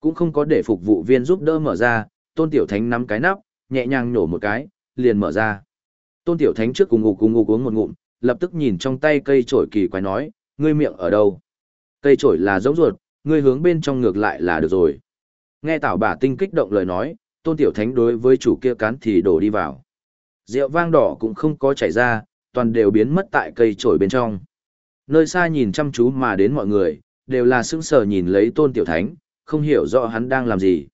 Cũng không có để phục vụ viên giúp đỡ mở ra, Tôn Tiểu Thánh nắm cái nắp, nhẹ nhàng nổ một cái, liền mở ra. Tôn Tiểu Thánh trước cùng ngủ cùng ngủ uống một ngụm, lập tức nhìn trong tay cây chổi kỳ quái nói, ngươi miệng ở đâu? Cây chổi là giống ruột, ngươi hướng bên trong ngược lại là được rồi. Nghe Tảo bà Tinh kích động lời nói, Tôn Tiểu Thánh đối với chủ kia cán thì đổ đi vào. Rượu vang đỏ cũng không có chảy ra, toàn đều biến mất tại cây chổi bên trong. Nơi xa nhìn chăm chú mà đến mọi người, đều là sững sờ nhìn lấy Tôn Tiểu Thánh, không hiểu rõ hắn đang làm gì.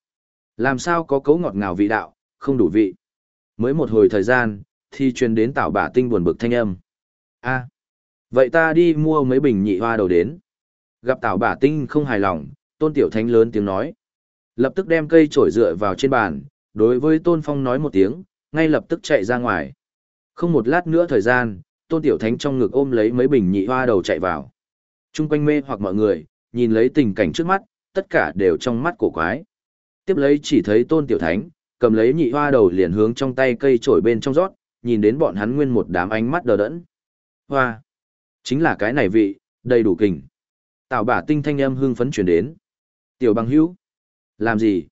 Làm sao có cấu ngọt ngào vị đạo, không đủ vị. Mới một hồi thời gian, thì truyền đến Tảo Bả Tinh buồn bực thanh âm. A, vậy ta đi mua mấy bình nhị hoa đầu đến. Gặp Tảo Bả Tinh không hài lòng, Tôn Tiểu Thánh lớn tiếng nói. Lập tức đem cây trổi dựa vào trên bàn, đối với Tôn Phong nói một tiếng, ngay lập tức chạy ra ngoài. Không một lát nữa thời gian, Tôn Tiểu Thánh trong ngực ôm lấy mấy bình nhị hoa đầu chạy vào. Trung quanh mê hoặc mọi người, nhìn lấy tình cảnh trước mắt, tất cả đều trong mắt cổ quái. Tiếp lấy chỉ thấy Tôn Tiểu Thánh, cầm lấy nhị hoa đầu liền hướng trong tay cây trổi bên trong rót, nhìn đến bọn hắn nguyên một đám ánh mắt đờ đẫn. Hoa! Chính là cái này vị, đầy đủ kình. Tào bả tinh thanh âm hưng phấn chuyển đến. Tiểu bằng hữu! Làm gì?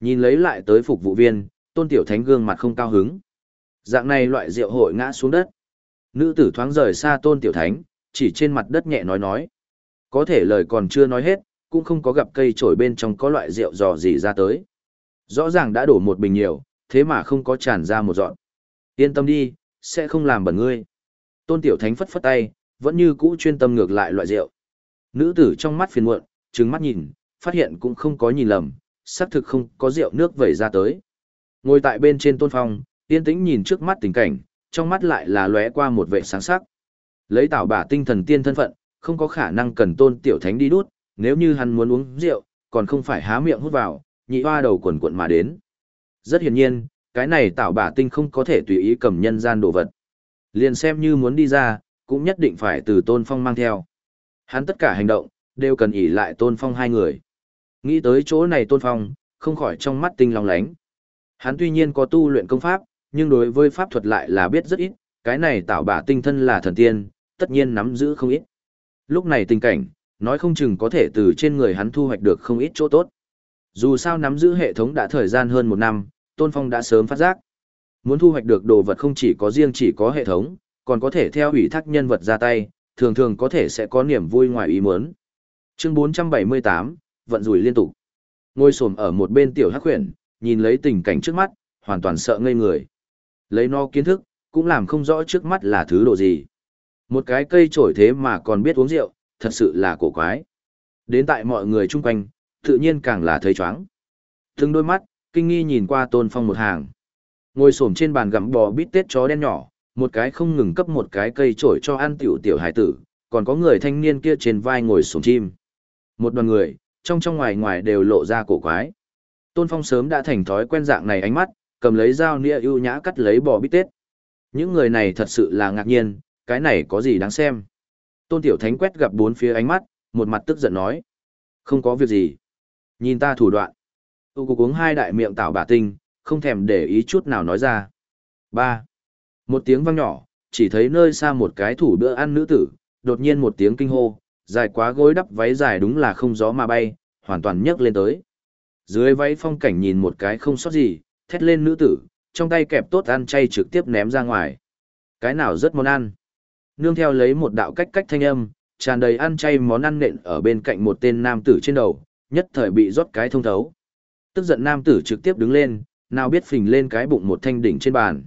Nhìn lấy lại tới phục vụ viên, tôn tiểu thánh gương mặt không cao hứng. Dạng này loại rượu hội ngã xuống đất. Nữ tử thoáng rời xa tôn tiểu thánh, chỉ trên mặt đất nhẹ nói nói. Có thể lời còn chưa nói hết, cũng không có gặp cây trổi bên trong có loại rượu dò gì ra tới. Rõ ràng đã đổ một bình nhiều, thế mà không có tràn ra một dọn. Yên tâm đi, sẽ không làm bẩn ngươi. Tôn Tiểu Thánh phất phất tay, vẫn như cũ chuyên tâm ngược lại loại rượu. Nữ tử trong mắt phiền muộn, trừng mắt nhìn, phát hiện cũng không có nhìn lầm, xác thực không có rượu nước vẩy ra tới. Ngồi tại bên trên tôn phong, yên tĩnh nhìn trước mắt tình cảnh, trong mắt lại là lóe qua một vẻ sáng sắc. Lấy tảo bả tinh thần tiên thân phận, không có khả năng cần tôn tiểu thánh đi đút, nếu như hắn muốn uống rượu, còn không phải há miệng hút vào, nhị hoa đầu quần quận mà đến. Rất hiển nhiên, cái này tạo bả tinh không có thể tùy ý cầm nhân gian đồ vật. Liền xem như muốn đi ra, cũng nhất định phải từ tôn phong mang theo. Hắn tất cả hành động, đều cần ỉ lại tôn phong hai người. Nghĩ tới chỗ này tôn phong, không khỏi trong mắt tinh long lánh. Hắn tuy nhiên có tu luyện công pháp, nhưng đối với pháp thuật lại là biết rất ít, cái này tạo bả tinh thân là thần tiên, tất nhiên nắm giữ không ít. Lúc này tình cảnh, nói không chừng có thể từ trên người hắn thu hoạch được không ít chỗ tốt. Dù sao nắm giữ hệ thống đã thời gian hơn một năm, Tôn Phong đã sớm phát giác. Muốn thu hoạch được đồ vật không chỉ có riêng chỉ có hệ thống, còn có thể theo ủy thác nhân vật ra tay, thường thường có thể sẽ có niềm vui ngoài ý muốn. Chương 478, vận rủi liên tục. Ngồi xổm ở một bên tiểu hắc huyền, nhìn lấy tình cảnh trước mắt, hoàn toàn sợ ngây người. Lấy no kiến thức, cũng làm không rõ trước mắt là thứ đồ gì. Một cái cây trổi thế mà còn biết uống rượu, thật sự là cổ quái. Đến tại mọi người chung quanh, tự nhiên càng là thấy chóng. Từng đôi mắt, kinh nghi nhìn qua tôn phong một hàng. Ngồi xổm trên bàn gặm bò bít tết chó đen nhỏ, một cái không ngừng cấp một cái cây trổi cho ăn tiểu tiểu hải tử, còn có người thanh niên kia trên vai ngồi xổm chim. Một đoàn người, trong trong ngoài ngoài đều lộ ra cổ quái. Tôn Phong sớm đã thành thói quen dạng này ánh mắt, cầm lấy dao nĩa ưu nhã cắt lấy bò bít tết. Những người này thật sự là ngạc nhiên, cái này có gì đáng xem. Tôn Tiểu Thánh quét gặp bốn phía ánh mắt, một mặt tức giận nói. Không có việc gì. Nhìn ta thủ đoạn. Tu cục uống hai đại miệng tạo bà tinh, không thèm để ý chút nào nói ra. ba Một tiếng vang nhỏ, chỉ thấy nơi xa một cái thủ bữa ăn nữ tử, đột nhiên một tiếng kinh hô, dài quá gối đắp váy dài đúng là không gió mà bay, hoàn toàn nhấc lên tới. Dưới váy phong cảnh nhìn một cái không sót gì, thét lên nữ tử, trong tay kẹp tốt ăn chay trực tiếp ném ra ngoài. Cái nào rất món ăn. Nương theo lấy một đạo cách cách thanh âm, tràn đầy ăn chay món ăn nện ở bên cạnh một tên nam tử trên đầu, nhất thời bị rót cái thông thấu. Tức giận nam tử trực tiếp đứng lên, nào biết phình lên cái bụng một thanh đỉnh trên bàn.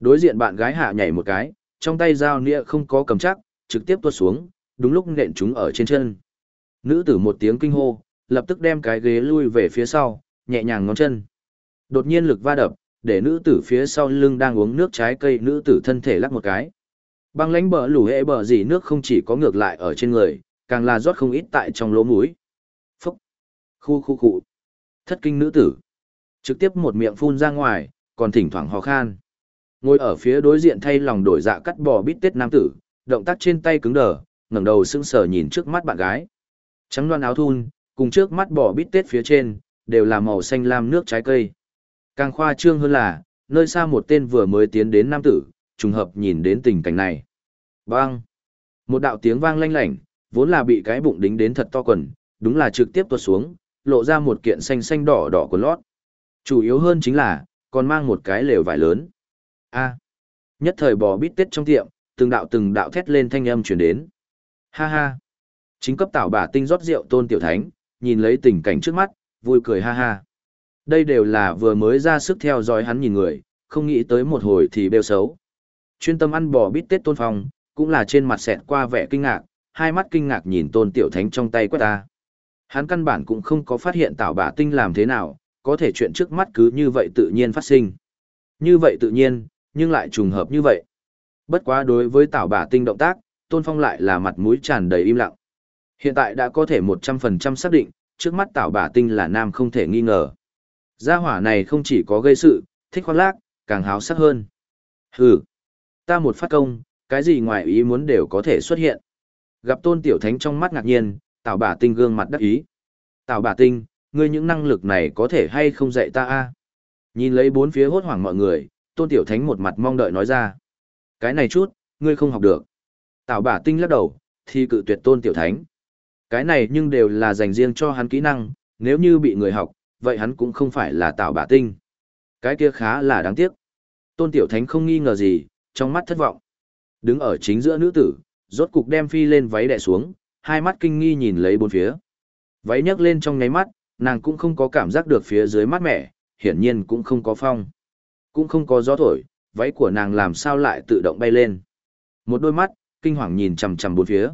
Đối diện bạn gái hạ nhảy một cái, trong tay dao nĩa không có cầm chắc, trực tiếp tuột xuống, đúng lúc nện chúng ở trên chân. Nữ tử một tiếng kinh hô, lập tức đem cái ghế lui về phía sau, nhẹ nhàng ngón chân. Đột nhiên lực va đập, để nữ tử phía sau lưng đang uống nước trái cây nữ tử thân thể lắc một cái. Băng lãnh bờ lũ hệ bờ gì nước không chỉ có ngược lại ở trên người, càng là rót không ít tại trong lỗ mũi. Phúc! Khu khu khu! Thất kinh nữ tử. Trực tiếp một miệng phun ra ngoài, còn thỉnh thoảng ho khan. Ngồi ở phía đối diện thay lòng đổi dạ cắt bò bít tết nam tử, động tác trên tay cứng đờ, ngẩng đầu sững sờ nhìn trước mắt bạn gái. Trắng loan áo thun, cùng trước mắt bò bít tết phía trên, đều là màu xanh lam nước trái cây. Càng khoa trương hơn là, nơi xa một tên vừa mới tiến đến nam tử, trùng hợp nhìn đến tình cảnh này. Bang! Một đạo tiếng vang lanh lảnh, vốn là bị cái bụng đính đến thật to quần, đúng là trực tiếp tuột xuống, lộ ra một kiện xanh xanh đỏ đỏ của lót. Chủ yếu hơn chính là, còn mang một cái lều vải lớn. A. nhất thời bò bít tết trong tiệm, từng đạo từng đạo thét lên thanh âm truyền đến. Ha ha. Chính cấp tảo bà tinh rót rượu tôn tiểu thánh, nhìn lấy tình cảnh trước mắt, vui cười ha ha. Đây đều là vừa mới ra sức theo dõi hắn nhìn người, không nghĩ tới một hồi thì bêu xấu. Chuyên tâm ăn bò bít tết tôn phong, cũng là trên mặt xẹt qua vẻ kinh ngạc, hai mắt kinh ngạc nhìn tôn tiểu thánh trong tay quét ta. Hắn căn bản cũng không có phát hiện tảo bà tinh làm thế nào, có thể chuyện trước mắt cứ như vậy tự nhiên phát sinh. Như vậy tự nhiên, nhưng lại trùng hợp như vậy. Bất quá đối với tảo bà tinh động tác, tôn phong lại là mặt mũi tràn đầy im lặng. Hiện tại đã có thể 100% xác định, trước mắt tảo bà tinh là nam không thể nghi ngờ. Gia hỏa này không chỉ có gây sự, thích khoác lác, càng háo sắc hơn. Hừ, ta một phát công, cái gì ngoài ý muốn đều có thể xuất hiện. Gặp tôn tiểu thánh trong mắt ngạc nhiên, tào bà tinh gương mặt đắc ý. Tào bà tinh, ngươi những năng lực này có thể hay không dạy ta a? Nhìn lấy bốn phía hốt hoảng mọi người, tôn tiểu thánh một mặt mong đợi nói ra. Cái này chút, ngươi không học được. Tào bà tinh lắc đầu, thì cự tuyệt tôn tiểu thánh. Cái này nhưng đều là dành riêng cho hắn kỹ năng, nếu như bị người học, vậy hắn cũng không phải là tào bà tinh. Cái kia khá là đáng tiếc. Tôn tiểu thánh không nghi ngờ gì, trong mắt thất vọng. Đứng ở chính giữa nữ tử, rốt cục đem phi lên váy đè xuống, hai mắt kinh nghi nhìn lấy bốn phía. Váy nhấc lên trong ngáy mắt, nàng cũng không có cảm giác được phía dưới mát mẻ, hiển nhiên cũng không có phong. Cũng không có gió thổi, váy của nàng làm sao lại tự động bay lên. Một đôi mắt, kinh hoàng nhìn chằm chằm bốn phía.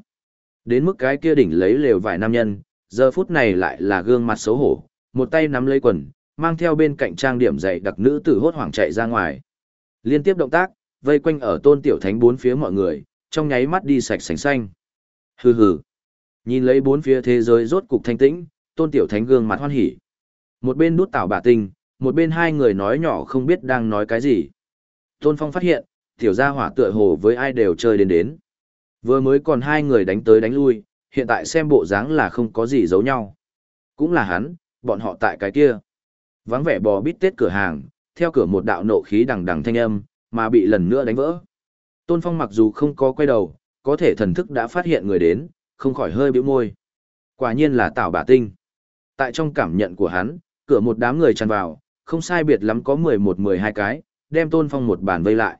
Đến mức cái kia đỉnh lấy lều vài nam nhân, giờ phút này lại là gương mặt xấu hổ, một tay nắm lấy quần, mang theo bên cạnh trang điểm dày đặc nữ tử hốt hoảng chạy ra ngoài. Liên tiếp động tác, vây quanh ở tôn tiểu thánh bốn phía mọi người, trong nháy mắt đi sạch sành xanh. Hừ hừ. Nhìn lấy bốn phía thế giới rốt cục thanh tĩnh, tôn tiểu thánh gương mặt hoan hỉ. Một bên đút tảo bà tinh, một bên hai người nói nhỏ không biết đang nói cái gì. Tôn Phong phát hiện, tiểu gia hỏa tựa hồ với ai đều chơi đến đến. Vừa mới còn hai người đánh tới đánh lui, hiện tại xem bộ dáng là không có gì giấu nhau. Cũng là hắn, bọn họ tại cái kia. Vắng vẻ bò bít tết cửa hàng, theo cửa một đạo nộ khí đằng đằng thanh âm, mà bị lần nữa đánh vỡ. Tôn Phong mặc dù không có quay đầu, có thể thần thức đã phát hiện người đến, không khỏi hơi bĩu môi. Quả nhiên là Tảo Bà Tinh. Tại trong cảm nhận của hắn, cửa một đám người tràn vào, không sai biệt lắm có 11-12 cái, đem Tôn Phong một bàn vây lại.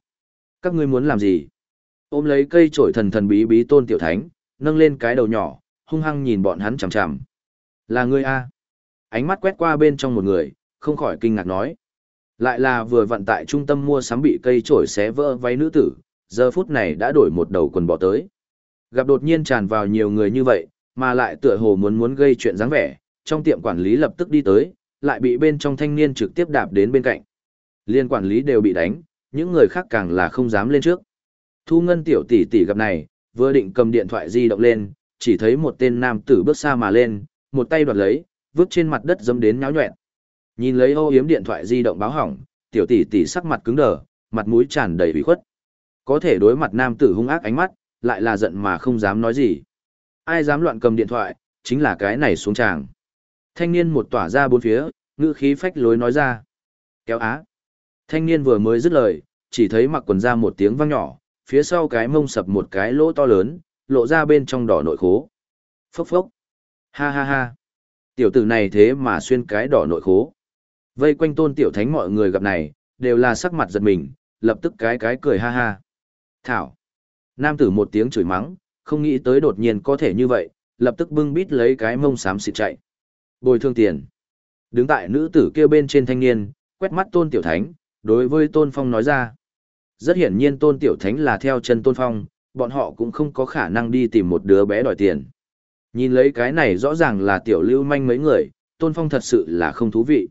Các ngươi muốn làm gì? Ôm lấy cây trổi thần thần bí bí Tôn Tiểu Thánh, nâng lên cái đầu nhỏ, hung hăng nhìn bọn hắn chằm chằm. Là ngươi a? Ánh mắt quét qua bên trong một người, không khỏi kinh ngạc nói. Lại là vừa vận tại trung tâm mua sắm bị cây trổi xé vỡ váy nữ tử, giờ phút này đã đổi một đầu quần bỏ tới. Gặp đột nhiên tràn vào nhiều người như vậy, mà lại tựa hồ muốn muốn gây chuyện dáng vẻ, trong tiệm quản lý lập tức đi tới, lại bị bên trong thanh niên trực tiếp đạp đến bên cạnh. Liên quản lý đều bị đánh, những người khác càng là không dám lên trước. Thu ngân tiểu tỷ tỷ gặp này, vừa định cầm điện thoại di động lên, chỉ thấy một tên nam tử bước xa mà lên, một tay đoạt lấy, vứt trên mặt đất dấm đến nháo nhuẹn. Nhìn lấy ô yếm điện thoại di động báo hỏng, tiểu tỷ tỷ sắc mặt cứng đờ, mặt mũi tràn đầy ủy khuất. Có thể đối mặt nam tử hung ác ánh mắt, lại là giận mà không dám nói gì. Ai dám loạn cầm điện thoại, chính là cái này xuống tràng. Thanh niên một tỏa ra bốn phía, ngữ khí phách lối nói ra. Kéo á. Thanh niên vừa mới dứt lời, chỉ thấy mặc quần ra một tiếng vang nhỏ, phía sau cái mông sập một cái lỗ to lớn, lộ ra bên trong đỏ nội khố. Phốc phốc. Ha ha ha. Tiểu tử này thế mà xuyên cái đỏ nội khố. Vây quanh tôn tiểu thánh mọi người gặp này, đều là sắc mặt giật mình, lập tức cái cái cười ha ha. Thảo. Nam tử một tiếng chửi mắng, không nghĩ tới đột nhiên có thể như vậy, lập tức bưng bít lấy cái mông xám xịt chạy. Bồi thương tiền. Đứng tại nữ tử kia bên trên thanh niên, quét mắt tôn tiểu thánh, đối với tôn phong nói ra. Rất hiển nhiên tôn tiểu thánh là theo chân tôn phong, bọn họ cũng không có khả năng đi tìm một đứa bé đòi tiền. Nhìn lấy cái này rõ ràng là tiểu lưu manh mấy người, tôn phong thật sự là không thú vị.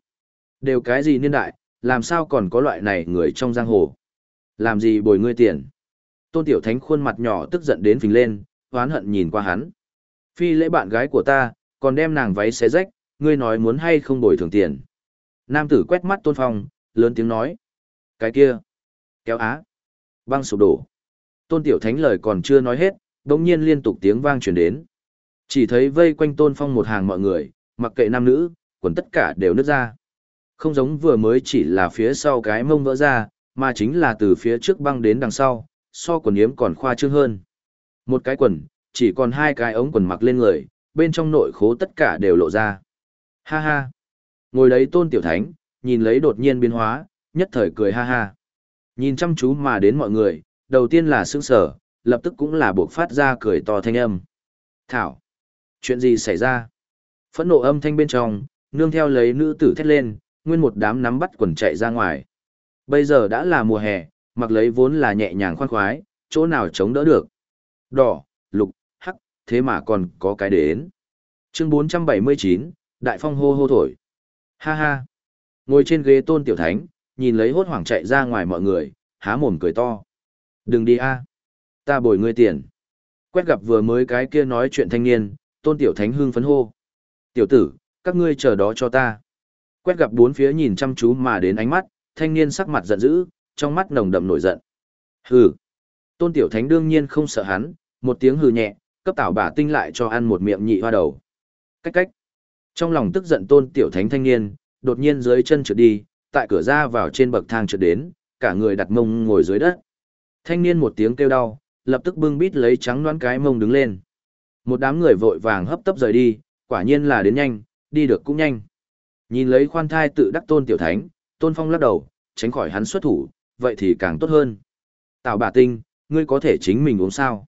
Đều cái gì niên đại, làm sao còn có loại này người trong giang hồ. Làm gì bồi ngươi tiền. Tôn tiểu thánh khuôn mặt nhỏ tức giận đến phình lên, oán hận nhìn qua hắn. Phi lễ bạn gái của ta, còn đem nàng váy xé rách, ngươi nói muốn hay không bồi thường tiền. Nam tử quét mắt tôn phong, lớn tiếng nói. Cái kia. Kéo á. Băng sụp đổ. Tôn tiểu thánh lời còn chưa nói hết, đống nhiên liên tục tiếng vang truyền đến. Chỉ thấy vây quanh tôn phong một hàng mọi người, mặc kệ nam nữ, quần tất cả đều nứt ra. Không giống vừa mới chỉ là phía sau cái mông vỡ ra, mà chính là từ phía trước băng đến đằng sau, so quần yếm còn khoa trương hơn. Một cái quần, chỉ còn hai cái ống quần mặc lên người, bên trong nội khố tất cả đều lộ ra. Ha ha. Ngồi đấy tôn tiểu thánh, nhìn lấy đột nhiên biến hóa, nhất thời cười ha ha. Nhìn chăm chú mà đến mọi người, đầu tiên là sững sở, lập tức cũng là buộc phát ra cười to thanh âm. Thảo. Chuyện gì xảy ra? Phẫn nộ âm thanh bên trong, nương theo lấy nữ tử thét lên, nguyên một đám nắm bắt quần chạy ra ngoài. Bây giờ đã là mùa hè, mặc lấy vốn là nhẹ nhàng khoan khoái, chỗ nào chống đỡ được. Đỏ, lục, hắc, thế mà còn có cái đến. Chương 479, Đại Phong hô hô thổi. Ha ha. Ngồi trên ghế tôn tiểu thánh, nhìn lấy hốt hoảng chạy ra ngoài mọi người, há mồm cười to. Đừng đi a, Ta bồi ngươi tiền. Quét gặp vừa mới cái kia nói chuyện thanh niên, tôn tiểu thánh hưng phấn hô. Tiểu tử, các ngươi chờ đó cho ta. Quét gặp bốn phía nhìn chăm chú mà đến ánh mắt, thanh niên sắc mặt giận dữ, trong mắt nồng đậm nổi giận. Hừ. Tôn tiểu thánh đương nhiên không sợ hắn, một tiếng hừ nhẹ, cấp tảo bà tinh lại cho ăn một miệng nhị hoa đầu. Cách cách. Trong lòng tức giận tôn tiểu thánh thanh niên, đột nhiên dưới chân trượt đi, tại cửa ra vào trên bậc thang trượt đến, cả người đặt mông ngồi dưới đất. Thanh niên một tiếng kêu đau, lập tức bưng bít lấy trắng đoán cái mông đứng lên. Một đám người vội vàng hấp tấp rời đi, quả nhiên là đến nhanh, đi được cũng nhanh. Nhìn lấy khoan thai tự đắc tôn tiểu thánh, tôn phong lắc đầu, tránh khỏi hắn xuất thủ, vậy thì càng tốt hơn. Tào bà tinh, ngươi có thể chính mình uống sao?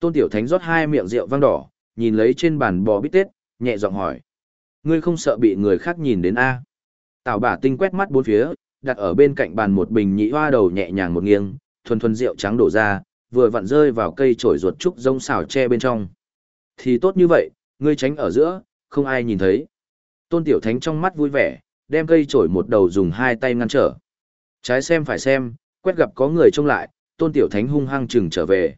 Tôn tiểu thánh rót hai miệng rượu vang đỏ, nhìn lấy trên bàn bò bít tết, nhẹ giọng hỏi. Ngươi không sợ bị người khác nhìn đến A. Tào bà tinh quét mắt bốn phía, đặt ở bên cạnh bàn một bình nhị hoa đầu nhẹ nhàng một nghiêng, thuần thuần rượu trắng đổ ra, vừa vặn rơi vào cây trổi ruột trúc rông xào tre bên trong. Thì tốt như vậy, ngươi tránh ở giữa, không ai nhìn thấy. Tôn Tiểu Thánh trong mắt vui vẻ, đem cây trổi một đầu dùng hai tay ngăn trở. Trái xem phải xem, quét gặp có người trông lại, Tôn Tiểu Thánh hung hăng chừng trở về.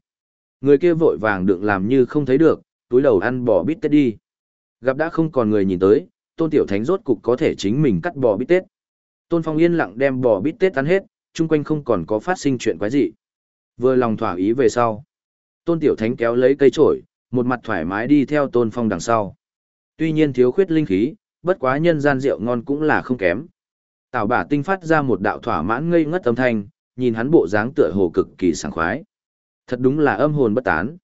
Người kia vội vàng đựng làm như không thấy được, túi đầu ăn bò bít tết đi. Gặp đã không còn người nhìn tới, Tôn Tiểu Thánh rốt cục có thể chính mình cắt bò bít tết. Tôn Phong yên lặng đem bò bít tết ăn hết, chung quanh không còn có phát sinh chuyện quái gì. Vừa lòng thỏa ý về sau. Tôn Tiểu Thánh kéo lấy cây trổi, một mặt thoải mái đi theo Tôn Phong đằng sau. Tuy nhiên thiếu khuyết linh khí, bất quá nhân gian rượu ngon cũng là không kém. Tào bả tinh phát ra một đạo thỏa mãn ngây ngất âm thanh, nhìn hắn bộ dáng tựa hồ cực kỳ sảng khoái. Thật đúng là âm hồn bất tán.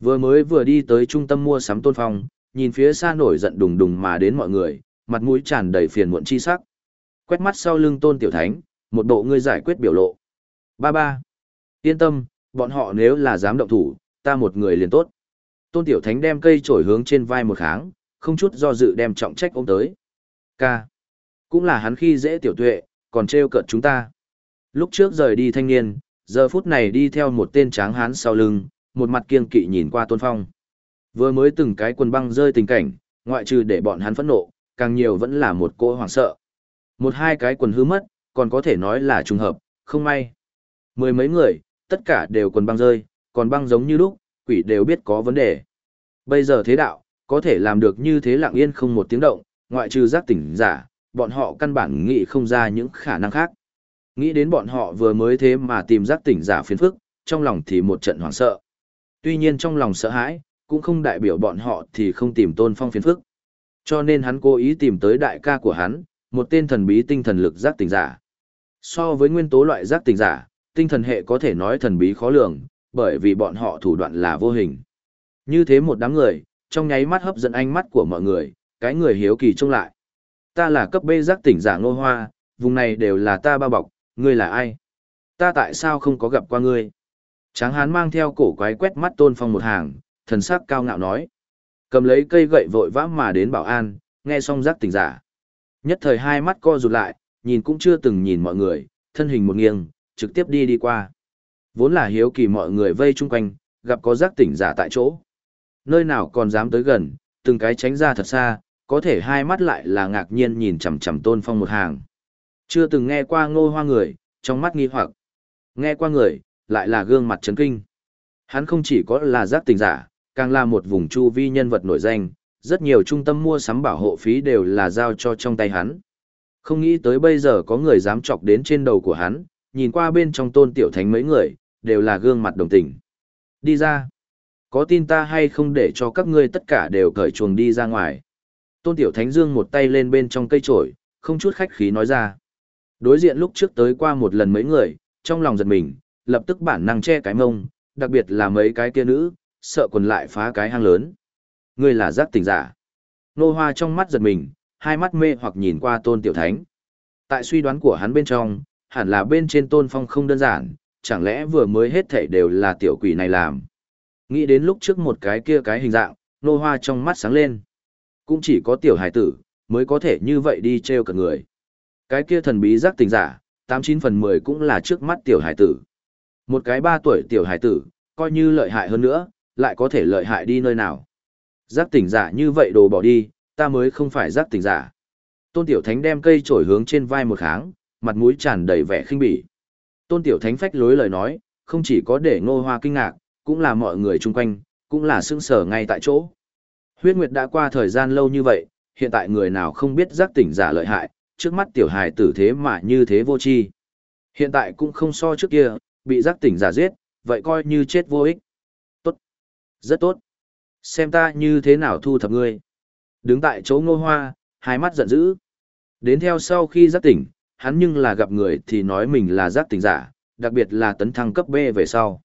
Vừa mới vừa đi tới trung tâm mua sắm Tôn Phong, nhìn phía xa nổi giận đùng đùng mà đến mọi người, mặt mũi tràn đầy phiền muộn chi sắc. Quét mắt sau lưng Tôn Tiểu Thánh, một bộ ngươi giải quyết biểu lộ. Ba ba. Yên tâm, bọn họ nếu là dám động thủ, ta một người liền tốt. Tôn Tiểu Thánh đem cây trổi hướng trên vai một kháng, không chút do dự đem trọng trách ôm tới. Ca. Cũng là hắn khi dễ tiểu tuệ, còn trêu cợt chúng ta. Lúc trước rời đi thanh niên, giờ phút này đi theo một tên tráng hán sau lưng, một mặt kiên kỵ nhìn qua Tôn Phong. Vừa mới từng cái quần băng rơi tình cảnh, ngoại trừ để bọn hắn phẫn nộ, càng nhiều vẫn là một cô hoảng sợ. Một hai cái quần hư mất, còn có thể nói là trùng hợp, không may. Mười mấy người, tất cả đều quần băng rơi, còn băng giống như lúc, quỷ đều biết có vấn đề. Bây giờ thế đạo, có thể làm được như thế lặng yên không một tiếng động, ngoại trừ giác tỉnh giả, bọn họ căn bản nghĩ không ra những khả năng khác. Nghĩ đến bọn họ vừa mới thế mà tìm giác tỉnh giả phiền phức, trong lòng thì một trận hoảng sợ. Tuy nhiên trong lòng sợ hãi, cũng không đại biểu bọn họ thì không tìm tôn phong phiền phức. Cho nên hắn cố ý tìm tới đại ca của hắn, một tên thần bí tinh thần lực giác tỉnh giả. So với nguyên tố loại giác tỉnh giả, tinh thần hệ có thể nói thần bí khó lường, bởi vì bọn họ thủ đoạn là vô hình. Như thế một đám người, trong nháy mắt hấp dẫn ánh mắt của mọi người, cái người hiếu kỳ trông lại. Ta là cấp bê giác tỉnh giả ngô hoa, vùng này đều là ta bao bọc, ngươi là ai? Ta tại sao không có gặp qua ngươi? Tráng hán mang theo cổ quái quét mắt tôn phong một hàng, thần sắc cao ngạo nói. Cầm lấy cây gậy vội vã mà đến bảo an, nghe xong giác tỉnh giả. Nhất thời hai mắt co rụt lại, nhìn cũng chưa từng nhìn mọi người, thân hình một nghiêng, trực tiếp đi đi qua. Vốn là hiếu kỳ mọi người vây chung quanh, gặp có giác tỉnh giả tại chỗ. Nơi nào còn dám tới gần, từng cái tránh ra thật xa, có thể hai mắt lại là ngạc nhiên nhìn chằm chằm tôn phong một hàng. Chưa từng nghe qua ngô hoa người, trong mắt nghi hoặc. Nghe qua người, lại là gương mặt chấn kinh. Hắn không chỉ có là giác tình giả, càng là một vùng chu vi nhân vật nổi danh, rất nhiều trung tâm mua sắm bảo hộ phí đều là giao cho trong tay hắn. Không nghĩ tới bây giờ có người dám chọc đến trên đầu của hắn, nhìn qua bên trong tôn tiểu thánh mấy người, đều là gương mặt đồng tình. Đi ra. Có tin ta hay không để cho các ngươi tất cả đều cởi chuồng đi ra ngoài. Tôn tiểu thánh dương một tay lên bên trong cây trổi, không chút khách khí nói ra. Đối diện lúc trước tới qua một lần mấy người, trong lòng giật mình, lập tức bản năng che cái mông, đặc biệt là mấy cái kia nữ, sợ quần lại phá cái hang lớn. Ngươi là giác tỉnh giả. Nô hoa trong mắt giật mình, hai mắt mê hoặc nhìn qua tôn tiểu thánh. Tại suy đoán của hắn bên trong, hẳn là bên trên tôn phong không đơn giản, chẳng lẽ vừa mới hết thảy đều là tiểu quỷ này làm. Nghĩ đến lúc trước một cái kia cái hình dạng, nô hoa trong mắt sáng lên. Cũng chỉ có tiểu hải tử, mới có thể như vậy đi treo cả người. Cái kia thần bí giác tình giả, 89 phần 10 cũng là trước mắt tiểu hải tử. Một cái ba tuổi tiểu hải tử, coi như lợi hại hơn nữa, lại có thể lợi hại đi nơi nào. Giác tỉnh giả như vậy đồ bỏ đi, ta mới không phải giác tỉnh giả. Tôn Tiểu Thánh đem cây trổi hướng trên vai một kháng, mặt mũi tràn đầy vẻ khinh bỉ. Tôn Tiểu Thánh phách lối lời nói, không chỉ có để ngô hoa kinh ngạc, cũng là mọi người chung quanh, cũng là sững sở ngay tại chỗ. Huyết Nguyệt đã qua thời gian lâu như vậy, hiện tại người nào không biết giác tỉnh giả lợi hại, trước mắt tiểu hài tử thế mà như thế vô tri. Hiện tại cũng không so trước kia, bị giác tỉnh giả giết, vậy coi như chết vô ích. Tốt. Rất tốt. Xem ta như thế nào thu thập ngươi. Đứng tại chỗ ngô hoa, hai mắt giận dữ. Đến theo sau khi giác tỉnh, hắn nhưng là gặp người thì nói mình là giác tỉnh giả, đặc biệt là tấn thăng cấp B về sau.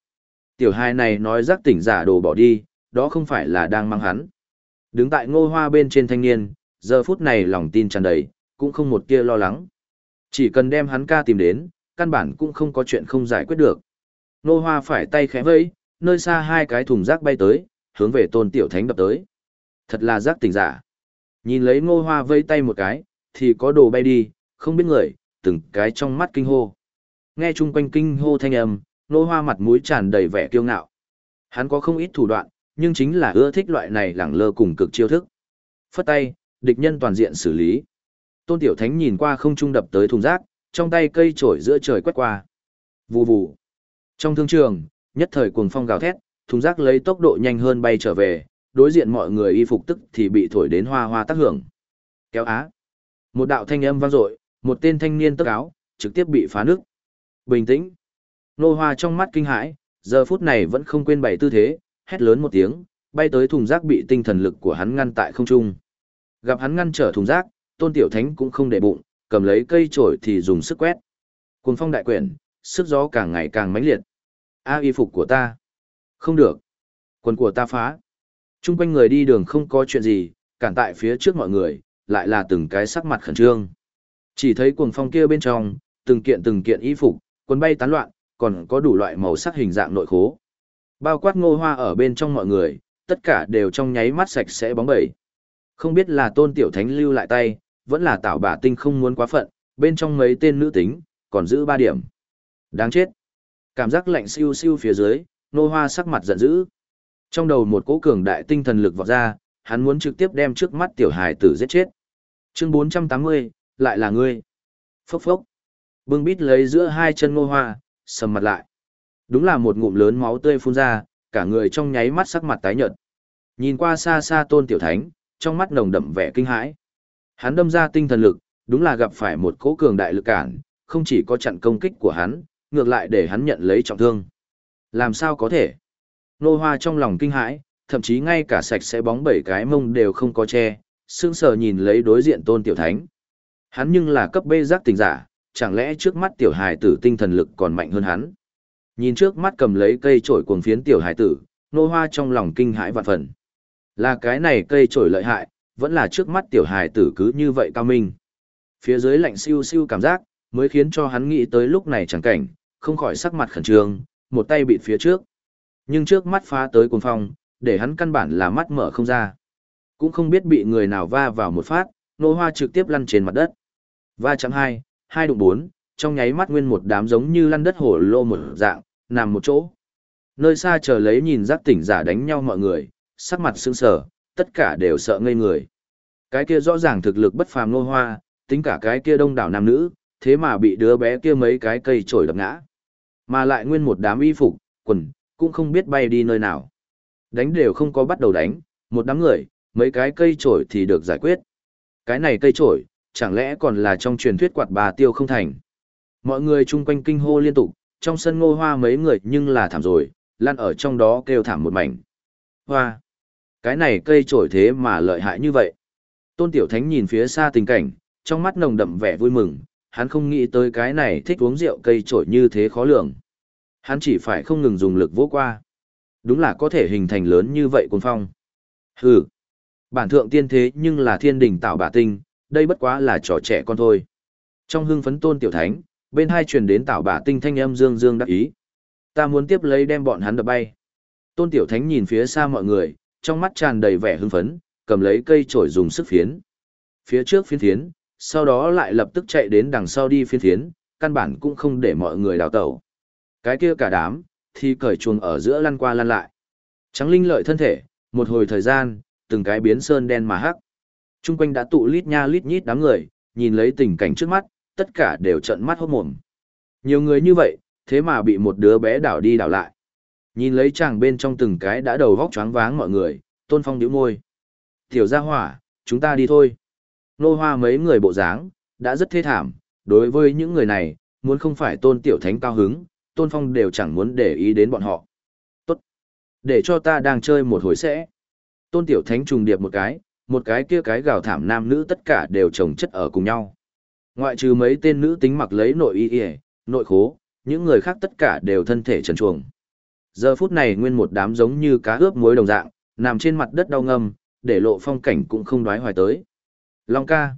Tiểu hai này nói giác tỉnh giả đồ bỏ đi, đó không phải là đang mang hắn. Đứng tại ngô hoa bên trên thanh niên, giờ phút này lòng tin tràn đầy, cũng không một tia lo lắng. Chỉ cần đem hắn ca tìm đến, căn bản cũng không có chuyện không giải quyết được. Ngô hoa phải tay khẽ vẫy, nơi xa hai cái thùng rác bay tới, hướng về tôn tiểu thánh đập tới. Thật là giác tỉnh giả. Nhìn lấy ngô hoa vây tay một cái, thì có đồ bay đi, không biết người, từng cái trong mắt kinh hô. Nghe chung quanh kinh hô thanh âm, nô hoa mặt mũi tràn đầy vẻ kiêu ngạo. Hắn có không ít thủ đoạn, nhưng chính là ưa thích loại này lẳng lơ cùng cực chiêu thức. Phất tay, địch nhân toàn diện xử lý. Tôn Tiểu Thánh nhìn qua không trung đập tới thùng rác, trong tay cây trổi giữa trời quét qua. Vù vù. Trong thương trường, nhất thời cuồng phong gào thét, thùng rác lấy tốc độ nhanh hơn bay trở về, đối diện mọi người y phục tức thì bị thổi đến hoa hoa tác hưởng. Kéo á. Một đạo thanh âm vang dội, một tên thanh niên tức áo, trực tiếp bị phá nước. Bình tĩnh. Nô hoa trong mắt kinh hãi, giờ phút này vẫn không quên bày tư thế, hét lớn một tiếng, bay tới thùng rác bị tinh thần lực của hắn ngăn tại không trung. Gặp hắn ngăn trở thùng rác, tôn tiểu thánh cũng không để bụng, cầm lấy cây chổi thì dùng sức quét. Cuồng phong đại quyển, sức gió càng ngày càng mãnh liệt. A y phục của ta. Không được. Quần của ta phá. Trung quanh người đi đường không có chuyện gì, cản tại phía trước mọi người, lại là từng cái sắc mặt khẩn trương. Chỉ thấy cuồng phong kia bên trong, từng kiện từng kiện y phục, quần bay tán loạn, còn có đủ loại màu sắc hình dạng nội khố. Bao quát ngô hoa ở bên trong mọi người, tất cả đều trong nháy mắt sạch sẽ bóng bẩy. Không biết là tôn tiểu thánh lưu lại tay, vẫn là tạo bà tinh không muốn quá phận, bên trong mấy tên nữ tính, còn giữ ba điểm. Đáng chết. Cảm giác lạnh siêu siêu phía dưới, nô hoa sắc mặt giận dữ. Trong đầu một cỗ cường đại tinh thần lực vọt ra, hắn muốn trực tiếp đem trước mắt tiểu hài tử giết chết. Chương 480, lại là ngươi. Phốc phốc. Bưng bít lấy giữa hai chân nô hoa, sầm mặt lại. Đúng là một ngụm lớn máu tươi phun ra, cả người trong nháy mắt sắc mặt tái nhợt. Nhìn qua xa xa tôn tiểu thánh, trong mắt nồng đậm vẻ kinh hãi. Hắn đâm ra tinh thần lực, đúng là gặp phải một cỗ cường đại lực cản, không chỉ có chặn công kích của hắn, ngược lại để hắn nhận lấy trọng thương. Làm sao có thể? Nô hoa trong lòng kinh hãi, thậm chí ngay cả sạch sẽ bóng bảy cái mông đều không có che, sững sờ nhìn lấy đối diện tôn tiểu thánh. Hắn nhưng là cấp bê giác tình giả, chẳng lẽ trước mắt tiểu hài tử tinh thần lực còn mạnh hơn hắn? Nhìn trước mắt cầm lấy cây trổi cuồng phiến tiểu hài tử, nô hoa trong lòng kinh hãi vạn phần. Là cái này cây trổi lợi hại, vẫn là trước mắt tiểu hài tử cứ như vậy cao minh. Phía dưới lạnh siêu siêu cảm giác, mới khiến cho hắn nghĩ tới lúc này chẳng cảnh, không khỏi sắc mặt khẩn trương, một tay bịt phía trước. Nhưng trước mắt phá tới cuồng phong, để hắn căn bản là mắt mở không ra. Cũng không biết bị người nào va vào một phát, nô hoa trực tiếp lăn trên mặt đất. Va chạm hai, hai đụng bốn, trong nháy mắt nguyên một đám giống như lăn đất hổ lô một dạng, nằm một chỗ. Nơi xa chờ lấy nhìn giác tỉnh giả đánh nhau mọi người, sắc mặt sững sờ, tất cả đều sợ ngây người. Cái kia rõ ràng thực lực bất phàm nô hoa, tính cả cái kia đông đảo nam nữ, thế mà bị đứa bé kia mấy cái cây trổi đập ngã. Mà lại nguyên một đám y phục, quần, cũng không biết bay đi nơi nào. Đánh đều không có bắt đầu đánh, một đám người, mấy cái cây trổi thì được giải quyết. Cái này cây trổi, chẳng lẽ còn là trong truyền thuyết quạt bà tiêu không thành. Mọi người chung quanh kinh hô liên tục, trong sân ngô hoa mấy người nhưng là thảm rồi, lan ở trong đó kêu thảm một mảnh. Hoa! Cái này cây trổi thế mà lợi hại như vậy. Tôn Tiểu Thánh nhìn phía xa tình cảnh, trong mắt nồng đậm vẻ vui mừng, hắn không nghĩ tới cái này thích uống rượu cây trổi như thế khó lường. Hắn chỉ phải không ngừng dùng lực vỗ qua. Đúng là có thể hình thành lớn như vậy cuồng phong. Hừ. Bản thượng tiên thế nhưng là thiên đình tạo bả tinh, đây bất quá là trò trẻ con thôi. Trong hưng phấn tôn tiểu thánh, bên hai truyền đến tạo bả tinh thanh âm dương dương đắc ý. Ta muốn tiếp lấy đem bọn hắn đập bay. Tôn tiểu thánh nhìn phía xa mọi người, trong mắt tràn đầy vẻ hưng phấn, cầm lấy cây chổi dùng sức phiến. Phía trước phiến thiến, sau đó lại lập tức chạy đến đằng sau đi phiến thiến, căn bản cũng không để mọi người đào tẩu. Cái kia cả đám, thì cởi chuồng ở giữa lăn qua lăn lại. Trắng linh lợi thân thể, một hồi thời gian, từng cái biến sơn đen mà hắc. Trung quanh đã tụ lít nha lít nhít đám người, nhìn lấy tình cảnh trước mắt, tất cả đều trợn mắt hốt mồm. Nhiều người như vậy, thế mà bị một đứa bé đảo đi đảo lại. Nhìn lấy chàng bên trong từng cái đã đầu vóc choáng váng mọi người, tôn phong nhíu môi. Tiểu gia hỏa, chúng ta đi thôi. Nô hoa mấy người bộ dáng, đã rất thê thảm, đối với những người này, muốn không phải tôn tiểu thánh cao hứng, tôn phong đều chẳng muốn để ý đến bọn họ. Tốt. Để cho ta đang chơi một hồi sẽ. Tôn tiểu thánh trùng điệp một cái, một cái kia cái gào thảm nam nữ tất cả đều chồng chất ở cùng nhau. Ngoại trừ mấy tên nữ tính mặc lấy nội y y, nội khố, những người khác tất cả đều thân thể trần truồng. Giờ phút này nguyên một đám giống như cá ướp muối đồng dạng, nằm trên mặt đất đau ngâm, để lộ phong cảnh cũng không đoái hoài tới. Long ca.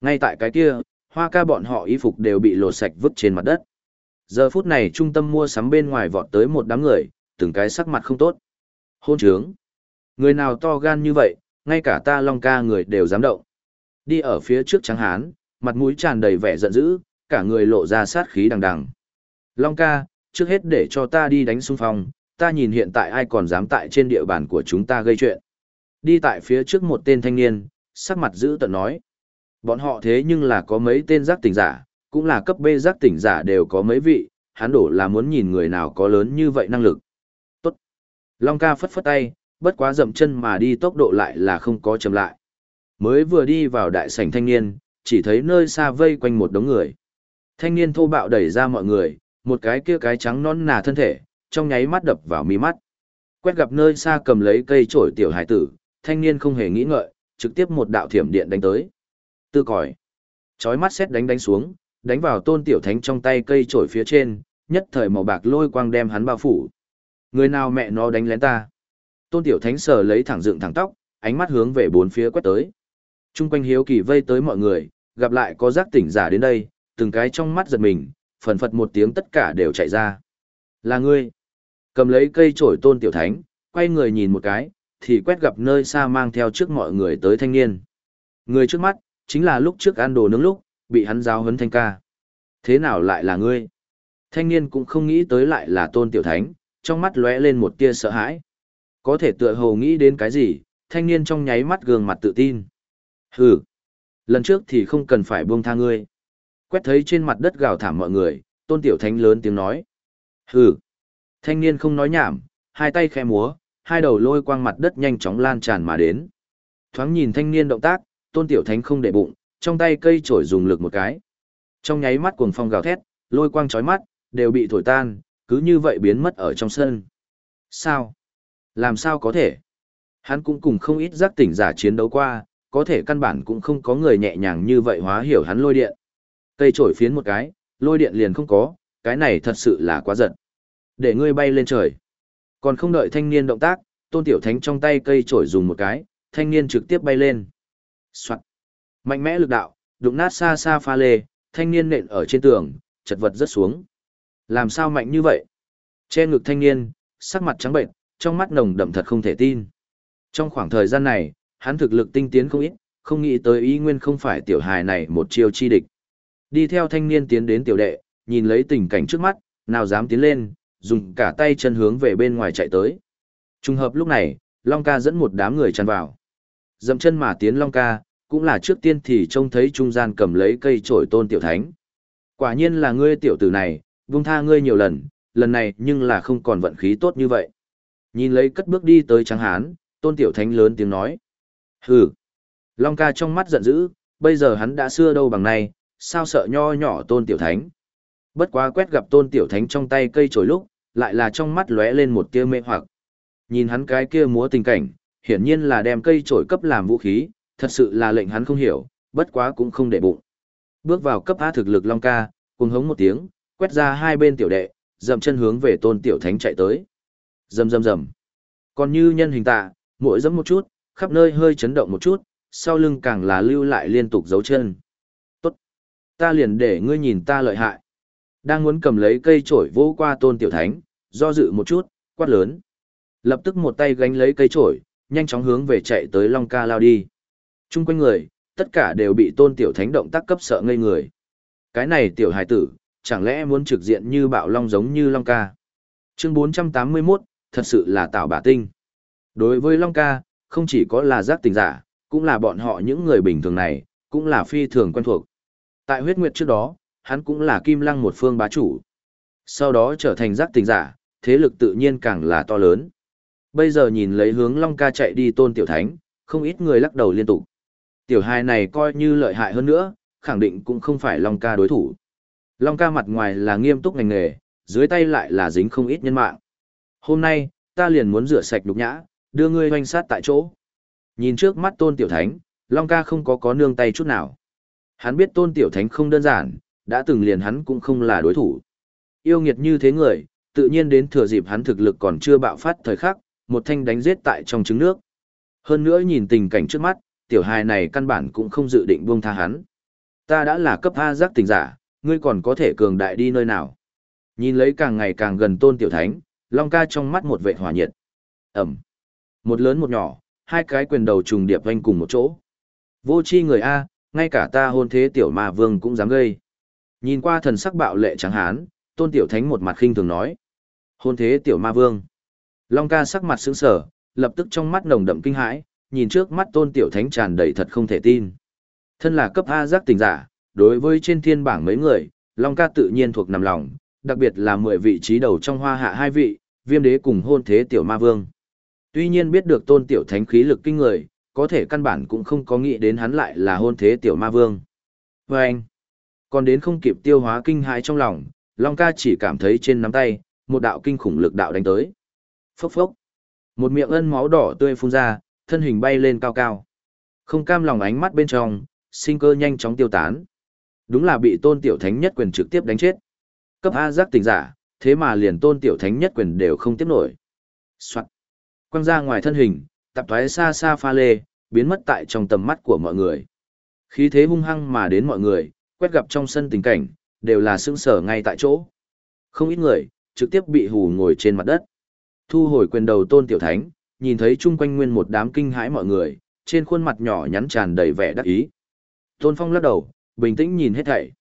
Ngay tại cái kia, hoa ca bọn họ y phục đều bị lột sạch vứt trên mặt đất. Giờ phút này trung tâm mua sắm bên ngoài vọt tới một đám người, từng cái sắc mặt không tốt. Hôn trướng. Người nào to gan như vậy, ngay cả ta Long ca người đều dám động. Đi ở phía trước trắng hán, mặt mũi tràn đầy vẻ giận dữ, cả người lộ ra sát khí đằng đằng. Long ca, trước hết để cho ta đi đánh xung phong, ta nhìn hiện tại ai còn dám tại trên địa bàn của chúng ta gây chuyện. Đi tại phía trước một tên thanh niên, sắc mặt giữ tận nói. Bọn họ thế nhưng là có mấy tên giác tỉnh giả, cũng là cấp B giác tỉnh giả đều có mấy vị, hắn đổ là muốn nhìn người nào có lớn như vậy năng lực. Tốt. Long ca phất phất tay, bất quá dậm chân mà đi tốc độ lại là không có chậm lại. Mới vừa đi vào đại sảnh thanh niên, chỉ thấy nơi xa vây quanh một đống người. Thanh niên thô bạo đẩy ra mọi người, một cái kia cái trắng non nà thân thể, trong nháy mắt đập vào mi mắt. Quét gặp nơi xa cầm lấy cây trổi tiểu hải tử, thanh niên không hề nghĩ ngợi, trực tiếp một đạo thiểm điện đánh tới. Tư còi. Chói mắt xét đánh đánh xuống, đánh vào tôn tiểu thánh trong tay cây trổi phía trên, nhất thời màu bạc lôi quang đem hắn bao phủ. Người nào mẹ nó đánh lén ta? Tôn tiểu thánh sờ lấy thẳng dựng thẳng tóc, ánh mắt hướng về bốn phía quét tới. Trung quanh hiếu kỳ vây tới mọi người, gặp lại có giác tỉnh giả đến đây, từng cái trong mắt giật mình, phần phật một tiếng tất cả đều chạy ra. Là ngươi. Cầm lấy cây trổi tôn tiểu thánh, quay người nhìn một cái, thì quét gặp nơi xa mang theo trước mọi người tới thanh niên. Người trước mắt, chính là lúc trước ăn đồ nướng lúc, bị hắn giáo huấn thanh ca. Thế nào lại là ngươi? Thanh niên cũng không nghĩ tới lại là tôn tiểu thánh, trong mắt lóe lên một tia sợ hãi. Có thể tựa hồ nghĩ đến cái gì, thanh niên trong nháy mắt gương mặt tự tin. Hừ, lần trước thì không cần phải buông tha ngươi. Quét thấy trên mặt đất gào thảm mọi người, tôn tiểu thánh lớn tiếng nói. Hừ, thanh niên không nói nhảm, hai tay khẽ múa, hai đầu lôi quang mặt đất nhanh chóng lan tràn mà đến. Thoáng nhìn thanh niên động tác, tôn tiểu thánh không để bụng, trong tay cây chổi dùng lực một cái. Trong nháy mắt cuồng phong gào thét, lôi quang chói mắt, đều bị thổi tan, cứ như vậy biến mất ở trong sân. Sao? Làm sao có thể? Hắn cũng cùng không ít giác tỉnh giả chiến đấu qua, có thể căn bản cũng không có người nhẹ nhàng như vậy hóa hiểu hắn lôi điện. Cây trổi phiến một cái, lôi điện liền không có, cái này thật sự là quá giật. Để ngươi bay lên trời. Còn không đợi thanh niên động tác, tôn tiểu thánh trong tay cây trổi dùng một cái, thanh niên trực tiếp bay lên. Soạn. Mạnh mẽ lực đạo, đụng nát xa xa pha lê, thanh niên nện ở trên tường, chật vật rất xuống. Làm sao mạnh như vậy? Che ngực thanh niên, sắc mặt trắng bệnh, trong mắt nồng đậm thật không thể tin. Trong khoảng thời gian này, hắn thực lực tinh tiến không ít, không nghĩ tới ý nguyên không phải tiểu hài này một chiêu chi địch. Đi theo thanh niên tiến đến tiểu đệ, nhìn lấy tình cảnh trước mắt, nào dám tiến lên, dùng cả tay chân hướng về bên ngoài chạy tới. Trùng hợp lúc này, Long ca dẫn một đám người chăn vào. Dậm chân mà tiến Long ca, cũng là trước tiên thì trông thấy trung gian cầm lấy cây trổi tôn tiểu thánh. Quả nhiên là ngươi tiểu tử này, vung tha ngươi nhiều lần, lần này nhưng là không còn vận khí tốt như vậy. Nhìn lấy cất bước đi tới trắng hán, tôn tiểu thánh lớn tiếng nói. Hừ. Long ca trong mắt giận dữ, bây giờ hắn đã xưa đâu bằng này, sao sợ nho nhỏ tôn tiểu thánh. Bất quá quét gặp tôn tiểu thánh trong tay cây trồi lúc, lại là trong mắt lóe lên một tia mê hoặc. Nhìn hắn cái kia múa tình cảnh, hiển nhiên là đem cây trổi cấp làm vũ khí, thật sự là lệnh hắn không hiểu, bất quá cũng không để bụng. Bước vào cấp A thực lực Long ca, cùng hống một tiếng, quét ra hai bên tiểu đệ, dậm chân hướng về tôn tiểu thánh chạy tới. Rầm rầm rầm. Còn như nhân hình tạ, mỗi dẫm một chút, khắp nơi hơi chấn động một chút, sau lưng càng là lưu lại liên tục dấu chân. Tốt. Ta liền để ngươi nhìn ta lợi hại. Đang muốn cầm lấy cây chổi vô qua tôn tiểu thánh, do dự một chút, quát lớn. Lập tức một tay gánh lấy cây chổi, nhanh chóng hướng về chạy tới Long ca lao đi. Trung quanh người, tất cả đều bị tôn tiểu thánh động tác cấp sợ ngây người. Cái này tiểu hải tử, chẳng lẽ muốn trực diện như bạo long giống như Long ca. Chương 481, thật sự là tạo bà tinh. Đối với Long ca, không chỉ có là giác tình giả, cũng là bọn họ những người bình thường này, cũng là phi thường quen thuộc. Tại huyết nguyệt trước đó, hắn cũng là kim lăng một phương bá chủ. Sau đó trở thành giác tình giả, thế lực tự nhiên càng là to lớn. Bây giờ nhìn lấy hướng Long ca chạy đi tôn tiểu thánh, không ít người lắc đầu liên tục. Tiểu hài này coi như lợi hại hơn nữa, khẳng định cũng không phải Long ca đối thủ. Long ca mặt ngoài là nghiêm túc ngành nghề, dưới tay lại là dính không ít nhân mạng. Hôm nay, ta liền muốn rửa sạch đục nhã, đưa ngươi hoanh sát tại chỗ. Nhìn trước mắt tôn tiểu thánh, Long ca không có có nương tay chút nào. Hắn biết tôn tiểu thánh không đơn giản, đã từng liền hắn cũng không là đối thủ. Yêu nghiệt như thế người, tự nhiên đến thừa dịp hắn thực lực còn chưa bạo phát thời khắc, một thanh đánh giết tại trong trứng nước. Hơn nữa nhìn tình cảnh trước mắt, tiểu hài này căn bản cũng không dự định buông tha hắn. Ta đã là cấp A giác tình giả, ngươi còn có thể cường đại đi nơi nào. Nhìn lấy càng ngày càng gần tôn tiểu thánh, Long ca trong mắt một vệ hỏa nhiệt. Ẩm. Một lớn một nhỏ, hai cái quyền đầu trùng điệp vanh cùng một chỗ. Vô chi người A, ngay cả ta hôn thế tiểu ma vương cũng dám gây. Nhìn qua thần sắc bạo lệ trắng hán, tôn tiểu thánh một mặt khinh thường nói. Hôn thế tiểu ma vương. Long ca sắc mặt sững sờ, lập tức trong mắt nồng đậm kinh hãi, nhìn trước mắt tôn tiểu thánh tràn đầy thật không thể tin. Thân là cấp A giác tình giả, đối với trên thiên bảng mấy người, Long ca tự nhiên thuộc nằm lòng, đặc biệt là 10 vị trí đầu trong hoa hạ hai vị, viêm đế cùng hôn thế tiểu ma vương. Tuy nhiên biết được tôn tiểu thánh khí lực kinh người, có thể căn bản cũng không có nghĩ đến hắn lại là hôn thế tiểu ma vương. Và anh, còn đến không kịp tiêu hóa kinh hãi trong lòng, Long ca chỉ cảm thấy trên nắm tay, một đạo kinh khủng lực đạo đánh tới. Phốc phốc. Một miệng ân máu đỏ tươi phun ra, thân hình bay lên cao cao. Không cam lòng ánh mắt bên trong, sinh cơ nhanh chóng tiêu tán. Đúng là bị tôn tiểu thánh nhất quyền trực tiếp đánh chết. Cấp A giác tình giả, thế mà liền tôn tiểu thánh nhất quyền đều không tiếp nổi. Soạn. Quăng ra ngoài thân hình, tập thoái xa xa pha lê, biến mất tại trong tầm mắt của mọi người. Khí thế hung hăng mà đến mọi người, quét gặp trong sân tình cảnh, đều là sững sở ngay tại chỗ. Không ít người, trực tiếp bị hù ngồi trên mặt đất. Thu hồi quyền đầu tôn tiểu thánh, nhìn thấy chung quanh nguyên một đám kinh hãi mọi người, trên khuôn mặt nhỏ nhắn tràn đầy vẻ đắc ý. Tôn Phong lắc đầu, bình tĩnh nhìn hết thảy.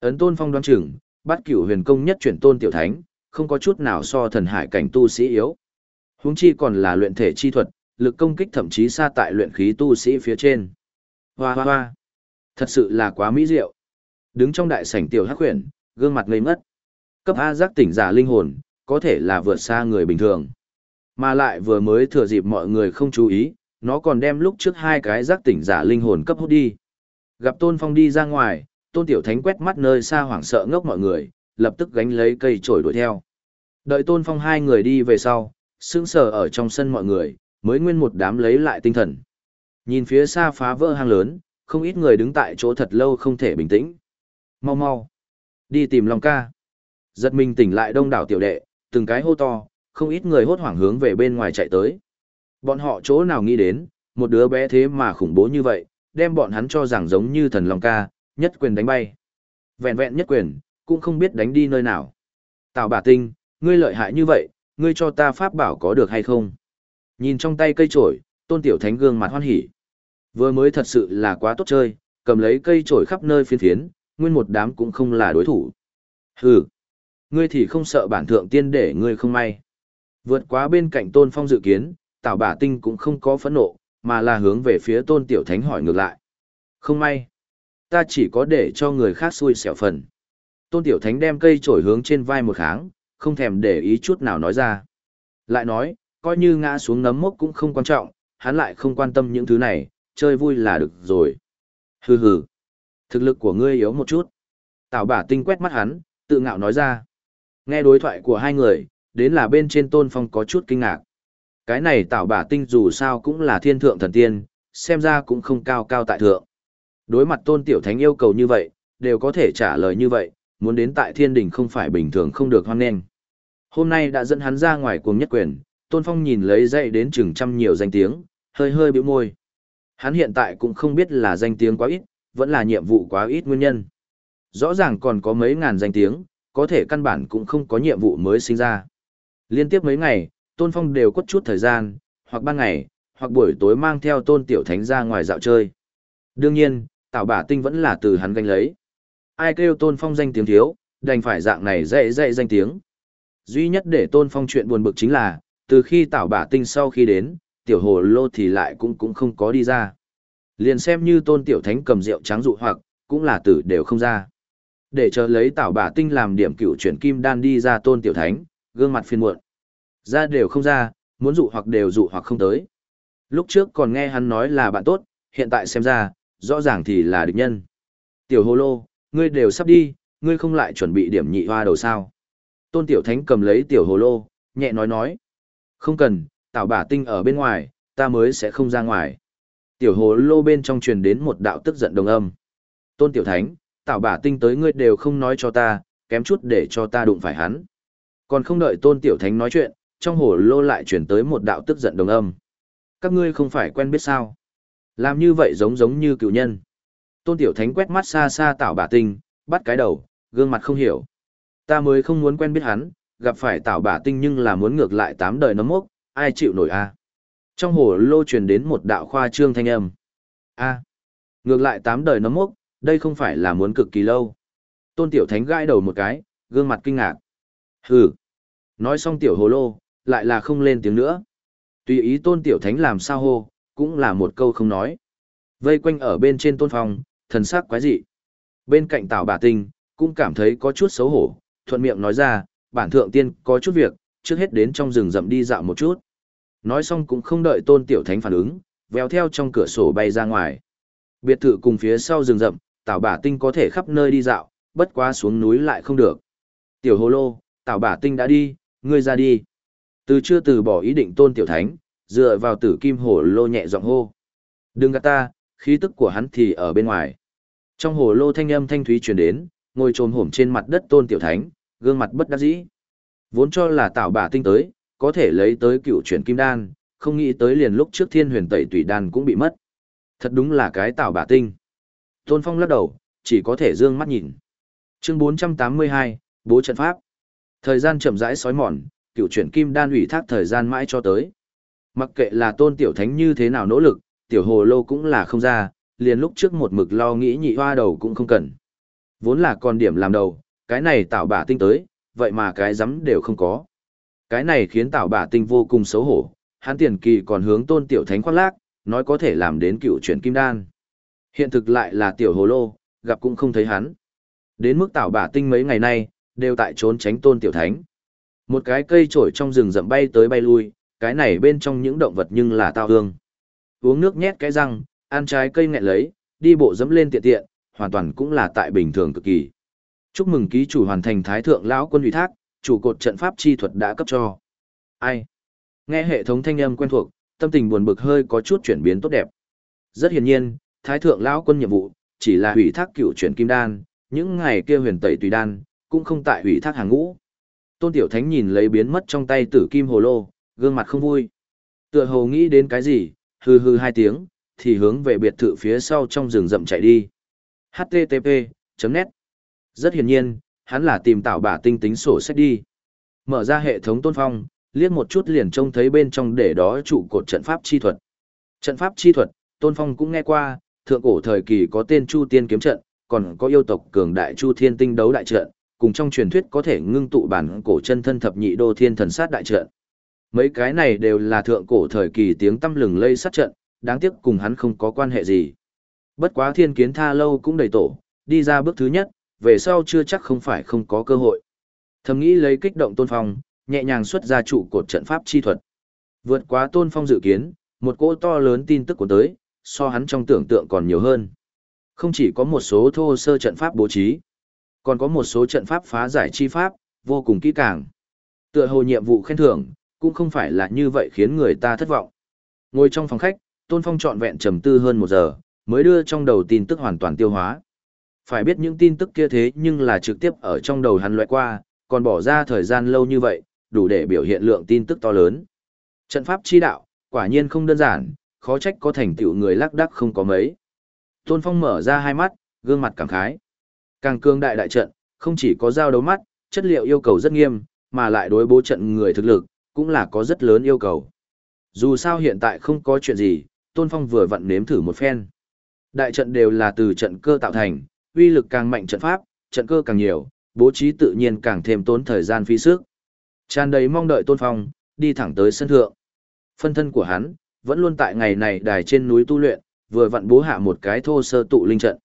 Ấn Tôn Phong đoán chừng, bắt cửu huyền công nhất chuyển tôn tiểu thánh, không có chút nào so thần hải cảnh tu sĩ yếu. Huống chi còn là luyện thể chi thuật, lực công kích thậm chí xa tại luyện khí tu sĩ phía trên. Hoa hoa hoa. Thật sự là quá mỹ diệu. Đứng trong đại sảnh tiểu hắc huyền, gương mặt ngây ngất, Cấp A giác tỉnh giả linh hồn, có thể là vượt xa người bình thường. Mà lại vừa mới thừa dịp mọi người không chú ý, nó còn đem lúc trước hai cái giác tỉnh giả linh hồn cấp hút đi. Gặp Tôn Phong đi ra ngoài, Tôn Tiểu Thánh quét mắt nơi xa hoảng sợ ngốc mọi người, lập tức gánh lấy cây chổi đuổi theo. Đợi Tôn Phong hai người đi về sau, sững sờ ở trong sân mọi người, mới nguyên một đám lấy lại tinh thần. Nhìn phía xa phá vỡ hang lớn, không ít người đứng tại chỗ thật lâu không thể bình tĩnh. Mau mau, đi tìm Long ca. Giật mình tỉnh lại đông đảo tiểu đệ, từng cái hô to, không ít người hốt hoảng hướng về bên ngoài chạy tới. Bọn họ chỗ nào nghĩ đến, một đứa bé thế mà khủng bố như vậy, đem bọn hắn cho rằng giống như thần Long ca, nhất quyền đánh bay. Vẹn vẹn nhất quyền, cũng không biết đánh đi nơi nào. Tào bà tinh, ngươi lợi hại như vậy, ngươi cho ta pháp bảo có được hay không? Nhìn trong tay cây trổi, tôn tiểu thánh gương mặt hoan hỉ. Vừa mới thật sự là quá tốt chơi, cầm lấy cây trổi khắp nơi phiên thiến, nguyên một đám cũng không là đối thủ. Hừ, ngươi thì không sợ bản thượng tiên để ngươi không may. Vượt quá bên cạnh tôn phong dự kiến, Tào bà tinh cũng không có phẫn nộ, mà là hướng về phía tôn tiểu thánh hỏi ngược lại. Không may, ta chỉ có để cho người khác xui xẻo phần. Tôn tiểu thánh đem cây trổi hướng trên vai một kháng, không thèm để ý chút nào nói ra. Lại nói, coi như ngã xuống nấm mốc cũng không quan trọng, hắn lại không quan tâm những thứ này, chơi vui là được rồi. Hừ hừ, thực lực của ngươi yếu một chút. Tào bả tinh quét mắt hắn, tự ngạo nói ra. Nghe đối thoại của hai người, đến là bên trên tôn phong có chút kinh ngạc. Cái này tào bả tinh dù sao cũng là thiên thượng thần tiên, xem ra cũng không cao cao tại thượng. Đối mặt tôn tiểu thánh yêu cầu như vậy, đều có thể trả lời như vậy, muốn đến tại thiên đình không phải bình thường không được hoan nghênh. Hôm nay đã dẫn hắn ra ngoài cuồng nhất quyền, Tôn Phong nhìn lấy dậy đến chừng trăm nhiều danh tiếng, hơi hơi bĩu môi. Hắn hiện tại cũng không biết là danh tiếng quá ít, vẫn là nhiệm vụ quá ít nguyên nhân. Rõ ràng còn có mấy ngàn danh tiếng, có thể căn bản cũng không có nhiệm vụ mới sinh ra. Liên tiếp mấy ngày, Tôn Phong đều quất chút thời gian, hoặc ban ngày, hoặc buổi tối mang theo Tôn Tiểu Thánh ra ngoài dạo chơi. Đương nhiên, tạo Bả Tinh vẫn là từ hắn gánh lấy. Ai kêu Tôn Phong danh tiếng thiếu, đành phải dạng này dạy dạy danh tiếng. Duy nhất để Tôn Phong chuyện buồn bực chính là, từ khi tạo Bả Tinh sau khi đến, Tiểu Hồ Lô thì lại cũng cũng không có đi ra. Liền xem như Tôn Tiểu Thánh cầm rượu trắng dụ hoặc, cũng là tử đều không ra. Để chờ lấy tạo Bả Tinh làm điểm cựu chuyển kim đan đi ra Tôn Tiểu Thánh, gương mặt phiền muộn. Ra đều không ra, muốn dụ hoặc đều dụ hoặc không tới. Lúc trước còn nghe hắn nói là bạn tốt, hiện tại xem ra, rõ ràng thì là địch nhân. Tiểu hồ lô, ngươi đều sắp đi, ngươi không lại chuẩn bị điểm nhị hoa đầu sao. Tôn Tiểu Thánh cầm lấy tiểu hồ lô, nhẹ nói nói. Không cần, tạo bả tinh ở bên ngoài, ta mới sẽ không ra ngoài. Tiểu hồ lô bên trong truyền đến một đạo tức giận đồng âm. Tôn Tiểu Thánh, tạo bả tinh tới ngươi đều không nói cho ta, kém chút để cho ta đụng phải hắn. Còn không đợi Tôn Tiểu Thánh nói chuyện, trong hồ lô lại chuyển tới một đạo tức giận đồng âm. Các ngươi không phải quen biết sao. Làm như vậy giống giống như cựu nhân. Tôn Tiểu Thánh quét mắt xa xa Tảo Bả Tinh, bắt cái đầu, gương mặt không hiểu. Ta mới không muốn quen biết hắn, gặp phải Tảo Bả Tinh nhưng là muốn ngược lại tám đời nấm mốc, ai chịu nổi a? Trong hồ lô truyền đến một đạo khoa trương thanh âm. A, ngược lại tám đời nấm mốc, đây không phải là muốn cực kỳ lâu. Tôn Tiểu Thánh gãi đầu một cái, gương mặt kinh ngạc. Hừ. Nói xong Tiểu Hồ Lô, lại là không lên tiếng nữa. Tùy ý Tôn Tiểu Thánh làm sao hô, cũng là một câu không nói. Vây quanh ở bên trên tôn phong, thần sắc quái dị. Bên cạnh Tào Bà Tinh, cũng cảm thấy có chút xấu hổ, thuận miệng nói ra, bản thượng tiên có chút việc, trước hết đến trong rừng rậm đi dạo một chút. Nói xong cũng không đợi tôn tiểu thánh phản ứng, vèo theo trong cửa sổ bay ra ngoài. Biệt thự cùng phía sau rừng rậm, Tào Bà Tinh có thể khắp nơi đi dạo, bất quá xuống núi lại không được. Tiểu hồ lô, Tào Bà Tinh đã đi, ngươi ra đi. Từ chưa từ bỏ ý định tôn tiểu thánh, dựa vào tử kim hồ lô nhẹ giọng hô. Đừng gạt ta, khí tức của hắn thì ở bên ngoài. Trong hồ lô thanh âm thanh thúy truyền đến, ngồi trồm hổm trên mặt đất tôn tiểu thánh, gương mặt bất đắc dĩ. Vốn cho là tạo bà tinh tới, có thể lấy tới cựu chuyển kim đan, không nghĩ tới liền lúc trước thiên huyền tẩy tùy đan cũng bị mất. Thật đúng là cái tạo bà tinh. Tôn Phong lắc đầu, chỉ có thể dương mắt nhìn. Chương 482, Bố trận pháp. Thời gian chậm rãi sói mòn, cựu chuyển kim đan ủy thác thời gian mãi cho tới. Mặc kệ là tôn tiểu thánh như thế nào nỗ lực, tiểu hồ lô cũng là không ra, liền lúc trước một mực lo nghĩ nhị hoa đầu cũng không cần. Vốn là con điểm làm đầu, cái này tạo bả tinh tới, vậy mà cái rắm đều không có. Cái này khiến tạo bả tinh vô cùng xấu hổ, hắn tiền kỳ còn hướng tôn tiểu thánh khoác lác, nói có thể làm đến cựu chuyển kim đan. Hiện thực lại là tiểu hồ lô, gặp cũng không thấy hắn. Đến mức tạo bả tinh mấy ngày nay, đều tại trốn tránh tôn tiểu thánh. Một cái cây trổi trong rừng rậm bay tới bay lui, cái này bên trong những động vật nhưng là tao hương. Uống nước nhét cái răng, ăn trái cây nghẹn lấy, đi bộ dẫm lên tiện tiện, hoàn toàn cũng là tại bình thường cực kỳ. Chúc mừng ký chủ hoàn thành thái thượng lão quân ủy thác, chủ cột trận pháp chi thuật đã cấp cho. Ai? Nghe hệ thống thanh âm quen thuộc, tâm tình buồn bực hơi có chút chuyển biến tốt đẹp. Rất hiển nhiên, thái thượng lão quân nhiệm vụ chỉ là hủy thác cựu chuyển kim đan, những ngày kia huyền tẩy tùy đan, cũng không tại hủy thác hàng ngũ. Tôn Tiểu Thánh nhìn lấy biến mất trong tay tử kim hồ lô, gương mặt không vui. Tựa hồ nghĩ đến cái gì, hừ hừ hai tiếng, thì hướng về biệt thự phía sau trong rừng rậm chạy đi. HTTP, net. Rất hiển nhiên, hắn là tìm tạo bả tinh tính sổ sách đi. Mở ra hệ thống tôn phong, liếc một chút liền trông thấy bên trong để đó trụ cột trận pháp chi thuật. Trận pháp chi thuật, tôn phong cũng nghe qua, thượng cổ thời kỳ có tên Chu Tiên kiếm trận, còn có yêu tộc cường đại Chu Thiên tinh đấu đại trận, cùng trong truyền thuyết có thể ngưng tụ bản cổ chân thân thập nhị đô thiên thần sát đại trận. Mấy cái này đều là thượng cổ thời kỳ tiếng tâm lừng lây sát trận, đáng tiếc cùng hắn không có quan hệ gì. Bất quá thiên kiến tha lâu cũng đầy tổ, đi ra bước thứ nhất, về sau chưa chắc không phải không có cơ hội. Thầm nghĩ lấy kích động tôn phong, nhẹ nhàng xuất ra trụ cột trận pháp chi thuật. Vượt quá tôn phong dự kiến, một cỗ to lớn tin tức của tới, so hắn trong tưởng tượng còn nhiều hơn. Không chỉ có một số thô sơ trận pháp bố trí, còn có một số trận pháp phá giải chi pháp, vô cùng kỹ càng. Tựa hồ nhiệm vụ khen thưởng, cũng không phải là như vậy khiến người ta thất vọng. Ngồi trong phòng khách, Tôn Phong trọn vẹn trầm tư hơn một giờ, mới đưa trong đầu tin tức hoàn toàn tiêu hóa. Phải biết những tin tức kia thế nhưng là trực tiếp ở trong đầu hắn loại qua, còn bỏ ra thời gian lâu như vậy, đủ để biểu hiện lượng tin tức to lớn. Trận pháp chi đạo, quả nhiên không đơn giản, khó trách có thành tựu người lác đắc không có mấy. Tôn Phong mở ra hai mắt, gương mặt cảm khái. Càng cương đại đại trận, không chỉ có giao đấu mắt, chất liệu yêu cầu rất nghiêm, mà lại đối bố trận người thực lực, cũng là có rất lớn yêu cầu. Dù sao hiện tại không có chuyện gì, Tôn Phong vừa vặn nếm thử một phen. Đại trận đều là từ trận cơ tạo thành, uy lực càng mạnh trận pháp, trận cơ càng nhiều, bố trí tự nhiên càng thêm tốn thời gian phí sức. Tràn đầy mong đợi Tôn Phong, đi thẳng tới sân thượng. Phân thân của hắn, vẫn luôn tại ngày này đài trên núi tu luyện, vừa vặn bố hạ một cái thô sơ tụ linh trận.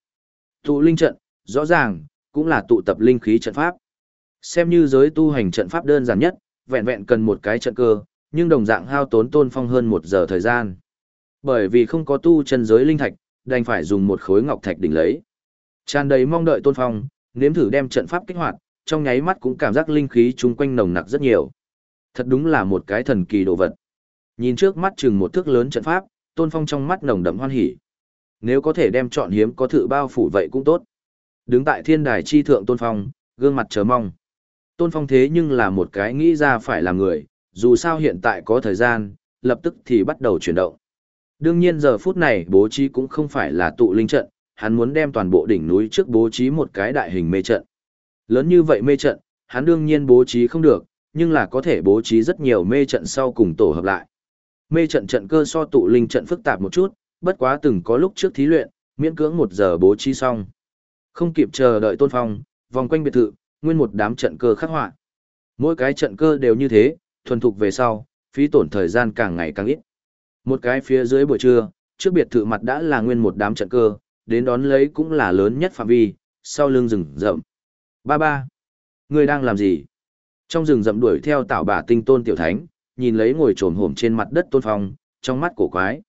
Tụ linh trận, rõ ràng, cũng là tụ tập linh khí trận pháp. Xem như giới tu hành trận pháp đơn giản nhất, vẹn vẹn cần một cái trận cơ, nhưng đồng dạng hao tốn tôn phong hơn một giờ thời gian. Bởi vì không có tu chân giới linh thạch, đành phải dùng một khối ngọc thạch đỉnh lấy. Tràn đầy mong đợi tôn phong, nếm thử đem trận pháp kích hoạt, trong nháy mắt cũng cảm giác linh khí chung quanh nồng nặc rất nhiều. Thật đúng là một cái thần kỳ đồ vật. Nhìn trước mắt chừng một thước lớn trận pháp, tôn phong trong mắt nồng đậm hoan hỉ. Nếu có thể đem chọn hiếm có thử bao phủ vậy cũng tốt. Đứng tại thiên đài chi thượng tôn phong, gương mặt chờ mong. Tôn phong thế nhưng là một cái nghĩ ra phải làm người, dù sao hiện tại có thời gian, lập tức thì bắt đầu chuyển động. Đương nhiên giờ phút này bố trí cũng không phải là tụ linh trận, hắn muốn đem toàn bộ đỉnh núi trước bố trí một cái đại hình mê trận. Lớn như vậy mê trận, hắn đương nhiên bố trí không được, nhưng là có thể bố trí rất nhiều mê trận sau cùng tổ hợp lại. Mê trận trận cơ so tụ linh trận phức tạp một chút, bất quá từng có lúc trước thí luyện, miễn cưỡng một giờ bố trí xong. Không kịp chờ đợi tôn phong, vòng quanh biệt thự, nguyên một đám trận cơ khắc họa. Mỗi cái trận cơ đều như thế, thuần thục về sau, phí tổn thời gian càng ngày càng ít. Một cái phía dưới buổi trưa, trước biệt thự mặt đã là nguyên một đám trận cơ, đến đón lấy cũng là lớn nhất phạm vi, sau lưng rừng rậm. Ba ba, người đang làm gì? Trong rừng rậm đuổi theo tạo bà tinh tôn tiểu thánh, nhìn lấy ngồi trồm hổm trên mặt đất tôn phong, trong mắt cổ quái.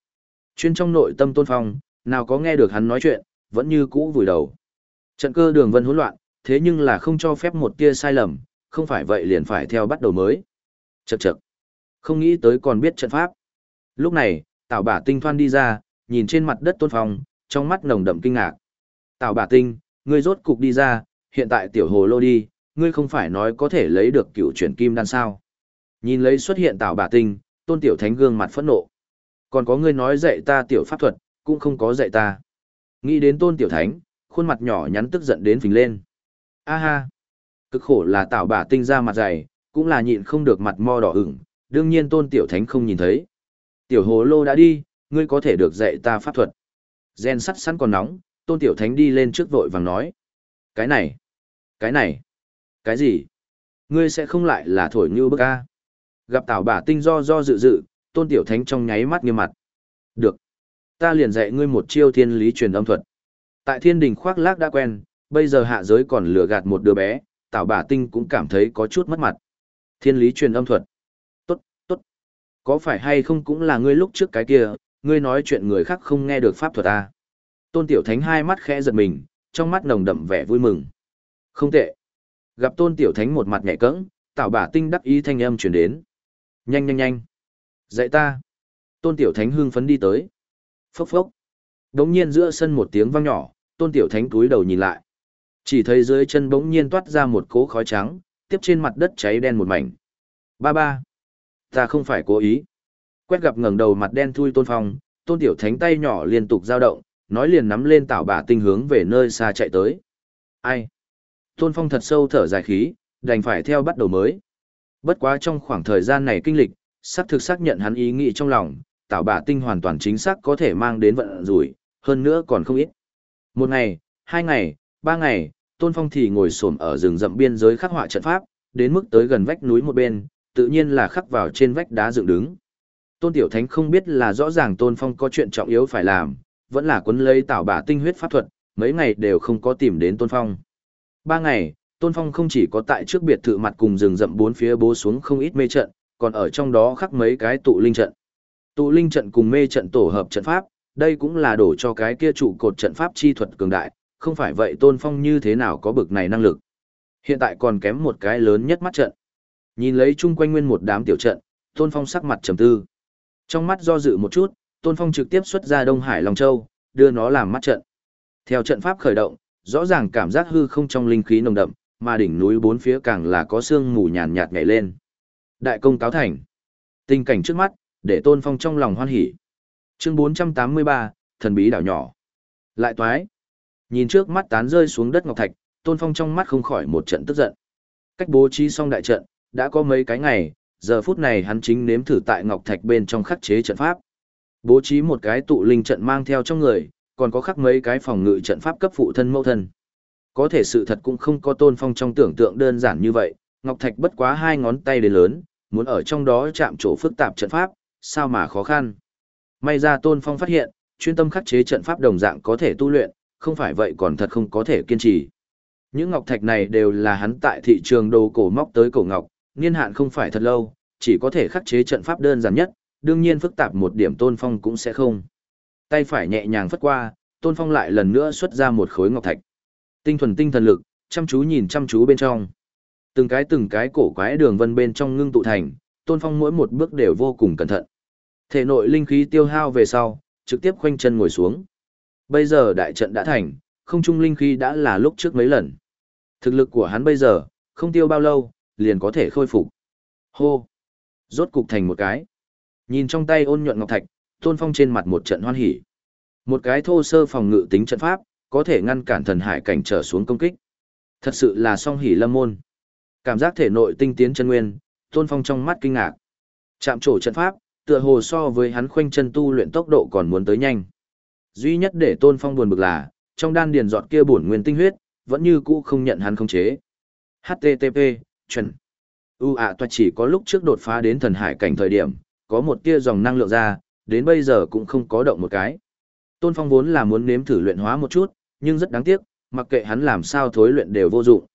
Chuyên trong nội tâm tôn phong, nào có nghe được hắn nói chuyện, vẫn như cũ vùi đầu. Trận cơ đường vân hỗn loạn, thế nhưng là không cho phép một tia sai lầm, không phải vậy liền phải theo bắt đầu mới. Chậc chậc. Không nghĩ tới còn biết trận pháp. Lúc này, Tào Bả Tinh thoan đi ra, nhìn trên mặt đất Tôn Phong, trong mắt nồng đậm kinh ngạc. Tào Bả Tinh, ngươi rốt cục đi ra, hiện tại tiểu hồ lô đi, ngươi không phải nói có thể lấy được cựu chuyển kim đan sao. Nhìn lấy xuất hiện Tào Bả Tinh, Tôn Tiểu Thánh gương mặt phẫn nộ. Còn có ngươi nói dạy ta tiểu pháp thuật, cũng không có dạy ta. Nghĩ đến Tôn Tiểu Thánh, khuôn mặt nhỏ nhắn tức giận đến phình lên. A ha! Cực khổ là tạo Bả Tinh ra mặt dày, cũng là nhịn không được mặt mo đỏ ửng, đương nhiên Tôn Tiểu Thánh không nhìn thấy. Tiểu hồ lô đã đi, ngươi có thể được dạy ta pháp thuật. Gen sắt sẵn còn nóng, tôn tiểu thánh đi lên trước vội vàng nói. Cái này, cái này, cái gì? Ngươi sẽ không lại là thổi như bức a? Gặp tảo bả tinh do do dự dự, tôn tiểu thánh trong nháy mắt nghiêm mặt. Được. Ta liền dạy ngươi một chiêu thiên lý truyền âm thuật. Tại thiên đình khoác lác đã quen, bây giờ hạ giới còn lừa gạt một đứa bé, tảo bả tinh cũng cảm thấy có chút mất mặt. Thiên lý truyền âm thuật. tốt, tốt, Có phải hay không cũng là ngươi lúc trước cái kia, ngươi nói chuyện người khác không nghe được pháp thuật à? Tôn Tiểu Thánh hai mắt khẽ giật mình, trong mắt nồng đậm vẻ vui mừng. Không tệ. Gặp Tôn Tiểu Thánh một mặt nhẹ cẫng, tạo bả tinh đắc ý thanh âm truyền đến. Nhanh nhanh nhanh. Dạy ta. Tôn Tiểu Thánh hưng phấn đi tới. Phốc phốc. Đống nhiên giữa sân một tiếng vang nhỏ, Tôn Tiểu Thánh túi đầu nhìn lại. Chỉ thấy dưới chân bỗng nhiên toát ra một cỗ khói trắng, tiếp trên mặt đất cháy đen một mảnh. Ba ba. Ta không phải cố ý. Quét gặp ngẩng đầu mặt đen thui tôn phong, tôn tiểu thánh tay nhỏ liên tục dao động, nói liền nắm lên tạo bả tinh hướng về nơi xa chạy tới. Ai? Tôn phong thật sâu thở dài khí, đành phải theo bắt đầu mới. Bất quá trong khoảng thời gian này kinh lịch, sắp thực xác nhận hắn ý nghĩ trong lòng, tạo bả tinh hoàn toàn chính xác có thể mang đến vận rủi, hơn nữa còn không ít. Một ngày, hai ngày, ba ngày, Tôn Phong thì ngồi xổm ở rừng rậm biên giới khắc họa trận pháp, đến mức tới gần vách núi một bên, tự nhiên là khắc vào trên vách đá dựng đứng. Tôn Tiểu Thánh không biết là rõ ràng Tôn Phong có chuyện trọng yếu phải làm, vẫn là quấn lấy tạo bả tinh huyết pháp thuật, mấy ngày đều không có tìm đến Tôn Phong. Ba ngày, Tôn Phong không chỉ có tại trước biệt thự mặt cùng rừng rậm bốn phía bố xuống không ít mê trận, còn ở trong đó khắc mấy cái tụ linh trận. Tụ linh trận cùng mê trận tổ hợp trận pháp, đây cũng là đổ cho cái kia trụ cột trận pháp chi thuật cường đại, không phải vậy Tôn Phong như thế nào có bực này năng lực. Hiện tại còn kém một cái lớn nhất mắt trận. Nhìn lấy chung quanh nguyên một đám tiểu trận, Tôn Phong sắc mặt trầm tư. Trong mắt do dự một chút, Tôn Phong trực tiếp xuất ra Đông Hải Long Châu, đưa nó làm mắt trận. Theo trận pháp khởi động, rõ ràng cảm giác hư không trong linh khí nồng đậm, mà đỉnh núi bốn phía càng là có sương mù nhàn nhạt nhảy lên. Đại công cáo thành. Tình cảnh trước mắt, để Tôn Phong trong lòng hoan hỉ. Chương 483, thần bí đảo nhỏ. Lại toái. Nhìn trước mắt tán rơi xuống đất ngọc thạch, Tôn Phong trong mắt không khỏi một trận tức giận. Cách bố trí xong đại trận, đã có mấy cái ngày, giờ phút này hắn chính nếm thử tại ngọc thạch bên trong khắc chế trận pháp. Bố trí một cái tụ linh trận mang theo trong người, còn có khắc mấy cái phòng ngự trận pháp cấp phụ thân mẫu thân. Có thể sự thật cũng không có Tôn Phong trong tưởng tượng đơn giản như vậy, ngọc thạch bất quá hai ngón tay đến lớn, muốn ở trong đó chạm chỗ phức tạp trận pháp, sao mà khó khăn. May ra Tôn Phong phát hiện, chuyên tâm khắc chế trận pháp đồng dạng có thể tu luyện, không phải vậy còn thật không có thể kiên trì. Những ngọc thạch này đều là hắn tại thị trường đồ cổ móc tới cổ ngọc, niên hạn không phải thật lâu, chỉ có thể khắc chế trận pháp đơn giản nhất, đương nhiên phức tạp một điểm Tôn Phong cũng sẽ không. Tay phải nhẹ nhàng phất qua, Tôn Phong lại lần nữa xuất ra một khối ngọc thạch. Tinh thuần tinh thần lực, chăm chú nhìn chăm chú bên trong. Từng cái từng cái cổ quái đường vân bên trong ngưng tụ thành, Tôn Phong mỗi một bước đều vô cùng cẩn thận. Thể nội linh khí tiêu hao về sau, trực tiếp khoanh chân ngồi xuống. Bây giờ đại trận đã thành, không trung linh khí đã là lúc trước mấy lần. Thực lực của hắn bây giờ, không tiêu bao lâu, liền có thể khôi phục. Hô! Rốt cục thành một cái. Nhìn trong tay ôn nhuận ngọc thạch, Tôn Phong trên mặt một trận hoan hỉ. Một cái thô sơ phòng ngự tính trận pháp, có thể ngăn cản thần hải cảnh trở xuống công kích. Thật sự là song hỉ lâm môn. Cảm giác thể nội tinh tiến chân nguyên, Tôn Phong trong mắt kinh ngạc. Chạm trổ trận pháp, tựa hồ so với hắn khoanh chân tu luyện tốc độ còn muốn tới nhanh. Duy nhất để Tôn Phong buồn bực là, trong đan điền giọt kia bổn nguyên tinh huyết, vẫn như cũ không nhận hắn khống chế. HTTP, chuẩn. U ạ toa chỉ có lúc trước đột phá đến thần hải cảnh thời điểm, có một tia dòng năng lượng ra, đến bây giờ cũng không có động một cái. Tôn Phong vốn là muốn nếm thử luyện hóa một chút, nhưng rất đáng tiếc, mặc kệ hắn làm sao thối luyện đều vô dụng.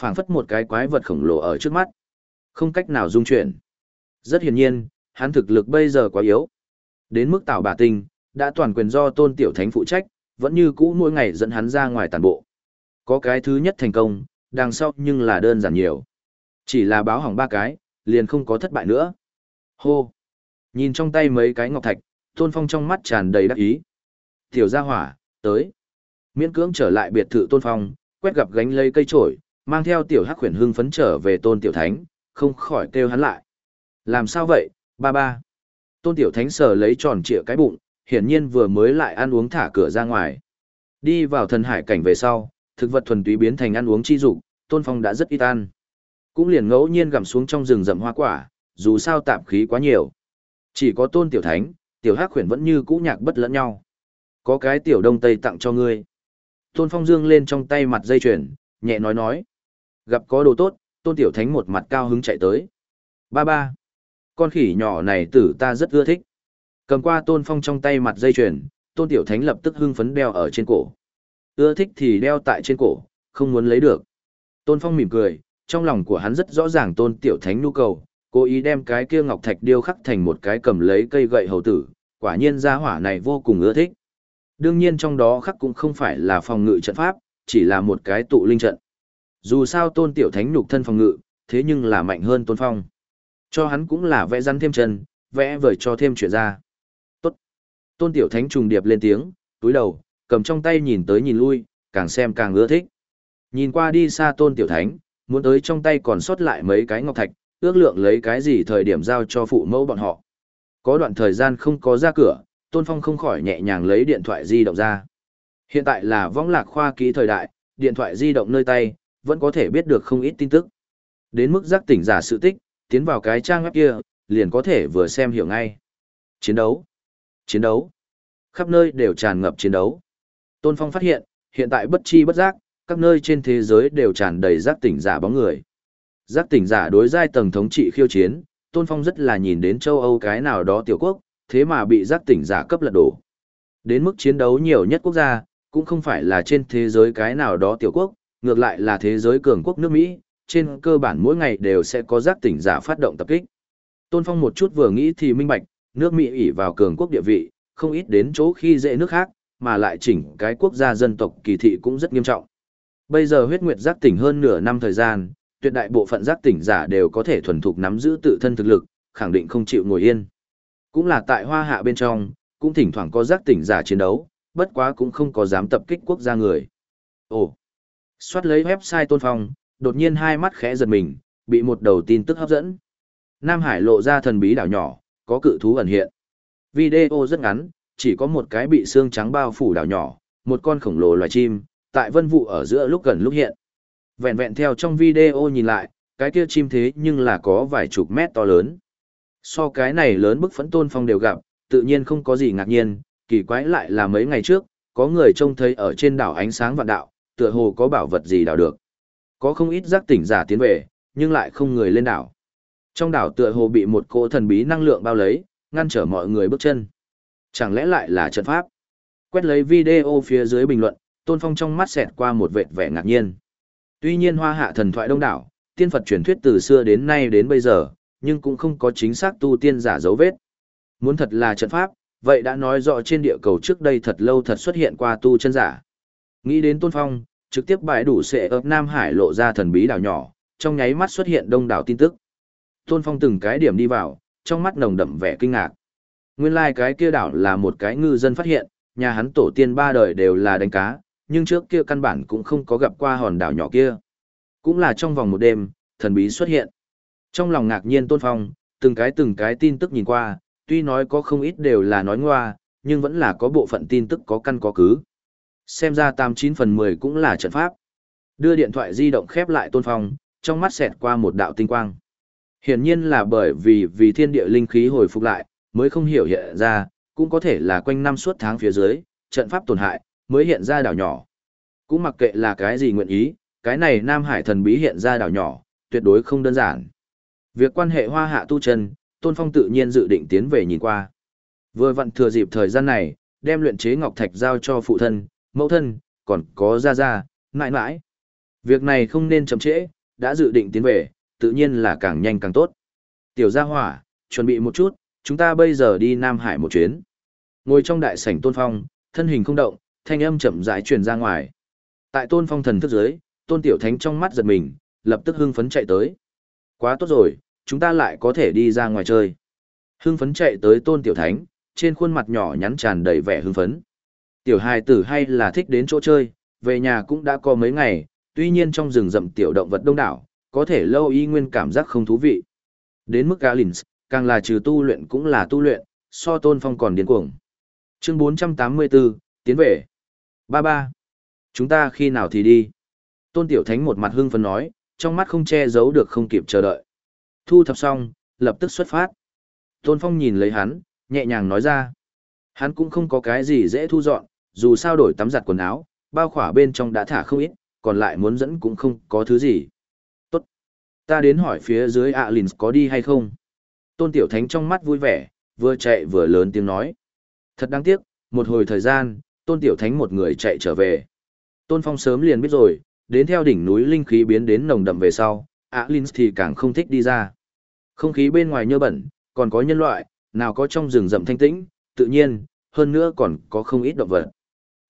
phảng phất một cái quái vật khổng lồ ở trước mắt. Không cách nào dung chuyển. Rất hiển nhiên, hắn thực lực bây giờ quá yếu. Đến mức tạo bà tinh, đã toàn quyền do tôn tiểu thánh phụ trách, vẫn như cũ mỗi ngày dẫn hắn ra ngoài tàn bộ. Có cái thứ nhất thành công, đằng sau nhưng là đơn giản nhiều. Chỉ là báo hỏng ba cái, liền không có thất bại nữa. Hô! Nhìn trong tay mấy cái ngọc thạch, tôn phong trong mắt tràn đầy đắc ý. Tiểu gia hỏa, tới. Miễn cưỡng trở lại biệt thự tôn phong, quét gặp gánh lấy cây trổi, mang theo tiểu hắc khuyển hưng phấn trở về tôn tiểu thánh, không khỏi kêu hắn lại. Làm sao vậy, ba ba? Tôn tiểu thánh sờ lấy tròn trịa cái bụng, hiển nhiên vừa mới lại ăn uống thả cửa ra ngoài. Đi vào thần hải cảnh về sau, thực vật thuần túy biến thành ăn uống chi dục, tôn phong đã rất ít ăn. Cũng liền ngẫu nhiên gặm xuống trong rừng rậm hoa quả, dù sao tạm khí quá nhiều. Chỉ có tôn tiểu thánh, tiểu hắc Huyền vẫn như cũ nhạc bất lẫn nhau. Có cái tiểu đông tây tặng cho ngươi. Tôn phong dương lên trong tay mặt dây chuyền, nhẹ nói nói. Gặp có đồ tốt, tôn tiểu thánh một mặt cao hứng chạy tới. Ba ba. Con khỉ nhỏ này tử ta rất ưa thích. Cầm qua tôn phong trong tay mặt dây chuyền, tôn tiểu thánh lập tức hưng phấn đeo ở trên cổ. Ưa thích thì đeo tại trên cổ, không muốn lấy được. Tôn phong mỉm cười, trong lòng của hắn rất rõ ràng tôn tiểu thánh nhu cầu, cố ý đem cái kia ngọc thạch điêu khắc thành một cái cầm lấy cây gậy hầu tử, quả nhiên gia hỏa này vô cùng ưa thích. Đương nhiên trong đó khắc cũng không phải là phòng ngự trận pháp, chỉ là một cái tụ linh trận. Dù sao tôn tiểu thánh nhục thân phòng ngự, thế nhưng là mạnh hơn tôn phong. Cho hắn cũng là vẽ rắn thêm chân, vẽ vời cho thêm chuyện ra. Tôn Tiểu Thánh trùng điệp lên tiếng, túi đầu, cầm trong tay nhìn tới nhìn lui, càng xem càng ưa thích. Nhìn qua đi xa Tôn Tiểu Thánh, muốn tới trong tay còn sót lại mấy cái ngọc thạch, ước lượng lấy cái gì thời điểm giao cho phụ mẫu bọn họ. Có đoạn thời gian không có ra cửa, Tôn Phong không khỏi nhẹ nhàng lấy điện thoại di động ra. Hiện tại là võng lạc khoa ký thời đại, điện thoại di động nơi tay, vẫn có thể biết được không ít tin tức. Đến mức giác tỉnh giả sự tích, tiến vào cái trang web kia, liền có thể vừa xem hiểu ngay. Chiến đấu. Chiến đấu. Khắp nơi đều tràn ngập chiến đấu. Tôn Phong phát hiện, hiện tại bất chi bất giác, các nơi trên thế giới đều tràn đầy giác tỉnh giả bóng người. Giác tỉnh giả đối giai tầng thống trị khiêu chiến, Tôn Phong rất là nhìn đến châu Âu cái nào đó tiểu quốc, thế mà bị giác tỉnh giả cấp lật đổ. Đến mức chiến đấu nhiều nhất quốc gia, cũng không phải là trên thế giới cái nào đó tiểu quốc, ngược lại là thế giới cường quốc nước Mỹ, trên cơ bản mỗi ngày đều sẽ có giác tỉnh giả phát động tập kích. Tôn Phong một chút vừa nghĩ thì minh bạch, nước Mỹ ỷ vào cường quốc địa vị, không ít đến chỗ khi dễ nước khác, mà lại chỉnh cái quốc gia dân tộc kỳ thị cũng rất nghiêm trọng. Bây giờ huyết nguyệt giác tỉnh hơn nửa năm thời gian, tuyệt đại bộ phận giác tỉnh giả đều có thể thuần thục nắm giữ tự thân thực lực, khẳng định không chịu ngồi yên. Cũng là tại hoa hạ bên trong, cũng thỉnh thoảng có giác tỉnh giả chiến đấu, bất quá cũng không có dám tập kích quốc gia người. Ồ! Xoát lấy website tôn phong, đột nhiên hai mắt khẽ giật mình, bị một đầu tin tức hấp dẫn. Nam Hải lộ ra thần bí đảo nhỏ, có cự thú ẩn hiện. Video rất ngắn, chỉ có một cái bị xương trắng bao phủ đảo nhỏ, một con khổng lồ loài chim, tại vân vụ ở giữa lúc gần lúc hiện. Vẹn vẹn theo trong video nhìn lại, cái kia chim thế nhưng là có vài chục mét to lớn. So cái này lớn bức phẫn tôn phong đều gặp, tự nhiên không có gì ngạc nhiên, kỳ quái lại là mấy ngày trước, có người trông thấy ở trên đảo ánh sáng vạn đạo, tựa hồ có bảo vật gì đảo được. Có không ít giác tỉnh giả tiến về, nhưng lại không người lên đảo. Trong đảo tựa hồ bị một cỗ thần bí năng lượng bao lấy, ngăn trở mọi người bước chân. Chẳng lẽ lại là trận pháp? Quét lấy video phía dưới bình luận, Tôn Phong trong mắt xẹt qua một vệt vẻ ngạc nhiên. Tuy nhiên hoa hạ thần thoại đông đảo, tiên Phật truyền thuyết từ xưa đến nay đến bây giờ, nhưng cũng không có chính xác tu tiên giả dấu vết. Muốn thật là trận pháp, vậy đã nói rõ trên địa cầu trước đây thật lâu thật xuất hiện qua tu chân giả. Nghĩ đến Tôn Phong, trực tiếp bãi đủ sệ ấp Nam Hải lộ ra thần bí đảo nhỏ, trong nháy mắt xuất hiện đông đảo tin tức. Tôn Phong từng cái điểm đi vào, trong mắt nồng đậm vẻ kinh ngạc. Nguyên lai like cái kia đảo là một cái ngư dân phát hiện, nhà hắn tổ tiên ba đời đều là đánh cá, nhưng trước kia căn bản cũng không có gặp qua hòn đảo nhỏ kia. Cũng là trong vòng một đêm, thần bí xuất hiện. Trong lòng ngạc nhiên Tôn Phong, từng cái từng cái tin tức nhìn qua, tuy nói có không ít đều là nói ngoa, nhưng vẫn là có bộ phận tin tức có căn có cứ. Xem ra 89 phần 10 cũng là trận pháp. Đưa điện thoại di động khép lại Tôn Phong, trong mắt xẹt qua một đạo tinh quang. Hiển nhiên là bởi vì vì thiên địa linh khí hồi phục lại, mới không hiểu hiện ra, cũng có thể là quanh năm suốt tháng phía dưới, trận pháp tổn hại, mới hiện ra đảo nhỏ. Cũng mặc kệ là cái gì nguyện ý, cái này Nam Hải thần bí hiện ra đảo nhỏ, tuyệt đối không đơn giản. Việc quan hệ hoa hạ tu chân, Tôn Phong tự nhiên dự định tiến về nhìn qua. Vừa vặn thừa dịp thời gian này, đem luyện chế ngọc thạch giao cho phụ thân, mẫu thân, còn có ra ra, mãi mãi. Việc này không nên chậm trễ, đã dự định tiến về, tự nhiên là càng nhanh càng tốt. Tiểu gia hỏa, chuẩn bị một chút, chúng ta bây giờ đi Nam Hải một chuyến. Ngồi trong đại sảnh Tôn Phong, thân hình không động, thanh âm chậm rãi truyền ra ngoài. Tại Tôn Phong thần thức dưới, Tôn Tiểu Thánh trong mắt giật mình, lập tức hưng phấn chạy tới. Quá tốt rồi, chúng ta lại có thể đi ra ngoài chơi. Hưng phấn chạy tới Tôn Tiểu Thánh, trên khuôn mặt nhỏ nhắn tràn đầy vẻ hưng phấn. Tiểu hài tử hay là thích đến chỗ chơi, về nhà cũng đã có mấy ngày, tuy nhiên trong rừng rậm tiểu động vật đông đảo, có thể lâu y nguyên cảm giác không thú vị. Đến mức Galins, càng là trừ tu luyện cũng là tu luyện, so tôn phong còn điên cuồng. Chương 484, tiến về. Ba ba. Chúng ta khi nào thì đi? Tôn Tiểu Thánh một mặt hưng phấn nói, trong mắt không che giấu được không kịp chờ đợi. Thu thập xong, lập tức xuất phát. Tôn Phong nhìn lấy hắn, nhẹ nhàng nói ra. Hắn cũng không có cái gì dễ thu dọn, dù sao đổi tắm giặt quần áo, bao khỏa bên trong đã thả không ít, còn lại muốn dẫn cũng không có thứ gì. Ta đến hỏi phía dưới ạ Alins có đi hay không? Tôn Tiểu Thánh trong mắt vui vẻ, vừa chạy vừa lớn tiếng nói. Thật đáng tiếc, một hồi thời gian, Tôn Tiểu Thánh một người chạy trở về. Tôn Phong sớm liền biết rồi, đến theo đỉnh núi linh khí biến đến nồng đậm về sau, ạ Alins thì càng không thích đi ra. Không khí bên ngoài nhơ bẩn, còn có nhân loại, nào có trong rừng rậm thanh tĩnh, tự nhiên, hơn nữa còn có không ít động vật.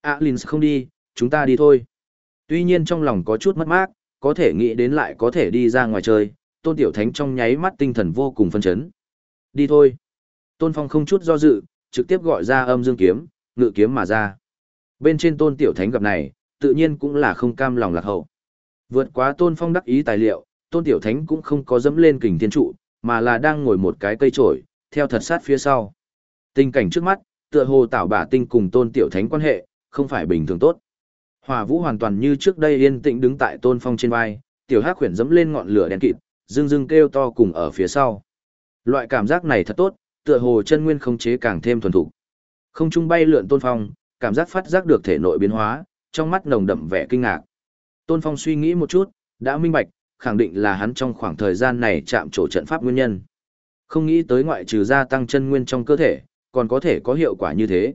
ạ Alins không đi, chúng ta đi thôi. Tuy nhiên trong lòng có chút mất mát, có thể nghĩ đến lại có thể đi ra ngoài chơi, Tôn Tiểu Thánh trong nháy mắt tinh thần vô cùng phân chấn. Đi thôi. Tôn Phong không chút do dự, trực tiếp gọi ra âm dương kiếm, ngự kiếm mà ra. Bên trên Tôn Tiểu Thánh gặp này, tự nhiên cũng là không cam lòng lạc hậu. Vượt quá Tôn Phong đắc ý tài liệu, Tôn Tiểu Thánh cũng không có dẫm lên kình thiên trụ, mà là đang ngồi một cái cây trổi, theo thật sát phía sau. Tình cảnh trước mắt, tựa hồ tảo bả tinh cùng Tôn Tiểu Thánh quan hệ, không phải bình thường tốt. Hỏa Vũ hoàn toàn như trước đây yên tĩnh đứng tại Tôn Phong trên vai, tiểu hắc khuyển dẫm lên ngọn lửa đen kịt, rưng rưng kêu to cùng ở phía sau. Loại cảm giác này thật tốt, tựa hồ chân nguyên không chế càng thêm thuần thục. Không trung bay lượn Tôn Phong, cảm giác phát giác được thể nội biến hóa, trong mắt nồng đậm vẻ kinh ngạc. Tôn Phong suy nghĩ một chút, đã minh bạch, khẳng định là hắn trong khoảng thời gian này chạm trổ trận pháp nguyên nhân. Không nghĩ tới ngoại trừ gia tăng chân nguyên trong cơ thể, còn có thể có hiệu quả như thế.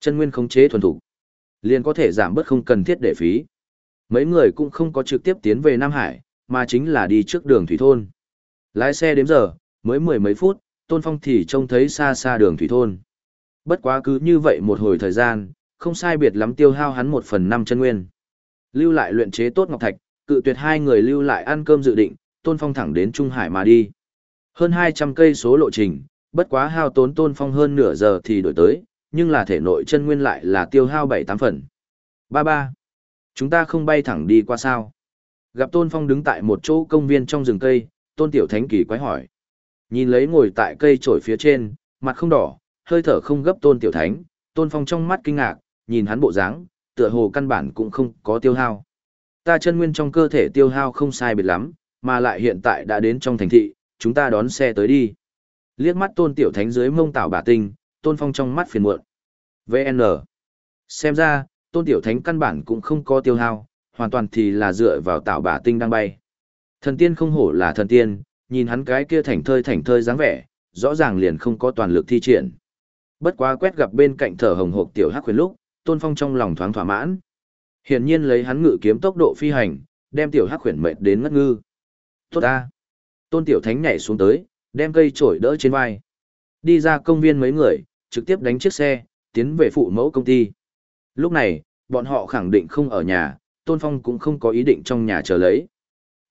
Chân nguyên khống chế thuần thục, liền có thể giảm bớt không cần thiết để phí. Mấy người cũng không có trực tiếp tiến về Nam Hải, mà chính là đi trước đường thủy thôn. Lái xe đến giờ, mới mười mấy phút, Tôn Phong thì trông thấy xa xa đường thủy thôn. Bất quá cứ như vậy một hồi thời gian, không sai biệt lắm tiêu hao hắn một phần năm chân nguyên. Lưu lại luyện chế tốt ngọc thạch, cự tuyệt hai người lưu lại ăn cơm dự định, Tôn Phong thẳng đến Trung Hải mà đi. Hơn 200 cây số lộ trình, bất quá hao tốn Tôn Phong hơn nửa giờ thì đổi tới, nhưng là thể nội chân nguyên lại là tiêu hao 7-8 phần. Ba ba, chúng ta không bay thẳng đi qua sao? Gặp Tôn Phong đứng tại một chỗ công viên trong rừng cây, Tôn Tiểu Thánh kỳ quái hỏi. Nhìn lấy ngồi tại cây trổi phía trên, mặt không đỏ, hơi thở không gấp Tôn Tiểu Thánh, Tôn Phong trong mắt kinh ngạc, nhìn hắn bộ dáng, tựa hồ căn bản cũng không có tiêu hao. Ta chân nguyên trong cơ thể tiêu hao không sai biệt lắm, mà lại hiện tại đã đến trong thành thị, chúng ta đón xe tới đi. Liếc mắt Tôn Tiểu Thánh dưới mông tảo bà tinh, Tôn Phong trong mắt phiền muộn. VN. Xem ra, Tôn Tiểu Thánh căn bản cũng không có tiêu hao, hoàn toàn thì là dựa vào tạo bà tinh đang bay. Thần tiên không hổ là thần tiên, nhìn hắn cái kia thảnh thơi thảnh thơi dáng vẻ, rõ ràng liền không có toàn lực thi triển. Bất quá quét gặp bên cạnh thở hồng hộc tiểu hắc khuyến lúc, Tôn Phong trong lòng thoáng thỏa mãn. Hiển nhiên lấy hắn ngự kiếm tốc độ phi hành, đem tiểu hắc khuyển mệt đến ngất ngư. Tốt ta. Tôn tiểu thánh nhảy xuống tới, đem cây trổi đỡ trên vai. Đi ra công viên mấy người, trực tiếp đánh chiếc xe, tiến về phụ mẫu công ty. Lúc này, bọn họ khẳng định không ở nhà, Tôn Phong cũng không có ý định trong nhà chờ lấy.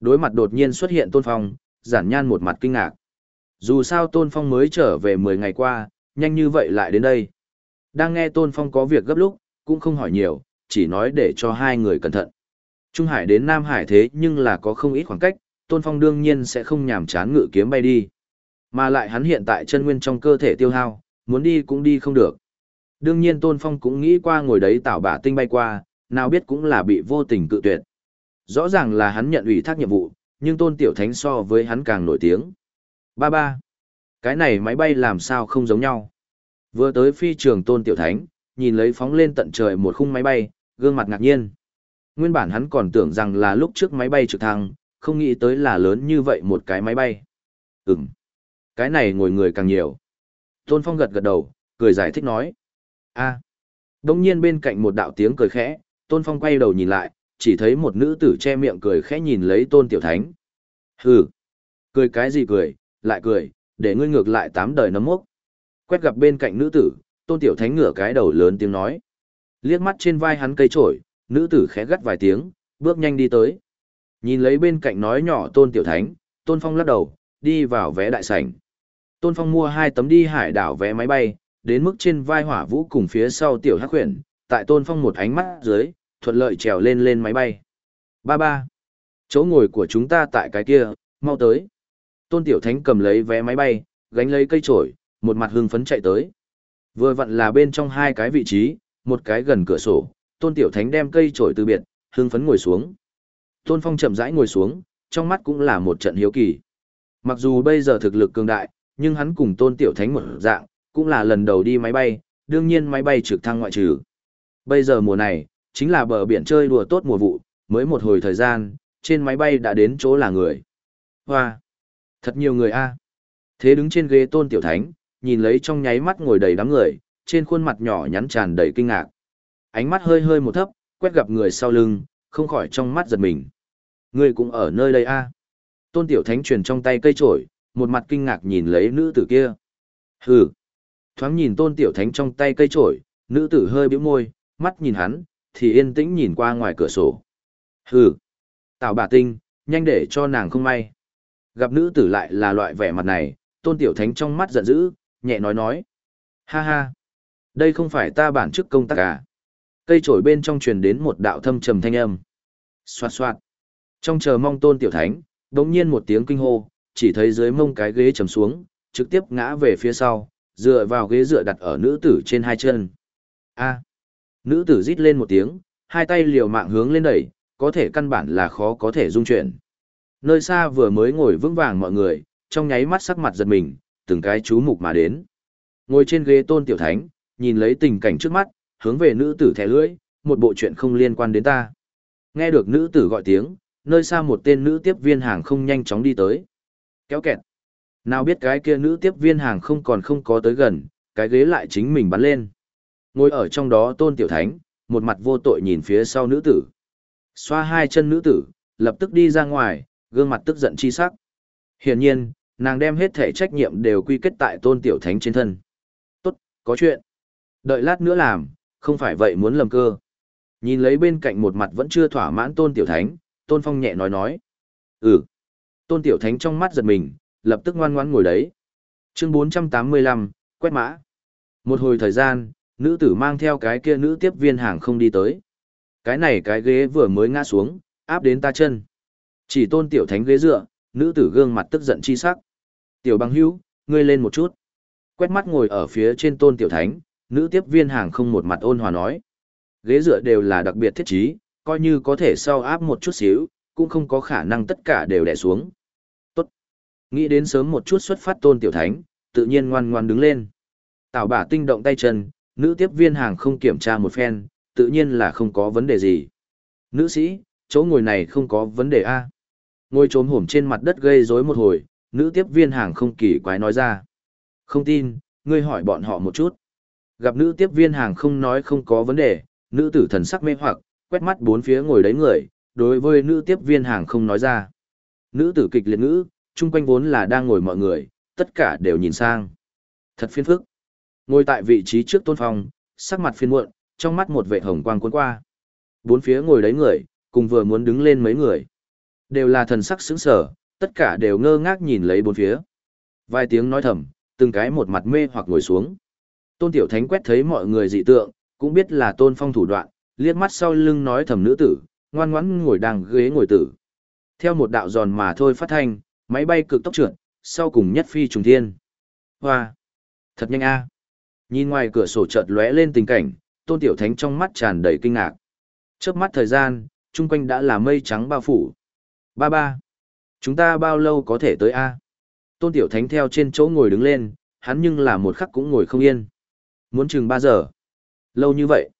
Đối mặt đột nhiên xuất hiện Tôn Phong, giản nhan một mặt kinh ngạc. Dù sao Tôn Phong mới trở về 10 ngày qua, nhanh như vậy lại đến đây. Đang nghe Tôn Phong có việc gấp lúc, cũng không hỏi nhiều, chỉ nói để cho hai người cẩn thận. Trung Hải đến Nam Hải thế nhưng là có không ít khoảng cách, Tôn Phong đương nhiên sẽ không nhàm chán ngự kiếm bay đi. Mà lại hắn hiện tại chân nguyên trong cơ thể tiêu hao, muốn đi cũng đi không được. Đương nhiên Tôn Phong cũng nghĩ qua ngồi đấy tạo bả tinh bay qua, nào biết cũng là bị vô tình cự tuyệt. Rõ ràng là hắn nhận ủy thác nhiệm vụ, nhưng Tôn Tiểu Thánh so với hắn càng nổi tiếng. Ba ba. Cái này máy bay làm sao không giống nhau. Vừa tới phi trường Tôn Tiểu Thánh, nhìn lấy phóng lên tận trời một khung máy bay, gương mặt ngạc nhiên. Nguyên bản hắn còn tưởng rằng là lúc trước máy bay trực thăng, không nghĩ tới là lớn như vậy một cái máy bay. Ừm. Cái này ngồi người càng nhiều. Tôn Phong gật gật đầu, cười giải thích nói. a à. Đông nhiên bên cạnh một đạo tiếng cười khẽ, Tôn Phong quay đầu nhìn lại, chỉ thấy một nữ tử che miệng cười khẽ nhìn lấy Tôn Tiểu Thánh. Hừ. Cười cái gì cười, lại cười, để ngươi ngược lại tám đời nấm mốc. Quét gặp bên cạnh nữ tử, Tôn Tiểu Thánh ngửa cái đầu lớn tiếng nói. Liếc mắt trên vai hắn cây trổi, nữ tử khẽ gắt vài tiếng, bước nhanh đi tới. Nhìn lấy bên cạnh nói nhỏ Tôn Tiểu Thánh, Tôn Phong lắc đầu, đi vào vé đại sảnh. Tôn Phong mua hai tấm đi hải đảo vé máy bay, đến mức trên vai hỏa vũ cùng phía sau Tiểu Hắc Huyền, tại Tôn Phong một ánh mắt dưới, thuận lợi trèo lên lên máy bay. Ba ba. Chỗ ngồi của chúng ta tại cái kia, mau tới. Tôn Tiểu Thánh cầm lấy vé máy bay, gánh lấy cây trổi, một mặt hưng phấn chạy tới. Vừa vặn là bên trong hai cái vị trí, một cái gần cửa sổ, Tôn Tiểu Thánh đem cây trổi từ biệt, hưng phấn ngồi xuống. Tôn Phong chậm rãi ngồi xuống, trong mắt cũng là một trận hiếu kỳ. Mặc dù bây giờ thực lực cường đại, nhưng hắn cùng Tôn Tiểu Thánh một dạng, cũng là lần đầu đi máy bay, đương nhiên máy bay trực thăng ngoại trừ. Bây giờ mùa này, chính là bờ biển chơi đùa tốt mùa vụ, mới một hồi thời gian, trên máy bay đã đến chỗ là người. Hoa! Thật nhiều người a. Thế đứng trên ghế Tôn Tiểu Thánh, nhìn lấy trong nháy mắt ngồi đầy đám người, trên khuôn mặt nhỏ nhắn tràn đầy kinh ngạc. Ánh mắt hơi hơi một thấp, quét gặp người sau lưng, không khỏi trong mắt giật mình. Người cũng ở nơi đây a? Tôn Tiểu Thánh truyền trong tay cây trổi, một mặt kinh ngạc nhìn lấy nữ tử kia. Hừ. Thoáng nhìn Tôn Tiểu Thánh trong tay cây trổi, nữ tử hơi bĩu môi, mắt nhìn hắn, thì yên tĩnh nhìn qua ngoài cửa sổ. Hừ. Tạo bà tinh, nhanh để cho nàng không may. Gặp nữ tử lại là loại vẻ mặt này, Tôn Tiểu Thánh trong mắt giận dữ, nhẹ nói nói. Ha ha. Đây không phải ta bản chức công tác à. Cây trổi bên trong truyền đến một đạo thâm trầm thanh âm. Xoạt xoạt. Trong chờ mong Tôn Tiểu Thánh, đống nhiên một tiếng kinh hô, chỉ thấy dưới mông cái ghế chầm xuống, trực tiếp ngã về phía sau, dựa vào ghế dựa đặt ở nữ tử trên hai chân. A. Nữ tử rít lên một tiếng, hai tay liều mạng hướng lên đẩy, có thể căn bản là khó có thể dung chuyển. Nơi xa vừa mới ngồi vững vàng mọi người, trong nháy mắt sắc mặt giật mình, từng cái chú mục mà đến. Ngồi trên ghế tôn tiểu thánh, nhìn lấy tình cảnh trước mắt, hướng về nữ tử thẻ lưỡi, một bộ chuyện không liên quan đến ta. Nghe được nữ tử gọi tiếng, nơi xa một tên nữ tiếp viên hàng không nhanh chóng đi tới. Kéo kẹt. Nào biết cái kia nữ tiếp viên hàng không còn không có tới gần, cái ghế lại chính mình bắn lên. Ngồi ở trong đó tôn tiểu thánh, một mặt vô tội nhìn phía sau nữ tử. Xoa hai chân nữ tử, lập tức đi ra ngoài, gương mặt tức giận chi sắc. Hiển nhiên, nàng đem hết thể trách nhiệm đều quy kết tại tôn tiểu thánh trên thân. Tốt, có chuyện. Đợi lát nữa làm, không phải vậy muốn lầm cơ. Nhìn lấy bên cạnh một mặt vẫn chưa thỏa mãn tôn tiểu thánh, tôn phong nhẹ nói nói. Ừ. Tôn tiểu thánh trong mắt giật mình, lập tức ngoan ngoãn ngồi đấy. Chương 485, quét mã. Một hồi thời gian, nữ tử mang theo cái kia nữ tiếp viên hàng không đi tới. Cái này cái ghế vừa mới ngã xuống, áp đến ta chân. Chỉ tôn tiểu thánh ghế dựa, nữ tử gương mặt tức giận chi sắc. Tiểu băng hữu, ngươi lên một chút. Quét mắt ngồi ở phía trên tôn tiểu thánh, nữ tiếp viên hàng không một mặt ôn hòa nói. Ghế dựa đều là đặc biệt thiết trí, coi như có thể sau áp một chút xíu, cũng không có khả năng tất cả đều đè xuống. Nghĩ đến sớm một chút xuất phát tôn tiểu thánh, tự nhiên ngoan ngoan đứng lên. Tào bà tinh động tay chân, nữ tiếp viên hàng không kiểm tra một phen, tự nhiên là không có vấn đề gì. Nữ sĩ, chỗ ngồi này không có vấn đề a Ngồi trốn hổm trên mặt đất gây rối một hồi, nữ tiếp viên hàng không kỳ quái nói ra. Không tin, ngươi hỏi bọn họ một chút. Gặp nữ tiếp viên hàng không nói không có vấn đề, nữ tử thần sắc mê hoặc, quét mắt bốn phía ngồi đấy người, đối với nữ tiếp viên hàng không nói ra. Nữ tử kịch liệt ngữ, chung quanh vốn là đang ngồi mọi người, tất cả đều nhìn sang. Thật phiền phức. Ngồi tại vị trí trước tôn phong, sắc mặt phiền muộn, trong mắt một vệ hồng quang cuốn qua. Bốn phía ngồi đấy người, cùng vừa muốn đứng lên mấy người. Đều là thần sắc sững sở, tất cả đều ngơ ngác nhìn lấy bốn phía. Vài tiếng nói thầm, từng cái một mặt mê hoặc ngồi xuống. Tôn Tiểu Thánh quét thấy mọi người dị tượng, cũng biết là tôn phong thủ đoạn, liếc mắt sau lưng nói thầm nữ tử, ngoan ngoãn ngồi đằng ghế ngồi tử. Theo một đạo giòn mà thôi phát thanh, máy bay cực tốc trượt, sau cùng nhất phi trùng thiên. Hoa! Thật nhanh a! Nhìn ngoài cửa sổ chợt lóe lên tình cảnh, tôn tiểu thánh trong mắt tràn đầy kinh ngạc. Trước mắt thời gian, chung quanh đã là mây trắng bao phủ. Ba ba! Chúng ta bao lâu có thể tới a? Tôn tiểu thánh theo trên chỗ ngồi đứng lên, hắn nhưng là một khắc cũng ngồi không yên. Muốn chừng ba giờ. Lâu như vậy.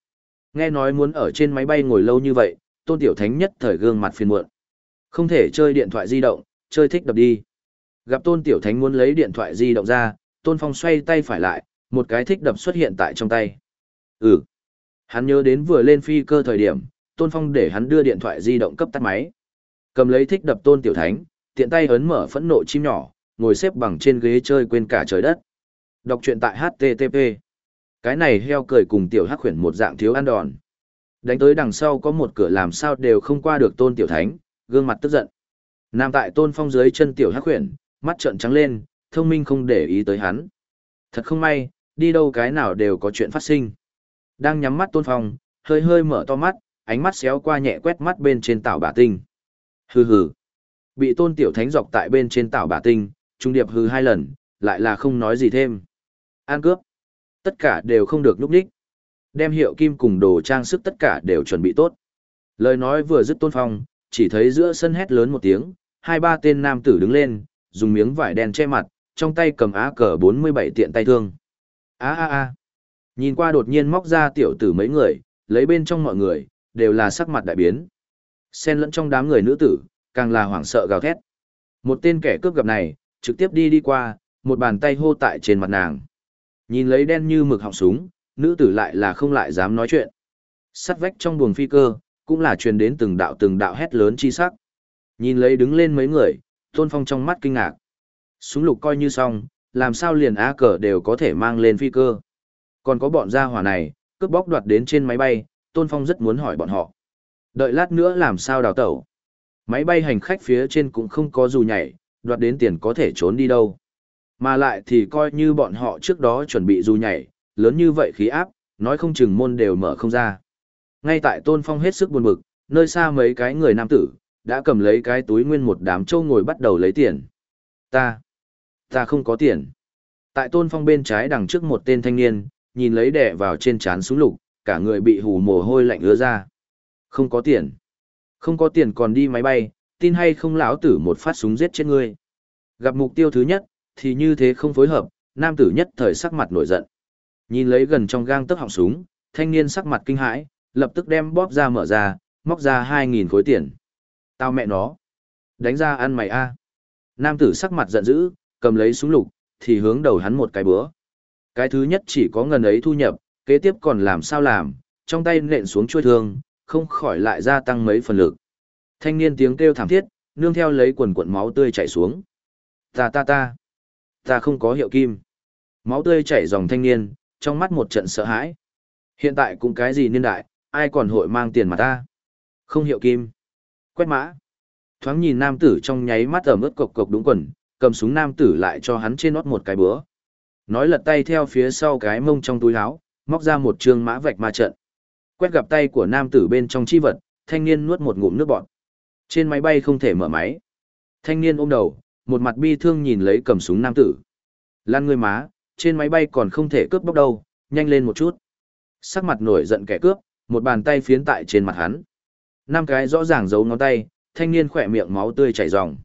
Nghe nói muốn ở trên máy bay ngồi lâu như vậy, tôn tiểu thánh nhất thời gương mặt phiền muộn. Không thể chơi điện thoại di động, chơi thích đập đi. Gặp tôn tiểu thánh muốn lấy điện thoại di động ra, tôn phong xoay tay phải lại, một cái thích đập xuất hiện tại trong tay. Ừ. Hắn nhớ đến vừa lên phi cơ thời điểm, tôn phong để hắn đưa điện thoại di động cấp tắt máy. Cầm lấy thích đập tôn tiểu thánh, tiện tay ấn mở phẫn nộ chim nhỏ, ngồi xếp bằng trên ghế chơi quên cả trời đất. Đọc truyện tại HTTP. Cái này heo cười cùng tiểu hắc khuyển một dạng thiếu ăn đòn. Đánh tới đằng sau có một cửa làm sao đều không qua được tôn tiểu thánh, gương mặt tức giận. Nam tại tôn phong dưới chân tiểu hắc khuyển, mắt trợn trắng lên, thông minh không để ý tới hắn. Thật không may, đi đâu cái nào đều có chuyện phát sinh. Đang nhắm mắt tôn phong, hơi hơi mở to mắt, ánh mắt xéo qua nhẹ quét mắt bên trên tảo bà tinh. Hừ hừ. Bị tôn tiểu thánh dọc tại bên trên tảo bà tinh, trung điệp hừ hai lần, lại là không nói gì thêm. An cướp. Tất cả đều không được núp đích. Đem hiệu kim cùng đồ trang sức tất cả đều chuẩn bị tốt. Lời nói vừa dứt tôn phong, chỉ thấy giữa sân hét lớn một tiếng, hai ba tên nam tử đứng lên, dùng miếng vải đen che mặt, trong tay cầm á cờ 47 tiện tay thương. Á á á. Nhìn qua đột nhiên móc ra tiểu tử mấy người, lấy bên trong mọi người, đều là sắc mặt đại biến. Xen lẫn trong đám người nữ tử, càng là hoảng sợ gào thét. Một tên kẻ cướp gặp này, trực tiếp đi đi qua, một bàn tay hô tại trên mặt nàng. Nhìn lấy đen như mực họng súng, nữ tử lại là không lại dám nói chuyện. Sắt vách trong buồng phi cơ, cũng là truyền đến từng đạo từng đạo hét lớn chi sắc. Nhìn lấy đứng lên mấy người, Tôn Phong trong mắt kinh ngạc. Súng lục coi như xong, làm sao liền á cờ đều có thể mang lên phi cơ. Còn có bọn gia hỏa này, cướp bóc đoạt đến trên máy bay, Tôn Phong rất muốn hỏi bọn họ. Đợi lát nữa làm sao đào tẩu. Máy bay hành khách phía trên cũng không có dù nhảy, đoạt đến tiền có thể trốn đi đâu. Mà lại thì coi như bọn họ trước đó chuẩn bị dù nhảy, lớn như vậy khí áp, nói không chừng môn đều mở không ra. Ngay tại Tôn Phong hết sức buồn bực, nơi xa mấy cái người nam tử, đã cầm lấy cái túi nguyên một đám châu ngồi bắt đầu lấy tiền. Ta, ta không có tiền. Tại Tôn Phong bên trái đằng trước một tên thanh niên, nhìn lấy đẻ vào trên trán súng lục, cả người bị hù mồ hôi lạnh ứa ra. Không có tiền. Không có tiền còn đi máy bay, tin hay không lão tử một phát súng giết chết ngươi. Gặp mục tiêu thứ nhất, thì như thế không phối hợp, nam tử nhất thời sắc mặt nổi giận. Nhìn lấy gần trong gang tấc họng súng, thanh niên sắc mặt kinh hãi, lập tức đem bóp ra mở ra, móc ra 2.000 khối tiền. Tao mẹ nó. Đánh ra ăn mày a. Nam tử sắc mặt giận dữ, cầm lấy súng lục, thì hướng đầu hắn một cái bữa. Cái thứ nhất chỉ có ngần ấy thu nhập, kế tiếp còn làm sao làm, trong tay nện xuống chuôi thương, không khỏi lại gia tăng mấy phần lực. Thanh niên tiếng kêu thảm thiết, nương theo lấy quần cuộn máu tươi chảy xuống. Ta ta ta, ta không có hiệu kim. Máu tươi chảy dòng thanh niên, trong mắt một trận sợ hãi. Hiện tại cũng cái gì niên đại, ai còn hội mang tiền mà ta. Không hiệu kim. Quét mã. Thoáng nhìn nam tử trong nháy mắt ở mức cộc cộc đúng quần, cầm súng nam tử lại cho hắn trên nót một cái bữa. Nói lật tay theo phía sau cái mông trong túi áo, móc ra một trương mã vạch ma trận. Quét gặp tay của nam tử bên trong chi vật, thanh niên nuốt một ngụm nước bọt. Trên máy bay không thể mở máy. Thanh niên ôm đầu, một mặt bi thương nhìn lấy cầm súng nam tử. Lan ngươi má, trên máy bay còn không thể cướp bóc đâu, nhanh lên một chút. Sắc mặt nổi giận kẻ cướp, một bàn tay phiến tại trên mặt hắn. Năm cái rõ ràng giấu ngón tay, thanh niên khỏe miệng máu tươi chảy ròng.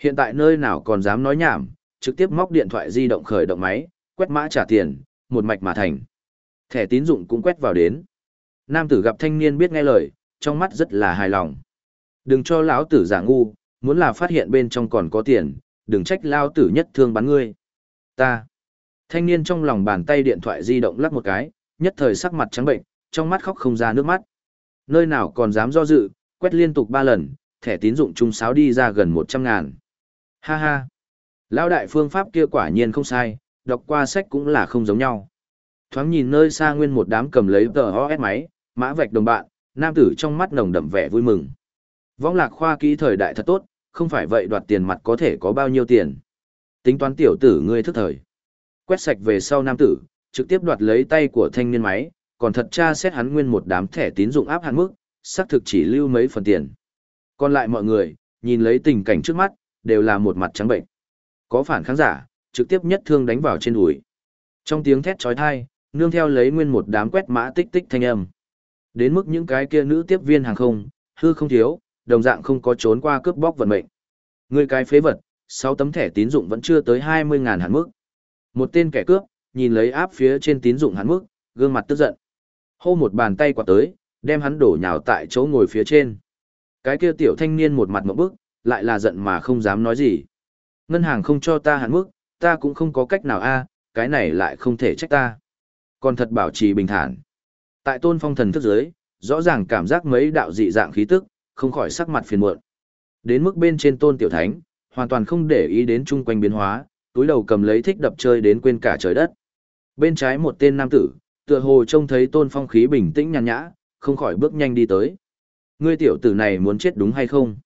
Hiện tại nơi nào còn dám nói nhảm, trực tiếp móc điện thoại di động khởi động máy, quét mã trả tiền, một mạch mà thành. Thẻ tín dụng cũng quét vào đến. Nam tử gặp thanh niên biết nghe lời, trong mắt rất là hài lòng. Đừng cho lão tử giả ngu, muốn là phát hiện bên trong còn có tiền, đừng trách lao tử nhất thương bắn ngươi. Ta. Thanh niên trong lòng bàn tay điện thoại di động lắc một cái, nhất thời sắc mặt trắng bệnh, trong mắt khóc không ra nước mắt. Nơi nào còn dám do dự, quét liên tục ba lần, thẻ tín dụng trung sáo đi ra gần một trăm ngàn. Ha ha. Lão đại phương pháp kia quả nhiên không sai, đọc qua sách cũng là không giống nhau. Thoáng nhìn nơi xa nguyên một đám cầm lấy tờ OS máy, mã vạch đồng bạn, nam tử trong mắt nồng đậm vẻ vui mừng. Vong lạc khoa kỹ thời đại thật tốt, không phải vậy đoạt tiền mặt có thể có bao nhiêu tiền. Tính toán tiểu tử ngươi thức thời. Quét sạch về sau nam tử, trực tiếp đoạt lấy tay của thanh niên máy, còn thật tra xét hắn nguyên một đám thẻ tín dụng áp hạn mức, xác thực chỉ lưu mấy phần tiền. Còn lại mọi người, nhìn lấy tình cảnh trước mắt, đều là một mặt trắng bệnh. Có phản kháng giả, trực tiếp nhất thương đánh vào trên đùi. Trong tiếng thét trói thai, nương theo lấy nguyên một đám quét mã tích tích thanh âm. Đến mức những cái kia nữ tiếp viên hàng không, hư không thiếu, đồng dạng không có trốn qua cướp bóc vận mệnh. Người cái phế vật, sáu tấm thẻ tín dụng vẫn chưa tới 20.000 hạn mức. Một tên kẻ cướp, nhìn lấy áp phía trên tín dụng hạn mức, gương mặt tức giận. Hô một bàn tay quạt tới, đem hắn đổ nhào tại chỗ ngồi phía trên. Cái kia tiểu thanh niên một mặt ngộp bức, lại là giận mà không dám nói gì. Ngân hàng không cho ta hạn mức, ta cũng không có cách nào a, cái này lại không thể trách ta. Còn thật bảo trì bình thản. Tại tôn phong thần thức giới, rõ ràng cảm giác mấy đạo dị dạng khí tức, không khỏi sắc mặt phiền muộn. Đến mức bên trên tôn tiểu thánh, hoàn toàn không để ý đến chung quanh biến hóa, túi đầu cầm lấy thích đập chơi đến quên cả trời đất. Bên trái một tên nam tử, tựa hồ trông thấy tôn phong khí bình tĩnh nhàn nhã, không khỏi bước nhanh đi tới. Ngươi tiểu tử này muốn chết đúng hay không?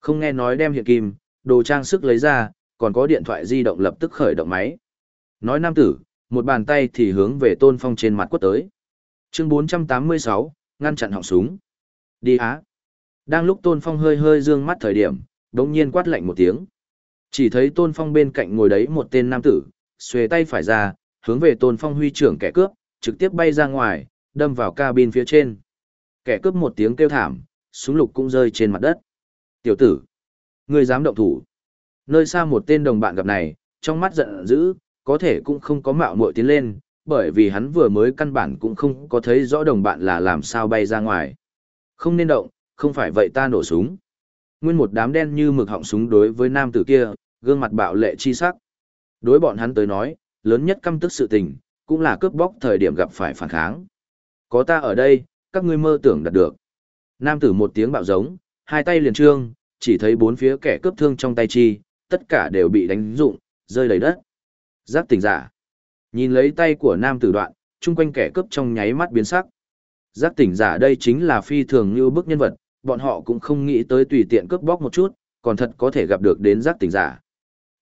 Không nghe nói đem hiện kim, đồ trang sức lấy ra, còn có điện thoại di động lập tức khởi động máy. Nói nam tử, một bàn tay thì hướng về tôn phong trên mặt quất tới. Chương 486, ngăn chặn họng súng. Đi á. Đang lúc tôn phong hơi hơi dương mắt thời điểm, đống nhiên quát lạnh một tiếng. Chỉ thấy tôn phong bên cạnh ngồi đấy một tên nam tử, xuề tay phải ra, hướng về tôn phong huy trưởng kẻ cướp, trực tiếp bay ra ngoài, đâm vào cabin phía trên. Kẻ cướp một tiếng kêu thảm, súng lục cũng rơi trên mặt đất. Tiểu tử, ngươi dám động thủ. Nơi xa một tên đồng bạn gặp này, trong mắt giận dữ, có thể cũng không có mạo muội tiến lên, bởi vì hắn vừa mới căn bản cũng không có thấy rõ đồng bạn là làm sao bay ra ngoài. Không nên động, không phải vậy ta nổ súng. Nguyên một đám đen như mực họng súng đối với nam tử kia, gương mặt bạo lệ chi sắc. Đối bọn hắn tới nói, lớn nhất căm tức sự tình, cũng là cướp bóc thời điểm gặp phải phản kháng. Có ta ở đây, các ngươi mơ tưởng đạt được. Nam tử một tiếng bạo giống, hai tay liền trương, chỉ thấy bốn phía kẻ cướp thương trong tay chi, tất cả đều bị đánh rụng, rơi đầy đất. Giác tỉnh giả. Nhìn lấy tay của nam tử đoạn, chung quanh kẻ cướp trong nháy mắt biến sắc. Giác tỉnh giả đây chính là phi thường như bức nhân vật, bọn họ cũng không nghĩ tới tùy tiện cướp bóc một chút, còn thật có thể gặp được đến giác tỉnh giả.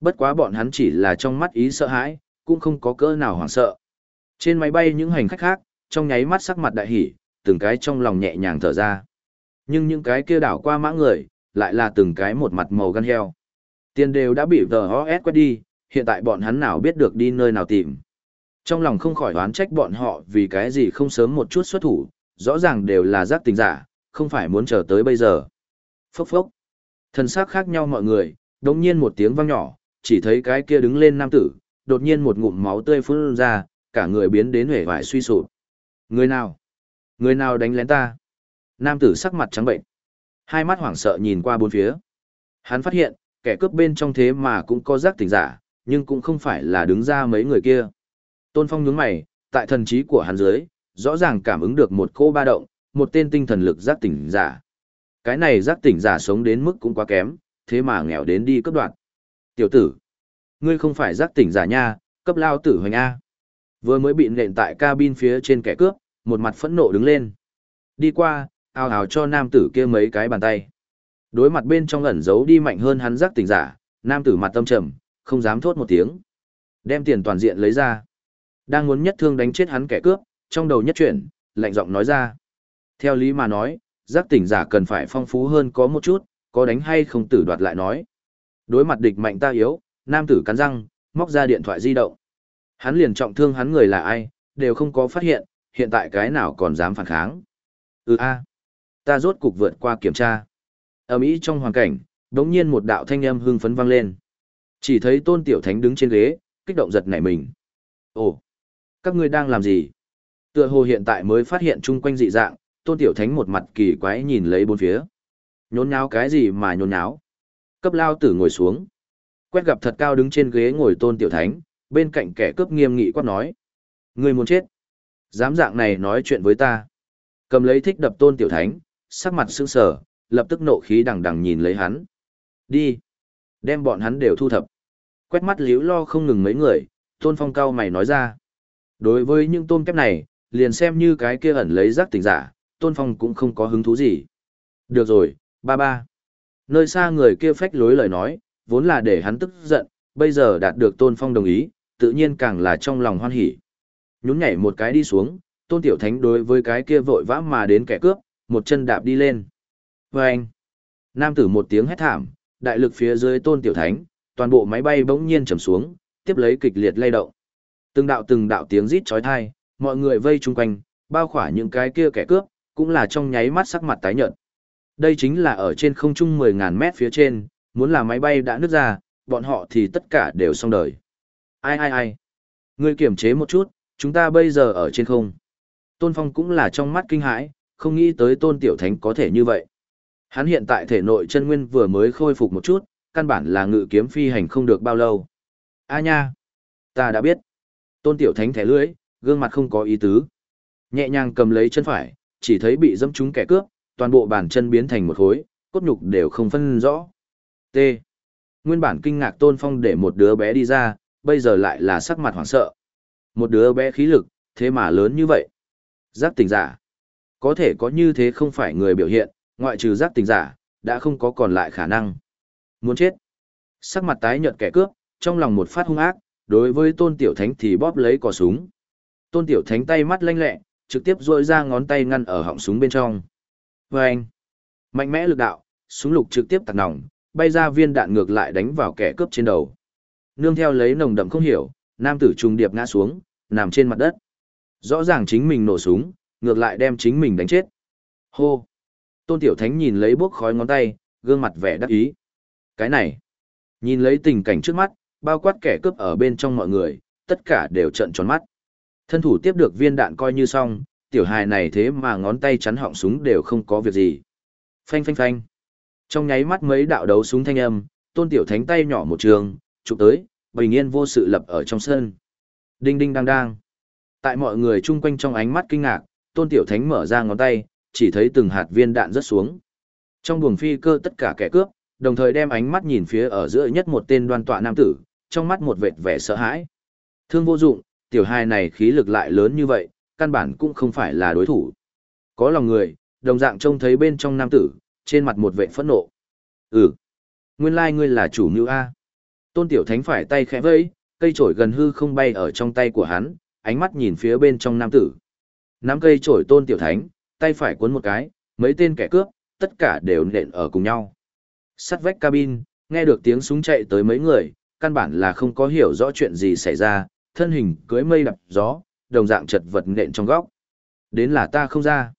Bất quá bọn hắn chỉ là trong mắt ý sợ hãi, cũng không có cỡ nào hoảng sợ. Trên máy bay những hành khách khác, trong nháy mắt sắc mặt đại hỉ, từng cái trong lòng nhẹ nhàng thở ra. Nhưng những cái kia đảo qua mã người, lại là từng cái một mặt màu gan heo. Tiền đều đã bị VOS quét đi, hiện tại bọn hắn nào biết được đi nơi nào tìm. Trong lòng không khỏi đoán trách bọn họ vì cái gì không sớm một chút xuất thủ, rõ ràng đều là giác tình giả, không phải muốn chờ tới bây giờ. Phốc phốc. Thân sắc khác nhau mọi người, đồng nhiên một tiếng vang nhỏ, chỉ thấy cái kia đứng lên nam tử, đột nhiên một ngụm máu tươi phun ra, cả người biến đến hể vải suy sụp. Người nào? Người nào đánh lén ta? Nam tử sắc mặt trắng bệnh. Hai mắt hoảng sợ nhìn qua bốn phía. Hắn phát hiện, kẻ cướp bên trong thế mà cũng có giác tỉnh giả, nhưng cũng không phải là đứng ra mấy người kia. Tôn Phong nhướng mày, tại thần trí của hắn dưới, rõ ràng cảm ứng được một cô ba động, một tên tinh thần lực giác tỉnh giả. Cái này giác tỉnh giả sống đến mức cũng quá kém, thế mà nghèo đến đi cấp đoạn. Tiểu tử, ngươi không phải giác tỉnh giả nha, cấp lao tử hoành A. Vừa mới bị nện tại cabin phía trên kẻ cướp, một mặt phẫn nộ đứng lên. Đi qua, ào ào cho nam tử kia mấy cái bàn tay. Đối mặt bên trong ẩn giấu đi mạnh hơn hắn giác tỉnh giả, nam tử mặt tâm trầm, không dám thốt một tiếng. Đem tiền toàn diện lấy ra. Đang muốn nhất thương đánh chết hắn kẻ cướp, trong đầu nhất chuyển, lạnh giọng nói ra. Theo lý mà nói, giác tỉnh giả cần phải phong phú hơn có một chút, có đánh hay không tử đoạt lại nói. Đối mặt địch mạnh ta yếu, nam tử cắn răng, móc ra điện thoại di động. Hắn liền trọng thương hắn người là ai, đều không có phát hiện, hiện tại cái nào còn dám phản kháng. Ừ a, ta rốt cục vượt qua kiểm tra. Ở Mỹ trong hoàn cảnh, đống nhiên một đạo thanh âm hưng phấn vang lên. Chỉ thấy tôn tiểu thánh đứng trên ghế, kích động giật nảy mình. Ồ, các ngươi đang làm gì? Tựa hồ hiện tại mới phát hiện chung quanh dị dạng, tôn tiểu thánh một mặt kỳ quái nhìn lấy bốn phía. Nhốn nháo cái gì mà nhốn nháo? Cấp lao tử ngồi xuống. Quét gặp thật cao đứng trên ghế ngồi tôn tiểu thánh, bên cạnh kẻ cướp nghiêm nghị quát nói. Người muốn chết. Dám dạng này nói chuyện với ta. Cầm lấy thích đập tôn tiểu thánh, sắc mặt sững sờ, lập tức nộ khí đằng đằng nhìn lấy hắn. Đi. Đem bọn hắn đều thu thập. Quét mắt liếu lo không ngừng mấy người, tôn phong cao mày nói ra. Đối với những tôn kép này, liền xem như cái kia ẩn lấy rác tình giả, tôn phong cũng không có hứng thú gì. Được rồi, ba ba. Nơi xa người kia phách lối lời nói, vốn là để hắn tức giận, bây giờ đạt được tôn phong đồng ý, tự nhiên càng là trong lòng hoan hỉ. Nhún nhảy một cái đi xuống, tôn tiểu thánh đối với cái kia vội vã mà đến kẻ cướp, một chân đạp đi lên. Và anh, nam tử một tiếng hét thảm, đại lực phía dưới tôn tiểu thánh, toàn bộ máy bay bỗng nhiên trầm xuống, tiếp lấy kịch liệt lay động. Từng đạo từng đạo tiếng rít chói tai, mọi người vây chung quanh, bao khỏa những cái kia kẻ cướp, cũng là trong nháy mắt sắc mặt tái nhợt. Đây chính là ở trên không trung 10.000 mét phía trên, muốn là máy bay đã nứt ra, bọn họ thì tất cả đều xong đời. Ai ai ai? Ngươi kiểm chế một chút, chúng ta bây giờ ở trên không. Tôn Phong cũng là trong mắt kinh hãi, không nghĩ tới Tôn Tiểu Thánh có thể như vậy. Hắn hiện tại thể nội chân nguyên vừa mới khôi phục một chút, căn bản là ngự kiếm phi hành không được bao lâu. A nha! Ta đã biết. Tôn Tiểu Thánh thẻ lưỡi, gương mặt không có ý tứ. Nhẹ nhàng cầm lấy chân phải, chỉ thấy bị dẫm trúng kẻ cướp, toàn bộ bàn chân biến thành một khối, cốt nhục đều không phân rõ. T. Nguyên bản kinh ngạc Tôn Phong để một đứa bé đi ra, bây giờ lại là sắc mặt hoảng sợ. Một đứa bé khí lực, thế mà lớn như vậy. Giác tỉnh giả. Có thể có như thế không phải người biểu hiện, ngoại trừ giác tỉnh giả, đã không có còn lại khả năng. Muốn chết. Sắc mặt tái nhợt kẻ cướp, trong lòng một phát hung ác, đối với tôn tiểu thánh thì bóp lấy cò súng. Tôn tiểu thánh tay mắt lanh lẹ, trực tiếp rôi ra ngón tay ngăn ở họng súng bên trong. Và anh, mạnh mẽ lực đạo, súng lục trực tiếp tạt nòng, bay ra viên đạn ngược lại đánh vào kẻ cướp trên đầu. Nương theo lấy nồng đậm không hiểu, nam tử trùng điệp ngã xuống, nằm trên mặt đất. Rõ ràng chính mình nổ súng, ngược lại đem chính mình đánh chết. Hô! Tôn Tiểu Thánh nhìn lấy bốc khói ngón tay, gương mặt vẻ đắc ý. Cái này! Nhìn lấy tình cảnh trước mắt, bao quát kẻ cướp ở bên trong mọi người, tất cả đều trợn tròn mắt. Thân thủ tiếp được viên đạn coi như xong, tiểu hài này thế mà ngón tay chắn họng súng đều không có việc gì. Phanh phanh phanh. Trong nháy mắt mấy đạo đấu súng thanh âm, tôn tiểu thánh tay nhỏ một trường, chụp tới, bình yên vô sự lập ở trong sân. Đinh đinh đang đang. Tại mọi người chung quanh trong ánh mắt kinh ngạc, tôn tiểu thánh mở ra ngón tay, chỉ thấy từng hạt viên đạn rớt xuống. Trong buồng phi cơ tất cả kẻ cướp, đồng thời đem ánh mắt nhìn phía ở giữa nhất một tên đoan tọa nam tử, trong mắt một vệt vẻ sợ hãi. Thương vô dụng, tiểu hài này khí lực lại lớn như vậy, căn bản cũng không phải là đối thủ. Có lòng người, đồng dạng trông thấy bên trong nam tử, trên mặt một vệt phẫn nộ. Ừ, nguyên lai like ngươi là chủ mưu A. Tôn tiểu thánh phải tay khẽ vẫy, cây chổi gần hư không bay ở trong tay của hắn, ánh mắt nhìn phía bên trong nam tử. Nắm cây chổi tôn tiểu thánh, tay phải cuốn một cái, mấy tên kẻ cướp, tất cả đều nện ở cùng nhau. Sắt vách cabin, nghe được tiếng súng chạy tới mấy người, căn bản là không có hiểu rõ chuyện gì xảy ra, thân hình cưới mây đập gió, đồng dạng chật vật nện trong góc. Đến là ta không ra.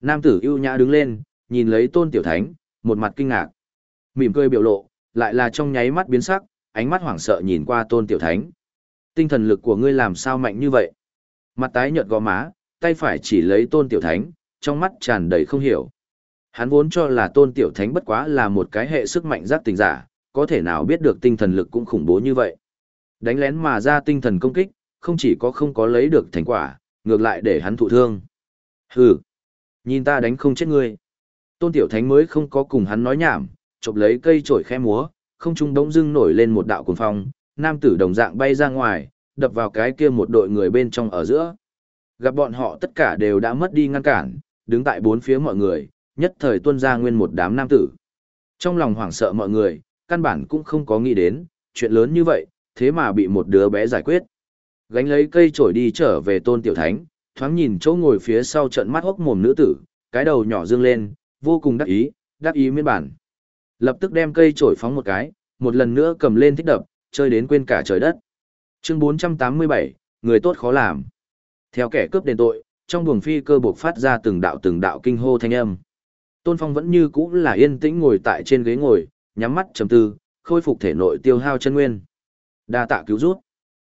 Nam tử ưu nhã đứng lên, nhìn lấy tôn tiểu thánh, một mặt kinh ngạc. Mỉm cười biểu lộ, lại là trong nháy mắt biến sắc, ánh mắt hoảng sợ nhìn qua tôn tiểu thánh. Tinh thần lực của ngươi làm sao mạnh như vậy? Mặt tái nhợt gò má, tay phải chỉ lấy tôn tiểu thánh, trong mắt tràn đầy không hiểu. Hắn vốn cho là tôn tiểu thánh bất quá là một cái hệ sức mạnh giác tình giả, có thể nào biết được tinh thần lực cũng khủng bố như vậy. Đánh lén mà ra tinh thần công kích, không chỉ có không có lấy được thành quả, ngược lại để hắn thụ thương. Hừ, nhìn ta đánh không chết ngươi. Tôn tiểu thánh mới không có cùng hắn nói nhảm, chộp lấy cây trổi khẽ múa, không trung đống dưng nổi lên một đạo cuồng phong, nam tử đồng dạng bay ra ngoài, đập vào cái kia một đội người bên trong ở giữa. Gặp bọn họ tất cả đều đã mất đi ngăn cản, đứng tại bốn phía mọi người, nhất thời tuôn ra nguyên một đám nam tử. Trong lòng hoảng sợ mọi người, căn bản cũng không có nghĩ đến, chuyện lớn như vậy, thế mà bị một đứa bé giải quyết. Gánh lấy cây trổi đi trở về tôn tiểu thánh, thoáng nhìn chỗ ngồi phía sau trận mắt hốc mồm nữ tử, cái đầu nhỏ dương lên, vô cùng đắc ý, đắc ý miên bản. Lập tức đem cây trổi phóng một cái, một lần nữa cầm lên thích đập, chơi đến quên cả trời đất. Chương 487, người tốt khó làm. Theo kẻ cướp đền tội, trong buồng phi cơ buộc phát ra từng đạo từng đạo kinh hô thanh âm. Tôn Phong vẫn như cũ là yên tĩnh ngồi tại trên ghế ngồi, nhắm mắt trầm tư, khôi phục thể nội tiêu hao chân nguyên. Đa tạ cứu rút.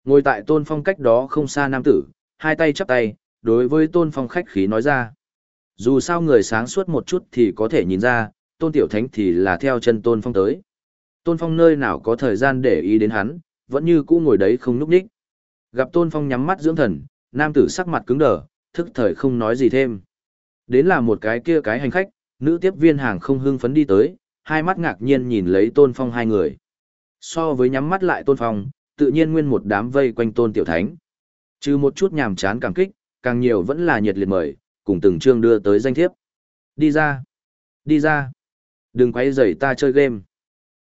Ngồi tại Tôn Phong cách đó không xa nam tử, hai tay chắp tay, đối với Tôn Phong khách khí nói ra. Dù sao người sáng suốt một chút thì có thể nhìn ra, Tôn Tiểu Thánh thì là theo chân Tôn Phong tới. Tôn Phong nơi nào có thời gian để ý đến hắn, vẫn như cũ ngồi đấy không núp đích. Gặp Tôn Phong nhắm mắt dưỡng thần, nam tử sắc mặt cứng đờ, thức thời không nói gì thêm. Đến là một cái kia cái hành khách, nữ tiếp viên hàng không hưng phấn đi tới, hai mắt ngạc nhiên nhìn lấy Tôn Phong hai người. So với nhắm mắt lại Tôn Phong, tự nhiên nguyên một đám vây quanh Tôn Tiểu Thánh. Trừ một chút nhàm chán cảm kích, càng nhiều vẫn là nhiệt liệt mời, cùng từng chương đưa tới danh thiếp. Đi ra! Đi ra! Đừng quay rầy ta chơi game.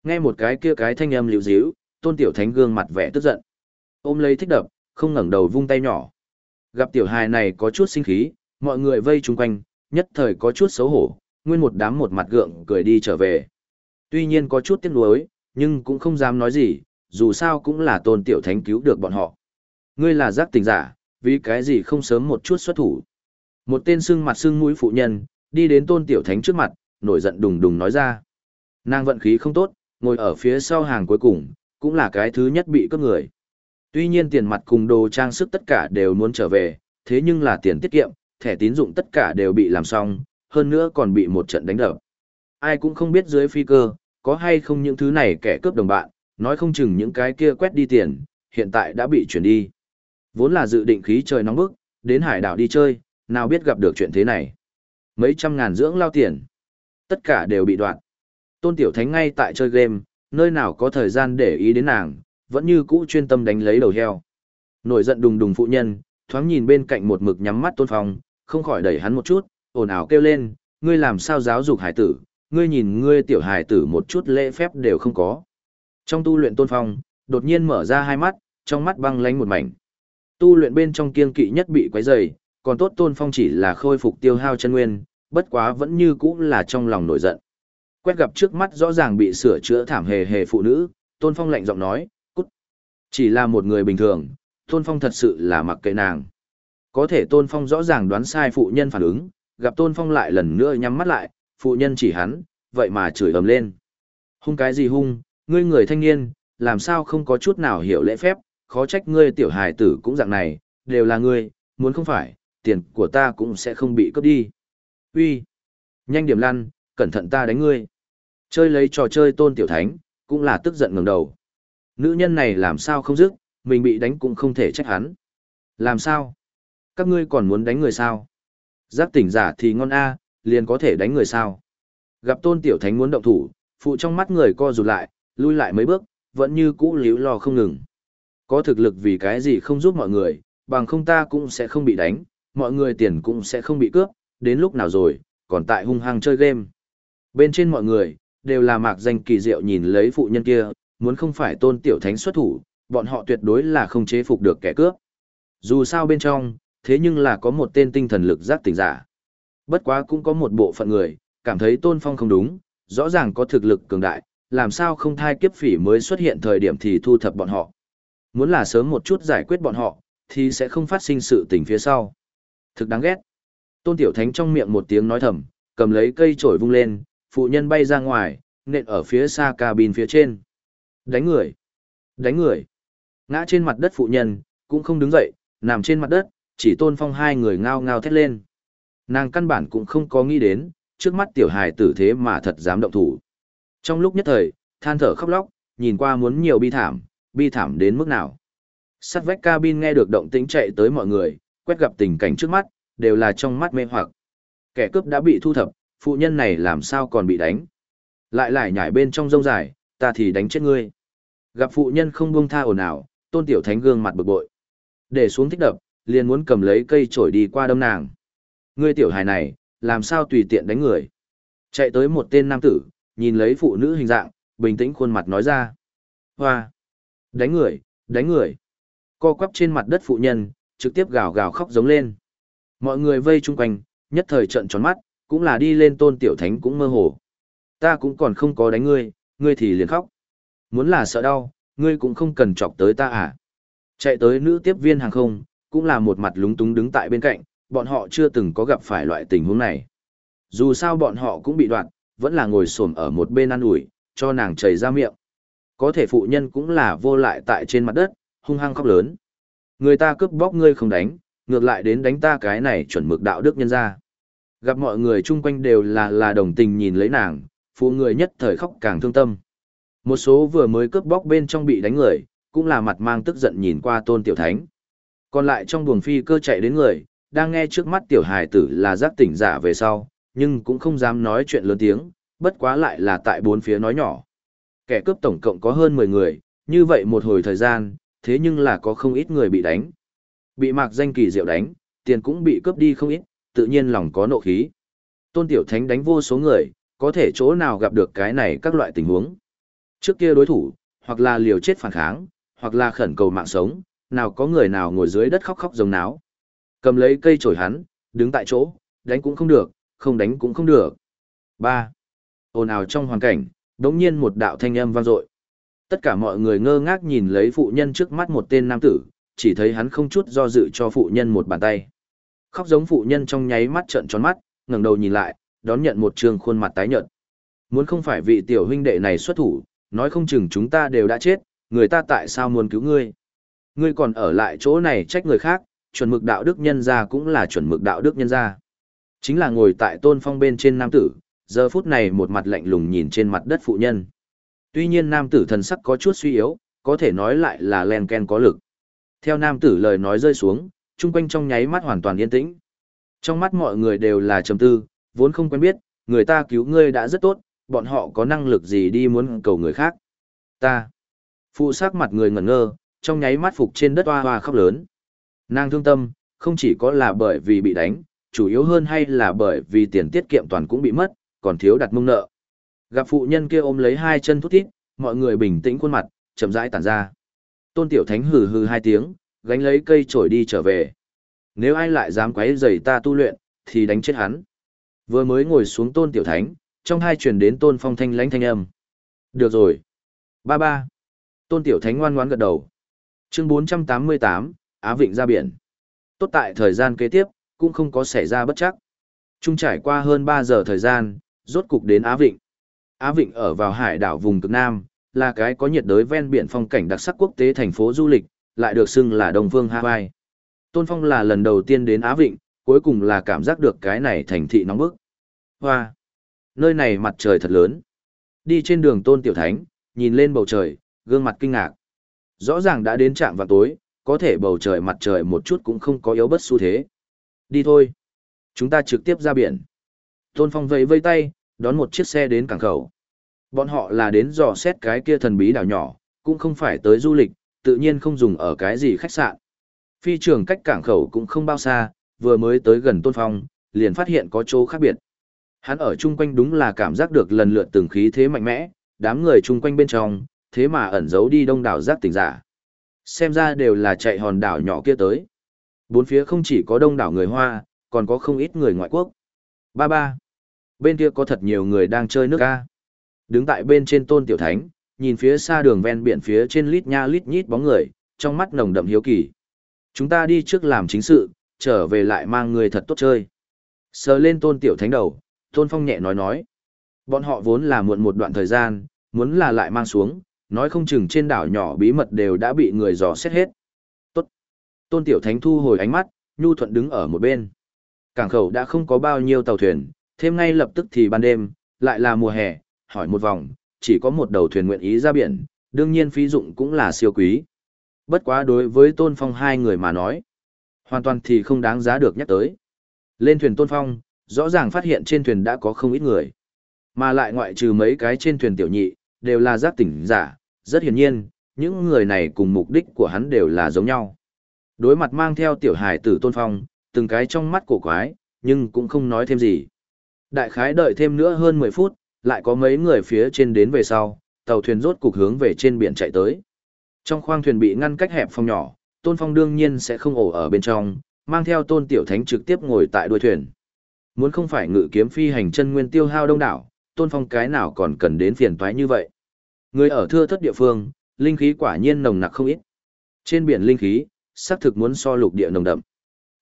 Nghe một cái kia cái thanh âm liễu díu, Tôn Tiểu Thánh gương mặt vẻ tức giận. Ôm lấy thích đập, không ngẩng đầu vung tay nhỏ. Gặp tiểu hài này có chút sinh khí, mọi người vây chung quanh, nhất thời có chút xấu hổ, nguyên một đám một mặt gượng cười đi trở về. Tuy nhiên có chút tiếc nuối, nhưng cũng không dám nói gì, dù sao cũng là tôn tiểu thánh cứu được bọn họ. Ngươi là giác tình giả, vì cái gì không sớm một chút xuất thủ. Một tên sưng mặt sưng mũi phụ nhân, đi đến tôn tiểu thánh trước mặt, nổi giận đùng đùng nói ra. Nàng vận khí không tốt, ngồi ở phía sau hàng cuối cùng, cũng là cái thứ nhất bị cướp người. Tuy nhiên tiền mặt cùng đồ trang sức tất cả đều muốn trở về, thế nhưng là tiền tiết kiệm, thẻ tín dụng tất cả đều bị làm xong, hơn nữa còn bị một trận đánh đập. Ai cũng không biết dưới phi cơ, có hay không những thứ này kẻ cướp đồng bạn, nói không chừng những cái kia quét đi tiền, hiện tại đã bị chuyển đi. Vốn là dự định khí trời nóng bức, đến hải đảo đi chơi, nào biết gặp được chuyện thế này. Mấy trăm ngàn dưỡng lao tiền, tất cả đều bị đoạn. Tôn Tiểu Thánh ngay tại chơi game, nơi nào có thời gian để ý đến nàng, vẫn như cũ chuyên tâm đánh lấy đầu heo. Nổi giận đùng đùng phụ nhân, thoáng nhìn bên cạnh một mực nhắm mắt tôn phong, không khỏi đẩy hắn một chút, ồn ào kêu lên, ngươi làm sao giáo dục hải tử, ngươi nhìn ngươi tiểu hải tử một chút lễ phép đều không có. Trong tu luyện tôn phong, đột nhiên mở ra hai mắt, trong mắt băng lánh một mảnh. Tu luyện bên trong kiên kỵ nhất bị quấy rầy, còn tốt tôn phong chỉ là khôi phục tiêu hao chân nguyên, bất quá vẫn như cũ là trong lòng nổi giận. Quét gặp trước mắt rõ ràng bị sửa chữa thảm hề hề phụ nữ, tôn phong lạnh giọng nói, cút, chỉ là một người bình thường, Tôn Phong thật sự là mặc kệ nàng. Có thể Tôn Phong rõ ràng đoán sai phụ nhân phản ứng, gặp Tôn Phong lại lần nữa nhắm mắt lại, phụ nhân chỉ hắn, vậy mà chửi ầm lên. Hung cái gì hung, ngươi người thanh niên, làm sao không có chút nào hiểu lễ phép, khó trách ngươi tiểu hài tử cũng dạng này, đều là ngươi, muốn không phải, tiền của ta cũng sẽ không bị cướp đi. Uy, nhanh điểm lăn, cẩn thận ta đánh ngươi. Chơi lấy trò chơi tôn tiểu thánh, cũng là tức giận ngẩng đầu. Nữ nhân này làm sao không dứt, mình bị đánh cũng không thể trách hắn. Làm sao? Các ngươi còn muốn đánh người sao? Giác tỉnh giả thì ngon a, liền có thể đánh người sao? Gặp tôn tiểu thánh muốn động thủ, phụ trong mắt người co rụt lại, lui lại mấy bước, vẫn như cũ liếu lo không ngừng. Có thực lực vì cái gì không giúp mọi người, bằng không ta cũng sẽ không bị đánh, mọi người tiền cũng sẽ không bị cướp, đến lúc nào rồi, còn tại hung hăng chơi game. Bên trên mọi người, đều là mạc danh kỳ diệu nhìn lấy phụ nhân kia, muốn không phải tôn tiểu thánh xuất thủ, bọn họ tuyệt đối là không chế phục được kẻ cướp. Dù sao bên trong, thế nhưng là có một tên tinh thần lực giác tỉnh giả. Bất quá cũng có một bộ phận người, cảm thấy tôn phong không đúng, rõ ràng có thực lực cường đại, làm sao không thai kiếp phỉ mới xuất hiện thời điểm thì thu thập bọn họ. Muốn là sớm một chút giải quyết bọn họ, thì sẽ không phát sinh sự tình phía sau. Thực đáng ghét. Tôn Tiểu Thánh trong miệng một tiếng nói thầm, cầm lấy cây chổi vung lên, phụ nhân bay ra ngoài, nện ở phía xa cabin phía trên. Đánh người! Đánh người! Ngã trên mặt đất phụ nhân, cũng không đứng dậy, nằm trên mặt đất, chỉ tôn phong hai người ngao ngao thét lên. Nàng căn bản cũng không có nghĩ đến, trước mắt tiểu hài tử thế mà thật dám động thủ. Trong lúc nhất thời, than thở khóc lóc, nhìn qua muốn nhiều bi thảm, bi thảm đến mức nào. Sắt vách cabin nghe được động tĩnh chạy tới mọi người, quét gặp tình cảnh trước mắt, đều là trong mắt mê hoặc. Kẻ cướp đã bị thu thập, phụ nhân này làm sao còn bị đánh. Lại lại nhảy bên trong rông dài, ta thì đánh chết ngươi. Gặp phụ nhân không buông tha ồn ào, tôn tiểu thánh gương mặt bực bội. Để xuống thích đập, liền muốn cầm lấy cây chổi đi qua đâm nàng. Ngươi tiểu hài này, làm sao tùy tiện đánh người. Chạy tới một tên nam tử, nhìn lấy phụ nữ hình dạng, bình tĩnh khuôn mặt nói ra. Hoa! Đánh người, đánh người. Co quắp trên mặt đất phụ nhân, trực tiếp gào gào khóc giống lên. Mọi người vây chung quanh, nhất thời trận tròn mắt, cũng là đi lên tôn tiểu thánh cũng mơ hồ. Ta cũng còn không có đánh ngươi, ngươi thì liền khóc. Muốn là sợ đau, ngươi cũng không cần chọc tới ta à. Chạy tới nữ tiếp viên hàng không, cũng là một mặt lúng túng đứng tại bên cạnh, bọn họ chưa từng có gặp phải loại tình huống này. Dù sao bọn họ cũng bị đoạn, vẫn là ngồi xổm ở một bên ăn ủi, cho nàng chảy ra miệng. Có thể phụ nhân cũng là vô lại tại trên mặt đất, hung hăng khóc lớn. Người ta cướp bóc ngươi không đánh, ngược lại đến đánh ta cái này chuẩn mực đạo đức nhân ra. Gặp mọi người chung quanh đều là là đồng tình nhìn lấy nàng, phụ người nhất thời khóc càng thương tâm. Một số vừa mới cướp bóc bên trong bị đánh người, cũng là mặt mang tức giận nhìn qua tôn tiểu thánh. Còn lại trong buồng phi cơ chạy đến người, đang nghe trước mắt tiểu hài tử là giác tỉnh giả về sau, nhưng cũng không dám nói chuyện lớn tiếng, bất quá lại là tại bốn phía nói nhỏ. Kẻ cướp tổng cộng có hơn 10 người, như vậy một hồi thời gian, thế nhưng là có không ít người bị đánh. Bị mạc danh kỳ diệu đánh, tiền cũng bị cướp đi không ít, tự nhiên lòng có nộ khí. Tôn Tiểu Thánh đánh vô số người, có thể chỗ nào gặp được cái này các loại tình huống. Trước kia đối thủ, hoặc là liều chết phản kháng, hoặc là khẩn cầu mạng sống, nào có người nào ngồi dưới đất khóc khóc giống náo. Cầm lấy cây chổi hắn, đứng tại chỗ, đánh cũng không được, không đánh cũng không được. 3. Ồn ào trong hoàn cảnh, đống nhiên một đạo thanh âm vang dội. Tất cả mọi người ngơ ngác nhìn lấy phụ nhân trước mắt một tên nam tử, chỉ thấy hắn không chút do dự cho phụ nhân một bàn tay. Khóc giống phụ nhân trong nháy mắt trợn tròn mắt, ngẩng đầu nhìn lại, đón nhận một trường khuôn mặt tái nhợt. Muốn không phải vị tiểu huynh đệ này xuất thủ, nói không chừng chúng ta đều đã chết, người ta tại sao muốn cứu ngươi? Ngươi còn ở lại chỗ này trách người khác, chuẩn mực đạo đức nhân gia cũng là chuẩn mực đạo đức nhân gia. Chính là ngồi tại tôn phong bên trên nam tử, giờ phút này một mặt lạnh lùng nhìn trên mặt đất phụ nhân. Tuy nhiên nam tử thần sắc có chút suy yếu, có thể nói lại là len ken có lực. Theo nam tử lời nói rơi xuống, chung quanh trong nháy mắt hoàn toàn yên tĩnh. Trong mắt mọi người đều là trầm tư, vốn không quen biết, người ta cứu ngươi đã rất tốt, bọn họ có năng lực gì đi muốn cầu người khác. Ta. Phụ sắc mặt người ngẩn ngơ, trong nháy mắt phục trên đất hoa hoa khóc lớn. Nàng thương tâm, không chỉ có là bởi vì bị đánh, chủ yếu hơn hay là bởi vì tiền tiết kiệm toàn cũng bị mất, còn thiếu đặt mông nợ. Gặp phụ nhân kia ôm lấy hai chân thút thít, mọi người bình tĩnh khuôn mặt, chậm rãi tản ra. Tôn Tiểu Thánh hừ hừ hai tiếng, gánh lấy cây trổi đi trở về. Nếu ai lại dám quấy rầy ta tu luyện, thì đánh chết hắn. Vừa mới ngồi xuống Tôn Tiểu Thánh, trong hai truyền đến Tôn Phong thanh lãnh thanh âm. Được rồi. Ba ba. Tôn Tiểu Thánh ngoan ngoãn gật đầu. Chương 488, Á Vịnh ra biển. Tốt tại thời gian kế tiếp, cũng không có xảy ra bất chắc. Trung trải qua hơn 3 giờ thời gian, rốt cục đến Á Vịnh. Á Vịnh ở vào hải đảo vùng cực Nam, là cái có nhiệt đới ven biển phong cảnh đặc sắc quốc tế thành phố du lịch, lại được xưng là Đông Phương Hawaii. Tôn Phong là lần đầu tiên đến Á Vịnh, cuối cùng là cảm giác được cái này thành thị nóng bức. Hoa! Nơi này mặt trời thật lớn. Đi trên đường Tôn Tiểu Thánh, nhìn lên bầu trời, gương mặt kinh ngạc. Rõ ràng đã đến trạm vào tối, có thể bầu trời mặt trời một chút cũng không có yếu bất xu thế. Đi thôi. Chúng ta trực tiếp ra biển. Tôn Phong vẫy vây tay, đón một chiếc xe đến cảng khẩu. Bọn họ là đến dò xét cái kia thần bí đảo nhỏ, cũng không phải tới du lịch, tự nhiên không dùng ở cái gì khách sạn. Phi trường cách cảng khẩu cũng không bao xa, vừa mới tới gần Tôn Phong, liền phát hiện có chỗ khác biệt. Hắn ở chung quanh đúng là cảm giác được lần lượt từng khí thế mạnh mẽ, đám người chung quanh bên trong, thế mà ẩn giấu đi đông đảo giác tỉnh giả. Xem ra đều là chạy hòn đảo nhỏ kia tới. Bốn phía không chỉ có đông đảo người Hoa, còn có không ít người ngoại quốc. Ba ba. Bên kia có thật nhiều người đang chơi nước ca. Đứng tại bên trên tôn tiểu thánh, nhìn phía xa đường ven biển phía trên lít nha lít nhít bóng người, trong mắt nồng đậm hiếu kỳ. Chúng ta đi trước làm chính sự, trở về lại mang người thật tốt chơi. Sờ lên tôn tiểu thánh đầu, tôn phong nhẹ nói nói. Bọn họ vốn là muộn một đoạn thời gian, muốn là lại mang xuống, nói không chừng trên đảo nhỏ bí mật đều đã bị người dò xét hết. Tốt. Tôn tiểu thánh thu hồi ánh mắt, nhu thuận đứng ở một bên. Cảng khẩu đã không có bao nhiêu tàu thuyền, thêm ngay lập tức thì ban đêm, lại là mùa hè, hỏi một vòng, chỉ có một đầu thuyền nguyện ý ra biển, đương nhiên phí dụng cũng là siêu quý. Bất quá đối với Tôn Phong hai người mà nói, hoàn toàn thì không đáng giá được nhắc tới. Lên thuyền Tôn Phong, rõ ràng phát hiện trên thuyền đã có không ít người. Mà lại ngoại trừ mấy cái trên thuyền tiểu nhị, đều là giác tỉnh giả, rất hiển nhiên, những người này cùng mục đích của hắn đều là giống nhau. Đối mặt mang theo tiểu hài tử Tôn Phong, từng cái trong mắt cổ quái, nhưng cũng không nói thêm gì. Đại khái đợi thêm nữa hơn 10 phút, lại có mấy người phía trên đến về sau, tàu thuyền rốt cục hướng về trên biển chạy tới. Trong khoang thuyền bị ngăn cách hẹp phòng nhỏ, Tôn Phong đương nhiên sẽ không ổ ở bên trong, mang theo Tôn Tiểu Thánh trực tiếp ngồi tại đuôi thuyền. Muốn không phải ngự kiếm phi hành chân nguyên tiêu hao đông đảo, Tôn Phong cái nào còn cần đến phiền toái như vậy. Người ở thưa thất địa phương, linh khí quả nhiên nồng nặc không ít. Trên biển linh khí, xác thực muốn so lục địa nồng đậm.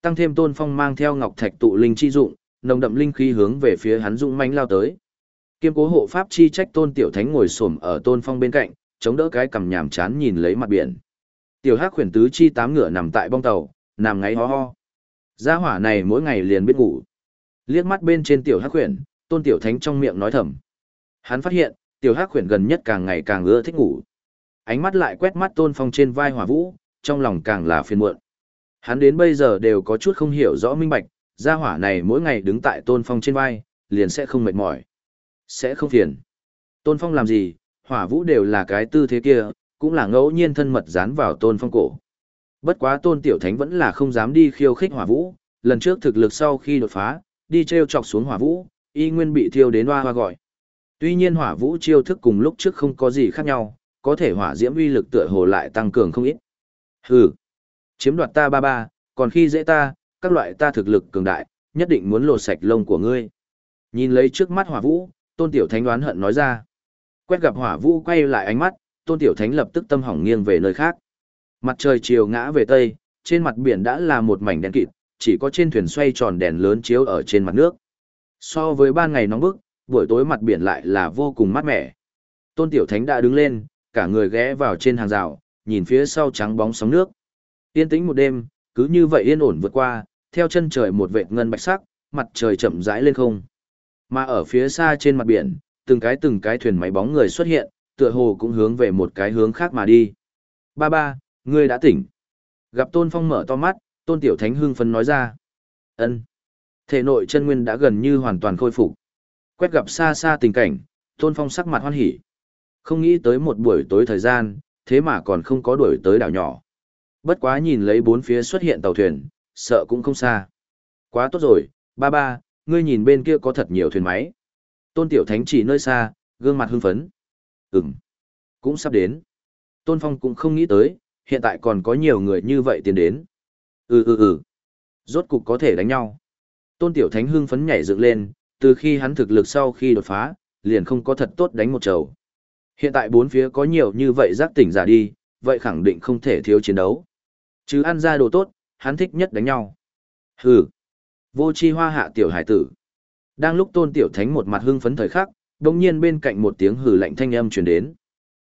Tăng thêm Tôn Phong mang theo ngọc thạch tụ linh chi dụng, nồng đậm linh khí hướng về phía hắn dũng mãnh lao tới. Kiêm cố hộ pháp chi trách Tôn Tiểu Thánh ngồi xổm ở Tôn Phong bên cạnh, chống đỡ cái cằm nhàm chán nhìn lấy mặt biển. Tiểu Hắc khuyển tứ chi tám ngựa nằm tại bong tàu, nằm ngáy ho ho. Gia hỏa này mỗi ngày liền biết ngủ. Liếc mắt bên trên Tiểu Hắc khuyển, Tôn Tiểu Thánh trong miệng nói thầm. Hắn phát hiện, Tiểu Hắc khuyển gần nhất càng ngày càng ưa thích ngủ. Ánh mắt lại quét mắt Tôn Phong trên vai Hỏa Vũ, trong lòng càng là phiền muộn. Hắn đến bây giờ đều có chút không hiểu rõ minh bạch, gia hỏa này mỗi ngày đứng tại Tôn Phong trên vai, liền sẽ không mệt mỏi. Sẽ không phiền. Tôn Phong làm gì, hỏa vũ đều là cái tư thế kia, cũng là ngẫu nhiên thân mật dán vào Tôn Phong cổ. Bất quá Tôn Tiểu Thánh vẫn là không dám đi khiêu khích hỏa vũ, lần trước thực lực sau khi đột phá, đi treo chọc xuống hỏa vũ, y nguyên bị thiêu đến hoa hoa gọi. Tuy nhiên hỏa vũ chiêu thức cùng lúc trước không có gì khác nhau, có thể hỏa diễm uy lực tựa hồ lại tăng cường không ít. Hừ, chiếm đoạt ta ba ba, còn khi dễ ta, các loại ta thực lực cường đại, nhất định muốn lột sạch lông của ngươi. Nhìn lấy trước mắt hỏa vũ, tôn tiểu thánh đoán hận nói ra. Quét gặp hỏa vũ quay lại ánh mắt, tôn tiểu thánh lập tức tâm hỏng nghiêng về nơi khác. Mặt trời chiều ngã về tây, trên mặt biển đã là một mảnh đen kịt, chỉ có trên thuyền xoay tròn đèn lớn chiếu ở trên mặt nước. So với ban ngày nóng bức, buổi tối mặt biển lại là vô cùng mát mẻ. Tôn Tiểu Thánh đã đứng lên, cả người ghé vào trên hàng rào, nhìn phía sau trắng bóng sóng nước. Yên tĩnh một đêm, cứ như vậy yên ổn vượt qua, theo chân trời một vệt ngân bạch sắc, mặt trời chậm rãi lên không. Mà ở phía xa trên mặt biển, từng cái từng cái thuyền máy bóng người xuất hiện, tựa hồ cũng hướng về một cái hướng khác mà đi. Ba ba, ngươi đã tỉnh. Gặp Tôn Phong mở to mắt, Tôn Tiểu Thánh hưng phấn nói ra. ân Thể nội chân nguyên đã gần như hoàn toàn khôi phục. Quét gặp xa xa tình cảnh, Tôn Phong sắc mặt hoan hỉ. Không nghĩ tới một buổi tối thời gian, thế mà còn không có đuổi tới đảo nhỏ. Bất quá nhìn lấy bốn phía xuất hiện tàu thuyền, sợ cũng không xa. Quá tốt rồi, ba ba, ngươi nhìn bên kia có thật nhiều thuyền máy. Tôn Tiểu Thánh chỉ nơi xa, gương mặt hưng phấn. Ừm, cũng sắp đến. Tôn Phong cũng không nghĩ tới, hiện tại còn có nhiều người như vậy tiến đến. Ừ ừ ừ, rốt cục có thể đánh nhau. Tôn Tiểu Thánh hưng phấn nhảy dựng lên, từ khi hắn thực lực sau khi đột phá, liền không có thật tốt đánh một trầu. Hiện tại bốn phía có nhiều như vậy giác tỉnh giả đi, vậy khẳng định không thể thiếu chiến đấu. Chứ ăn ra đồ tốt, hắn thích nhất đánh nhau. Hừ. Vô chi hoa hạ tiểu hải tử. Đang lúc tôn tiểu thánh một mặt hưng phấn thời khắc, đồng nhiên bên cạnh một tiếng hừ lạnh thanh âm truyền đến.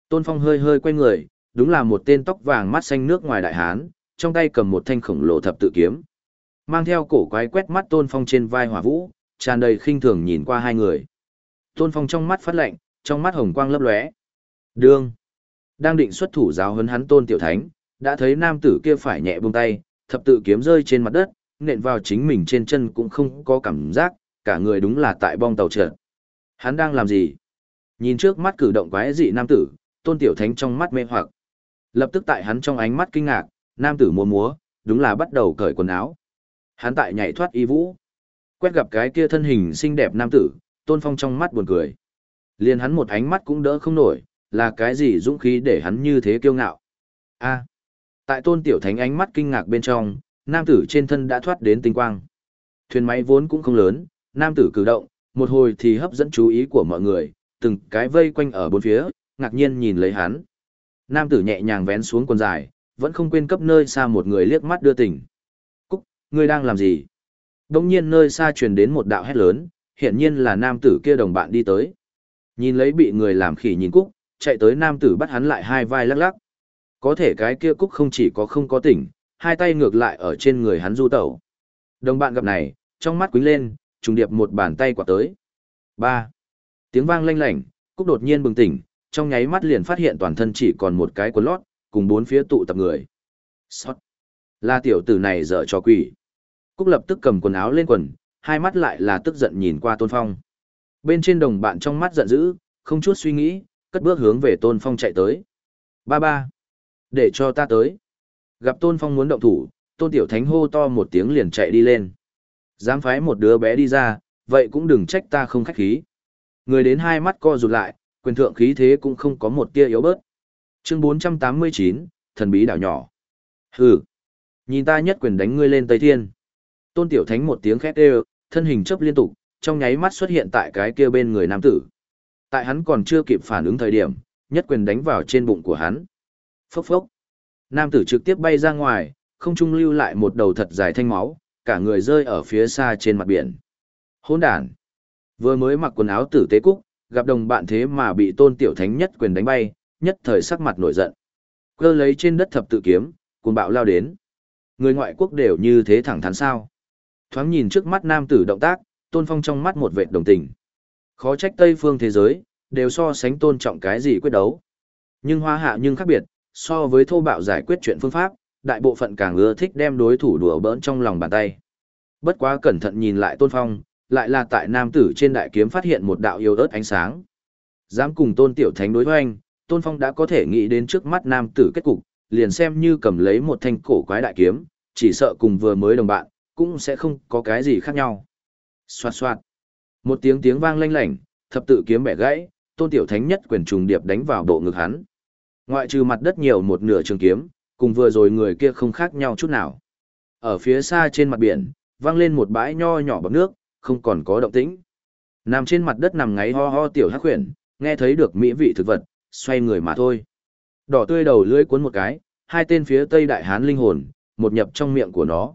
Tôn phong hơi hơi quay người, đúng là một tên tóc vàng mắt xanh nước ngoài đại hán, trong tay cầm một thanh khổng lồ thập tự kiếm. Mang theo cổ quái quét mắt tôn phong trên vai hỏa vũ, tràn đầy khinh thường nhìn qua hai người. Tôn phong trong mắt phát lạnh, trong mắt hồng quang lấp lóe. Đương. Đang định xuất thủ giáo huấn hắn tôn tiểu thánh, đã thấy nam tử kia phải nhẹ buông tay, thập tự kiếm rơi trên mặt đất, nện vào chính mình trên chân cũng không có cảm giác, cả người đúng là tại bong tàu trượt. Hắn đang làm gì? Nhìn trước mắt cử động quái dị nam tử, tôn tiểu thánh trong mắt mê hoặc. Lập tức tại hắn trong ánh mắt kinh ngạc, nam tử múa múa, đúng là bắt đầu cởi quần áo. Hắn tại nhảy thoát y vũ. Quét gặp cái kia thân hình xinh đẹp nam tử, tôn phong trong mắt buồn cười. Liền hắn một ánh mắt cũng đỡ không nổi, là cái gì dũng khí để hắn như thế kiêu ngạo. a tại tôn tiểu thánh ánh mắt kinh ngạc bên trong, nam tử trên thân đã thoát đến tinh quang. Thuyền máy vốn cũng không lớn, nam tử cử động, một hồi thì hấp dẫn chú ý của mọi người, từng cái vây quanh ở bốn phía, ngạc nhiên nhìn lấy hắn. Nam tử nhẹ nhàng vén xuống quần dài, vẫn không quên cấp nơi xa một người liếc mắt đưa tình. Cúc, ngươi đang làm gì? Đông nhiên nơi xa truyền đến một đạo hét lớn, hiện nhiên là nam tử kia đồng bạn đi tới. Nhìn lấy bị người làm khỉ nhìn Cúc, chạy tới nam tử bắt hắn lại hai vai lắc lắc. Có thể cái kia Cúc không chỉ có không có tỉnh, hai tay ngược lại ở trên người hắn du tẩu. Đồng bạn gặp này, trong mắt quính lên, trùng điệp một bàn tay quả tới. ba Tiếng vang lanh lảnh, Cúc đột nhiên bừng tỉnh, trong nháy mắt liền phát hiện toàn thân chỉ còn một cái quần lót, cùng bốn phía tụ tập người. Sót. Là tiểu tử này dở cho quỷ. Cúc lập tức cầm quần áo lên quần, hai mắt lại là tức giận nhìn qua Tôn Phong. Bên trên đồng bạn trong mắt giận dữ, không chút suy nghĩ, cất bước hướng về Tôn Phong chạy tới. Ba ba. Để cho ta tới. Gặp Tôn Phong muốn động thủ, Tôn Tiểu Thánh hô to một tiếng liền chạy đi lên. Dám phái một đứa bé đi ra, vậy cũng đừng trách ta không khách khí. Người đến hai mắt co rụt lại, quyền thượng khí thế cũng không có một tia yếu bớt. Chương 489, thần bí đảo nhỏ. Hừ. Nhìn ta nhất quyền đánh ngươi lên Tây Thiên. Tôn Tiểu Thánh một tiếng khét đều, thân hình chấp liên tục, trong nháy mắt xuất hiện tại cái kia bên người nam tử. Tại hắn còn chưa kịp phản ứng thời điểm, nhất quyền đánh vào trên bụng của hắn. Phốc phốc. Nam tử trực tiếp bay ra ngoài, không trung lưu lại một đầu thật dài thanh máu, cả người rơi ở phía xa trên mặt biển. Hỗn đàn. Vừa mới mặc quần áo tử tế cúc, gặp đồng bạn thế mà bị tôn tiểu thánh nhất quyền đánh bay, nhất thời sắc mặt nổi giận. Cơ lấy trên đất thập tự kiếm, cuồng bạo lao đến. Người ngoại quốc đều như thế thẳng thắn sao. Thoáng nhìn trước mắt nam tử động tác, tôn phong trong mắt một vệ đồng tình. Khó trách Tây phương thế giới, đều so sánh tôn trọng cái gì quyết đấu. Nhưng hoa hạ nhưng khác biệt, so với thô bạo giải quyết chuyện phương pháp, đại bộ phận càng ưa thích đem đối thủ đùa bỡn trong lòng bàn tay. Bất quá cẩn thận nhìn lại tôn phong, lại là tại nam tử trên đại kiếm phát hiện một đạo yêu ớt ánh sáng. Dám cùng tôn tiểu thánh đối hoành, tôn phong đã có thể nghĩ đến trước mắt nam tử kết cục, liền xem như cầm lấy một thanh cổ quái đại kiếm, chỉ sợ cùng vừa mới đồng bạn, cũng sẽ không có cái gì khác nhau. Xoạt xoạt. Một tiếng tiếng vang lanh lảnh, thập tự kiếm bẻ gãy, tôn tiểu thánh nhất quyền trùng điệp đánh vào bộ ngực hắn. Ngoại trừ mặt đất nhiều một nửa trường kiếm, cùng vừa rồi người kia không khác nhau chút nào. Ở phía xa trên mặt biển, vang lên một bãi nho nhỏ bọt nước, không còn có động tĩnh. Nằm trên mặt đất nằm ngáy ho ho tiểu hắc huyền, nghe thấy được mỹ vị thực vật, xoay người mà thôi. Đỏ tươi đầu lưỡi cuốn một cái, hai tên phía tây đại hán linh hồn, một nhập trong miệng của nó.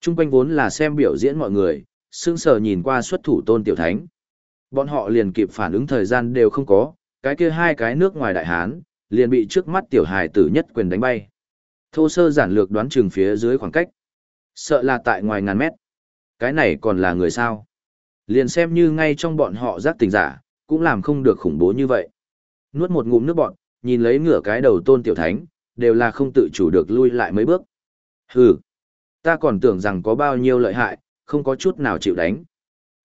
Trung quanh vốn là xem biểu diễn mọi người, sững sờ nhìn qua xuất thủ tôn tiểu thánh. Bọn họ liền kịp phản ứng thời gian đều không có, cái kia hai cái nước ngoài đại hán, liền bị trước mắt tiểu hài tử nhất quyền đánh bay. Thô sơ giản lược đoán chừng phía dưới khoảng cách. Sợ là tại ngoài ngàn mét. Cái này còn là người sao? Liền xem như ngay trong bọn họ giác tình giả, cũng làm không được khủng bố như vậy. Nuốt một ngụm nước bọn, nhìn lấy ngửa cái đầu tôn tiểu thánh, đều là không tự chủ được lui lại mấy bước. Hừ, ta còn tưởng rằng có bao nhiêu lợi hại, không có chút nào chịu đánh.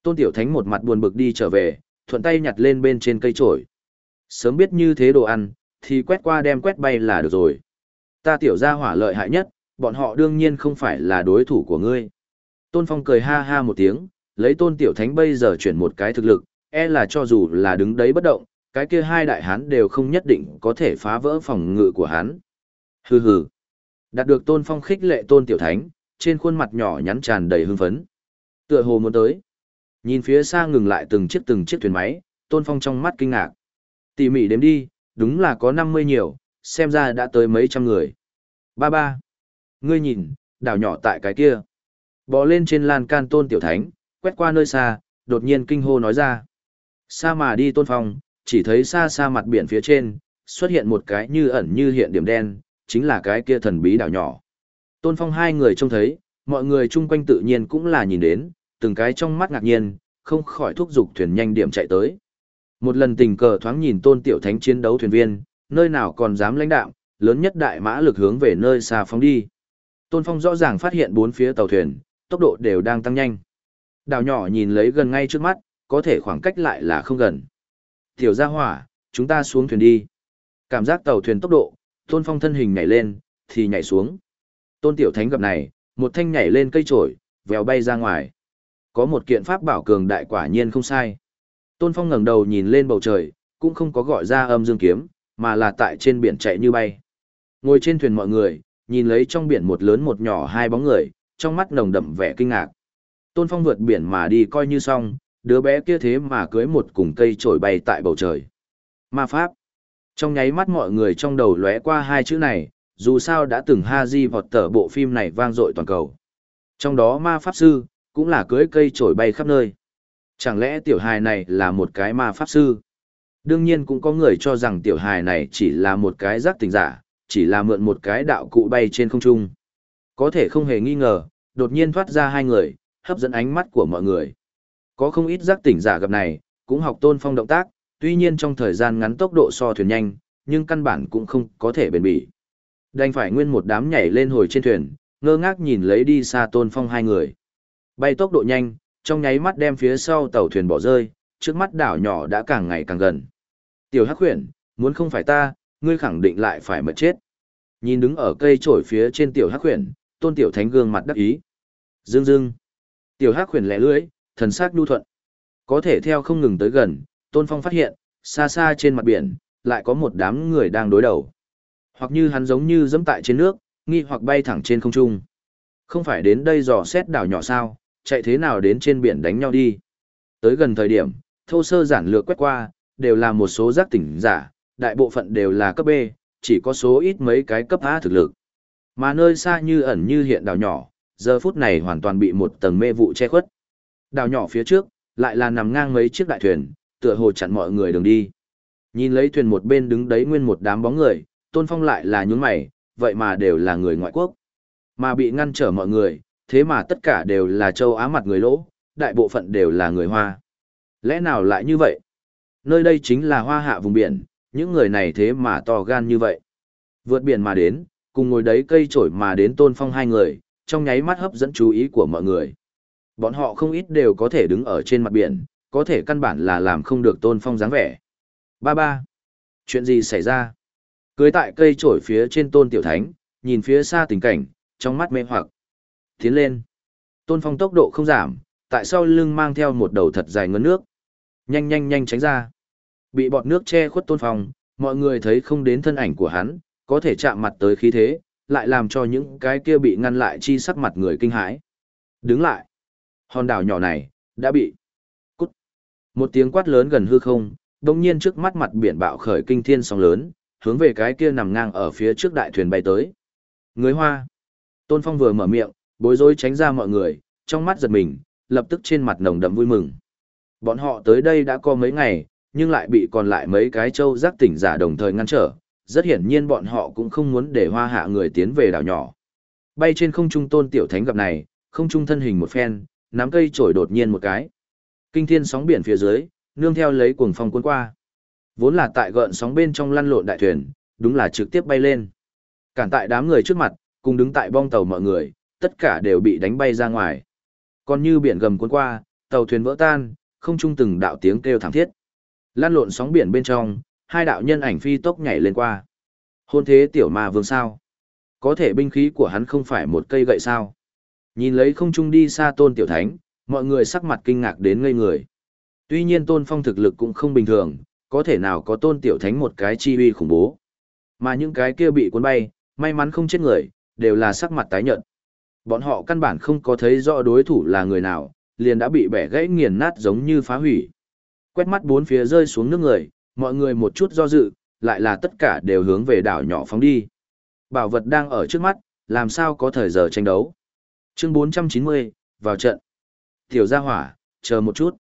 Tôn tiểu thánh một mặt buồn bực đi trở về, thuận tay nhặt lên bên trên cây trổi. Sớm biết như thế đồ ăn, thì quét qua đem quét bay là được rồi. Ta tiểu gia hỏa lợi hại nhất, bọn họ đương nhiên không phải là đối thủ của ngươi. Tôn Phong cười ha ha một tiếng, lấy tôn tiểu thánh bây giờ chuyển một cái thực lực, e là cho dù là đứng đấy bất động, cái kia hai đại hán đều không nhất định có thể phá vỡ phòng ngự của hắn. Hừ hừ. Đạt được tôn phong khích lệ tôn tiểu thánh, trên khuôn mặt nhỏ nhắn tràn đầy hưng phấn. Tựa hồ muốn tới. Nhìn phía xa ngừng lại từng chiếc từng chiếc thuyền máy, tôn phong trong mắt kinh ngạc. Tỉ mỉ đếm đi, đúng là có 50 nhiều, xem ra đã tới mấy trăm người. Ba ba. Ngươi nhìn, đảo nhỏ tại cái kia. Bò lên trên lan can tôn tiểu thánh, quét qua nơi xa, đột nhiên kinh hô nói ra. Xa mà đi tôn phong, chỉ thấy xa xa mặt biển phía trên, xuất hiện một cái như ẩn như hiện điểm đen, chính là cái kia thần bí đảo nhỏ. Tôn phong hai người trông thấy, mọi người chung quanh tự nhiên cũng là nhìn đến, từng cái trong mắt ngạc nhiên, không khỏi thúc giục thuyền nhanh điểm chạy tới. Một lần tình cờ thoáng nhìn tôn tiểu thánh chiến đấu thuyền viên, nơi nào còn dám lãnh đạo, lớn nhất đại mã lực hướng về nơi xa phóng đi. Tôn Phong rõ ràng phát hiện bốn phía tàu thuyền, tốc độ đều đang tăng nhanh. Đảo nhỏ nhìn lấy gần ngay trước mắt, có thể khoảng cách lại là không gần. Tiểu gia hỏa, chúng ta xuống thuyền đi. Cảm giác tàu thuyền tốc độ, Tôn Phong thân hình nhảy lên, thì nhảy xuống. Tôn Tiểu Thánh gặp này, một thanh nhảy lên cây trổi, vèo bay ra ngoài. Có một kiện pháp bảo cường đại quả nhiên không sai. Tôn Phong ngẩng đầu nhìn lên bầu trời, cũng không có gọi ra âm dương kiếm, mà là tại trên biển chạy như bay. Ngồi trên thuyền mọi người, nhìn lấy trong biển một lớn một nhỏ hai bóng người, trong mắt nồng đậm vẻ kinh ngạc. Tôn Phong vượt biển mà đi coi như xong, đứa bé kia thế mà cưới một cùng cây trổi bay tại bầu trời. Ma Pháp. Trong nháy mắt mọi người trong đầu lóe qua hai chữ này, dù sao đã từng ha di vọt tở bộ phim này vang dội toàn cầu. Trong đó ma pháp sư, cũng là cưới cây trổi bay khắp nơi. Chẳng lẽ tiểu hài này là một cái ma pháp sư? Đương nhiên cũng có người cho rằng tiểu hài này chỉ là một cái giác tình giả, chỉ là mượn một cái đạo cụ bay trên không trung. Có thể không hề nghi ngờ, đột nhiên thoát ra hai người, hấp dẫn ánh mắt của mọi người. Có không ít giác tỉnh giả gặp này, cũng học tôn phong động tác, tuy nhiên trong thời gian ngắn tốc độ so thuyền nhanh, nhưng căn bản cũng không có thể bền bỉ. Đành phải nguyên một đám nhảy lên hồi trên thuyền, ngơ ngác nhìn lấy đi xa tôn phong hai người. Bay tốc độ nhanh, trong nháy mắt đem phía sau tàu thuyền bỏ rơi, trước mắt đảo nhỏ đã càng ngày càng gần. Tiểu Hắc Huyền, muốn không phải ta, ngươi khẳng định lại phải mệt chết. Nhìn đứng ở cây trổi phía trên tiểu Hắc Huyền, Tôn Tiểu Thánh gương mặt đắc ý. Dương dương. Tiểu Hắc Huyền lẻ lưỡi, thần sắc nhu thuận. Có thể theo không ngừng tới gần, Tôn Phong phát hiện, xa xa trên mặt biển, lại có một đám người đang đối đầu. Hoặc như hắn giống như dẫm tại trên nước, nghi hoặc bay thẳng trên không trung. Không phải đến đây dò xét đảo nhỏ sao, chạy thế nào đến trên biển đánh nhau đi. Tới gần thời điểm, thô sơ giản lược quét qua, đều là một số giác tỉnh giả, đại bộ phận đều là cấp B, chỉ có số ít mấy cái cấp A thực lực. Mà nơi xa như ẩn như hiện đảo nhỏ, giờ phút này hoàn toàn bị một tầng mê vụ che khuất. Đảo nhỏ phía trước, lại là nằm ngang mấy chiếc đại thuyền, tựa hồ chặn mọi người đường đi. Nhìn lấy thuyền một bên đứng đấy nguyên một đám bóng người, Tôn Phong lại là nhướng mày, vậy mà đều là người ngoại quốc. Mà bị ngăn trở mọi người, thế mà tất cả đều là châu Á mặt người lỗ, đại bộ phận đều là người Hoa. Lẽ nào lại như vậy? Nơi đây chính là hoa hạ vùng biển, những người này thế mà to gan như vậy. Vượt biển mà đến, cùng ngồi đấy cây trổi mà đến tôn phong hai người, trong nháy mắt hấp dẫn chú ý của mọi người. Bọn họ không ít đều có thể đứng ở trên mặt biển, có thể căn bản là làm không được tôn phong dáng vẻ. Ba ba. Chuyện gì xảy ra? Cưới tại cây trổi phía trên tôn tiểu thánh, nhìn phía xa tình cảnh, trong mắt mê hoặc. Tiến lên. Tôn phong tốc độ không giảm, tại sao lưng mang theo một đầu thật dài ngấn nước. Nhanh nhanh nhanh tránh ra. Bị bọt nước che khuất tôn phong, mọi người thấy không đến thân ảnh của hắn, có thể chạm mặt tới khí thế, lại làm cho những cái kia bị ngăn lại chi sắc mặt người kinh hãi. Đứng lại. Hòn đảo nhỏ này, đã bị. Cút. Một tiếng quát lớn gần hư không, đồng nhiên trước mắt mặt biển bạo khởi kinh thiên sóng lớn, hướng về cái kia nằm ngang ở phía trước đại thuyền bay tới. Người hoa. Tôn Phong vừa mở miệng, bối rối tránh ra mọi người, trong mắt giật mình, lập tức trên mặt nồng đậm vui mừng. Bọn họ tới đây đã có mấy ngày, nhưng lại bị còn lại mấy cái châu giác tỉnh giả đồng thời ngăn trở, rất hiển nhiên bọn họ cũng không muốn để hoa hạ người tiến về đảo nhỏ. Bay trên không trung tôn tiểu thánh gặp này, không trung thân hình một phen, nắm cây trổi đột nhiên một cái. Kinh thiên sóng biển phía dưới, nương theo lấy cuồng phong cuốn qua. Vốn là tại gợn sóng bên trong lăn lộn đại thuyền, đúng là trực tiếp bay lên. Cản tại đám người trước mặt, cùng đứng tại bong tàu mọi người, tất cả đều bị đánh bay ra ngoài. Còn như biển gầm cuốn qua, tàu thuyền vỡ tan, không trung từng đạo tiếng kêu thảm thiết. Lan lộn sóng biển bên trong, hai đạo nhân ảnh phi tốc nhảy lên qua. Hôn thế tiểu ma vương sao? Có thể binh khí của hắn không phải một cây gậy sao? Nhìn lấy không trung đi xa tôn tiểu thánh, mọi người sắc mặt kinh ngạc đến ngây người. Tuy nhiên tôn phong thực lực cũng không bình thường, có thể nào có tôn tiểu thánh một cái chi uy khủng bố. Mà những cái kia bị cuốn bay, may mắn không chết người, đều là sắc mặt tái nhợt. Bọn họ căn bản không có thấy rõ đối thủ là người nào, liền đã bị bẻ gãy nghiền nát giống như phá hủy. Quét mắt bốn phía rơi xuống nước người, mọi người một chút do dự, lại là tất cả đều hướng về đảo nhỏ phóng đi. Bảo vật đang ở trước mắt, làm sao có thời giờ tranh đấu. Chương 490, vào trận. Tiểu gia hỏa, chờ một chút.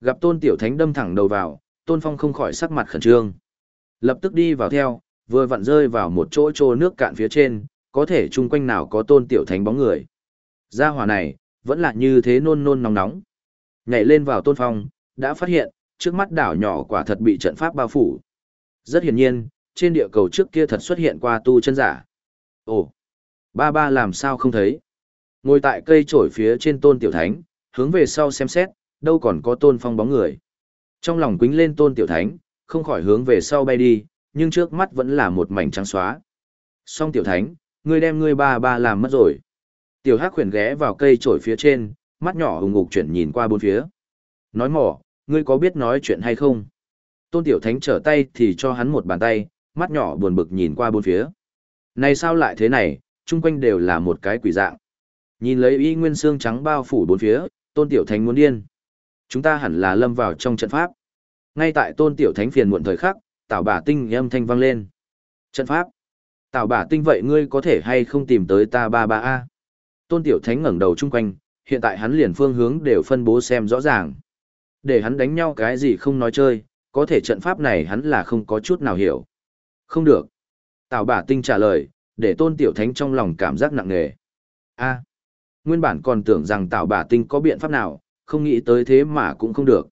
Gặp tôn tiểu thánh đâm thẳng đầu vào, tôn phong không khỏi sắc mặt khẩn trương. Lập tức đi vào theo, vừa vặn rơi vào một chỗ trô nước cạn phía trên, có thể chung quanh nào có tôn tiểu thánh bóng người. Gia hỏa này, vẫn là như thế nôn nôn nóng nóng. Nhảy lên vào tôn phong, đã phát hiện, trước mắt đảo nhỏ quả thật bị trận pháp bao phủ. Rất hiển nhiên, trên địa cầu trước kia thật xuất hiện qua tu chân giả. Ồ, ba ba làm sao không thấy? Ngồi tại cây trổi phía trên tôn tiểu thánh, hướng về sau xem xét, đâu còn có tôn phong bóng người. Trong lòng quính lên tôn tiểu thánh, không khỏi hướng về sau bay đi, nhưng trước mắt vẫn là một mảnh trắng xóa. Song tiểu thánh, ngươi đem ngươi ba ba làm mất rồi. Tiểu hắc khuyển ghé vào cây trổi phía trên, mắt nhỏ hùng ngục chuyển nhìn qua bốn phía. Nói mỏ, ngươi có biết nói chuyện hay không? Tôn Tiểu Thánh trở tay thì cho hắn một bàn tay, mắt nhỏ buồn bực nhìn qua bốn phía. Này sao lại thế này, chung quanh đều là một cái quỷ dạng. Nhìn lấy y nguyên xương trắng bao phủ bốn phía, Tôn Tiểu Thánh muốn điên. Chúng ta hẳn là lâm vào trong trận pháp. Ngay tại Tôn Tiểu Thánh phiền muộn thời khắc, Tảo Bả Tinh âm thanh vang lên. Trận pháp. Tào Bả Tinh vậy ngươi có thể hay không tìm tới ta ba ba a? Tôn Tiểu Thánh ngẩng đầu chung quanh, hiện tại hắn liền phương hướng đều phân bố xem rõ ràng. Để hắn đánh nhau cái gì không nói chơi, có thể trận pháp này hắn là không có chút nào hiểu. Không được. Tào bả tinh trả lời, để tôn tiểu thánh trong lòng cảm giác nặng nề. a nguyên bản còn tưởng rằng tào bả tinh có biện pháp nào, không nghĩ tới thế mà cũng không được.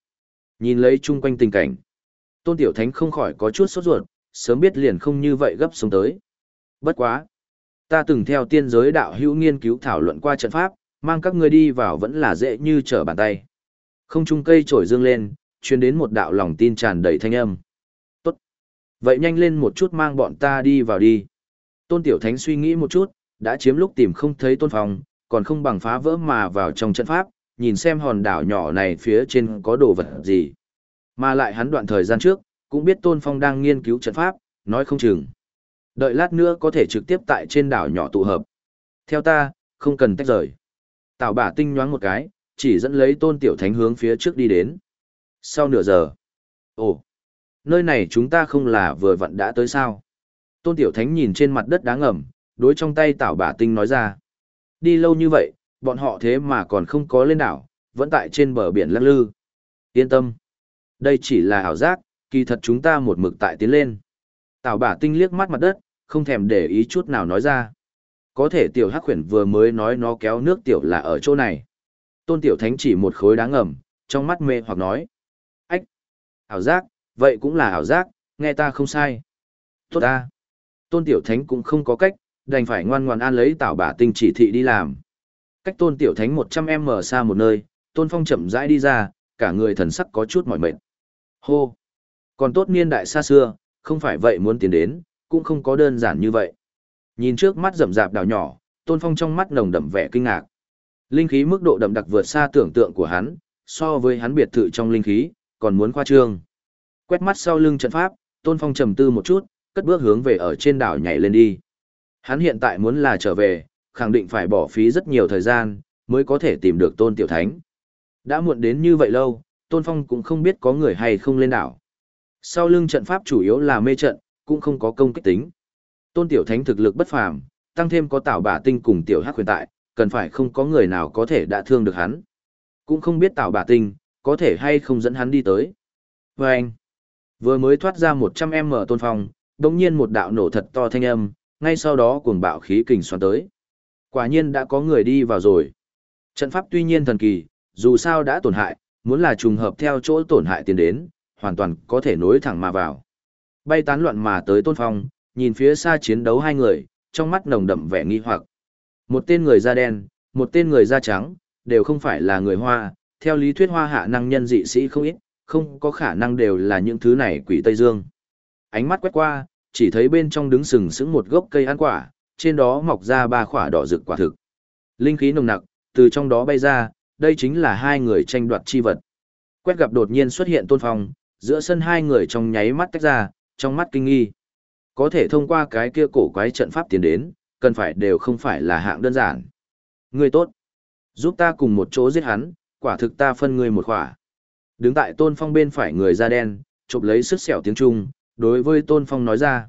Nhìn lấy chung quanh tình cảnh. Tôn tiểu thánh không khỏi có chút sốt ruột, sớm biết liền không như vậy gấp xuống tới. Bất quá. Ta từng theo tiên giới đạo hữu nghiên cứu thảo luận qua trận pháp, mang các ngươi đi vào vẫn là dễ như trở bàn tay. Không trung cây trổi dương lên, truyền đến một đạo lòng tin tràn đầy thanh âm. Tốt. Vậy nhanh lên một chút mang bọn ta đi vào đi. Tôn Tiểu Thánh suy nghĩ một chút, đã chiếm lúc tìm không thấy tôn phòng, còn không bằng phá vỡ mà vào trong trận pháp, nhìn xem hòn đảo nhỏ này phía trên có đồ vật gì. Mà lại hắn đoạn thời gian trước, cũng biết tôn phong đang nghiên cứu trận pháp, nói không chừng. Đợi lát nữa có thể trực tiếp tại trên đảo nhỏ tụ hợp. Theo ta, không cần tách rời. Tào bả tinh nhoáng một cái, chỉ dẫn lấy tôn tiểu thánh hướng phía trước đi đến. Sau nửa giờ, ồ, nơi này chúng ta không là vừa vặn đã tới sao. Tôn tiểu thánh nhìn trên mặt đất đá ngầm, đối trong tay tảo bả tinh nói ra. Đi lâu như vậy, bọn họ thế mà còn không có lên đảo, vẫn tại trên bờ biển lắc lư. Yên tâm. Đây chỉ là ảo giác, kỳ thật chúng ta một mực tại tiến lên. Tảo bả tinh liếc mắt mặt đất, không thèm để ý chút nào nói ra. Có thể tiểu hắc khuyển vừa mới nói nó kéo nước tiểu là ở chỗ này. Tôn tiểu thánh chỉ một khối đá ngầm, trong mắt mê hoặc nói. Ách! Ảo giác, vậy cũng là ảo giác, nghe ta không sai. Tốt ta! Tôn tiểu thánh cũng không có cách, đành phải ngoan ngoan an lấy tảo bả tinh chỉ thị đi làm. Cách tôn tiểu thánh 100m xa một nơi, tôn phong chậm rãi đi ra, cả người thần sắc có chút mỏi mệt. Hô! Còn tốt niên đại xa xưa, không phải vậy muốn tiến đến, cũng không có đơn giản như vậy. Nhìn trước mắt rậm rạp đảo nhỏ, tôn phong trong mắt nồng đậm vẻ kinh ngạc. Linh khí mức độ đậm đặc vượt xa tưởng tượng của hắn, so với hắn biệt thự trong linh khí, còn muốn khoa trương. Quét mắt sau lưng trận pháp, tôn phong trầm tư một chút, cất bước hướng về ở trên đảo nhảy lên đi. Hắn hiện tại muốn là trở về, khẳng định phải bỏ phí rất nhiều thời gian, mới có thể tìm được tôn tiểu thánh. Đã muộn đến như vậy lâu, tôn phong cũng không biết có người hay không lên đảo. Sau lưng trận pháp chủ yếu là mê trận, cũng không có công kích tính. Tôn tiểu thánh thực lực bất phàm, tăng thêm có tạo bả tinh cùng tiểu hắc huyền tại, cần phải không có người nào có thể đã thương được hắn. Cũng không biết tạo bả tinh, có thể hay không dẫn hắn đi tới. Và anh, vừa mới thoát ra 100m tôn phong, đồng nhiên một đạo nổ thật to thanh âm, ngay sau đó cuồng bạo khí kình xoắn tới. Quả nhiên đã có người đi vào rồi. Trận pháp tuy nhiên thần kỳ, dù sao đã tổn hại, muốn là trùng hợp theo chỗ tổn hại tiến đến, hoàn toàn có thể nối thẳng mà vào. Bay tán loạn mà tới tôn phong, nhìn phía xa chiến đấu hai người, trong mắt nồng đậm vẻ nghi hoặc. Một tên người da đen, một tên người da trắng, đều không phải là người Hoa, theo lý thuyết Hoa hạ năng nhân dị sĩ không ít, không có khả năng đều là những thứ này quỷ Tây Dương. Ánh mắt quét qua, chỉ thấy bên trong đứng sừng sững một gốc cây ăn quả, trên đó mọc ra ba quả đỏ rực quả thực. Linh khí nồng nặc, từ trong đó bay ra, đây chính là hai người tranh đoạt chi vật. Quét gặp đột nhiên xuất hiện tôn phong, giữa sân hai người trong nháy mắt tách ra, trong mắt kinh nghi. Có thể thông qua cái kia cổ quái trận pháp tiến đến, cần phải đều không phải là hạng đơn giản. Người tốt. Giúp ta cùng một chỗ giết hắn, quả thực ta phân người một khỏa. Đứng tại tôn phong bên phải người da đen, chụp lấy sức sẹo tiếng Trung, đối với tôn phong nói ra.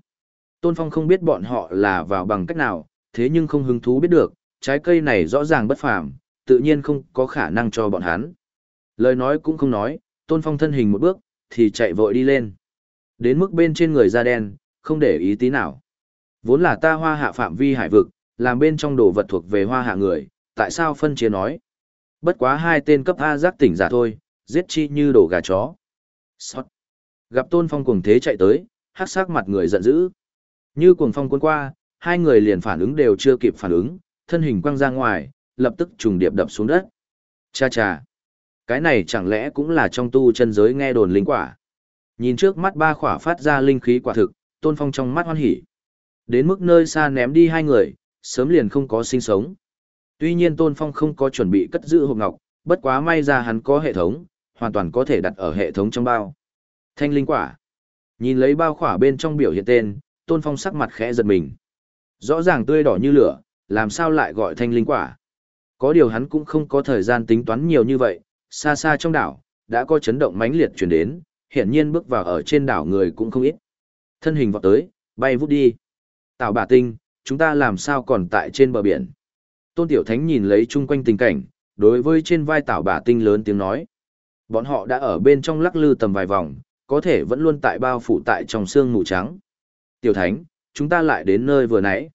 Tôn phong không biết bọn họ là vào bằng cách nào, thế nhưng không hứng thú biết được, trái cây này rõ ràng bất phàm, tự nhiên không có khả năng cho bọn hắn. Lời nói cũng không nói, tôn phong thân hình một bước, thì chạy vội đi lên. Đến mức bên trên người da đen, không để ý tí nào. Vốn là ta hoa hạ phạm vi hải vực, làm bên trong đồ vật thuộc về hoa hạ người, tại sao phân chia nói? Bất quá hai tên cấp A giác tỉnh giả thôi, giết chi như đồ gà chó. Sót. Gặp tôn phong cuồng thế chạy tới, hát sắc mặt người giận dữ. Như cuồng phong cuốn qua, hai người liền phản ứng đều chưa kịp phản ứng, thân hình quăng ra ngoài, lập tức trùng điệp đập xuống đất. Cha cha. Cái này chẳng lẽ cũng là trong tu chân giới nghe đồn linh quả. Nhìn trước mắt ba khỏa phát ra linh khí quả thực, tôn phong trong mắt hoan hỉ. Đến mức nơi xa ném đi hai người, sớm liền không có sinh sống. Tuy nhiên tôn phong không có chuẩn bị cất giữ hộp ngọc, bất quá may ra hắn có hệ thống, hoàn toàn có thể đặt ở hệ thống trong bao. Thanh linh quả. Nhìn lấy bao khỏa bên trong biểu hiện tên, tôn phong sắc mặt khẽ giật mình. Rõ ràng tươi đỏ như lửa, làm sao lại gọi thanh linh quả. Có điều hắn cũng không có thời gian tính toán nhiều như vậy, xa xa trong đảo, đã có chấn động mãnh liệt chuyển đến, hiển nhiên bước vào ở trên đảo người cũng không ít. Thân hình vọt tới, bay vút đi. tạo bà tinh, chúng ta làm sao còn tại trên bờ biển. Tôn Tiểu Thánh nhìn lấy chung quanh tình cảnh, đối với trên vai tạo bà tinh lớn tiếng nói. Bọn họ đã ở bên trong lắc lư tầm vài vòng, có thể vẫn luôn tại bao phủ tại trong xương mù trắng. Tiểu Thánh, chúng ta lại đến nơi vừa nãy.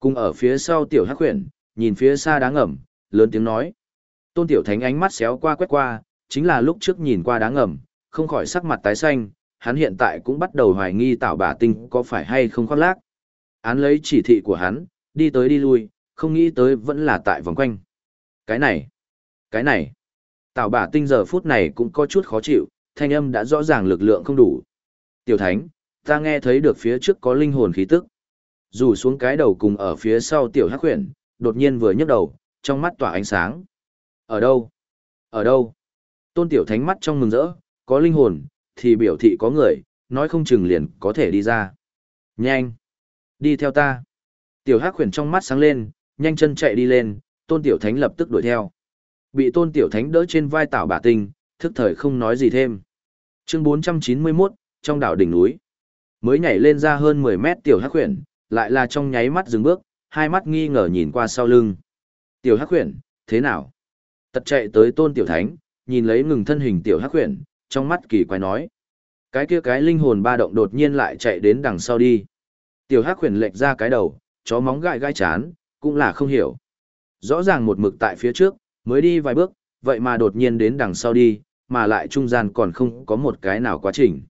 Cùng ở phía sau Tiểu Hắc Huyền, nhìn phía xa đáng ngầm, lớn tiếng nói. Tôn Tiểu Thánh ánh mắt xéo qua quét qua, chính là lúc trước nhìn qua đáng ngầm, không khỏi sắc mặt tái xanh, hắn hiện tại cũng bắt đầu hoài nghi tạo bà tinh có phải hay không khoác lác. Án lấy chỉ thị của hắn, đi tới đi lui, không nghĩ tới vẫn là tại vòng quanh. Cái này, cái này, tạo bà tinh giờ phút này cũng có chút khó chịu, thanh âm đã rõ ràng lực lượng không đủ. Tiểu thánh, ta nghe thấy được phía trước có linh hồn khí tức. Dù xuống cái đầu cùng ở phía sau tiểu hắc huyền, đột nhiên vừa nhấc đầu, trong mắt tỏa ánh sáng. Ở đâu? Ở đâu? Tôn tiểu thánh mắt trong mừng rỡ, có linh hồn, thì biểu thị có người, nói không chừng liền có thể đi ra. Nhanh! Đi theo ta! Tiểu hắc khuyển trong mắt sáng lên, nhanh chân chạy đi lên, tôn tiểu thánh lập tức đuổi theo. Bị tôn tiểu thánh đỡ trên vai tảo bà tinh, thức thời không nói gì thêm. Chương 491, trong đảo đỉnh núi. Mới nhảy lên ra hơn 10 mét tiểu hắc khuyển, lại là trong nháy mắt dừng bước, hai mắt nghi ngờ nhìn qua sau lưng. Tiểu Hắc Huyền, thế nào? Tật chạy tới Tôn Tiểu Thánh, nhìn lấy ngừng thân hình Tiểu Hắc Huyền, trong mắt kỳ quái nói. Cái kia cái linh hồn ba động đột nhiên lại chạy đến đằng sau đi. Tiểu Hắc Huyền lệch ra cái đầu, chó móng gãi gai chán, cũng là không hiểu. Rõ ràng một mực tại phía trước, mới đi vài bước, vậy mà đột nhiên đến đằng sau đi, mà lại trung gian còn không có một cái nào quá trình.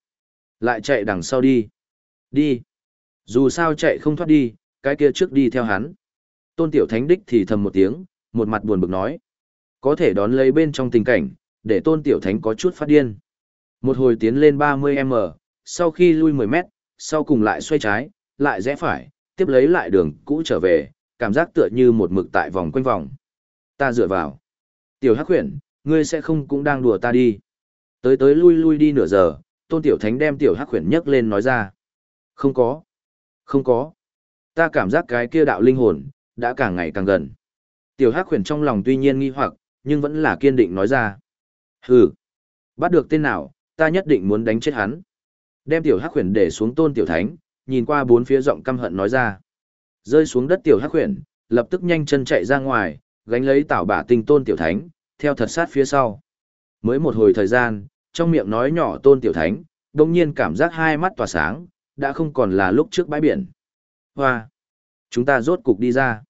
Lại chạy đằng sau đi. Đi. Dù sao chạy không thoát đi, cái kia trước đi theo hắn. Tôn Tiểu Thánh đích thì thầm một tiếng, một mặt buồn bực nói. Có thể đón lấy bên trong tình cảnh, để Tôn Tiểu Thánh có chút phát điên. Một hồi tiến lên 30m, sau khi lui 10 mét, sau cùng lại xoay trái, lại rẽ phải, tiếp lấy lại đường cũ trở về, cảm giác tựa như một mực tại vòng quanh vòng. Ta dựa vào. Tiểu Hắc Huyền, ngươi sẽ không cũng đang đùa ta đi. Tới tới lui lui đi nửa giờ, Tôn Tiểu Thánh đem Tiểu Hắc Huyền nhấc lên nói ra. Không có. Không có. Ta cảm giác cái kia đạo linh hồn, đã càng ngày càng gần. Tiểu Hắc Huyền trong lòng tuy nhiên nghi hoặc, nhưng vẫn là kiên định nói ra. Hừ. Bắt được tên nào, ta nhất định muốn đánh chết hắn. Đem Tiểu Hắc Huyền để xuống Tôn Tiểu Thánh, nhìn qua bốn phía giọng căm hận nói ra. Rơi xuống đất Tiểu Hắc Huyền, lập tức nhanh chân chạy ra ngoài, gánh lấy tảo bả tinh Tôn Tiểu Thánh, theo thật sát phía sau. Mới một hồi thời gian, trong miệng nói nhỏ Tôn Tiểu Thánh, đồng nhiên cảm giác hai mắt tỏa sáng, đã không còn là lúc trước bãi biển. Hoa! Chúng ta rốt cục đi ra.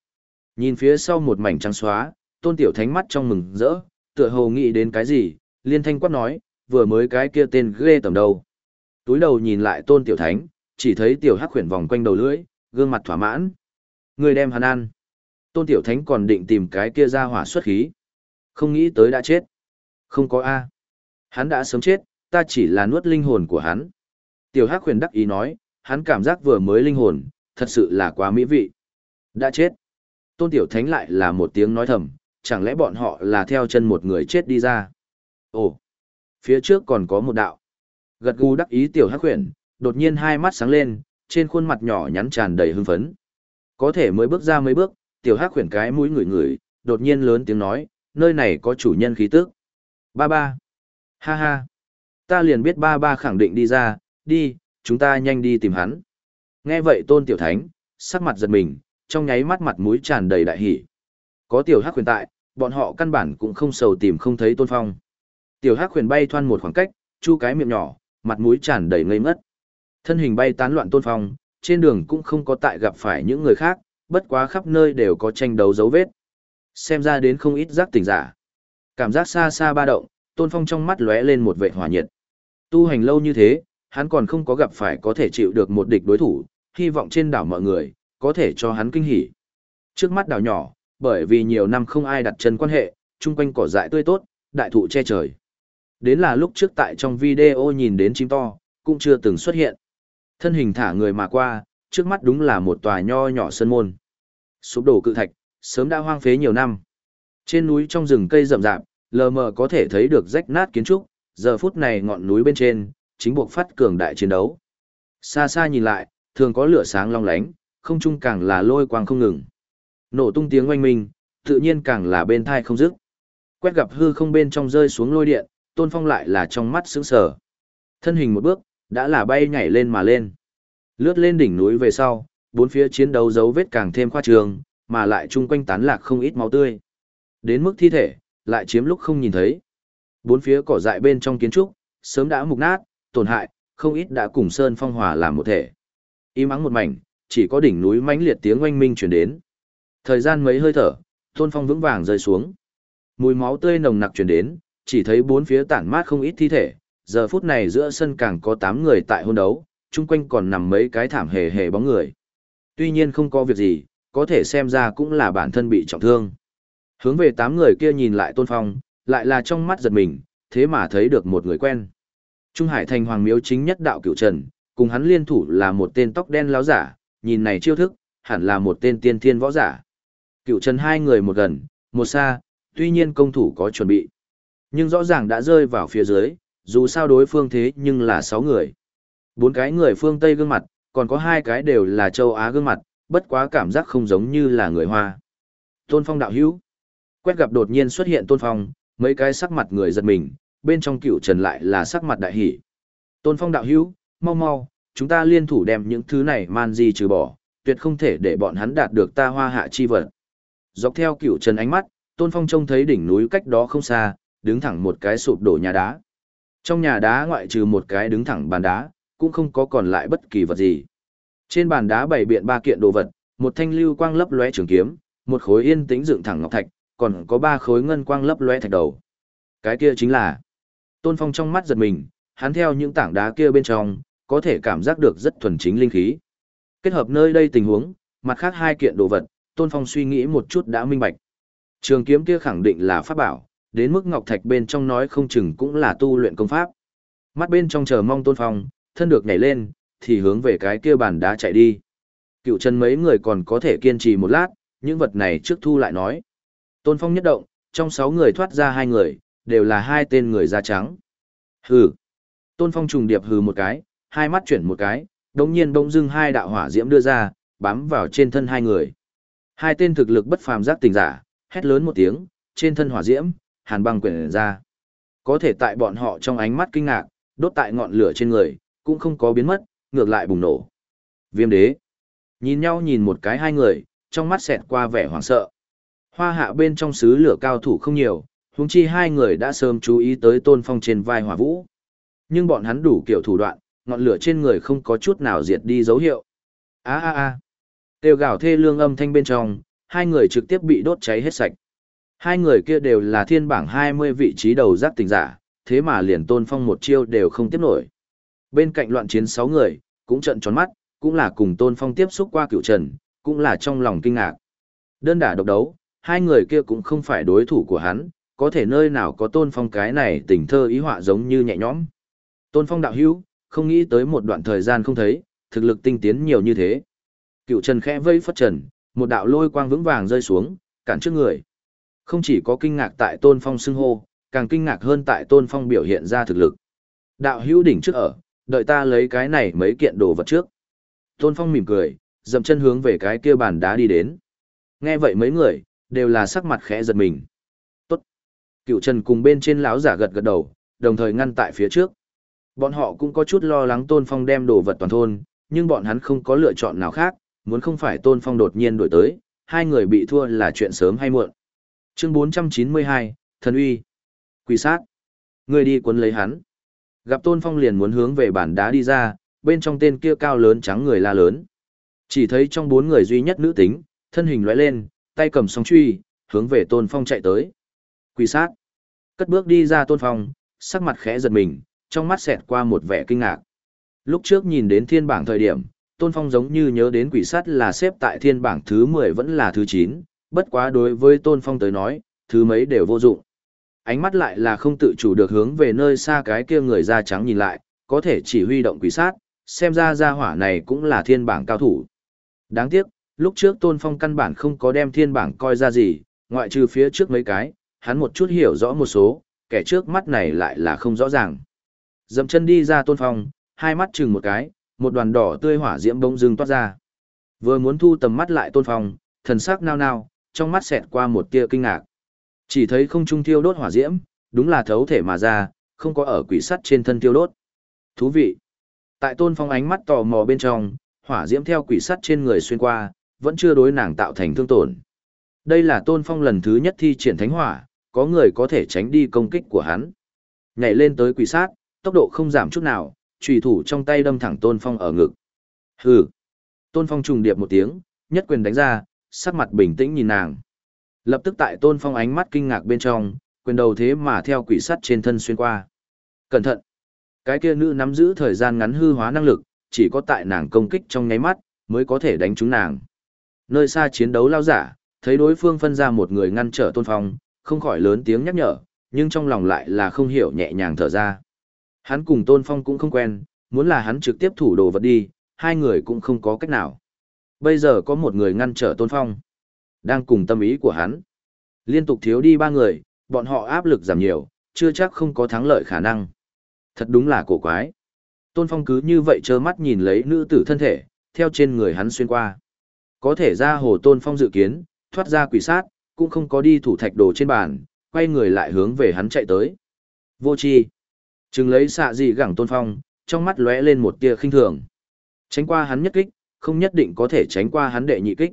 Nhìn phía sau một mảnh trắng xóa, tôn tiểu thánh mắt trong mừng rỡ, tựa hồ nghĩ đến cái gì, liên thanh quát nói, vừa mới cái kia tên ghê tầm đầu. Túi đầu nhìn lại tôn tiểu thánh, chỉ thấy tiểu hắc khuyển vòng quanh đầu lưỡi, gương mặt thỏa mãn. Người đem hắn ăn. Tôn tiểu thánh còn định tìm cái kia ra hỏa xuất khí. Không nghĩ tới đã chết. Không có A. Hắn đã sớm chết, ta chỉ là nuốt linh hồn của hắn. Tiểu Hắc Huyền đắc ý nói, hắn cảm giác vừa mới linh hồn, thật sự là quá mỹ vị. Đã chết. Tôn Tiểu Thánh lại là một tiếng nói thầm, chẳng lẽ bọn họ là theo chân một người chết đi ra. Ồ, phía trước còn có một đạo. Gật gù đắc ý Tiểu Hắc Huyền, đột nhiên hai mắt sáng lên, trên khuôn mặt nhỏ nhắn tràn đầy hưng phấn. Có thể mới bước ra mấy bước, Tiểu Hắc Huyền cái mũi ngửi ngửi, đột nhiên lớn tiếng nói, nơi này có chủ nhân khí tức. Ba ba. Ha ha. Ta liền biết ba ba khẳng định đi ra, đi, chúng ta nhanh đi tìm hắn. Nghe vậy tôn tiểu thánh, sắc mặt giật mình, trong nháy mắt mặt mũi tràn đầy đại hỉ. Có tiểu hắc huyền tại, bọn họ căn bản cũng không sầu tìm không thấy tôn phong. Tiểu hắc huyền bay thoăn một khoảng cách, chu cái miệng nhỏ, mặt mũi tràn đầy ngây ngất, Thân hình bay tán loạn tôn phong, trên đường cũng không có tại gặp phải những người khác, bất quá khắp nơi đều có tranh đấu dấu vết. Xem ra đến không ít giác tỉnh giả. Cảm giác xa xa ba động, tôn phong trong mắt lóe lên một vệ hỏa nhiệt. Tu hành lâu như thế, hắn còn không có gặp phải có thể chịu được một địch đối thủ, hy vọng trên đảo mọi người, có thể cho hắn kinh hỉ. Trước mắt đảo nhỏ, bởi vì nhiều năm không ai đặt chân quan hệ, chung quanh cỏ dại tươi tốt, đại thụ che trời. Đến là lúc trước tại trong video nhìn đến chim to, cũng chưa từng xuất hiện. Thân hình thả người mà qua, trước mắt đúng là một tòa nho nhỏ sân môn. Sụp đổ cự thạch, sớm đã hoang phế nhiều năm. Trên núi trong rừng cây rậm rạp, lờ mờ có thể thấy được rách nát kiến trúc, giờ phút này ngọn núi bên trên, chính buộc phát cường đại chiến đấu. Xa xa nhìn lại, thường có lửa sáng long lánh, không trung càng là lôi quang không ngừng. Nổ tung tiếng oanh minh, tự nhiên càng là bên thai không dứt. Quét gặp hư không bên trong rơi xuống lôi điện, Tôn Phong lại là trong mắt sững sờ. Thân hình một bước, đã là bay nhảy lên mà lên. Lướt lên đỉnh núi về sau, bốn phía chiến đấu dấu vết càng thêm khoa trường, mà lại chung quanh tán lạc không ít máu tươi. Đến mức thi thể, lại chiếm lúc không nhìn thấy. Bốn phía cỏ dại bên trong kiến trúc, sớm đã mục nát, tổn hại, không ít đã cùng Sơn Phong Hòa làm một thể. Im ắng một mảnh, chỉ có đỉnh núi mãnh liệt tiếng oanh minh truyền đến. Thời gian mấy hơi thở, Tôn Phong vững vàng rơi xuống. Mùi máu tươi nồng nặc truyền đến, chỉ thấy bốn phía tản mát không ít thi thể, giờ phút này giữa sân càng có 8 người tại hôn đấu, chung quanh còn nằm mấy cái thảm hề hề bóng người. Tuy nhiên không có việc gì, có thể xem ra cũng là bản thân bị trọng thương. Hướng về 8 người kia nhìn lại Tôn Phong, lại là trong mắt giật mình, thế mà thấy được một người quen. Trung Hải thành hoàng miếu chính nhất đạo cửu trần, cùng hắn liên thủ là một tên tóc đen láo giả, nhìn này chiêu thức, hẳn là một tên tiên thiên võ giả. Cửu trần hai người một gần, một xa, tuy nhiên công thủ có chuẩn bị. Nhưng rõ ràng đã rơi vào phía dưới, dù sao đối phương thế nhưng là sáu người. Bốn cái người phương Tây gương mặt, còn có hai cái đều là châu Á gương mặt, bất quá cảm giác không giống như là người Hoa. Tôn Phong đạo hữu. Quét gặp đột nhiên xuất hiện Tôn Phong, mấy cái sắc mặt người giật mình, bên trong cựu trần lại là sắc mặt đại hỷ. Tôn Phong đạo hữu, mau mau, chúng ta liên thủ đem những thứ này man di trừ bỏ, tuyệt không thể để bọn hắn đạt được ta hoa hạ chi vật. Dọc theo cựu trần ánh mắt, Tôn Phong trông thấy đỉnh núi cách đó không xa, đứng thẳng một cái sụp đổ nhà đá. Trong nhà đá ngoại trừ một cái đứng thẳng bàn đá, cũng không có còn lại bất kỳ vật gì. Trên bàn đá bày biện ba kiện đồ vật, một thanh lưu quang lấp lóe trường kiếm, một khối yên tĩnh dựng thẳng ngọc thạch, còn có ba khối ngân quang lấp lóe thạch đầu. Cái kia chính là Tôn Phong trong mắt giật mình, hắn theo những tảng đá kia bên trong, có thể cảm giác được rất thuần chính linh khí. Kết hợp nơi đây tình huống, mặt khác hai kiện đồ vật, Tôn Phong suy nghĩ một chút đã minh bạch. Trường kiếm kia khẳng định là pháp bảo, đến mức ngọc thạch bên trong nói không chừng cũng là tu luyện công pháp. Mắt bên trong chờ mong Tôn Phong, thân được nhảy lên, thì hướng về cái kia bàn đá chạy đi. Cựu chân mấy người còn có thể kiên trì một lát, những vật này trước thu lại nói. Tôn Phong nhất động, trong sáu người thoát ra hai người, đều là hai tên người da trắng. Hừ. Tôn Phong trùng điệp hừ một cái, hai mắt chuyển một cái, đồng nhiên bỗng dưng hai đạo hỏa diễm đưa ra, bám vào trên thân hai người. Hai tên thực lực bất phàm giác tình giả, hét lớn một tiếng, trên thân hỏa diễm, hàn băng quyển ra. Có thể tại bọn họ trong ánh mắt kinh ngạc, đốt tại ngọn lửa trên người, cũng không có biến mất, ngược lại bùng nổ. Viêm đế. Nhìn nhau nhìn một cái hai người, trong mắt xẹt qua vẻ hoảng sợ. Hoa hạ bên trong xứ lửa cao thủ không nhiều, huống chi hai người đã sớm chú ý tới tôn phong trên vai hỏa vũ. Nhưng bọn hắn đủ kiểu thủ đoạn, ngọn lửa trên người không có chút nào diệt đi dấu hiệu. a a a Tiêu gào thê lương âm thanh bên trong, hai người trực tiếp bị đốt cháy hết sạch. Hai người kia đều là thiên bảng 20 vị trí đầu giác tình giả, thế mà liền tôn phong một chiêu đều không tiếp nổi. Bên cạnh loạn chiến 6 người, cũng trận tròn mắt, cũng là cùng tôn phong tiếp xúc qua cựu trần, cũng là trong lòng kinh ngạc. Đơn đả độc đấu, hai người kia cũng không phải đối thủ của hắn, có thể nơi nào có tôn phong cái này tình thơ ý họa giống như nhẹ nhõm. Tôn phong đạo hữu, không nghĩ tới một đoạn thời gian không thấy, thực lực tinh tiến nhiều như thế. Cựu trần khẽ vây phất trần, một đạo lôi quang vững vàng rơi xuống, cản trước người. Không chỉ có kinh ngạc tại tôn phong xưng hô, càng kinh ngạc hơn tại tôn phong biểu hiện ra thực lực. Đạo hữu đỉnh trước ở, đợi ta lấy cái này mấy kiện đồ vật trước. Tôn phong mỉm cười, dậm chân hướng về cái kia bàn đá đi đến. Nghe vậy mấy người, đều là sắc mặt khẽ giật mình. Tốt. Cựu trần cùng bên trên lão giả gật gật đầu, đồng thời ngăn tại phía trước. Bọn họ cũng có chút lo lắng tôn phong đem đồ vật toàn thôn, nhưng bọn hắn không có lựa chọn nào khác, muốn không phải tôn phong đột nhiên đổi tới, hai người bị thua là chuyện sớm hay muộn. Chương 492, Thần uy. Quỷ sát. Người đi cuốn lấy hắn. Gặp tôn phong liền muốn hướng về bản đá đi ra, bên trong tên kia cao lớn trắng người la lớn. Chỉ thấy trong bốn người duy nhất nữ tính, thân hình lóe lên, tay cầm song truy, hướng về tôn phong chạy tới. Quỷ sát. Cất bước đi ra tôn phong, sắc mặt khẽ giật mình, trong mắt xẹt qua một vẻ kinh ngạc. Lúc trước nhìn đến thiên bảng thời điểm, Tôn Phong giống như nhớ đến quỷ sát là xếp tại thiên bảng thứ 10 vẫn là thứ chín bất quá đối với Tôn Phong tới nói, thứ mấy đều vô dụng. Ánh mắt lại là không tự chủ được hướng về nơi xa cái kia người da trắng nhìn lại, có thể chỉ huy động quỷ sát, xem ra gia hỏa này cũng là thiên bảng cao thủ. Đáng tiếc, lúc trước Tôn Phong căn bản không có đem thiên bảng coi ra gì, ngoại trừ phía trước mấy cái, hắn một chút hiểu rõ một số, kẻ trước mắt này lại là không rõ ràng. Dậm chân đi ra Tôn Phong, hai mắt chừng một cái, một đoàn đỏ tươi hỏa diễm bỗng dưng toát ra. Vừa muốn thu tầm mắt lại Tôn Phong, thần sắc nao nao, trong mắt xẹt qua một tia kinh ngạc. Chỉ thấy không trung tiêu đốt hỏa diễm, đúng là thấu thể mà ra, không có ở quỷ sắt trên thân tiêu đốt. Thú vị. Tại Tôn Phong ánh mắt tò mò bên trong, hỏa diễm theo quỷ sắt trên người xuyên qua, vẫn chưa đối nàng tạo thành thương tổn. Đây là Tôn Phong lần thứ nhất thi triển thánh hỏa, có người có thể tránh đi công kích của hắn. Nhảy lên tới quỷ sát, tốc độ không giảm chút nào, chùy thủ trong tay đâm thẳng Tôn Phong ở ngực. Hừ. Tôn Phong trùng điệp một tiếng, nhất quyền đánh ra, sắc mặt bình tĩnh nhìn nàng. Lập tức tại Tôn Phong ánh mắt kinh ngạc bên trong, quyền đầu thế mà theo quỷ sắt trên thân xuyên qua. Cẩn thận. Cái kia nữ nắm giữ thời gian ngắn hư hóa năng lực, chỉ có tại nàng công kích trong nháy mắt, mới có thể đánh trúng nàng. Nơi xa chiến đấu lao giả, thấy đối phương phân ra một người ngăn trở Tôn Phong, không khỏi lớn tiếng nhắc nhở, nhưng trong lòng lại là không hiểu nhẹ nhàng thở ra. Hắn cùng Tôn Phong cũng không quen, muốn là hắn trực tiếp thủ đồ vật đi, hai người cũng không có cách nào. Bây giờ có một người ngăn trở Tôn Phong, đang cùng tâm ý của hắn. Liên tục thiếu đi ba người, bọn họ áp lực giảm nhiều, chưa chắc không có thắng lợi khả năng. Thật đúng là cổ quái. Tôn Phong cứ như vậy trơ mắt nhìn lấy nữ tử thân thể, theo trên người hắn xuyên qua. Có thể ra hồ Tôn Phong dự kiến, thoát ra quỷ sát, cũng không có đi thủ thạch đồ trên bàn, quay người lại hướng về hắn chạy tới. Vô chi. Chừng lấy xạ dị gẳng tôn phong, trong mắt lóe lên một tia khinh thường. Tránh qua hắn nhất kích, không nhất định có thể tránh qua hắn đệ nhị kích.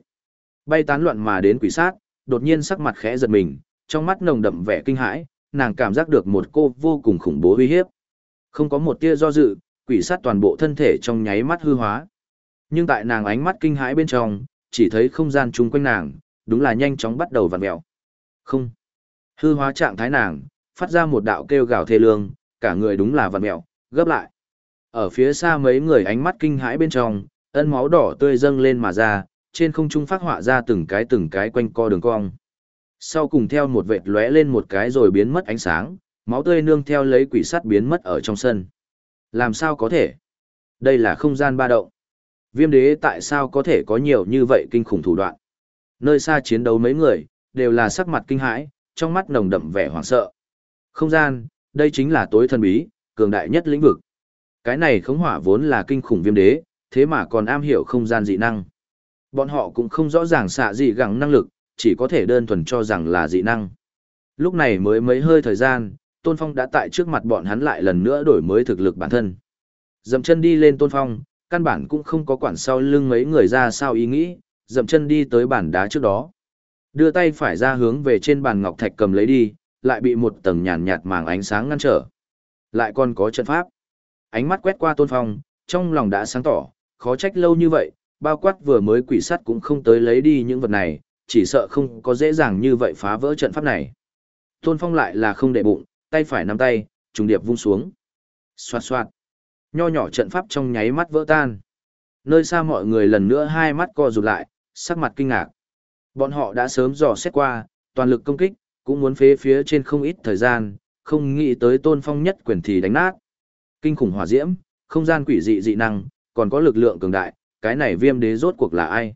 Bay tán loạn mà đến quỷ sát, đột nhiên sắc mặt khẽ giật mình, trong mắt nồng đậm vẻ kinh hãi, nàng cảm giác được một cô vô cùng khủng bố uy hiếp. Không có một tia do dự, quỷ sát toàn bộ thân thể trong nháy mắt hư hóa. Nhưng tại nàng ánh mắt kinh hãi bên trong, chỉ thấy không gian chung quanh nàng, đúng là nhanh chóng bắt đầu vặn mèo. Không. Hư hóa trạng thái nàng, phát ra một đạo kêu gào thê lương, cả người đúng là vặn mèo, gấp lại. Ở phía xa mấy người ánh mắt kinh hãi bên trong, ân máu đỏ tươi dâng lên mà ra, trên không trung phát họa ra từng cái từng cái quanh co đường cong. Sau cùng theo một vệt lóe lên một cái rồi biến mất ánh sáng, máu tươi nương theo lấy quỷ sắt biến mất ở trong sân. Làm sao có thể? Đây là không gian ba động. Viêm đế tại sao có thể có nhiều như vậy kinh khủng thủ đoạn? Nơi xa chiến đấu mấy người, đều là sắc mặt kinh hãi, trong mắt nồng đậm vẻ hoảng sợ. Không gian, đây chính là tối thần bí, cường đại nhất lĩnh vực. Cái này khống hỏa vốn là kinh khủng viêm đế, thế mà còn am hiểu không gian dị năng. Bọn họ cũng không rõ ràng xạ dị gắng năng lực, chỉ có thể đơn thuần cho rằng là dị năng. Lúc này mới mấy hơi thời gian, Tôn Phong đã tại trước mặt bọn hắn lại lần nữa đổi mới thực lực bản thân. Dậm chân đi lên Tôn Phong, căn bản cũng không có quản sau lưng mấy người ra sao ý nghĩ, dậm chân đi tới bàn đá trước đó. Đưa tay phải ra hướng về trên bàn ngọc thạch cầm lấy đi, lại bị một tầng nhàn nhạt màng ánh sáng ngăn trở. Lại còn có trận pháp. Ánh mắt quét qua Tôn Phong, trong lòng đã sáng tỏ, khó trách lâu như vậy, bao quát vừa mới quỷ sắt cũng không tới lấy đi những vật này, chỉ sợ không có dễ dàng như vậy phá vỡ trận pháp này. Tôn Phong lại là không để bụng, tay phải nắm tay, trùng điệp vung xuống. Xoạt xoạt. Nho nhỏ trận pháp trong nháy mắt vỡ tan. Nơi xa mọi người lần nữa hai mắt co rụt lại, sắc mặt kinh ngạc. Bọn họ đã sớm dò xét qua, toàn lực công kích, cũng muốn phế phía trên không ít thời gian, không nghĩ tới Tôn Phong nhất quyền thì đánh nát. Kinh khủng hỏa diễm, không gian quỷ dị dị năng, còn có lực lượng cường đại, cái này viêm đế rốt cuộc là ai?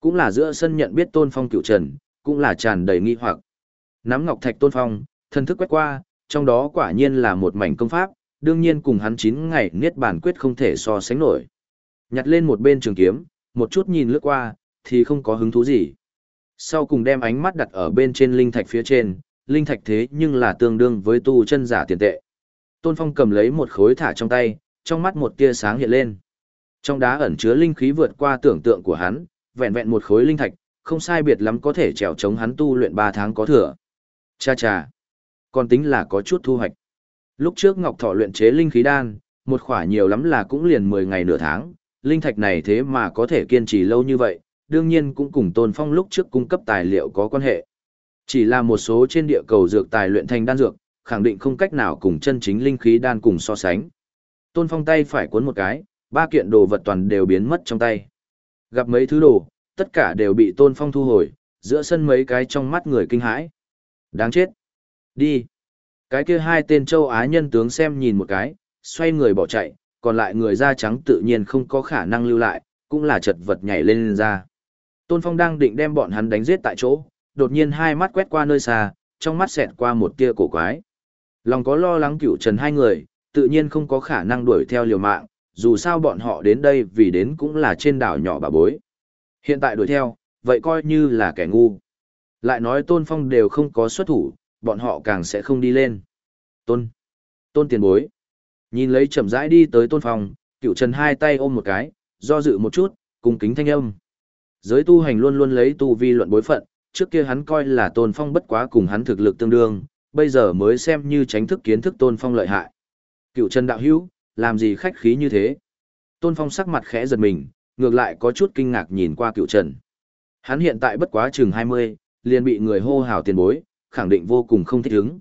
Cũng là giữa sân nhận biết tôn phong cựu trần, cũng là tràn đầy nghi hoặc. Nắm ngọc thạch tôn phong, thân thức quét qua, trong đó quả nhiên là một mảnh công pháp, đương nhiên cùng hắn chín ngày niết bàn quyết không thể so sánh nổi. Nhặt lên một bên trường kiếm, một chút nhìn lướt qua, thì không có hứng thú gì. Sau cùng đem ánh mắt đặt ở bên trên linh thạch phía trên, linh thạch thế nhưng là tương đương với tu chân giả tiền tệ. Tôn Phong cầm lấy một khối thả trong tay, trong mắt một tia sáng hiện lên. Trong đá ẩn chứa linh khí vượt qua tưởng tượng của hắn, vẹn vẹn một khối linh thạch, không sai biệt lắm có thể trèo chống hắn tu luyện 3 tháng có thừa. Cha cha, còn tính là có chút thu hoạch. Lúc trước Ngọc Thọ luyện chế linh khí đan, một khỏa nhiều lắm là cũng liền 10 ngày nửa tháng, linh thạch này thế mà có thể kiên trì lâu như vậy, đương nhiên cũng cùng Tôn Phong lúc trước cung cấp tài liệu có quan hệ. Chỉ là một số trên địa cầu dược tài luyện thành đan dược, khẳng định không cách nào cùng chân chính linh khí đan cùng so sánh. Tôn Phong tay phải cuốn một cái, ba kiện đồ vật toàn đều biến mất trong tay. Gặp mấy thứ đồ, tất cả đều bị Tôn Phong thu hồi, giữa sân mấy cái trong mắt người kinh hãi. Đáng chết. Đi. Cái kia hai tên châu Á nhân tướng xem nhìn một cái, xoay người bỏ chạy, còn lại người da trắng tự nhiên không có khả năng lưu lại, cũng là chật vật nhảy lên, lên ra. Tôn Phong đang định đem bọn hắn đánh giết tại chỗ, đột nhiên hai mắt quét qua nơi xa, trong mắt xẹt qua một tia cổ quái. Lòng có lo lắng cửu trần hai người, tự nhiên không có khả năng đuổi theo liều mạng, dù sao bọn họ đến đây vì đến cũng là trên đảo nhỏ bà bối. Hiện tại đuổi theo, vậy coi như là kẻ ngu. Lại nói Tôn Phong đều không có xuất thủ, bọn họ càng sẽ không đi lên. Tôn. Tôn tiền bối. Nhìn lấy chậm rãi đi tới Tôn Phong, cựu trần hai tay ôm một cái, do dự một chút, cùng kính thanh âm. Giới tu hành luôn luôn lấy tu vi luận bối phận, trước kia hắn coi là Tôn Phong bất quá cùng hắn thực lực tương đương, bây giờ mới xem như tránh thức kiến thức Tôn Phong lợi hại. Cựu Trần đạo hữu, làm gì khách khí như thế? Tôn Phong sắc mặt khẽ giật mình, ngược lại có chút kinh ngạc nhìn qua Cựu Trần. Hắn hiện tại bất quá chừng 20, liền bị người hô hào tiền bối, khẳng định vô cùng không thích ứng.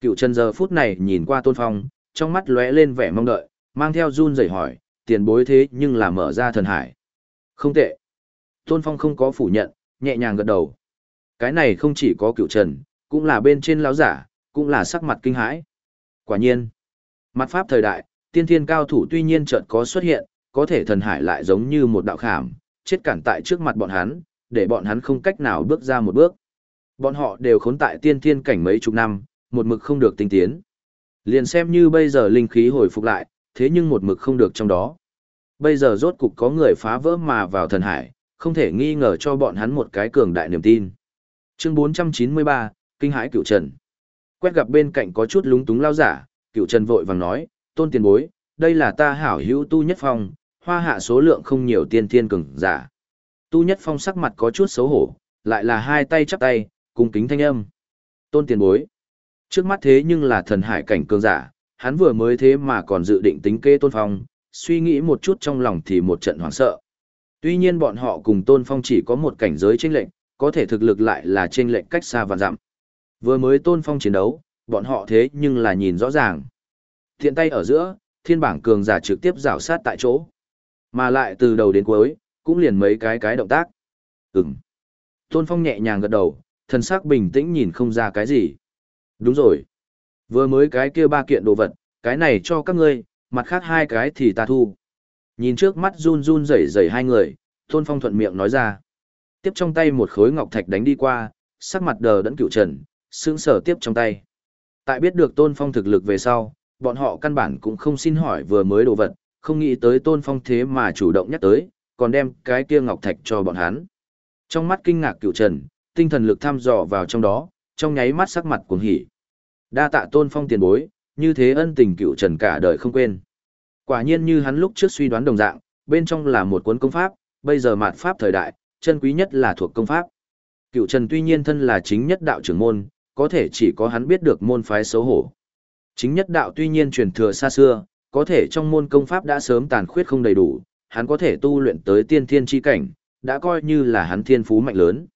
Cựu Trần giờ phút này nhìn qua Tôn Phong, trong mắt lóe lên vẻ mong đợi, mang theo run rẩy hỏi, tiền bối thế nhưng là mở ra thần hải. Không tệ. Tôn Phong không có phủ nhận, nhẹ nhàng gật đầu. Cái này không chỉ có Cựu Trần, cũng là bên trên lão giả, cũng là sắc mặt kinh hãi. Quả nhiên, mặt pháp thời đại, tiên thiên cao thủ tuy nhiên chợt có xuất hiện, có thể thần hải lại giống như một đạo khảm, chết cản tại trước mặt bọn hắn, để bọn hắn không cách nào bước ra một bước. Bọn họ đều khốn tại tiên thiên cảnh mấy chục năm, một mực không được tinh tiến. Liền xem như bây giờ linh khí hồi phục lại, thế nhưng một mực không được trong đó. Bây giờ rốt cục có người phá vỡ mà vào thần hải, không thể nghi ngờ cho bọn hắn một cái cường đại niềm tin. Chương 493, Kinh hãi cựu trần. Quét gặp bên cạnh có chút lúng túng lao giả, cựu trần vội vàng nói, tôn tiền bối, đây là ta hảo hữu tu nhất phong, hoa hạ số lượng không nhiều tiên thiên cường giả. Tu Nhất Phong sắc mặt có chút xấu hổ, lại là hai tay chắp tay, cung kính thanh âm. Tôn tiền bối. Trước mắt thế nhưng là thần hải cảnh cường giả, hắn vừa mới thế mà còn dự định tính kê Tôn Phong, suy nghĩ một chút trong lòng thì một trận hoảng sợ. Tuy nhiên bọn họ cùng Tôn Phong chỉ có một cảnh giới chênh lệnh, có thể thực lực lại là chênh lệnh cách xa và dặm. Vừa mới Tôn Phong chiến đấu, bọn họ thế nhưng là nhìn rõ ràng. Thiện tay ở giữa, thiên bảng cường giả trực tiếp rào sát tại chỗ. Mà lại từ đầu đến cuối, cũng liền mấy cái cái động tác. Ừm. Tôn Phong nhẹ nhàng gật đầu, thần sắc bình tĩnh nhìn không ra cái gì. Đúng rồi. Vừa mới cái kia ba kiện đồ vật, cái này cho các ngươi, mặt khác hai cái thì ta thu. Nhìn trước mắt run run rẩy rẩy hai người, Tôn Phong thuận miệng nói ra. Tiếp trong tay một khối ngọc thạch đánh đi qua, sắc mặt đờ đẫn cựu trần, sững sờ tiếp trong tay. Tại biết được Tôn Phong thực lực về sau, bọn họ căn bản cũng không xin hỏi vừa mới đồ vật, không nghĩ tới Tôn Phong thế mà chủ động nhắc tới, còn đem cái kia ngọc thạch cho bọn hắn. Trong mắt kinh ngạc cựu trần, tinh thần lực thăm dò vào trong đó, trong nháy mắt sắc mặt cuồng hỉ. Đa tạ Tôn Phong tiền bối, như thế ân tình cựu trần cả đời không quên. Quả nhiên như hắn lúc trước suy đoán đồng dạng, bên trong là một cuốn công pháp, bây giờ mạt pháp thời đại, chân quý nhất là thuộc công pháp. Cựu Trần tuy nhiên thân là chính nhất đạo trưởng môn, có thể chỉ có hắn biết được môn phái xấu hổ. Chính nhất đạo tuy nhiên truyền thừa xa xưa, có thể trong môn công pháp đã sớm tàn khuyết không đầy đủ, hắn có thể tu luyện tới tiên thiên chi cảnh, đã coi như là hắn thiên phú mạnh lớn.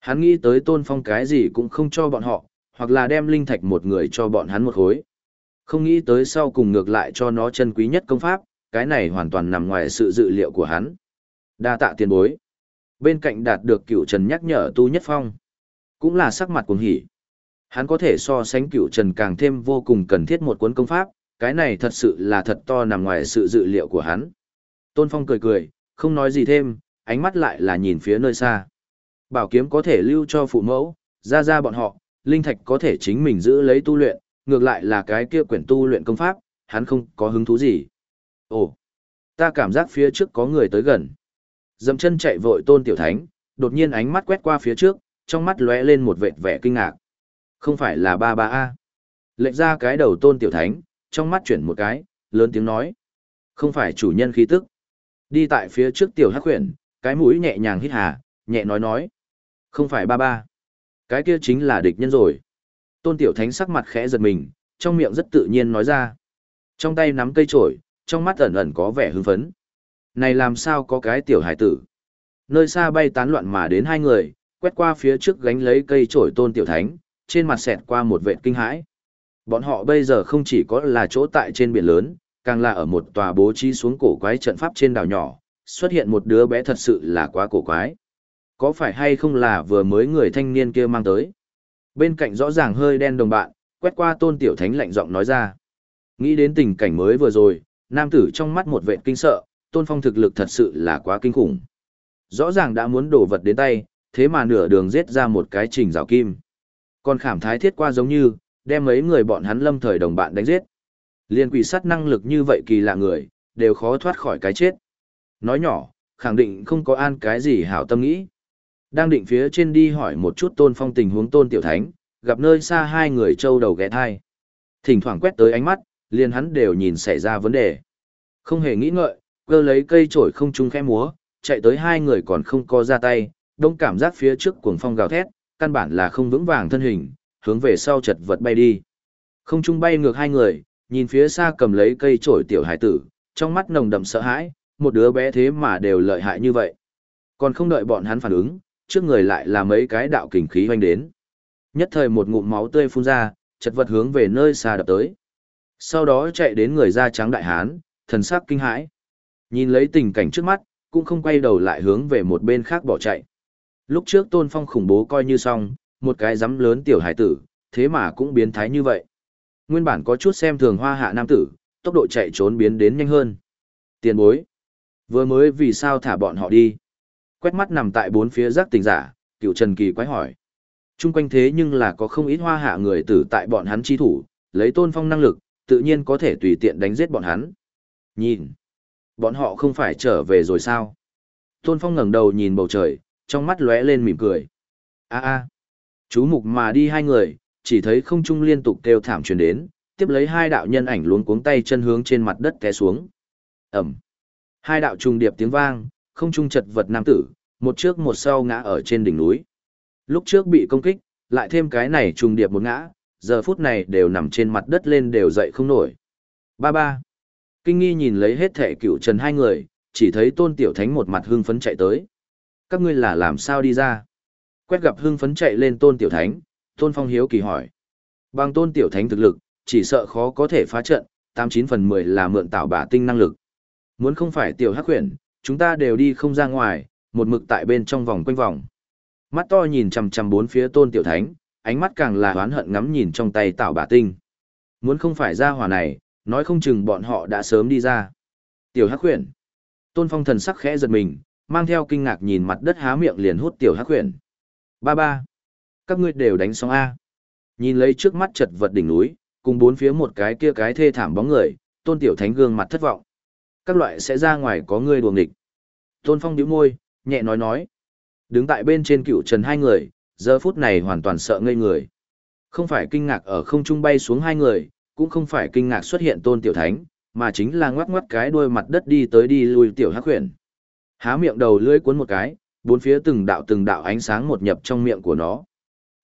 Hắn nghĩ tới tôn phong cái gì cũng không cho bọn họ, hoặc là đem linh thạch một người cho bọn hắn một khối. Không nghĩ tới sau cùng ngược lại cho nó chân quý nhất công pháp, cái này hoàn toàn nằm ngoài sự dự liệu của hắn. Đa tạ tiền bối. Bên cạnh đạt được cựu trần nhắc nhở tu nhất phong. Cũng là sắc mặt cuồng hỉ. Hắn có thể so sánh cựu trần càng thêm vô cùng cần thiết một cuốn công pháp, cái này thật sự là thật to nằm ngoài sự dự liệu của hắn. Tôn Phong cười cười, không nói gì thêm, ánh mắt lại là nhìn phía nơi xa. Bảo kiếm có thể lưu cho phụ mẫu, ra ra bọn họ, linh thạch có thể chính mình giữ lấy tu luyện, ngược lại là cái kia quyển tu luyện công pháp, hắn không có hứng thú gì. Ồ, ta cảm giác phía trước có người tới gần. Dậm chân chạy vội tôn tiểu thánh, đột nhiên ánh mắt quét qua phía trước, trong mắt lóe lên một vệt vẻ kinh ngạc. Không phải là ba ba A. Lệnh ra cái đầu tôn tiểu thánh, trong mắt chuyển một cái, lớn tiếng nói. Không phải chủ nhân khí tức. Đi tại phía trước tiểu hắc khuyển, cái mũi nhẹ nhàng hít hà, nhẹ nói nói. Không phải ba ba. Cái kia chính là địch nhân rồi. Tôn tiểu thánh sắc mặt khẽ giật mình, trong miệng rất tự nhiên nói ra. Trong tay nắm cây trổi, trong mắt ẩn ẩn có vẻ hưng phấn. Này làm sao có cái tiểu hải tử. Nơi xa bay tán loạn mà đến hai người, quét qua phía trước gánh lấy cây trổi tôn tiểu thánh, trên mặt xẹt qua một vệ kinh hãi. Bọn họ bây giờ không chỉ có là chỗ tại trên biển lớn, càng là ở một tòa bố trí xuống cổ quái trận pháp trên đảo nhỏ, xuất hiện một đứa bé thật sự là quá cổ quái. Có phải hay không là vừa mới người thanh niên kia mang tới? Bên cạnh rõ ràng hơi đen đồng bạn, quét qua tôn tiểu thánh lạnh giọng nói ra. Nghĩ đến tình cảnh mới vừa rồi, nam tử trong mắt một vệ kinh sợ, tôn phong thực lực thật sự là quá kinh khủng. Rõ ràng đã muốn đổ vật đến tay, thế mà nửa đường giết ra một cái trình rào kim. Còn khảm thái thiết qua giống như, đem mấy người bọn hắn lâm thời đồng bạn đánh giết. Liên quỷ sát năng lực như vậy kỳ lạ người, đều khó thoát khỏi cái chết. Nói nhỏ, khẳng định không có an cái gì hảo tâm nghĩ. Đang định phía trên đi hỏi một chút tôn phong tình huống tôn tiểu thánh, gặp nơi xa hai người trâu đầu ghé thai. Thỉnh thoảng quét tới ánh mắt, liền hắn đều nhìn xảy ra vấn đề. Không hề nghĩ ngợi, cơ lấy cây trổi không trung khẽ múa, chạy tới hai người còn không co ra tay, đông cảm giác phía trước cuồng phong gào thét, căn bản là không vững vàng thân hình, hướng về sau chật vật bay đi. Không trung bay ngược hai người, nhìn phía xa cầm lấy cây trổi tiểu hải tử, trong mắt nồng đậm sợ hãi, một đứa bé thế mà đều lợi hại như vậy. Còn không đợi bọn hắn phản ứng, trước người lại là mấy cái đạo kình khí hoành đến. Nhất thời một ngụm máu tươi phun ra, chật vật hướng về nơi xa đập tới. Sau đó chạy đến người da trắng đại hán, thần sắc kinh hãi. Nhìn lấy tình cảnh trước mắt, cũng không quay đầu lại hướng về một bên khác bỏ chạy. Lúc trước tôn phong khủng bố coi như xong, một cái giấm lớn tiểu hải tử, thế mà cũng biến thái như vậy. Nguyên bản có chút xem thường hoa hạ nam tử, tốc độ chạy trốn biến đến nhanh hơn. Tiền bối. Vừa mới vì sao thả bọn họ đi. Quét mắt nằm tại bốn phía giác tình giả, cựu Trần Kỳ quái hỏi. Trung quanh thế nhưng là có không ít hoa hạ người tử tại bọn hắn chi thủ, lấy tôn phong năng lực, tự nhiên có thể tùy tiện đánh giết bọn hắn. Nhìn. Bọn họ không phải trở về rồi sao? Tôn phong ngẩng đầu nhìn bầu trời, trong mắt lóe lên mỉm cười. a a Chú mục mà đi hai người, chỉ thấy không trung liên tục kêu thảm truyền đến, tiếp lấy hai đạo nhân ảnh luống cuống tay chân hướng trên mặt đất té xuống. Ẩm. Hai đạo trùng điệp tiếng vang, không trung chật vật nam tử, một trước một sau ngã ở trên đỉnh núi. Lúc trước bị công kích, lại thêm cái này trùng điệp một ngã, giờ phút này đều nằm trên mặt đất lên đều dậy không nổi. Ba ba. Kinh nghi nhìn lấy hết thể cựu trần hai người, chỉ thấy tôn tiểu thánh một mặt hưng phấn chạy tới. Các ngươi là làm sao đi ra? Quét gặp hưng phấn chạy lên tôn tiểu thánh, tôn phong hiếu kỳ hỏi. Bằng tôn tiểu thánh thực lực, chỉ sợ khó có thể phá trận, 89 phần 10 là mượn tạo bả tinh năng lực. Muốn không phải tiểu hắc huyền, chúng ta đều đi không ra ngoài, một mực tại bên trong vòng quanh vòng. Mắt to nhìn chằm chằm bốn phía tôn tiểu thánh, ánh mắt càng là oán hận ngắm nhìn trong tay tạo bả tinh. Muốn không phải ra hỏa này, nói không chừng bọn họ đã sớm đi ra. Tiểu hắc huyền. Tôn phong thần sắc khẽ giật mình, mang theo kinh ngạc nhìn mặt đất há miệng liền hút tiểu hắc huyền. Ba ba. Các ngươi đều đánh xong A. Nhìn lấy trước mắt chật vật đỉnh núi, cùng bốn phía một cái kia cái thê thảm bóng người, tôn tiểu thánh gương mặt thất vọng. Các loại sẽ ra ngoài có ngươi đùa địch. Tôn phong nhíu môi, nhẹ nói nói. Đứng tại bên trên cựu trần hai người, giờ phút này hoàn toàn sợ ngây người. Không phải kinh ngạc ở không trung bay xuống hai người, cũng không phải kinh ngạc xuất hiện tôn tiểu thánh, mà chính là ngoắc ngoắc cái đuôi mặt đất đi tới đi lui tiểu hắc huyền. Há miệng đầu lưỡi cuốn một cái, bốn phía từng đạo từng đạo ánh sáng một nhập trong miệng của nó.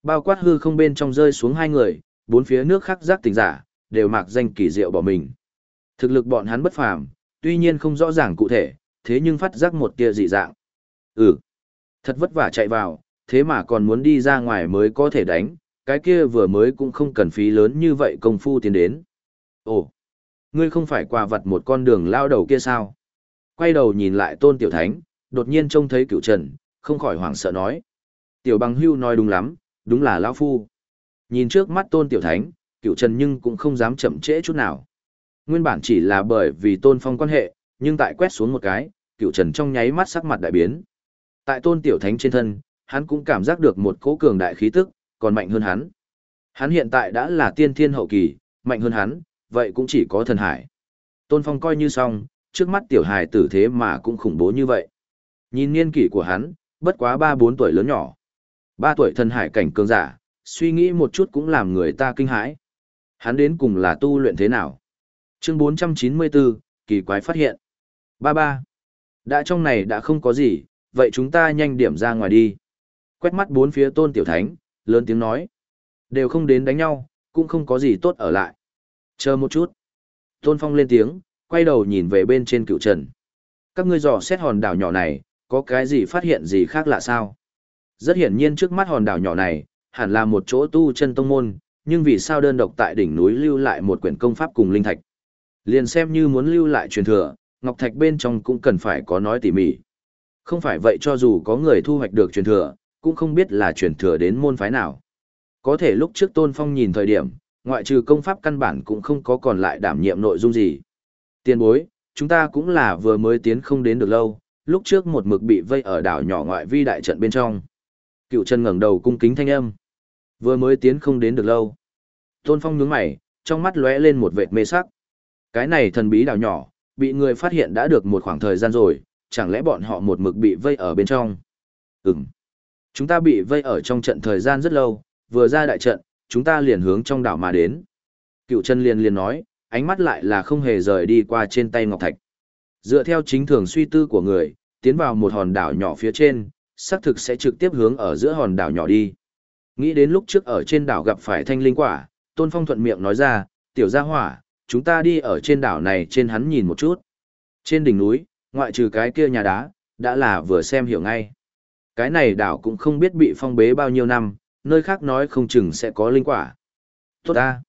Bao quát hư không bên trong rơi xuống hai người, bốn phía nước khắc giác tình giả, đều mặc danh kỳ diệu bỏ mình. Thực lực bọn hắn bất phàm, tuy nhiên không rõ ràng cụ thể, thế nhưng phát giác một tia dị dạng. Ừ, thật vất vả chạy vào, thế mà còn muốn đi ra ngoài mới có thể đánh, cái kia vừa mới cũng không cần phí lớn như vậy công phu tiến đến. Ồ, ngươi không phải quà vật một con đường lao đầu kia sao? Quay đầu nhìn lại tôn tiểu thánh, đột nhiên trông thấy cựu trần, không khỏi hoảng sợ nói. Tiểu bằng hưu nói đúng lắm, đúng là lão phu. Nhìn trước mắt tôn tiểu thánh, cựu trần nhưng cũng không dám chậm trễ chút nào. Nguyên bản chỉ là bởi vì tôn phong quan hệ, nhưng tại quét xuống một cái, cựu trần trong nháy mắt sắc mặt đại biến. Tại tôn tiểu thánh trên thân, hắn cũng cảm giác được một cỗ cường đại khí tức, còn mạnh hơn hắn. Hắn hiện tại đã là tiên thiên hậu kỳ, mạnh hơn hắn, vậy cũng chỉ có thần hải. Tôn phong coi như xong, trước mắt tiểu hài tử thế mà cũng khủng bố như vậy. Nhìn niên kỷ của hắn, bất quá 3-4 tuổi lớn nhỏ. 3 tuổi thần hải cảnh cường giả, suy nghĩ một chút cũng làm người ta kinh hãi. Hắn đến cùng là tu luyện thế nào? Chương 494, kỳ quái phát hiện. Ba ba. Đã trong này đã không có gì, vậy chúng ta nhanh điểm ra ngoài đi. Quét mắt bốn phía tôn tiểu thánh, lớn tiếng nói. Đều không đến đánh nhau, cũng không có gì tốt ở lại. Chờ một chút. Tôn Phong lên tiếng, quay đầu nhìn về bên trên cựu trần. Các ngươi dò xét hòn đảo nhỏ này, có cái gì phát hiện gì khác lạ sao? Rất hiển nhiên trước mắt hòn đảo nhỏ này, hẳn là một chỗ tu chân tông môn, nhưng vì sao đơn độc tại đỉnh núi lưu lại một quyển công pháp cùng linh thạch? Liền xem như muốn lưu lại truyền thừa, ngọc thạch bên trong cũng cần phải có nói tỉ mỉ. Không phải vậy cho dù có người thu hoạch được truyền thừa, cũng không biết là truyền thừa đến môn phái nào. Có thể lúc trước Tôn Phong nhìn thời điểm, ngoại trừ công pháp căn bản cũng không có còn lại đảm nhiệm nội dung gì. Tiên bối, chúng ta cũng là vừa mới tiến không đến được lâu, lúc trước một mực bị vây ở đảo nhỏ ngoại vi đại trận bên trong. Cựu chân ngẩng đầu cung kính thanh âm. Vừa mới tiến không đến được lâu. Tôn Phong nhướng mày, trong mắt lóe lên một vệt mê sắc. Cái này thần bí đảo nhỏ, bị người phát hiện đã được một khoảng thời gian rồi, chẳng lẽ bọn họ một mực bị vây ở bên trong? Ừm. Chúng ta bị vây ở trong trận thời gian rất lâu, vừa ra đại trận, chúng ta liền hướng trong đảo mà đến. Cựu chân liền liền nói, ánh mắt lại là không hề rời đi qua trên tay Ngọc Thạch. Dựa theo chính thường suy tư của người, tiến vào một hòn đảo nhỏ phía trên, xác thực sẽ trực tiếp hướng ở giữa hòn đảo nhỏ đi. Nghĩ đến lúc trước ở trên đảo gặp phải thanh linh quả, Tôn Phong thuận miệng nói ra, tiểu gia hỏa, chúng ta đi ở trên đảo này trên hắn nhìn một chút. Trên đỉnh núi, ngoại trừ cái kia nhà đá, đã là vừa xem hiểu ngay. Cái này đảo cũng không biết bị phong bế bao nhiêu năm, nơi khác nói không chừng sẽ có linh quả. Tốt ta.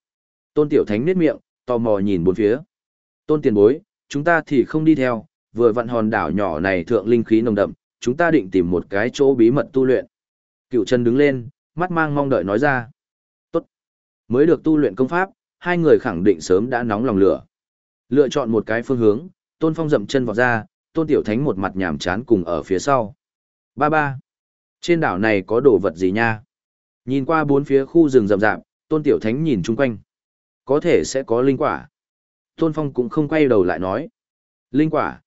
Tôn Tiểu Thánh nít miệng, tò mò nhìn bốn phía. Tôn tiền bối, chúng ta thì không đi theo, vừa vặn hòn đảo nhỏ này thượng linh khí nồng đậm, chúng ta định tìm một cái chỗ bí mật tu luyện. Cựu chân đứng lên, mắt mang mong đợi nói ra. Tốt. Mới được tu luyện công pháp, hai người khẳng định sớm đã nóng lòng lửa. Lựa chọn một cái phương hướng, Tôn Phong dậm chân vào ra, Tôn Tiểu Thánh một mặt nhàm chán cùng ở phía sau. Ba ba. Trên đảo này có đồ vật gì nha? Nhìn qua bốn phía khu rừng rậm rạp, Tôn Tiểu Thánh nhìn chung quanh. Có thể sẽ có linh quả. Tôn Phong cũng không quay đầu lại nói. Linh quả.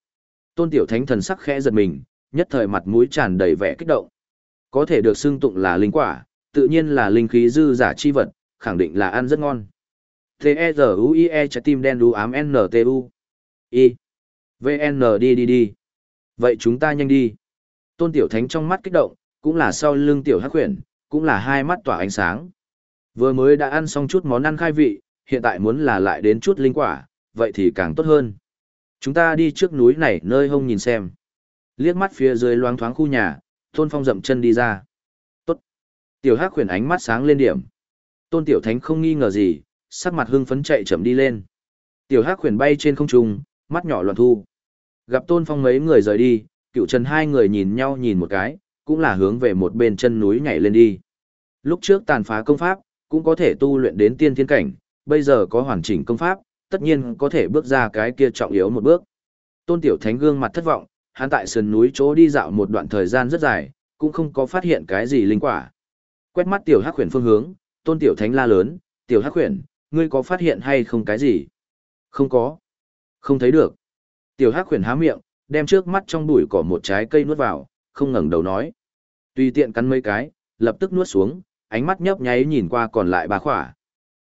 Tôn Tiểu Thánh thần sắc khẽ giật mình, nhất thời mặt mũi tràn đầy vẻ kích động. Có thể được xưng tụng là linh quả, tự nhiên là linh khí dư giả chi vật, khẳng định là ăn rất ngon. T-E-Z-U-I-E trái tim đen đu ám N-T-U. Y. VN đi đi đi. Vậy chúng ta nhanh đi. Tôn Tiểu Thánh trong mắt kích động, cũng là sau lưng Tiểu Hắc Huyền, cũng là hai mắt tỏa ánh sáng. Vừa mới đã ăn xong chút món ăn khai vị, hiện tại muốn là lại đến chút linh quả, vậy thì càng tốt hơn. Chúng ta đi trước núi này nơi hông nhìn xem. Liếc mắt phía dưới loáng thoáng khu nhà, Tôn Phong dậm chân đi ra. Tốt. Tiểu Hắc Huyền ánh mắt sáng lên điểm. Tôn Tiểu Thánh không nghi ngờ gì, sắc mặt hưng phấn chạy chậm đi lên. Tiểu Hắc Huyền bay trên không trung, mắt nhỏ loạn thu. Gặp Tôn Phong mấy người rời đi, cựu trần hai người nhìn nhau nhìn một cái, cũng là hướng về một bên chân núi nhảy lên đi. Lúc trước tàn phá công pháp, cũng có thể tu luyện đến tiên thiên cảnh, bây giờ có hoàn chỉnh công pháp, tất nhiên có thể bước ra cái kia trọng yếu một bước. Tôn Tiểu Thánh gương mặt thất vọng, hắn tại sườn núi chỗ đi dạo một đoạn thời gian rất dài, cũng không có phát hiện cái gì linh quả. Quét mắt Tiểu Hắc Huyền phương hướng, Tôn Tiểu Thánh la lớn, "Tiểu Hắc Huyền, ngươi có phát hiện hay không cái gì?" "Không có." "Không thấy được." Tiểu Hắc Huyền há miệng, đem trước mắt trong bụi cỏ một trái cây nuốt vào, không ngẩng đầu nói. Tùy tiện cắn mấy cái, lập tức nuốt xuống, ánh mắt nhấp nháy nhìn qua còn lại ba khỏa.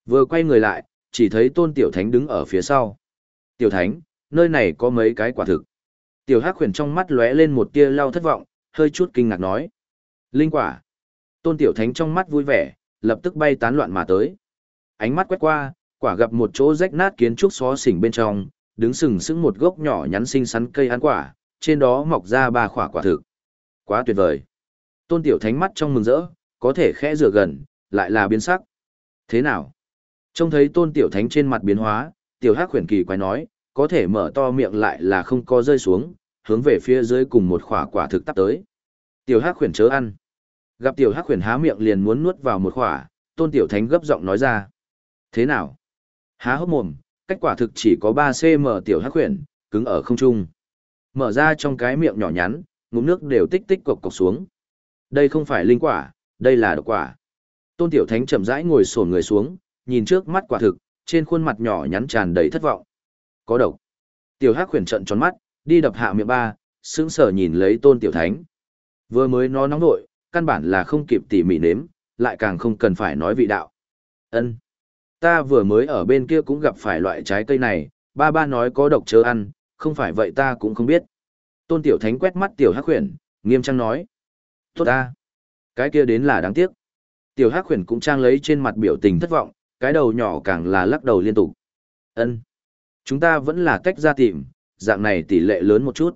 Vừa quay người lại, chỉ thấy Tôn Tiểu Thánh đứng ở phía sau. "Tiểu Thánh, nơi này có mấy cái quả thực." Tiểu Hắc Huyền trong mắt lóe lên một tia lau thất vọng, hơi chút kinh ngạc nói: "Linh quả." Tôn Tiểu Thánh trong mắt vui vẻ, lập tức bay tán loạn mà tới. Ánh mắt quét qua, quả gặp một chỗ rách nát kiến trúc xó xỉnh bên trong, đứng sừng sững một gốc nhỏ nhắn xinh xắn cây ăn quả, trên đó mọc ra ba quả quả thực. Quá tuyệt vời. Tôn Tiểu Thánh mắt trong mừng rỡ, có thể khẽ rửa gần, lại là biến sắc. Thế nào? Trông thấy Tôn Tiểu Thánh trên mặt biến hóa, Tiểu Hắc khuyển kỳ quái nói, có thể mở to miệng lại là không có rơi xuống, hướng về phía dưới cùng một quả quả thực tắp tới. Tiểu Hắc khuyển chớ ăn. Gặp Tiểu Hắc khuyển há miệng liền muốn nuốt vào một quả, Tôn Tiểu Thánh gấp giọng nói ra. Thế nào? Há hốc mồm, cách quả thực chỉ có 3cm tiểu hắc huyền, cứng ở không trung. Mở ra trong cái miệng nhỏ nhắn, ngụm nước đều tích tích cộc cộc xuống. Đây không phải linh quả, đây là độc quả. Tôn Tiểu Thánh chậm rãi ngồi xổm người xuống, nhìn trước mắt quả thực, trên khuôn mặt nhỏ nhắn tràn đầy thất vọng. Có độc. Tiểu Hắc khuyển trận tròn mắt, đi đập hạ miệng ba, sững sờ nhìn lấy Tôn Tiểu Thánh. Vừa mới nó nóng nội, căn bản là không kịp tỉ mỉ nếm, lại càng không cần phải nói vị đạo. Ân ta vừa mới ở bên kia cũng gặp phải loại trái cây này, ba ba nói có độc chớ ăn, không phải vậy ta cũng không biết. Tôn Tiểu Thánh quét mắt Tiểu Hắc khuyển, nghiêm trang nói. Tốt ta. Cái kia đến là đáng tiếc. Tiểu Hắc khuyển cũng trang lấy trên mặt biểu tình thất vọng, cái đầu nhỏ càng là lắc đầu liên tục. Ân, Chúng ta vẫn là cách ra tìm, dạng này tỷ lệ lớn một chút.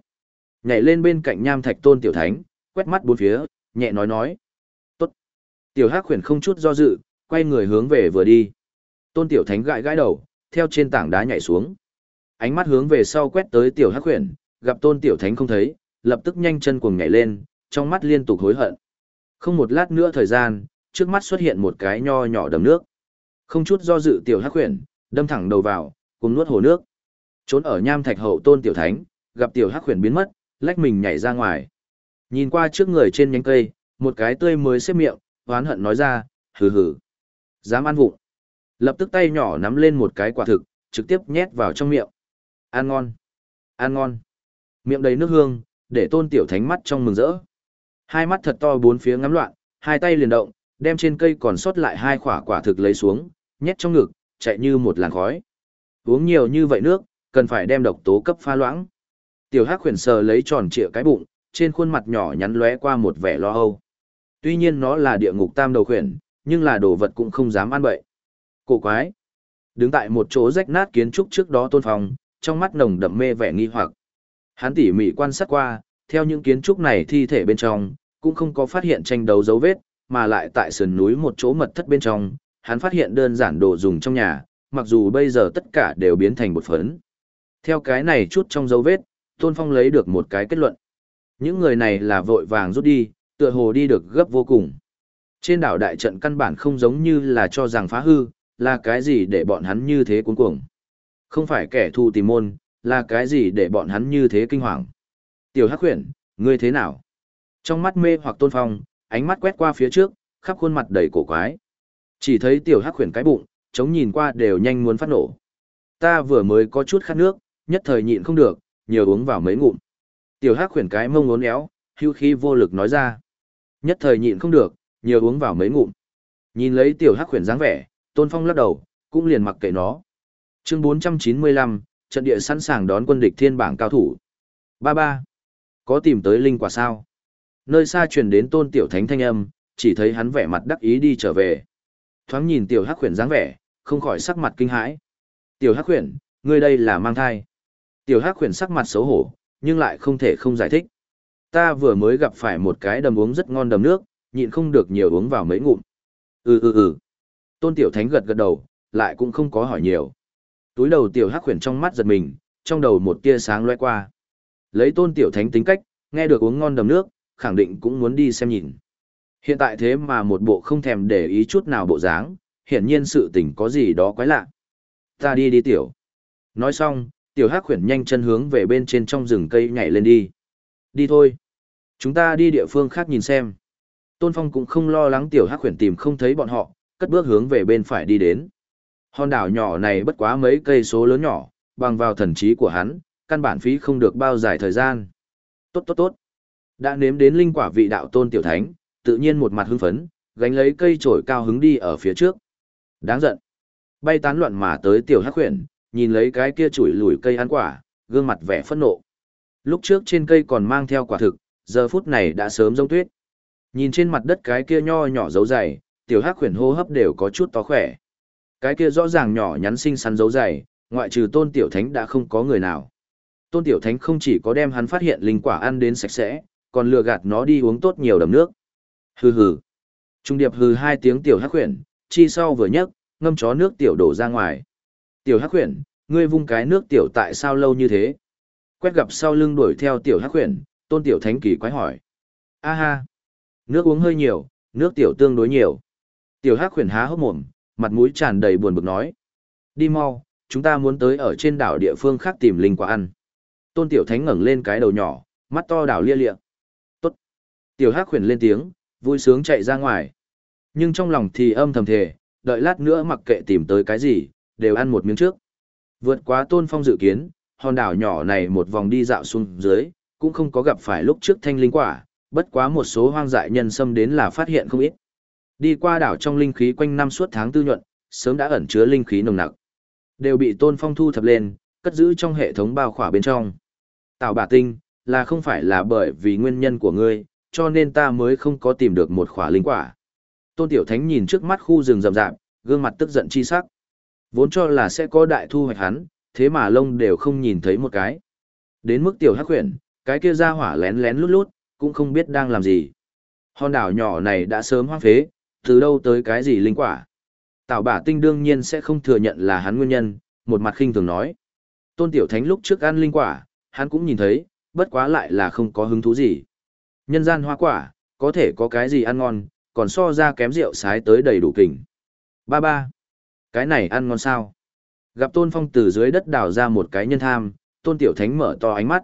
Nhảy lên bên cạnh nham thạch Tôn Tiểu Thánh, quét mắt bốn phía, nhẹ nói nói. Tốt. Tiểu Hắc Huyền không chút do dự, quay người hướng về vừa đi. Tôn Tiểu Thánh gãi gãi đầu, theo trên tảng đá nhảy xuống. Ánh mắt hướng về sau quét tới Tiểu Hắc Huyền, gặp Tôn Tiểu Thánh không thấy, lập tức nhanh chân cuồng nhảy lên, trong mắt liên tục hối hận. Không một lát nữa thời gian, trước mắt xuất hiện một cái nho nhỏ đầm nước. Không chút do dự Tiểu Hắc Huyền, đâm thẳng đầu vào, cùng nuốt hồ nước. Trốn ở nham thạch hậu Tôn Tiểu Thánh, gặp Tiểu Hắc Huyền biến mất, lách mình nhảy ra ngoài. Nhìn qua trước người trên nhánh cây, một cái tươi mới xếp miệng, oán hận nói ra, hừ hừ. Dám ăn vụng. Lập tức tay nhỏ nắm lên một cái quả thực, trực tiếp nhét vào trong miệng. Ăn ngon. Ăn ngon. Miệng đầy nước hương, để tôn tiểu thánh mắt trong mừng rỡ. Hai mắt thật to bốn phía ngắm loạn, hai tay liền động, đem trên cây còn sót lại hai quả quả thực lấy xuống, nhét trong ngực, chạy như một làn khói. Uống nhiều như vậy nước, cần phải đem độc tố cấp pha loãng. Tiểu Hắc khuyển sờ lấy tròn trịa cái bụng, trên khuôn mặt nhỏ nhắn lóe qua một vẻ lo âu. Tuy nhiên nó là địa ngục tam đầu khuyển, nhưng là đồ vật cũng không dám ăn bậy. Cổ quái. Đứng tại một chỗ rách nát kiến trúc trước đó tôn phòng, trong mắt nồng đậm mê vẻ nghi hoặc. Hắn tỉ mỉ quan sát qua, theo những kiến trúc này thi thể bên trong, cũng không có phát hiện tranh đấu dấu vết, mà lại tại sườn núi một chỗ mật thất bên trong, hắn phát hiện đơn giản đồ dùng trong nhà, mặc dù bây giờ tất cả đều biến thành bột phấn. Theo cái này chút trong dấu vết, Tôn Phong lấy được một cái kết luận. Những người này là vội vàng rút đi, tựa hồ đi được gấp vô cùng. Trên đảo đại trận căn bản không giống như là cho rằng phá hư, là cái gì để bọn hắn như thế cuốn cuồng? Không phải kẻ thù tìm môn, là cái gì để bọn hắn như thế kinh hoàng? Tiểu Hắc Huyền, ngươi thế nào? Trong mắt mê hoặc tôn phong, ánh mắt quét qua phía trước, khắp khuôn mặt đầy cổ quái. Chỉ thấy Tiểu Hắc Huyền cái bụng, chống nhìn qua đều nhanh muốn phát nổ. Ta vừa mới có chút khát nước, nhất thời nhịn không được, nhiều uống vào mấy ngụm. Tiểu Hắc Huyền cái mông uốn éo, hưu khí vô lực nói ra. Nhất thời nhịn không được, nhiều uống vào mấy ngụm. Nhìn lấy Tiểu Hắc Huyền dáng vẻ, Tôn Phong lắc đầu, cũng liền mặc kệ nó. Chương 495, trận địa sẵn sàng đón quân địch thiên bảng cao thủ. Ba ba. Có tìm tới linh quả sao? Nơi xa truyền đến tôn tiểu thánh thanh âm, chỉ thấy hắn vẻ mặt đắc ý đi trở về. Thoáng nhìn tiểu hắc khuyển dáng vẻ, không khỏi sắc mặt kinh hãi. Tiểu hắc khuyển, ngươi đây là mang thai. Tiểu hắc khuyển sắc mặt xấu hổ, nhưng lại không thể không giải thích. Ta vừa mới gặp phải một cái đầm uống rất ngon đầm nước, nhịn không được nhiều uống vào mấy ngụm. Ừ ừ ừ. Tôn tiểu thánh gật gật đầu, lại cũng không có hỏi nhiều. Túi đầu tiểu hắc khuyển trong mắt giật mình, trong đầu một tia sáng loe qua. Lấy tôn tiểu thánh tính cách, nghe được uống ngon đầm nước, khẳng định cũng muốn đi xem nhìn. Hiện tại thế mà một bộ không thèm để ý chút nào bộ dáng, hiển nhiên sự tình có gì đó quái lạ. Ta đi đi tiểu. Nói xong, tiểu hắc khuyển nhanh chân hướng về bên trên trong rừng cây nhảy lên đi. Đi thôi. Chúng ta đi địa phương khác nhìn xem. Tôn Phong cũng không lo lắng tiểu hắc khuyển tìm không thấy bọn họ, cất bước hướng về bên phải đi đến. Hòn đảo nhỏ này bất quá mấy cây số lớn nhỏ, bằng vào thần trí của hắn, căn bản phí không được bao dài thời gian. Tốt tốt tốt. Đã nếm đến linh quả vị đạo tôn tiểu thánh, tự nhiên một mặt hưng phấn, gánh lấy cây trổi cao hứng đi ở phía trước. Đáng giận. Bay tán loạn mà tới tiểu hắc huyền, nhìn lấy cái kia chủi lùi cây ăn quả, gương mặt vẻ phẫn nộ. Lúc trước trên cây còn mang theo quả thực, giờ phút này đã sớm rông tuyết. Nhìn trên mặt đất cái kia nho nhỏ dấu dày, tiểu hắc huyền hô hấp đều có chút to khỏe. Cái kia rõ ràng nhỏ nhắn xinh xắn dấu dày, ngoại trừ tôn tiểu thánh đã không có người nào. Tôn tiểu thánh không chỉ có đem hắn phát hiện linh quả ăn đến sạch sẽ, còn lừa gạt nó đi uống tốt nhiều đầm nước. Hừ hừ. Trung điệp hừ hai tiếng tiểu hắc khuyển, chi sau vừa nhấc, ngâm chó nước tiểu đổ ra ngoài. Tiểu hắc khuyển, ngươi vung cái nước tiểu tại sao lâu như thế? Quét gặp sau lưng đuổi theo tiểu hắc khuyển, tôn tiểu thánh kỳ quái hỏi. A ha. Nước uống hơi nhiều, nước tiểu tương đối nhiều. Tiểu hắc khuyển há hốc mồm, mặt mũi tràn đầy buồn bực nói. Đi mau, chúng ta muốn tới ở trên đảo địa phương khác tìm linh quả ăn. Tôn tiểu thánh ngẩng lên cái đầu nhỏ, mắt to đảo lia lịa. Tốt. Tiểu hắc khuyển lên tiếng, vui sướng chạy ra ngoài. Nhưng trong lòng thì âm thầm thề, đợi lát nữa mặc kệ tìm tới cái gì, đều ăn một miếng trước. Vượt quá tôn phong dự kiến, hòn đảo nhỏ này một vòng đi dạo xuống dưới, cũng không có gặp phải lúc trước thanh linh quả, bất quá một số hoang dại nhân xâm đến là phát hiện không ít. Đi qua đảo trong linh khí quanh năm suốt tháng tư nhuận, sớm đã ẩn chứa linh khí nồng nặc. Đều bị tôn phong thu thập lên, cất giữ trong hệ thống bao khỏa bên trong. Tạo bà tinh, là không phải là bởi vì nguyên nhân của ngươi, cho nên ta mới không có tìm được một khỏa linh quả. Tôn Tiểu Thánh nhìn trước mắt khu rừng rậm rạp, gương mặt tức giận chi sắc. Vốn cho là sẽ có đại thu hoạch hắn, thế mà lông đều không nhìn thấy một cái. Đến mức Tiểu Hắc Huyền, cái kia ra hỏa lén lén lút lút, cũng không biết đang làm gì. Hòn đảo nhỏ này đã sớm hoang phế, từ đâu tới cái gì linh quả. Tào bả tinh đương nhiên sẽ không thừa nhận là hắn nguyên nhân, một mặt khinh thường nói. Tôn Tiểu Thánh lúc trước ăn linh quả, hắn cũng nhìn thấy, bất quá lại là không có hứng thú gì. Nhân gian hoa quả, có thể có cái gì ăn ngon, còn so ra kém rượu sái tới đầy đủ kình. Ba ba. Cái này ăn ngon sao? Gặp Tôn Phong từ dưới đất đào ra một cái nhân tham, Tôn Tiểu Thánh mở to ánh mắt.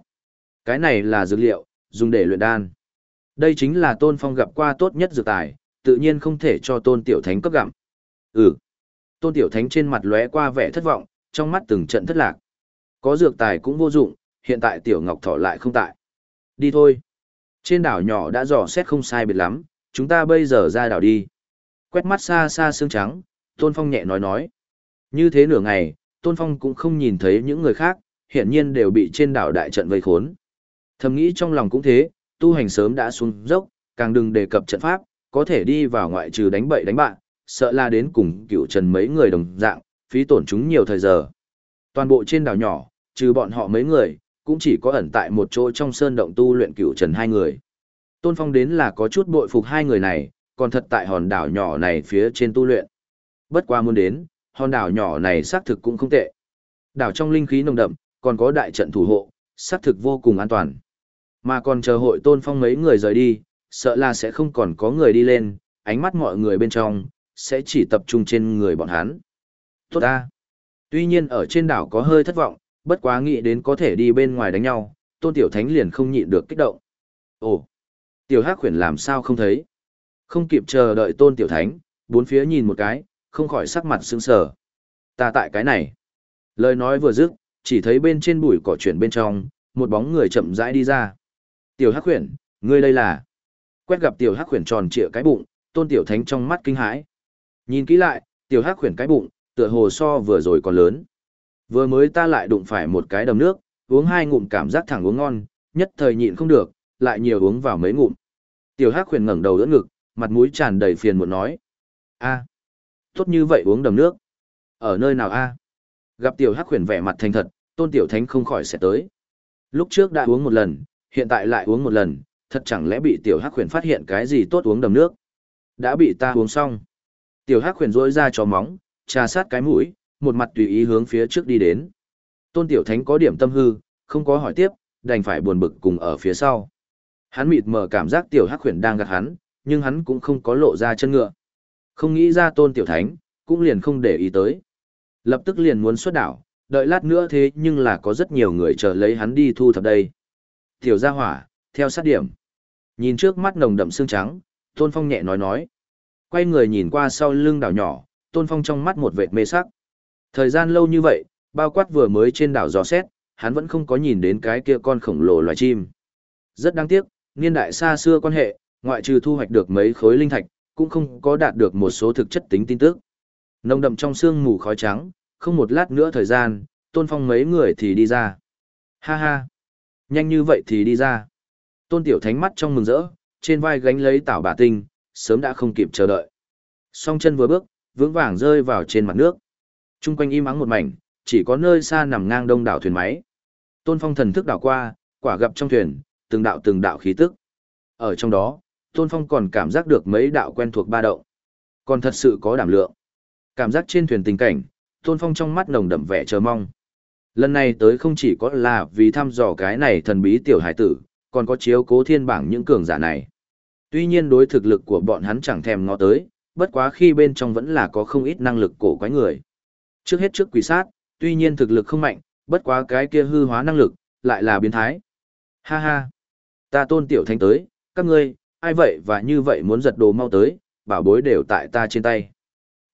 Cái này là dược liệu, dùng để luyện đan. Đây chính là Tôn Phong gặp qua tốt nhất dược tài, tự nhiên không thể cho Tôn Tiểu Thánh cấp gặm. Ừ. Tôn Tiểu Thánh trên mặt lóe qua vẻ thất vọng, trong mắt từng trận thất lạc. Có dược tài cũng vô dụng, hiện tại Tiểu Ngọc Thỏ lại không tại. Đi thôi. Trên đảo nhỏ đã dò xét không sai biệt lắm, chúng ta bây giờ ra đảo đi. Quét mắt xa xa xương trắng, Tôn Phong nhẹ nói nói. Như thế nửa ngày, Tôn Phong cũng không nhìn thấy những người khác, hiển nhiên đều bị trên đảo đại trận vây khốn. Thầm nghĩ trong lòng cũng thế, tu hành sớm đã xuống dốc, càng đừng đề cập trận pháp, có thể đi vào ngoại trừ đánh bậy đánh bạn, sợ là đến cùng cựu trần mấy người đồng dạng, phí tổn chúng nhiều thời giờ. Toàn bộ trên đảo nhỏ, trừ bọn họ mấy người, cũng chỉ có ẩn tại một chỗ trong sơn động tu luyện cựu trần hai người. Tôn Phong đến là có chút bội phục hai người này, còn thật tại hòn đảo nhỏ này phía trên tu luyện. Bất qua muốn đến, hòn đảo nhỏ này xác thực cũng không tệ. Đảo trong linh khí nồng đậm, còn có đại trận thủ hộ, xác thực vô cùng an toàn. Mà còn chờ hội Tôn Phong mấy người rời đi, sợ là sẽ không còn có người đi lên, ánh mắt mọi người bên trong, sẽ chỉ tập trung trên người bọn hắn. Tốt ta! Tuy nhiên ở trên đảo có hơi thất vọng, bất quá nghĩ đến có thể đi bên ngoài đánh nhau, tôn tiểu thánh liền không nhịn được kích động. Ồ, tiểu hắc khuyển làm sao không thấy? Không kịp chờ đợi tôn tiểu thánh, bốn phía nhìn một cái, không khỏi sắc mặt sững sờ. Ta tại cái này. Lời nói vừa dứt, chỉ thấy bên trên bụi cỏ chuyển bên trong, một bóng người chậm rãi đi ra. Tiểu hắc khuyển, ngươi đây là? Quét gặp tiểu hắc khuyển tròn trịa cái bụng, tôn tiểu thánh trong mắt kinh hãi. Nhìn kỹ lại, tiểu hắc khuyển cái bụng, tựa hồ so vừa rồi còn lớn. Vừa mới ta lại đụng phải một cái đầm nước, uống hai ngụm cảm giác thẳng uống ngon, nhất thời nhịn không được, lại nhiều uống vào mấy ngụm. Tiểu Hắc khuyển ngẩng đầu đỡ ngực, mặt mũi tràn đầy phiền muộn nói: "A, tốt như vậy uống đầm nước. Ở nơi nào a?" Gặp Tiểu Hắc khuyển vẻ mặt thành thật, Tôn Tiểu Thánh không khỏi sẽ tới. Lúc trước đã uống một lần, hiện tại lại uống một lần, thật chẳng lẽ bị Tiểu Hắc khuyển phát hiện cái gì tốt uống đầm nước? Đã bị ta uống xong. Tiểu Hắc khuyển rỗi ra cho móng, trà sát cái mũi, một mặt tùy ý hướng phía trước đi đến. Tôn Tiểu Thánh có điểm tâm hư, không có hỏi tiếp, đành phải buồn bực cùng ở phía sau. Hắn mịt mờ cảm giác Tiểu Hắc Huyền đang gạt hắn, nhưng hắn cũng không có lộ ra chân ngựa. Không nghĩ ra Tôn Tiểu Thánh, cũng liền không để ý tới. Lập tức liền muốn xuất đảo, đợi lát nữa thế nhưng là có rất nhiều người chờ lấy hắn đi thu thập đây. Tiểu gia hỏa, theo sát điểm. Nhìn trước mắt nồng đậm xương trắng, Tôn Phong nhẹ nói nói. Quay người nhìn qua sau lưng đảo nhỏ, Tôn Phong trong mắt một vệt mê sắc. Thời gian lâu như vậy, bao quát vừa mới trên đảo gió xét, hắn vẫn không có nhìn đến cái kia con khổng lồ loài chim. Rất đáng tiếc, niên đại xa xưa quan hệ, ngoại trừ thu hoạch được mấy khối linh thạch, cũng không có đạt được một số thực chất tính tin tức. Nồng đậm trong sương mù khói trắng, không một lát nữa thời gian, tôn phong mấy người thì đi ra. Ha ha! Nhanh như vậy thì đi ra. Tôn tiểu thánh mắt trong mừng rỡ, trên vai gánh lấy tảo bà tinh, sớm đã không kịp chờ đợi. Song chân vừa bước, vững vàng rơi vào trên mặt nước. Trung quanh im ắng một mảnh, chỉ có nơi xa nằm ngang đông đảo thuyền máy. Tôn Phong thần thức đảo qua, quả gặp trong thuyền, từng đạo từng đạo khí tức. Ở trong đó, Tôn Phong còn cảm giác được mấy đạo quen thuộc ba động. Còn thật sự có đảm lượng. Cảm giác trên thuyền tình cảnh, Tôn Phong trong mắt nồng đậm vẻ chờ mong. Lần này tới không chỉ có là vì thăm dò cái này thần bí tiểu hải tử, còn có chiếu cố thiên bảng những cường giả này. Tuy nhiên đối thực lực của bọn hắn chẳng thèm ngó tới, bất quá khi bên trong vẫn là có không ít năng lực cổ quái người. Trước hết trước quỷ sát, tuy nhiên thực lực không mạnh, bất quá cái kia hư hóa năng lực, lại là biến thái. Ha ha, ta tôn tiểu thánh tới, các ngươi, ai vậy và như vậy muốn giật đồ mau tới, bảo bối đều tại ta trên tay.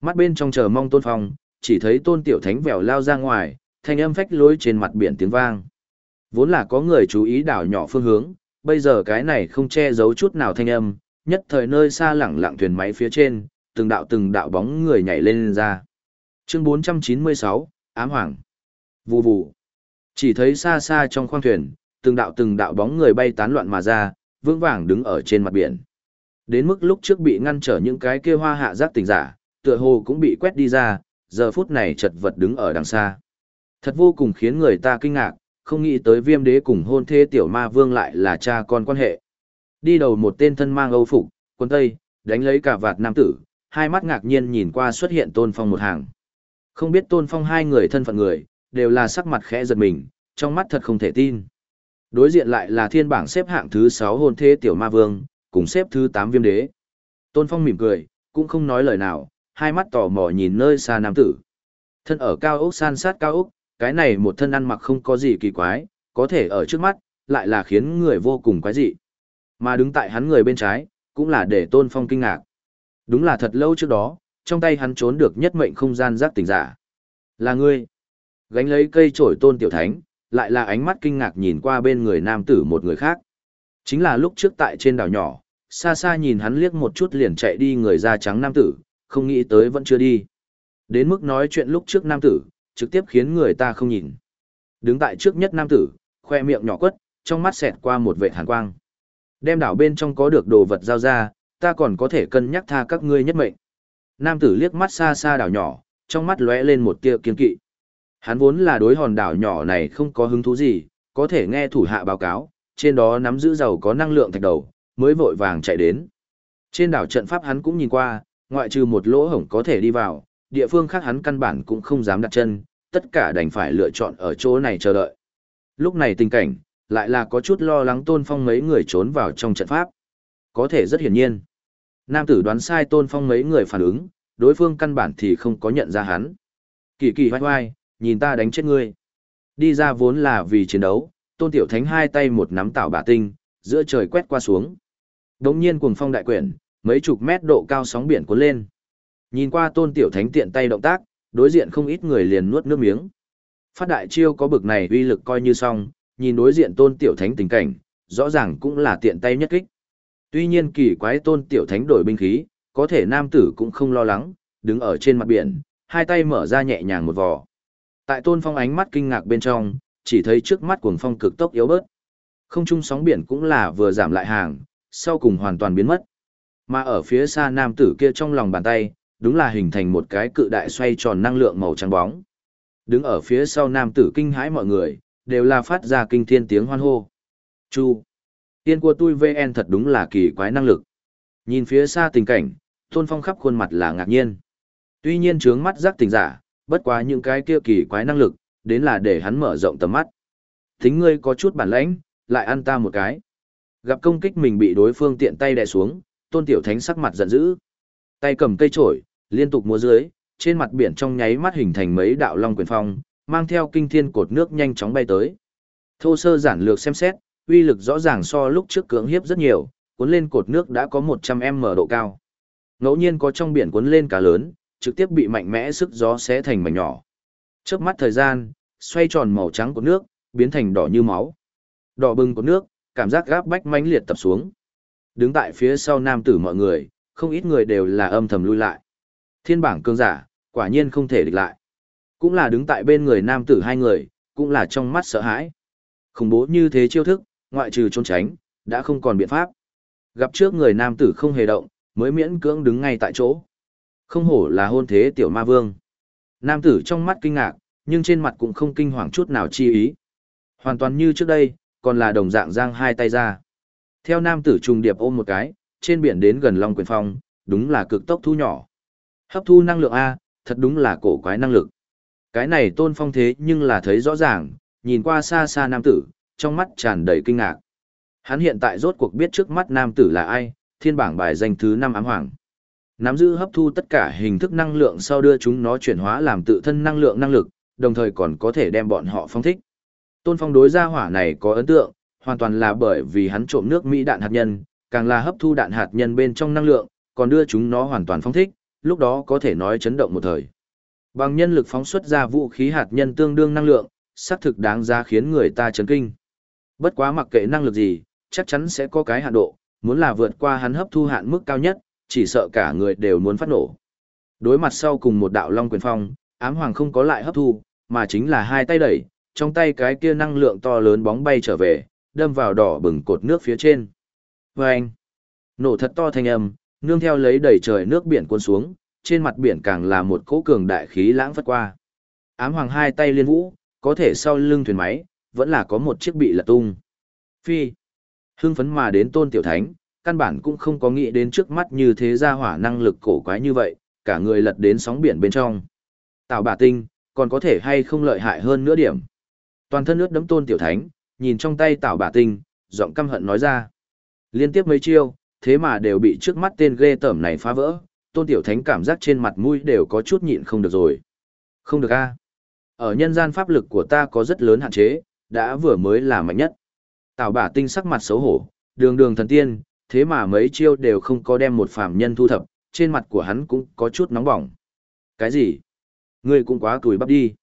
Mắt bên trong chờ mong tôn phong, chỉ thấy tôn tiểu thánh vèo lao ra ngoài, thanh âm phách lối trên mặt biển tiếng vang. Vốn là có người chú ý đảo nhỏ phương hướng, bây giờ cái này không che giấu chút nào thanh âm, nhất thời nơi xa lẳng lặng thuyền máy phía trên, từng đạo từng đạo bóng người nhảy lên, lên ra. Chương 496, Ám Hoàng. Vù vù. Chỉ thấy xa xa trong khoang thuyền, từng đạo từng đạo bóng người bay tán loạn mà ra, vững vàng đứng ở trên mặt biển. Đến mức lúc trước bị ngăn trở những cái kia hoa hạ giác tình giả, tựa hồ cũng bị quét đi ra, giờ phút này chật vật đứng ở đằng xa. Thật vô cùng khiến người ta kinh ngạc, không nghĩ tới viêm đế cùng hôn thê tiểu ma vương lại là cha con quan hệ. Đi đầu một tên thân mang âu phục, quân tây, đánh lấy cả vạt nam tử, hai mắt ngạc nhiên nhìn qua xuất hiện tôn phong một hàng. Không biết tôn phong hai người thân phận người, đều là sắc mặt khẽ giật mình, trong mắt thật không thể tin. Đối diện lại là thiên bảng xếp hạng thứ 6 hôn thế tiểu ma vương, cùng xếp thứ 8 viêm đế. Tôn phong mỉm cười, cũng không nói lời nào, hai mắt tò mò nhìn nơi xa nam tử. Thân ở cao ốc san sát cao ốc, cái này một thân ăn mặc không có gì kỳ quái, có thể ở trước mắt, lại là khiến người vô cùng quái dị. Mà đứng tại hắn người bên trái, cũng là để tôn phong kinh ngạc. Đúng là thật lâu trước đó, trong tay hắn trốn được nhất mệnh không gian giác tỉnh giả. Là ngươi. Gánh lấy cây trổi tôn tiểu thánh, lại là ánh mắt kinh ngạc nhìn qua bên người nam tử một người khác. Chính là lúc trước tại trên đảo nhỏ, xa xa nhìn hắn liếc một chút liền chạy đi người da trắng nam tử, không nghĩ tới vẫn chưa đi. Đến mức nói chuyện lúc trước nam tử, trực tiếp khiến người ta không nhìn. Đứng tại trước nhất nam tử, khoe miệng nhỏ quất, trong mắt xẹt qua một vệ hàn quang. Đem đảo bên trong có được đồ vật giao ra, ta còn có thể cân nhắc tha các ngươi nhất mệnh. Nam tử liếc mắt xa xa đảo nhỏ, trong mắt lóe lên một tia kiên kỵ. Hắn vốn là đối hòn đảo nhỏ này không có hứng thú gì, có thể nghe thủ hạ báo cáo, trên đó nắm giữ giàu có năng lượng thạch đầu, mới vội vàng chạy đến. Trên đảo trận pháp hắn cũng nhìn qua, ngoại trừ một lỗ hổng có thể đi vào, địa phương khác hắn căn bản cũng không dám đặt chân, tất cả đành phải lựa chọn ở chỗ này chờ đợi. Lúc này tình cảnh, lại là có chút lo lắng tôn phong mấy người trốn vào trong trận pháp. Có thể rất hiển nhiên. Nam tử đoán sai tôn phong mấy người phản ứng, đối phương căn bản thì không có nhận ra hắn. Kỳ kỳ hoai hoai, nhìn ta đánh chết ngươi. Đi ra vốn là vì chiến đấu, tôn tiểu thánh hai tay một nắm tạo bả tinh, giữa trời quét qua xuống. Đống nhiên cuồng phong đại quyển, mấy chục mét độ cao sóng biển cuốn lên. Nhìn qua tôn tiểu thánh tiện tay động tác, đối diện không ít người liền nuốt nước miếng. Phát đại chiêu có bực này uy lực coi như xong, nhìn đối diện tôn tiểu thánh tình cảnh, rõ ràng cũng là tiện tay nhất kích. Tuy nhiên kỳ quái tôn tiểu thánh đổi binh khí, có thể nam tử cũng không lo lắng, đứng ở trên mặt biển, hai tay mở ra nhẹ nhàng một vò. Tại tôn phong ánh mắt kinh ngạc bên trong, chỉ thấy trước mắt cuồng phong cực tốc yếu bớt. Không trung sóng biển cũng là vừa giảm lại hàng, sau cùng hoàn toàn biến mất. Mà ở phía xa nam tử kia trong lòng bàn tay, đúng là hình thành một cái cự đại xoay tròn năng lượng màu trắng bóng. Đứng ở phía sau nam tử kinh hãi mọi người, đều là phát ra kinh thiên tiếng hoan hô. Chu. Tiên của tôi VN thật đúng là kỳ quái năng lực. Nhìn phía xa tình cảnh, Tôn Phong khắp khuôn mặt là ngạc nhiên. Tuy nhiên trướng mắt giác tình giả, bất quá những cái kia kỳ quái năng lực, đến là để hắn mở rộng tầm mắt. Thính ngươi có chút bản lãnh, lại ăn ta một cái. Gặp công kích mình bị đối phương tiện tay đè xuống, Tôn Tiểu Thánh sắc mặt giận dữ. Tay cầm cây trổi, liên tục múa dưới, trên mặt biển trong nháy mắt hình thành mấy đạo long quyền phong, mang theo kinh thiên cột nước nhanh chóng bay tới. Thô sơ giản lược xem xét, uy lực rõ ràng so lúc trước cưỡng hiếp rất nhiều, cuốn lên cột nước đã có 100m độ cao. Ngẫu nhiên có trong biển cuốn lên cá lớn, trực tiếp bị mạnh mẽ sức gió xé thành mảnh nhỏ. Chớp mắt thời gian, xoay tròn màu trắng của nước, biến thành đỏ như máu. Đỏ bừng của nước, cảm giác gáp bách mãnh liệt tập xuống. Đứng tại phía sau nam tử mọi người, không ít người đều là âm thầm lui lại. Thiên bảng cương giả, quả nhiên không thể địch lại. Cũng là đứng tại bên người nam tử hai người, cũng là trong mắt sợ hãi. Khủng bố như thế chiêu thức, ngoại trừ trốn tránh, đã không còn biện pháp. Gặp trước người nam tử không hề động, mới miễn cưỡng đứng ngay tại chỗ. Không hổ là hôn thế tiểu ma vương. Nam tử trong mắt kinh ngạc, nhưng trên mặt cũng không kinh hoàng chút nào chi ý. Hoàn toàn như trước đây, còn là đồng dạng giang hai tay ra. Theo nam tử trùng điệp ôm một cái, trên biển đến gần Long Quyền Phong, đúng là cực tốc thu nhỏ. Hấp thu năng lượng A, thật đúng là cổ quái năng lực. Cái này tôn phong thế nhưng là thấy rõ ràng, nhìn qua xa xa nam tử, trong mắt tràn đầy kinh ngạc. Hắn hiện tại rốt cuộc biết trước mắt nam tử là ai, thiên bảng bài danh thứ 5 ám hoàng. Nắm giữ hấp thu tất cả hình thức năng lượng sau đưa chúng nó chuyển hóa làm tự thân năng lượng năng lực, đồng thời còn có thể đem bọn họ phong thích. Tôn phong đối gia hỏa này có ấn tượng, hoàn toàn là bởi vì hắn trộm nước Mỹ đạn hạt nhân, càng là hấp thu đạn hạt nhân bên trong năng lượng, còn đưa chúng nó hoàn toàn phong thích, lúc đó có thể nói chấn động một thời. Bằng nhân lực phóng xuất ra vũ khí hạt nhân tương đương năng lượng, xác thực đáng giá khiến người ta chấn kinh. Bất quá mặc kệ năng lực gì, chắc chắn sẽ có cái hạn độ, muốn là vượt qua hắn hấp thu hạn mức cao nhất, chỉ sợ cả người đều muốn phát nổ. Đối mặt sau cùng một đạo long quyền phong, ám hoàng không có lại hấp thu, mà chính là hai tay đẩy, trong tay cái kia năng lượng to lớn bóng bay trở về, đâm vào đỏ bừng cột nước phía trên. Và anh, nổ thật to thanh âm, nương theo lấy đẩy trời nước biển cuốn xuống, trên mặt biển càng là một cỗ cường đại khí lãng phất qua. Ám hoàng hai tay liên vũ, có thể sau lưng thuyền máy, vẫn là có một chiếc bị lật tung. Phi, hưng phấn mà đến tôn tiểu thánh, căn bản cũng không có nghĩ đến trước mắt như thế ra hỏa năng lực cổ quái như vậy, cả người lật đến sóng biển bên trong. Tạo bà tinh, còn có thể hay không lợi hại hơn nữa điểm. Toàn thân ướt đấm tôn tiểu thánh, nhìn trong tay tạo bà tinh, giọng căm hận nói ra. Liên tiếp mấy chiêu, thế mà đều bị trước mắt tên ghê tởm này phá vỡ, tôn tiểu thánh cảm giác trên mặt mũi đều có chút nhịn không được rồi. Không được a Ở nhân gian pháp lực của ta có rất lớn hạn chế, đã vừa mới là mạnh nhất. Tào bả tinh sắc mặt xấu hổ, đường đường thần tiên, thế mà mấy chiêu đều không có đem một phàm nhân thu thập, trên mặt của hắn cũng có chút nóng bỏng. Cái gì? Ngươi cũng quá tuổi bắp đi.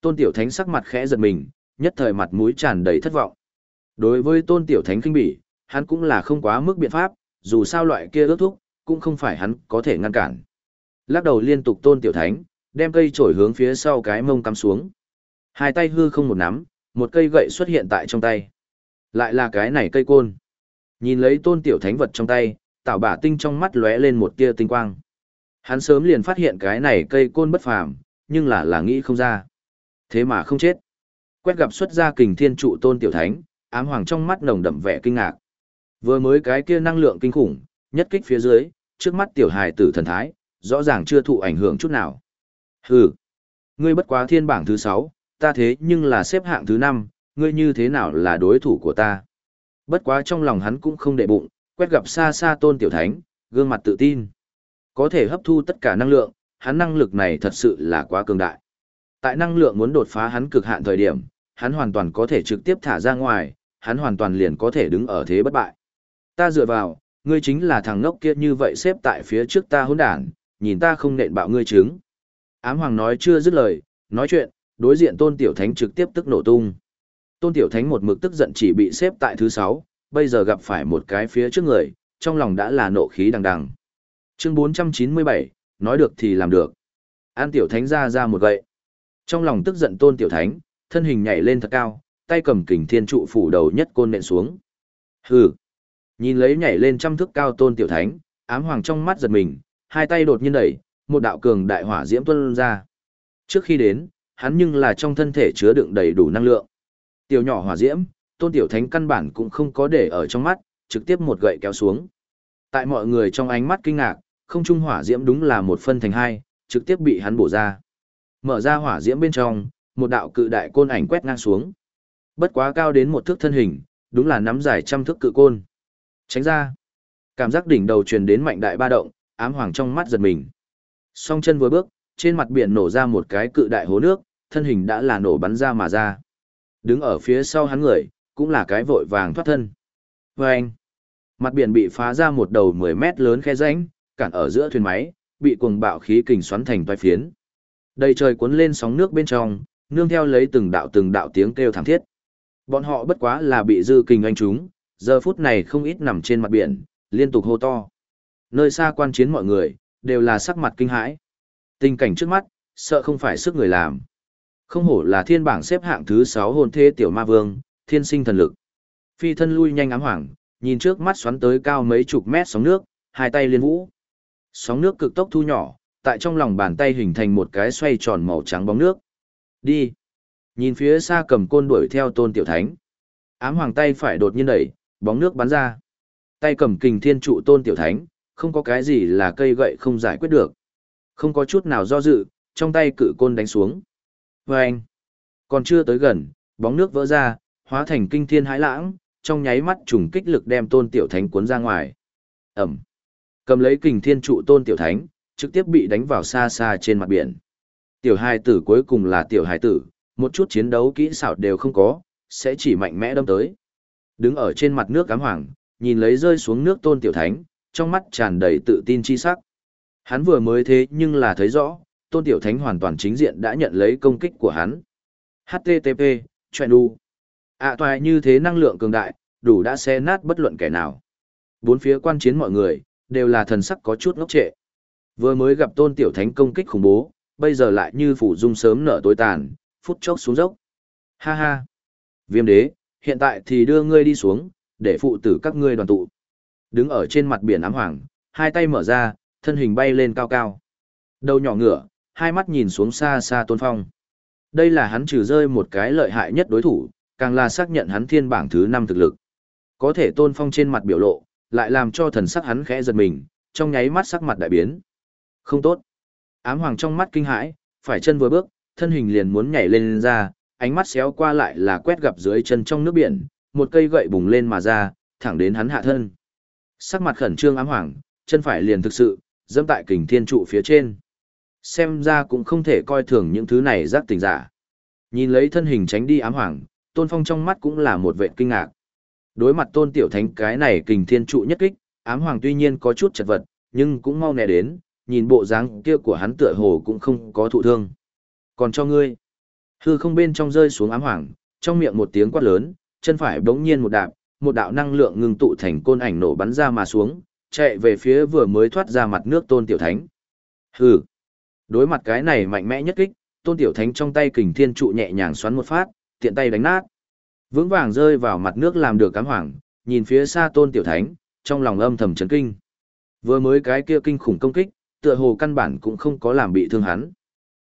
Tôn tiểu thánh sắc mặt khẽ giật mình, nhất thời mặt mũi tràn đầy thất vọng. Đối với tôn tiểu thánh kinh bỉ, hắn cũng là không quá mức biện pháp, dù sao loại kia ước thúc, cũng không phải hắn có thể ngăn cản. Lắc đầu liên tục tôn tiểu thánh, đem cây trổi hướng phía sau cái mông cắm xuống. Hai tay hư không một nắm, một cây gậy xuất hiện tại trong tay. Lại là cái này cây côn. Nhìn lấy tôn tiểu thánh vật trong tay, tạo bả tinh trong mắt lóe lên một tia tinh quang. Hắn sớm liền phát hiện cái này cây côn bất phàm, nhưng là là nghĩ không ra. Thế mà không chết. Quét gặp xuất ra kình thiên trụ tôn tiểu thánh, ám hoàng trong mắt nồng đậm vẻ kinh ngạc. Vừa mới cái kia năng lượng kinh khủng, nhất kích phía dưới, trước mắt tiểu hài tử thần thái, rõ ràng chưa thụ ảnh hưởng chút nào. Hừ, ngươi bất quá thiên bảng thứ 6, ta thế nhưng là xếp hạng thứ 5, ngươi như thế nào là đối thủ của ta. Bất quá trong lòng hắn cũng không để bụng, quét gặp xa xa tôn tiểu thánh, gương mặt tự tin. Có thể hấp thu tất cả năng lượng, hắn năng lực này thật sự là quá cường đại. Tại năng lượng muốn đột phá hắn cực hạn thời điểm, hắn hoàn toàn có thể trực tiếp thả ra ngoài, hắn hoàn toàn liền có thể đứng ở thế bất bại. Ta dựa vào, ngươi chính là thằng ngốc kia như vậy xếp tại phía trước ta hỗn đản, nhìn ta không nện bạo ngươi chứng. Ám hoàng nói chưa dứt lời, nói chuyện, đối diện tôn tiểu thánh trực tiếp tức nổ tung. Tôn tiểu thánh một mực tức giận chỉ bị xếp tại thứ sáu, bây giờ gặp phải một cái phía trước người, trong lòng đã là nộ khí đằng đằng. Chương 497, nói được thì làm được. An tiểu thánh ra ra một gậy. Trong lòng tức giận tôn tiểu thánh, thân hình nhảy lên thật cao, tay cầm kình thiên trụ phủ đầu nhất côn nện xuống. Hừ. Nhìn lấy nhảy lên trăm thước cao tôn tiểu thánh, ám hoàng trong mắt giật mình, hai tay đột nhiên đẩy, một đạo cường đại hỏa diễm tuôn ra. Trước khi đến, hắn nhưng là trong thân thể chứa đựng đầy đủ năng lượng. Tiểu nhỏ hỏa diễm, tôn tiểu thánh căn bản cũng không có để ở trong mắt, trực tiếp một gậy kéo xuống. Tại mọi người trong ánh mắt kinh ngạc, không trung hỏa diễm đúng là một phân thành hai, trực tiếp bị hắn bổ ra. Mở ra hỏa diễm bên trong, một đạo cự đại côn ảnh quét ngang xuống. Bất quá cao đến một thước thân hình, đúng là nắm dài trăm thước cự côn. Tránh ra. Cảm giác đỉnh đầu truyền đến mạnh đại ba động, ám hoàng trong mắt giật mình. Song chân vừa bước, trên mặt biển nổ ra một cái cự đại hố nước, thân hình đã là nổ bắn ra mà ra. Đứng ở phía sau hắn người, cũng là cái vội vàng thoát thân. Và anh, mặt biển bị phá ra một đầu 10 mét lớn khe rãnh, cản ở giữa thuyền máy, bị cuồng bạo khí kình xoắn thành toái phiến. Đầy trời cuốn lên sóng nước bên trong, nương theo lấy từng đạo từng đạo tiếng kêu thảm thiết. Bọn họ bất quá là bị dư kình anh chúng, giờ phút này không ít nằm trên mặt biển, liên tục hô to. Nơi xa quan chiến mọi người, đều là sắc mặt kinh hãi. Tình cảnh trước mắt, sợ không phải sức người làm. Không hổ là thiên bảng xếp hạng thứ 6 hồn thế tiểu ma vương, thiên sinh thần lực. Phi thân lui nhanh ám hoảng, nhìn trước mắt xoắn tới cao mấy chục mét sóng nước, hai tay liên vũ. Sóng nước cực tốc thu nhỏ, tại trong lòng bàn tay hình thành một cái xoay tròn màu trắng bóng nước. Đi. Nhìn phía xa cầm côn đuổi theo tôn tiểu thánh. Ám hoàng tay phải đột nhiên đẩy, bóng nước bắn ra. Tay cầm kình thiên trụ tôn tiểu thánh, không có cái gì là cây gậy không giải quyết được. Không có chút nào do dự, trong tay cự côn đánh xuống. Và anh, còn chưa tới gần, bóng nước vỡ ra, hóa thành kinh thiên hãi lãng, trong nháy mắt trùng kích lực đem tôn tiểu thánh cuốn ra ngoài. Ẩm. Cầm lấy kình thiên trụ tôn tiểu thánh, trực tiếp bị đánh vào xa xa trên mặt biển. Tiểu hài tử cuối cùng là tiểu hài tử, một chút chiến đấu kỹ xảo đều không có, sẽ chỉ mạnh mẽ đâm tới. Đứng ở trên mặt nước cám hoàng, nhìn lấy rơi xuống nước tôn tiểu thánh, trong mắt tràn đầy tự tin chi sắc. Hắn vừa mới thế nhưng là thấy rõ, tôn tiểu thánh hoàn toàn chính diện đã nhận lấy công kích của hắn. HTTP, chuyện đu. ạ à, toài như thế năng lượng cường đại, đủ đã xé nát bất luận kẻ nào. Bốn phía quan chiến mọi người, đều là thần sắc có chút ngốc trệ. Vừa mới gặp tôn tiểu thánh công kích khủng bố, bây giờ lại như phủ dung sớm nở tối tàn, phút chốc xuống dốc. Ha ha. Viêm đế, hiện tại thì đưa ngươi đi xuống, để phụ tử các ngươi đoàn tụ. Đứng ở trên mặt biển ám hoàng, hai tay mở ra, thân hình bay lên cao cao. Đầu nhỏ ngựa, hai mắt nhìn xuống xa xa tôn phong. Đây là hắn trừ rơi một cái lợi hại nhất đối thủ, càng là xác nhận hắn thiên bảng thứ năm thực lực. Có thể tôn phong trên mặt biểu lộ, lại làm cho thần sắc hắn khẽ giật mình, trong nháy mắt sắc mặt đại biến. Không tốt. Ám hoàng trong mắt kinh hãi, phải chân vừa bước, thân hình liền muốn nhảy lên, lên ra, ánh mắt xéo qua lại là quét gặp dưới chân trong nước biển, một cây gậy bùng lên mà ra, thẳng đến hắn hạ thân. Sắc mặt khẩn trương ám hoàng, chân phải liền thực sự, dẫm tại kình thiên trụ phía trên. Xem ra cũng không thể coi thường những thứ này giác tình giả. Nhìn lấy thân hình tránh đi ám hoàng, tôn phong trong mắt cũng là một vệ kinh ngạc. Đối mặt tôn tiểu thánh cái này kình thiên trụ nhất kích, ám hoàng tuy nhiên có chút chật vật, nhưng cũng mau nè đến, nhìn bộ dáng kia của hắn tựa hồ cũng không có thụ thương. Còn cho ngươi, hư không bên trong rơi xuống ám hoàng, trong miệng một tiếng quát lớn, chân phải bỗng nhiên một đạp, một đạo năng lượng ngừng tụ thành côn ảnh nổ bắn ra mà xuống, chạy về phía vừa mới thoát ra mặt nước tôn tiểu thánh. Hừ. Đối mặt cái này mạnh mẽ nhất kích, tôn tiểu thánh trong tay kình thiên trụ nhẹ nhàng xoắn một phát, tiện tay đánh nát. Vững vàng rơi vào mặt nước làm được cám hoảng, nhìn phía xa tôn tiểu thánh, trong lòng âm thầm chấn kinh. Vừa mới cái kia kinh khủng công kích, tựa hồ căn bản cũng không có làm bị thương hắn.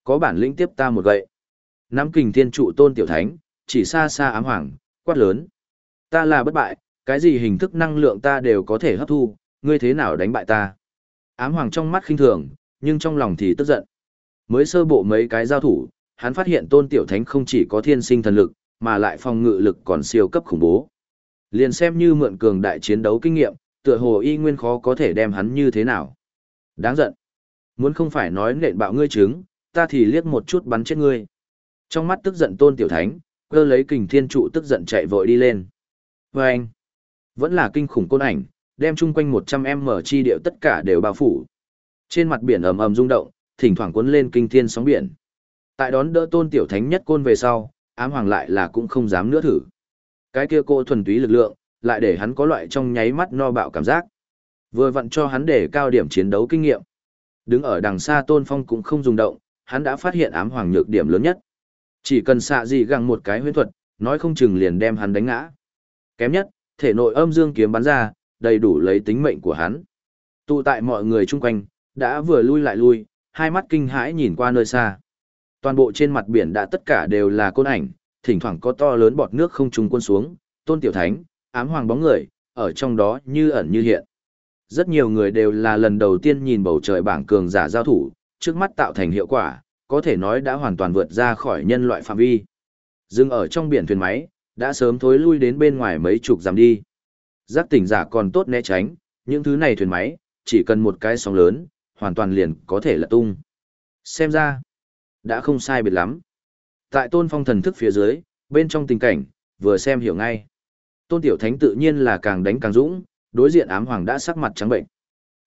Có bản lĩnh tiếp ta một gậy. Nắm kình thiên trụ tôn tiểu thánh, chỉ xa xa ám hoàng, quát lớn. Ta là bất bại, cái gì hình thức năng lượng ta đều có thể hấp thu, ngươi thế nào đánh bại ta? Ám hoàng trong mắt khinh thường, nhưng trong lòng thì tức giận. Mới sơ bộ mấy cái giao thủ, hắn phát hiện tôn tiểu thánh không chỉ có thiên sinh thần lực, mà lại phòng ngự lực còn siêu cấp khủng bố. Liền xem như mượn cường đại chiến đấu kinh nghiệm, tựa hồ y nguyên khó có thể đem hắn như thế nào. Đáng giận. Muốn không phải nói nện bạo ngươi trứng, ta thì liếc một chút bắn chết ngươi. Trong mắt tức giận tôn tiểu thánh, cơ lấy kình thiên trụ tức giận chạy vội đi lên. Và anh, vẫn là kinh khủng côn ảnh, đem chung quanh 100m chi điệu tất cả đều bao phủ. Trên mặt biển ầm ầm rung động, thỉnh thoảng cuốn lên kinh thiên sóng biển. Tại đón đỡ tôn tiểu thánh nhất côn về sau, ám hoàng lại là cũng không dám nữa thử. Cái kia cô thuần túy lực lượng, lại để hắn có loại trong nháy mắt no bạo cảm giác. Vừa vặn cho hắn để cao điểm chiến đấu kinh nghiệm. Đứng ở đằng xa tôn phong cũng không dùng động, hắn đã phát hiện ám hoàng nhược điểm lớn nhất. Chỉ cần xạ gì găng một cái huyễn thuật, nói không chừng liền đem hắn đánh ngã. Kém nhất, thể nội âm dương kiếm bắn ra, đầy đủ lấy tính mệnh của hắn. Tụ tại mọi người chung quanh, đã vừa lui lại lui, hai mắt kinh hãi nhìn qua nơi xa. Toàn bộ trên mặt biển đã tất cả đều là côn ảnh, thỉnh thoảng có to lớn bọt nước không trùng quân xuống, tôn tiểu thánh, ám hoàng bóng người, ở trong đó như ẩn như hiện. Rất nhiều người đều là lần đầu tiên nhìn bầu trời bảng cường giả giao thủ, trước mắt tạo thành hiệu quả, có thể nói đã hoàn toàn vượt ra khỏi nhân loại phạm vi. Dừng ở trong biển thuyền máy, đã sớm thối lui đến bên ngoài mấy chục dặm đi. Giác tỉnh giả còn tốt né tránh, những thứ này thuyền máy, chỉ cần một cái sóng lớn, hoàn toàn liền có thể lật tung. Xem ra, đã không sai biệt lắm. Tại tôn phong thần thức phía dưới, bên trong tình cảnh, vừa xem hiểu ngay. Tôn Tiểu Thánh tự nhiên là càng đánh càng dũng, đối diện ám hoàng đã sắc mặt trắng bệnh.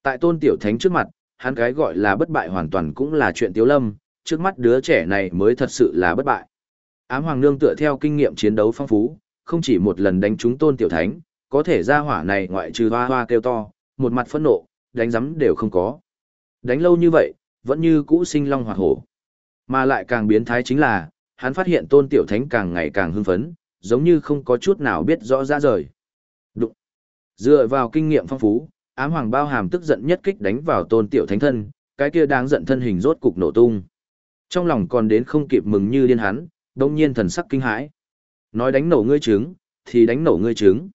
Tại Tôn Tiểu Thánh trước mặt, hắn cái gọi là bất bại hoàn toàn cũng là chuyện tiếu lâm, trước mắt đứa trẻ này mới thật sự là bất bại. Ám hoàng nương tựa theo kinh nghiệm chiến đấu phong phú, không chỉ một lần đánh trúng Tôn Tiểu Thánh, có thể ra hỏa này ngoại trừ hoa hoa kêu to, một mặt phẫn nộ, đánh giấm đều không có. Đánh lâu như vậy, vẫn như cũ sinh long hoạt hổ. Mà lại càng biến thái chính là, hắn phát hiện tôn tiểu thánh càng ngày càng hưng phấn, giống như không có chút nào biết rõ ra rời. Đụng. Dựa vào kinh nghiệm phong phú, ám hoàng bao hàm tức giận nhất kích đánh vào tôn tiểu thánh thân, cái kia đáng giận thân hình rốt cục nổ tung. Trong lòng còn đến không kịp mừng như điên hắn, đông nhiên thần sắc kinh hãi. Nói đánh nổ ngươi trứng, thì đánh nổ ngươi trứng.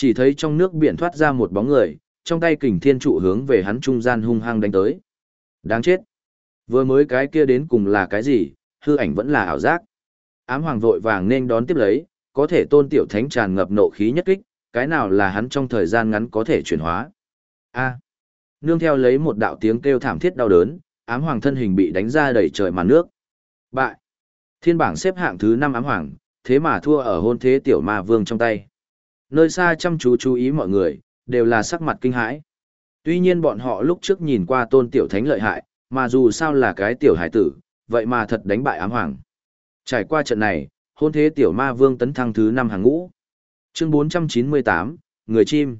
Chỉ thấy trong nước biển thoát ra một bóng người, trong tay kình thiên trụ hướng về hắn trung gian hung hăng đánh tới. Đáng chết. Vừa mới cái kia đến cùng là cái gì, hư ảnh vẫn là ảo giác. Ám hoàng vội vàng nên đón tiếp lấy, có thể tôn tiểu thánh tràn ngập nộ khí nhất kích, cái nào là hắn trong thời gian ngắn có thể chuyển hóa. A. Nương theo lấy một đạo tiếng kêu thảm thiết đau đớn, ám hoàng thân hình bị đánh ra đầy trời màn nước. Bại. Thiên bảng xếp hạng thứ 5 ám hoàng, thế mà thua ở hôn thế tiểu ma vương trong tay. Nơi xa chăm chú chú ý mọi người, đều là sắc mặt kinh hãi. Tuy nhiên bọn họ lúc trước nhìn qua tôn tiểu thánh lợi hại, mà dù sao là cái tiểu hải tử, vậy mà thật đánh bại ám hoàng. Trải qua trận này, hôn thế tiểu ma vương tấn thăng thứ năm hàng ngũ. Chương 498, Người chim.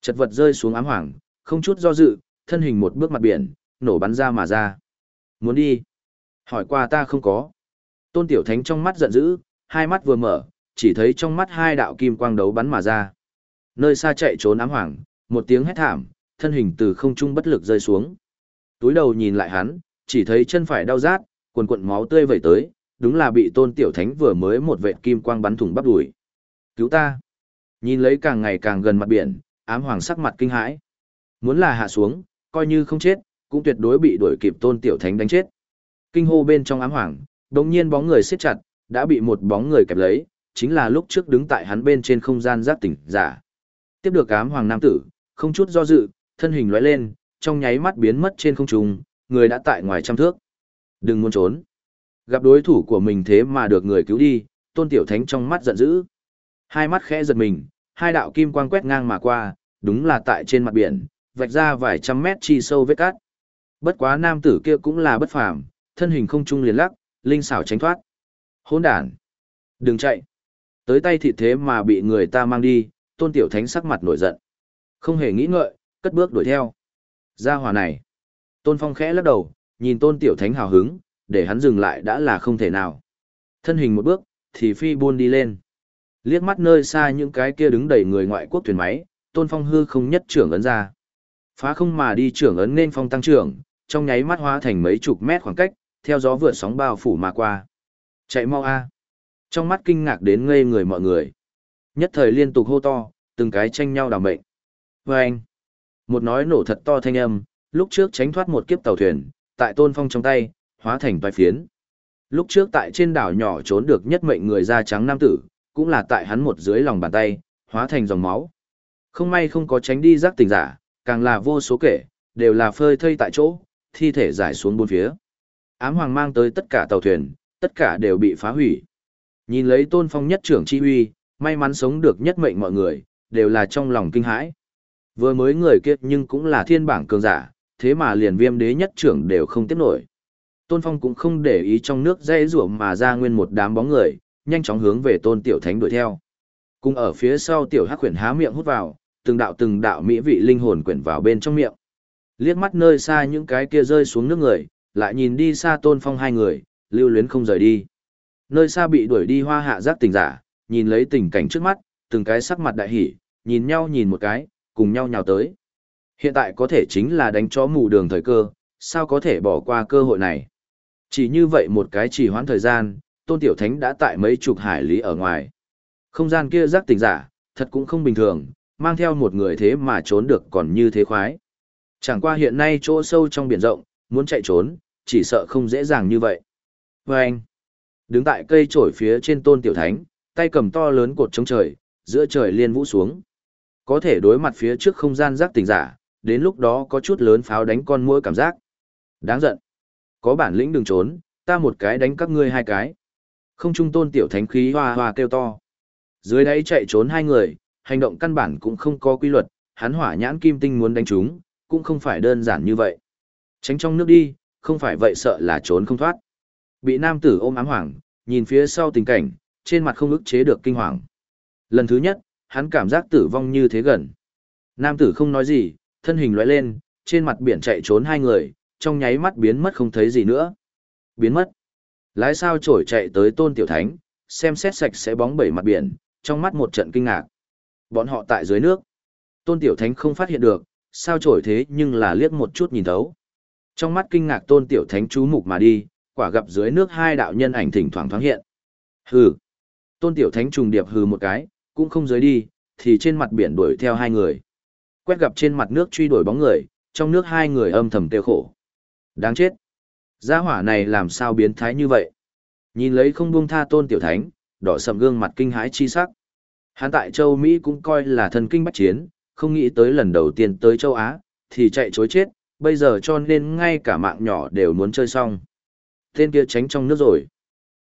Chật vật rơi xuống ám hoàng, không chút do dự, thân hình một bước mặt biển, nổ bắn ra mà ra. Muốn đi? Hỏi qua ta không có. Tôn tiểu thánh trong mắt giận dữ, hai mắt vừa mở, chỉ thấy trong mắt hai đạo kim quang đấu bắn mà ra. Nơi xa chạy trốn ám hoàng, một tiếng hét thảm, thân hình từ không trung bất lực rơi xuống. Túi đầu nhìn lại hắn, chỉ thấy chân phải đau rát, quần quần máu tươi vẩy tới, đúng là bị tôn tiểu thánh vừa mới một vệ kim quang bắn thủng bắp đùi. Cứu ta! Nhìn lấy càng ngày càng gần mặt biển, ám hoàng sắc mặt kinh hãi. Muốn là hạ xuống, coi như không chết, cũng tuyệt đối bị đuổi kịp tôn tiểu thánh đánh chết. Kinh hô bên trong ám hoàng, đồng nhiên bóng người siết chặt, đã bị một bóng người kẹp lấy, chính là lúc trước đứng tại hắn bên trên không gian giác tỉnh giả. Tiếp được ám hoàng nam tử, không chút do dự, thân hình lóe lên, trong nháy mắt biến mất trên không trung, người đã tại ngoài trăm thước. Đừng muốn trốn. Gặp đối thủ của mình thế mà được người cứu đi, tôn tiểu thánh trong mắt giận dữ. Hai mắt khẽ giật mình, hai đạo kim quang quét ngang mà qua, đúng là tại trên mặt biển, vạch ra vài trăm mét chi sâu vết cát. Bất quá nam tử kia cũng là bất phàm, thân hình không trung liền lắc, linh xảo tránh thoát. Hỗn đản, đừng chạy. Tới tay thịt thế mà bị người ta mang đi, tôn tiểu thánh sắc mặt nổi giận. Không hề nghĩ ngợi, cất bước đuổi theo. Gia hòa này. Tôn Phong khẽ lắc đầu, nhìn tôn tiểu thánh hào hứng, để hắn dừng lại đã là không thể nào. Thân hình một bước, thì phi buôn đi lên. Liếc mắt nơi xa những cái kia đứng đầy người ngoại quốc thuyền máy, tôn phong hư không nhất trưởng ấn ra. Phá không mà đi trưởng ấn nên phong tăng trưởng, trong nháy mắt hóa thành mấy chục mét khoảng cách, theo gió vượt sóng bao phủ mà qua. Chạy mau a! Trong mắt kinh ngạc đến ngây người mọi người. Nhất thời liên tục hô to, từng cái tranh nhau đảm mệnh. Vâng! Một nói nổ thật to thanh âm, lúc trước tránh thoát một kiếp tàu thuyền, tại tôn phong trong tay, hóa thành toái phiến. Lúc trước tại trên đảo nhỏ trốn được nhất mệnh người da trắng nam tử, cũng là tại hắn một dưới lòng bàn tay, hóa thành dòng máu. Không may không có tránh đi giác tình giả, càng là vô số kể, đều là phơi thây tại chỗ, thi thể giải xuống bốn phía. Ám hoàng mang tới tất cả tàu thuyền, tất cả đều bị phá hủy. Nhìn lấy tôn phong nhất trưởng chi huy, may mắn sống được nhất mệnh mọi người, đều là trong lòng kinh hãi. Vừa mới người kia nhưng cũng là thiên bảng cường giả, thế mà liền viêm đế nhất trưởng đều không tiếp nổi. Tôn Phong cũng không để ý trong nước dây rủa mà ra nguyên một đám bóng người, nhanh chóng hướng về Tôn Tiểu Thánh đuổi theo. Cùng ở phía sau Tiểu Hắc Quyển há miệng hút vào, từng đạo từng đạo mỹ vị linh hồn quyển vào bên trong miệng. Liếc mắt nơi xa những cái kia rơi xuống nước người, lại nhìn đi xa tôn phong hai người, lưu luyến không rời đi. Nơi xa bị đuổi đi hoa hạ giác tình giả, nhìn lấy tình cảnh trước mắt, từng cái sắc mặt đại hỉ, nhìn nhau nhìn một cái, cùng nhau nhào tới. Hiện tại có thể chính là đánh chó mù đường thời cơ, sao có thể bỏ qua cơ hội này. Chỉ như vậy một cái chỉ hoãn thời gian, Tôn Tiểu Thánh đã tại mấy chục hải lý ở ngoài. Không gian kia giác tình giả, thật cũng không bình thường, mang theo một người thế mà trốn được còn như thế khoái. Chẳng qua hiện nay chỗ sâu trong biển rộng, muốn chạy trốn, chỉ sợ không dễ dàng như vậy. Và anh, đứng tại cây trổi phía trên tôn tiểu thánh, tay cầm to lớn cột chống trời, giữa trời liên vũ xuống. Có thể đối mặt phía trước không gian giác tình giả, đến lúc đó có chút lớn pháo đánh con mũi cảm giác. Đáng giận. Có bản lĩnh đừng trốn, ta một cái đánh các ngươi hai cái. Không trung tôn tiểu thánh khí hoa hoa kêu to. Dưới đáy chạy trốn hai người, hành động căn bản cũng không có quy luật, hắn hỏa nhãn kim tinh muốn đánh chúng, cũng không phải đơn giản như vậy. Tránh trong nước đi, không phải vậy sợ là trốn không thoát. Bị nam tử ôm ám hoảng, nhìn phía sau tình cảnh, trên mặt không ức chế được kinh hoàng. Lần thứ nhất, hắn cảm giác tử vong như thế gần. Nam tử không nói gì, thân hình lóe lên, trên mặt biển chạy trốn hai người, trong nháy mắt biến mất không thấy gì nữa. Biến mất. Lái sao trổi chạy tới tôn tiểu thánh, xem xét sạch sẽ bóng bẩy mặt biển, trong mắt một trận kinh ngạc. Bọn họ tại dưới nước. Tôn tiểu thánh không phát hiện được, sao trổi thế nhưng là liếc một chút nhìn thấu. Trong mắt kinh ngạc tôn tiểu thánh chú mục mà đi, quả gặp dưới nước hai đạo nhân ảnh thỉnh thoảng thoáng hiện. Hừ. Tôn tiểu thánh trùng điệp hừ một cái, cũng không dưới đi, thì trên mặt biển đuổi theo hai người. Quét gặp trên mặt nước truy đuổi bóng người, trong nước hai người âm thầm tiêu khổ. Đáng chết. Gia hỏa này làm sao biến thái như vậy? Nhìn lấy không buông tha tôn tiểu thánh, đỏ sầm gương mặt kinh hãi chi sắc. Hắn tại châu Mỹ cũng coi là thần kinh bắt chiến, không nghĩ tới lần đầu tiên tới châu Á, thì chạy chối chết, bây giờ cho nên ngay cả mạng nhỏ đều muốn chơi xong. Tên kia tránh trong nước rồi.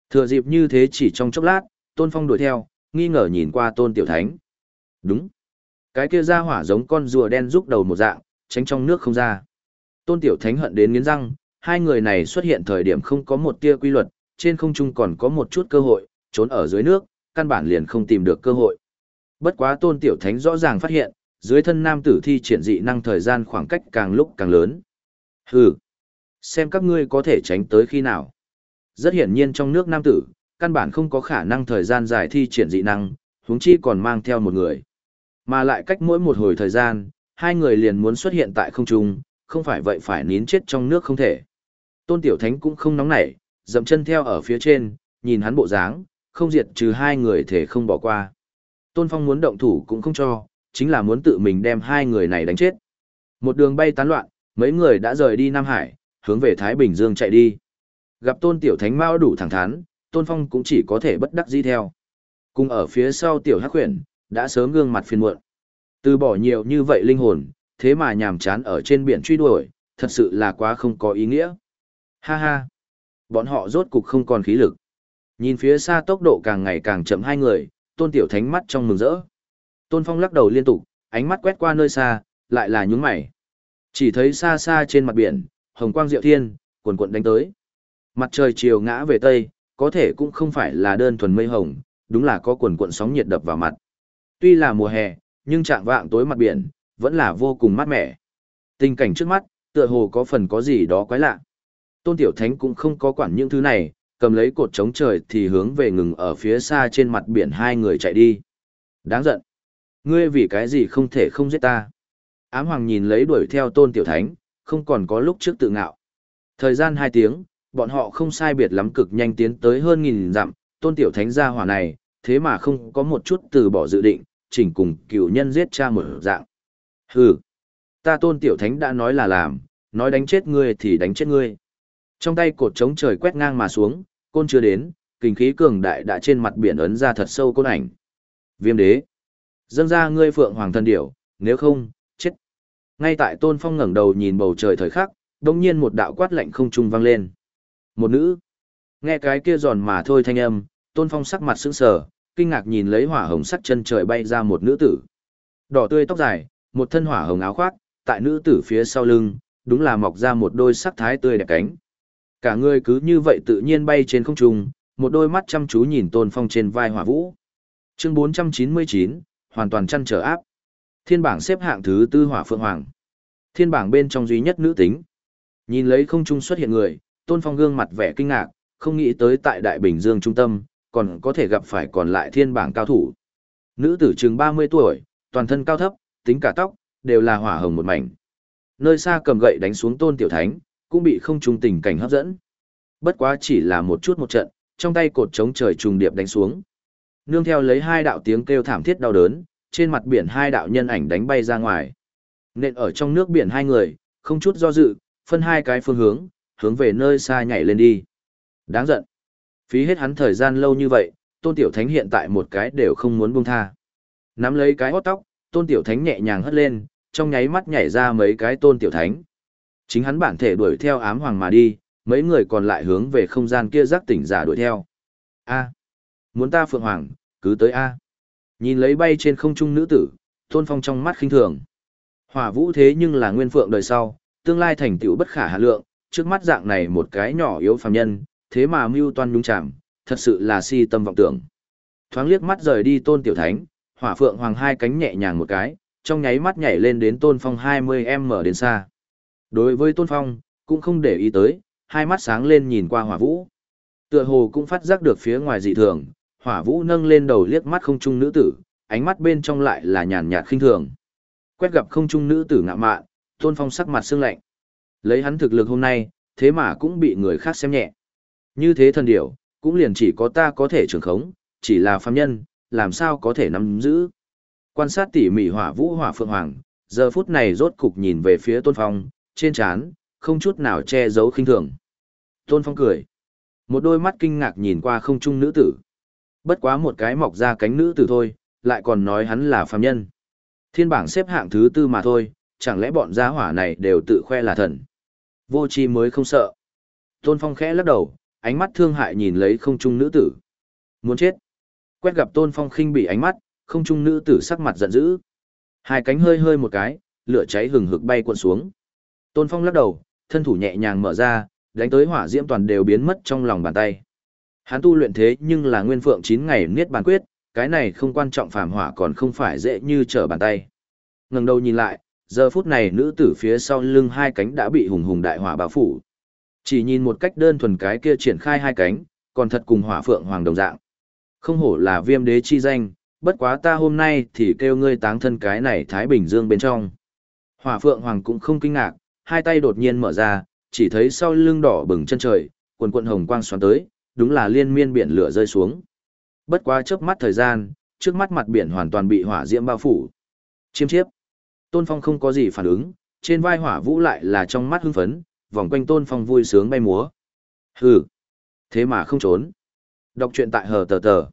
Thừa dịp như thế chỉ trong chốc lát, Tôn Phong đuổi theo, nghi ngờ nhìn qua Tôn Tiểu Thánh. Đúng. Cái kia ra hỏa giống con rùa đen rúc đầu một dạng, tránh trong nước không ra. Tôn Tiểu Thánh hận đến nghiến răng, hai người này xuất hiện thời điểm không có một tia quy luật, trên không trung còn có một chút cơ hội, trốn ở dưới nước, căn bản liền không tìm được cơ hội. Bất quá Tôn Tiểu Thánh rõ ràng phát hiện, dưới thân nam tử thi triển dị năng thời gian khoảng cách càng lúc càng lớn. Hừ, xem các ngươi có thể tránh tới khi nào. Rất hiển nhiên trong nước nam tử, căn bản không có khả năng thời gian dài thi triển dị năng, huống chi còn mang theo một người. Mà lại cách mỗi một hồi thời gian, hai người liền muốn xuất hiện tại không trung, không phải vậy phải nín chết trong nước không thể. Tôn Tiểu Thánh cũng không nóng nảy, dậm chân theo ở phía trên, nhìn hắn bộ dáng, không diệt trừ hai người thể không bỏ qua. Tôn Phong muốn động thủ cũng không cho, chính là muốn tự mình đem hai người này đánh chết. Một đường bay tán loạn, mấy người đã rời đi Nam Hải, hướng về Thái Bình Dương chạy đi. Gặp Tôn Tiểu Thánh Mao đủ thẳng thắn, Tôn Phong cũng chỉ có thể bất đắc dĩ theo. Cùng ở phía sau Tiểu Hắc Huyền, đã sớm gương mặt phiền muộn. Từ bỏ nhiều như vậy linh hồn, thế mà nhàm chán ở trên biển truy đuổi, thật sự là quá không có ý nghĩa. Ha ha! Bọn họ rốt cục không còn khí lực. Nhìn phía xa tốc độ càng ngày càng chậm hai người, Tôn Tiểu Thánh mắt trong mừng rỡ. Tôn Phong lắc đầu liên tục, ánh mắt quét qua nơi xa, lại là nhúng mày. Chỉ thấy xa xa trên mặt biển, hồng quang diệu thiên, cuồn cuộn đánh tới. Mặt trời chiều ngã về tây, có thể cũng không phải là đơn thuần mây hồng, đúng là có cuồn cuộn sóng nhiệt đập vào mặt. Tuy là mùa hè, nhưng trạng vạng tối mặt biển, vẫn là vô cùng mát mẻ. Tình cảnh trước mắt, tựa hồ có phần có gì đó quái lạ. Tôn Tiểu Thánh cũng không có quản những thứ này, cầm lấy cột chống trời thì hướng về ngừng ở phía xa trên mặt biển hai người chạy đi. Đáng giận. Ngươi vì cái gì không thể không giết ta? Ám Hoàng nhìn lấy đuổi theo Tôn Tiểu Thánh, không còn có lúc trước tự ngạo. Thời gian hai tiếng, bọn họ không sai biệt lắm cực nhanh tiến tới hơn nghìn dặm, Tôn Tiểu Thánh gia hỏa này, thế mà không có một chút từ bỏ dự định, chỉnh cùng cựu nhân giết cha mở dạng. Hừ, ta Tôn Tiểu Thánh đã nói là làm, nói đánh chết ngươi thì đánh chết ngươi. Trong tay cột trống trời quét ngang mà xuống, côn chưa đến, kinh khí cường đại đã trên mặt biển ấn ra thật sâu côn ảnh. Viêm đế. Dâng ra ngươi phượng hoàng thân điểu, nếu không. Ngay tại Tôn Phong ngẩng đầu nhìn bầu trời thời khắc, đồng nhiên một đạo quát lạnh không trung vang lên. Một nữ. Nghe cái kia giòn mà thôi thanh âm, Tôn Phong sắc mặt sững sờ, kinh ngạc nhìn lấy hỏa hồng sắc chân trời bay ra một nữ tử. Đỏ tươi tóc dài, một thân hỏa hồng áo khoác, tại nữ tử phía sau lưng, đúng là mọc ra một đôi sắc thái tươi đẹp cánh. Cả người cứ như vậy tự nhiên bay trên không trung, một đôi mắt chăm chú nhìn Tôn Phong trên vai hỏa vũ. Chương 499, hoàn toàn chăn trở áp. Thiên bảng xếp hạng thứ tư hỏa phượng hoàng. Thiên bảng bên trong duy nhất nữ tính. Nhìn lấy không trung xuất hiện người, Tôn Phong gương mặt vẻ kinh ngạc, không nghĩ tới tại Đại Bình Dương trung tâm, còn có thể gặp phải còn lại thiên bảng cao thủ. Nữ tử chừng 30 tuổi, toàn thân cao thấp, tính cả tóc, đều là hỏa hồng một mảnh. Nơi xa cầm gậy đánh xuống Tôn Tiểu Thánh, cũng bị không trung tình cảnh hấp dẫn. Bất quá chỉ là một chút một trận, trong tay cột chống trời trùng điệp đánh xuống. Nương theo lấy hai đạo tiếng kêu thảm thiết đau đớn, trên mặt biển hai đạo nhân ảnh đánh bay ra ngoài. Nên ở trong nước biển hai người, không chút do dự, phân hai cái phương hướng, hướng về nơi xa nhảy lên đi. Đáng giận. Phí hết hắn thời gian lâu như vậy, Tôn Tiểu Thánh hiện tại một cái đều không muốn buông tha. Nắm lấy cái hót tóc, Tôn Tiểu Thánh nhẹ nhàng hất lên, trong nháy mắt nhảy ra mấy cái Tôn Tiểu Thánh. Chính hắn bản thể đuổi theo ám hoàng mà đi, mấy người còn lại hướng về không gian kia giác tỉnh giả đuổi theo. A. Muốn ta Phượng Hoàng, cứ tới A. Nhìn lấy bay trên không trung nữ tử, Tôn Phong trong mắt khinh thường. Hỏa vũ thế nhưng là nguyên phượng đời sau, tương lai thành tựu bất khả hạn lượng, trước mắt dạng này một cái nhỏ yếu phàm nhân, thế mà mưu toan nhúng chạm, thật sự là si tâm vọng tưởng. Thoáng liếc mắt rời đi Tôn Tiểu Thánh, Hỏa Phượng Hoàng hai cánh nhẹ nhàng một cái, trong nháy mắt nhảy lên đến Tôn Phong 20m đến xa. Đối với Tôn Phong, cũng không để ý tới, hai mắt sáng lên nhìn qua Hỏa Vũ. Tựa hồ cũng phát giác được phía ngoài dị thường, Hỏa Vũ nâng lên đầu liếc mắt không trung nữ tử, ánh mắt bên trong lại là nhàn nhạt khinh thường. Quét gặp không trung nữ tử ngạ mạn, Tôn Phong sắc mặt sương lạnh. Lấy hắn thực lực hôm nay, thế mà cũng bị người khác xem nhẹ. Như thế thần điểu, cũng liền chỉ có ta có thể trưởng khống, chỉ là phàm nhân, làm sao có thể nắm giữ. Quan sát tỉ mỉ hỏa vũ hỏa phượng hoàng, giờ phút này rốt cục nhìn về phía Tôn Phong, trên trán không chút nào che giấu khinh thường. Tôn Phong cười. Một đôi mắt kinh ngạc nhìn qua không trung nữ tử. Bất quá một cái mọc ra cánh nữ tử thôi, lại còn nói hắn là phàm nhân. Thiên bảng xếp hạng thứ tư mà thôi, chẳng lẽ bọn gia hỏa này đều tự khoe là thần. Vô chi mới không sợ. Tôn Phong khẽ lắc đầu, ánh mắt thương hại nhìn lấy không trung nữ tử. Muốn chết. Quét gặp Tôn Phong khinh bị ánh mắt, không trung nữ tử sắc mặt giận dữ. Hai cánh hơi hơi một cái, lửa cháy hừng hực bay cuộn xuống. Tôn Phong lắc đầu, thân thủ nhẹ nhàng mở ra, đánh tới hỏa diễm toàn đều biến mất trong lòng bàn tay. Hắn tu luyện thế nhưng là nguyên phượng 9 ngày niết bàn quyết, cái này không quan trọng phàm hỏa còn không phải dễ như trở bàn tay. Ngẩng đầu nhìn lại, giờ phút này nữ tử phía sau lưng hai cánh đã bị hùng hùng đại hỏa bao phủ. Chỉ nhìn một cách đơn thuần cái kia triển khai hai cánh, còn thật cùng hỏa phượng hoàng đồng dạng. Không hổ là viêm đế chi danh, bất quá ta hôm nay thì kêu ngươi táng thân cái này Thái Bình Dương bên trong. Hỏa phượng hoàng cũng không kinh ngạc, hai tay đột nhiên mở ra, chỉ thấy sau lưng đỏ bừng chân trời, quần quận hồng quang xoắn tới, đúng là liên miên biển lửa rơi xuống. Bất quá chớp mắt thời gian, trước mắt mặt biển hoàn toàn bị hỏa diễm bao phủ. Chiêm chiếp. Tôn Phong không có gì phản ứng, trên vai hỏa vũ lại là trong mắt hưng phấn, vòng quanh Tôn Phong vui sướng bay múa. Hừ. Thế mà không trốn. Đọc truyện tại hờ tờ tờ.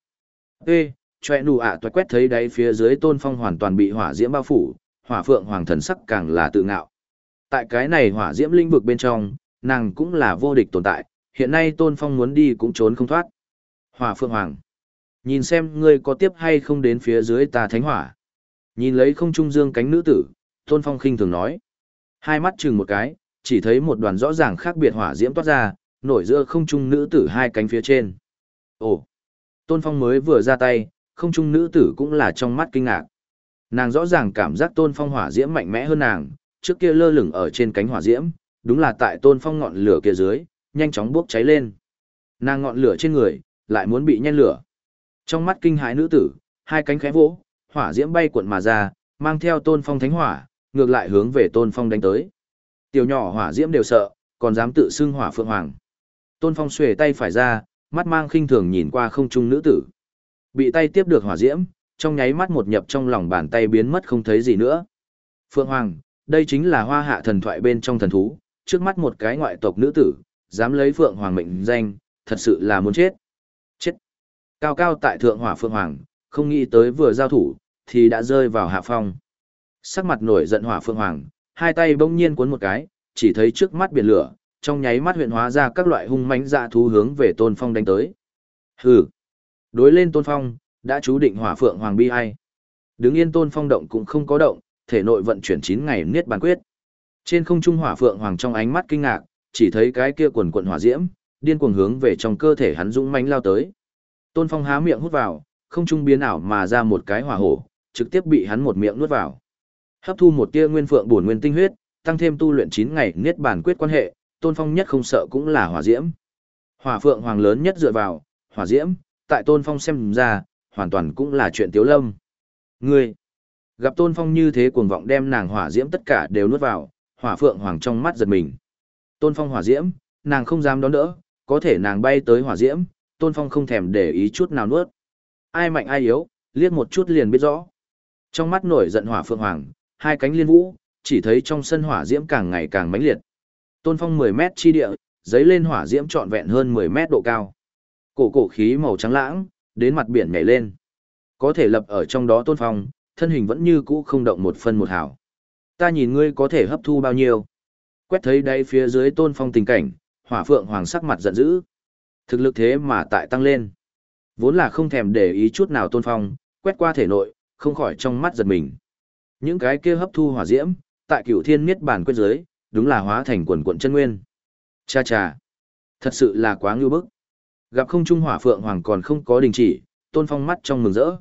Ê, choe nụ ạ à quét thấy đáy phía dưới Tôn Phong hoàn toàn bị hỏa diễm bao phủ, hỏa phượng hoàng thần sắc càng là tự ngạo. Tại cái này hỏa diễm linh vực bên trong, nàng cũng là vô địch tồn tại, hiện nay Tôn Phong muốn đi cũng trốn không thoát. Hỏa phượng hoàng. Nhìn xem ngươi có tiếp hay không đến phía dưới ta thánh hỏa. Nhìn lấy không trung dương cánh nữ tử, Tôn Phong khinh thường nói. Hai mắt chừng một cái, chỉ thấy một đoàn rõ ràng khác biệt hỏa diễm toát ra, nổi giữa không trung nữ tử hai cánh phía trên. Ồ! Tôn Phong mới vừa ra tay, không trung nữ tử cũng là trong mắt kinh ngạc. Nàng rõ ràng cảm giác Tôn Phong hỏa diễm mạnh mẽ hơn nàng, trước kia lơ lửng ở trên cánh hỏa diễm, đúng là tại Tôn Phong ngọn lửa kia dưới, nhanh chóng bốc cháy lên. Nàng ngọn lửa trên người, lại muốn bị nhen lửa. Trong mắt kinh hãi nữ tử, hai cánh khẽ vỗ, hỏa diễm bay cuộn mà ra, mang theo tôn phong thánh hỏa, ngược lại hướng về tôn phong đánh tới. Tiểu nhỏ hỏa diễm đều sợ, còn dám tự xưng hỏa phượng hoàng. Tôn phong xuề tay phải ra, mắt mang khinh thường nhìn qua không trung nữ tử. Bị tay tiếp được hỏa diễm, trong nháy mắt một nhập trong lòng bàn tay biến mất không thấy gì nữa. Phượng hoàng, đây chính là hoa hạ thần thoại bên trong thần thú, trước mắt một cái ngoại tộc nữ tử, dám lấy phượng hoàng mệnh danh, thật sự là muốn chết. Chết. Cao cao tại thượng hỏa phượng hoàng, không nghĩ tới vừa giao thủ, thì đã rơi vào hạ phong. Sắc mặt nổi giận hỏa phượng hoàng, hai tay bỗng nhiên cuốn một cái, chỉ thấy trước mắt biển lửa, trong nháy mắt huyện hóa ra các loại hung mãnh dạ thú hướng về Tôn Phong đánh tới. Hừ. Đối lên Tôn Phong, đã chú định hỏa phượng hoàng bi ai. Đứng yên Tôn Phong động cũng không có động, thể nội vận chuyển 9 ngày niết bàn quyết. Trên không trung hỏa phượng hoàng trong ánh mắt kinh ngạc, chỉ thấy cái kia quần quần hỏa diễm, điên cuồng hướng về trong cơ thể hắn dũng mãnh lao tới. Tôn Phong há miệng hút vào, không trung biến ảo mà ra một cái hỏa hổ, trực tiếp bị hắn một miệng nuốt vào. Hấp thu một tia nguyên phượng bổn nguyên tinh huyết, tăng thêm tu luyện 9 ngày niết bàn quyết quan hệ, Tôn Phong nhất không sợ cũng là hỏa diễm. Hỏa phượng hoàng lớn nhất dựa vào, hỏa diễm, tại Tôn Phong xem ra, hoàn toàn cũng là chuyện tiếu lâm. Ngươi, gặp Tôn Phong như thế cuồng vọng đem nàng hỏa diễm tất cả đều nuốt vào, hỏa phượng hoàng trong mắt giật mình. Tôn Phong hỏa diễm, nàng không dám đón đỡ, có thể nàng bay tới hỏa diễm, Tôn Phong không thèm để ý chút nào nuốt. Ai mạnh ai yếu, liếc một chút liền biết rõ. Trong mắt nổi giận hỏa phượng hoàng, hai cánh liên vũ, chỉ thấy trong sân hỏa diễm càng ngày càng mãnh liệt. Tôn Phong 10 mét chi địa, giấy lên hỏa diễm trọn vẹn hơn 10 mét độ cao. Cổ cổ khí màu trắng lãng, đến mặt biển nhảy lên. Có thể lập ở trong đó Tôn Phong, thân hình vẫn như cũ không động một phân một hào. Ta nhìn ngươi có thể hấp thu bao nhiêu. Quét thấy đây phía dưới Tôn Phong tình cảnh, hỏa phượng hoàng sắc mặt giận dữ. Thực lực thế mà tại tăng lên. Vốn là không thèm để ý chút nào Tôn Phong, quét qua thể nội, không khỏi trong mắt giật mình. Những cái kia hấp thu hỏa diễm, tại cửu thiên miết bản quyết giới, đúng là hóa thành quần quận chân nguyên. Cha cha, thật sự là quá ngưu bức. Gặp không trung hỏa phượng hoàng còn không có đình chỉ, tôn phong mắt trong mừng rỡ.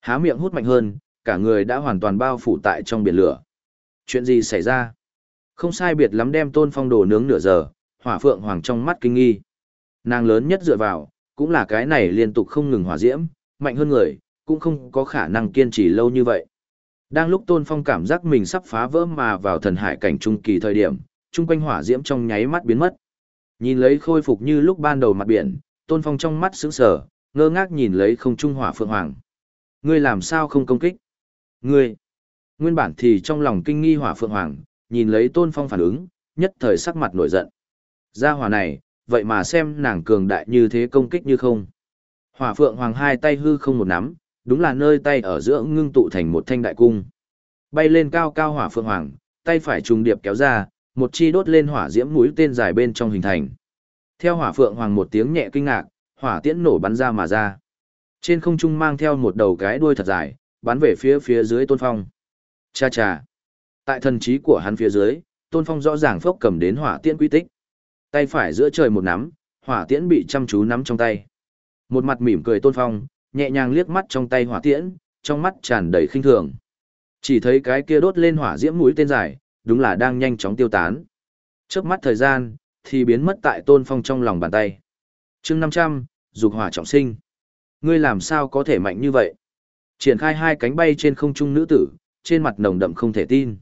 Há miệng hút mạnh hơn, cả người đã hoàn toàn bao phủ tại trong biển lửa. Chuyện gì xảy ra? Không sai biệt lắm đem tôn phong đồ nướng nửa giờ, hỏa phượng hoàng trong mắt kinh nghi. Nàng lớn nhất dựa vào, cũng là cái này liên tục không ngừng hỏa diễm, mạnh hơn người, cũng không có khả năng kiên trì lâu như vậy. Đang lúc Tôn Phong cảm giác mình sắp phá vỡ mà vào thần hải cảnh trung kỳ thời điểm, chung quanh hỏa diễm trong nháy mắt biến mất. Nhìn lấy khôi phục như lúc ban đầu mặt biển, Tôn Phong trong mắt sững sờ, ngơ ngác nhìn lấy không trung hỏa phượng hoàng. Ngươi làm sao không công kích? Ngươi! Nguyên bản thì trong lòng kinh nghi hỏa phượng hoàng, nhìn lấy Tôn Phong phản ứng, nhất thời sắc mặt nổi giận. Gia hỏa này, vậy mà xem nàng cường đại như thế công kích như không. Hỏa phượng hoàng hai tay hư không một nắm, đúng là nơi tay ở giữa ngưng tụ thành một thanh đại cung. Bay lên cao cao hỏa phượng hoàng, tay phải trùng điệp kéo ra, một chi đốt lên hỏa diễm mũi tên dài bên trong hình thành. Theo hỏa phượng hoàng một tiếng nhẹ kinh ngạc, hỏa tiễn nổ bắn ra mà ra. Trên không trung mang theo một đầu cái đuôi thật dài, bắn về phía phía dưới Tôn Phong. Cha cha. Tại thần trí của hắn phía dưới, Tôn Phong rõ ràng phốc cầm đến hỏa tiễn quy tích. Tay phải giữa trời một nắm, hỏa tiễn bị chăm chú nắm trong tay. Một mặt mỉm cười Tôn Phong, nhẹ nhàng liếc mắt trong tay hỏa tiễn, trong mắt tràn đầy khinh thường. Chỉ thấy cái kia đốt lên hỏa diễm mũi tên dài, đúng là đang nhanh chóng tiêu tán. Chớp mắt thời gian, thì biến mất tại Tôn Phong trong lòng bàn tay. Chương 500, dục hỏa trọng sinh. Ngươi làm sao có thể mạnh như vậy? Triển khai hai cánh bay trên không trung nữ tử, trên mặt nồng đậm không thể tin.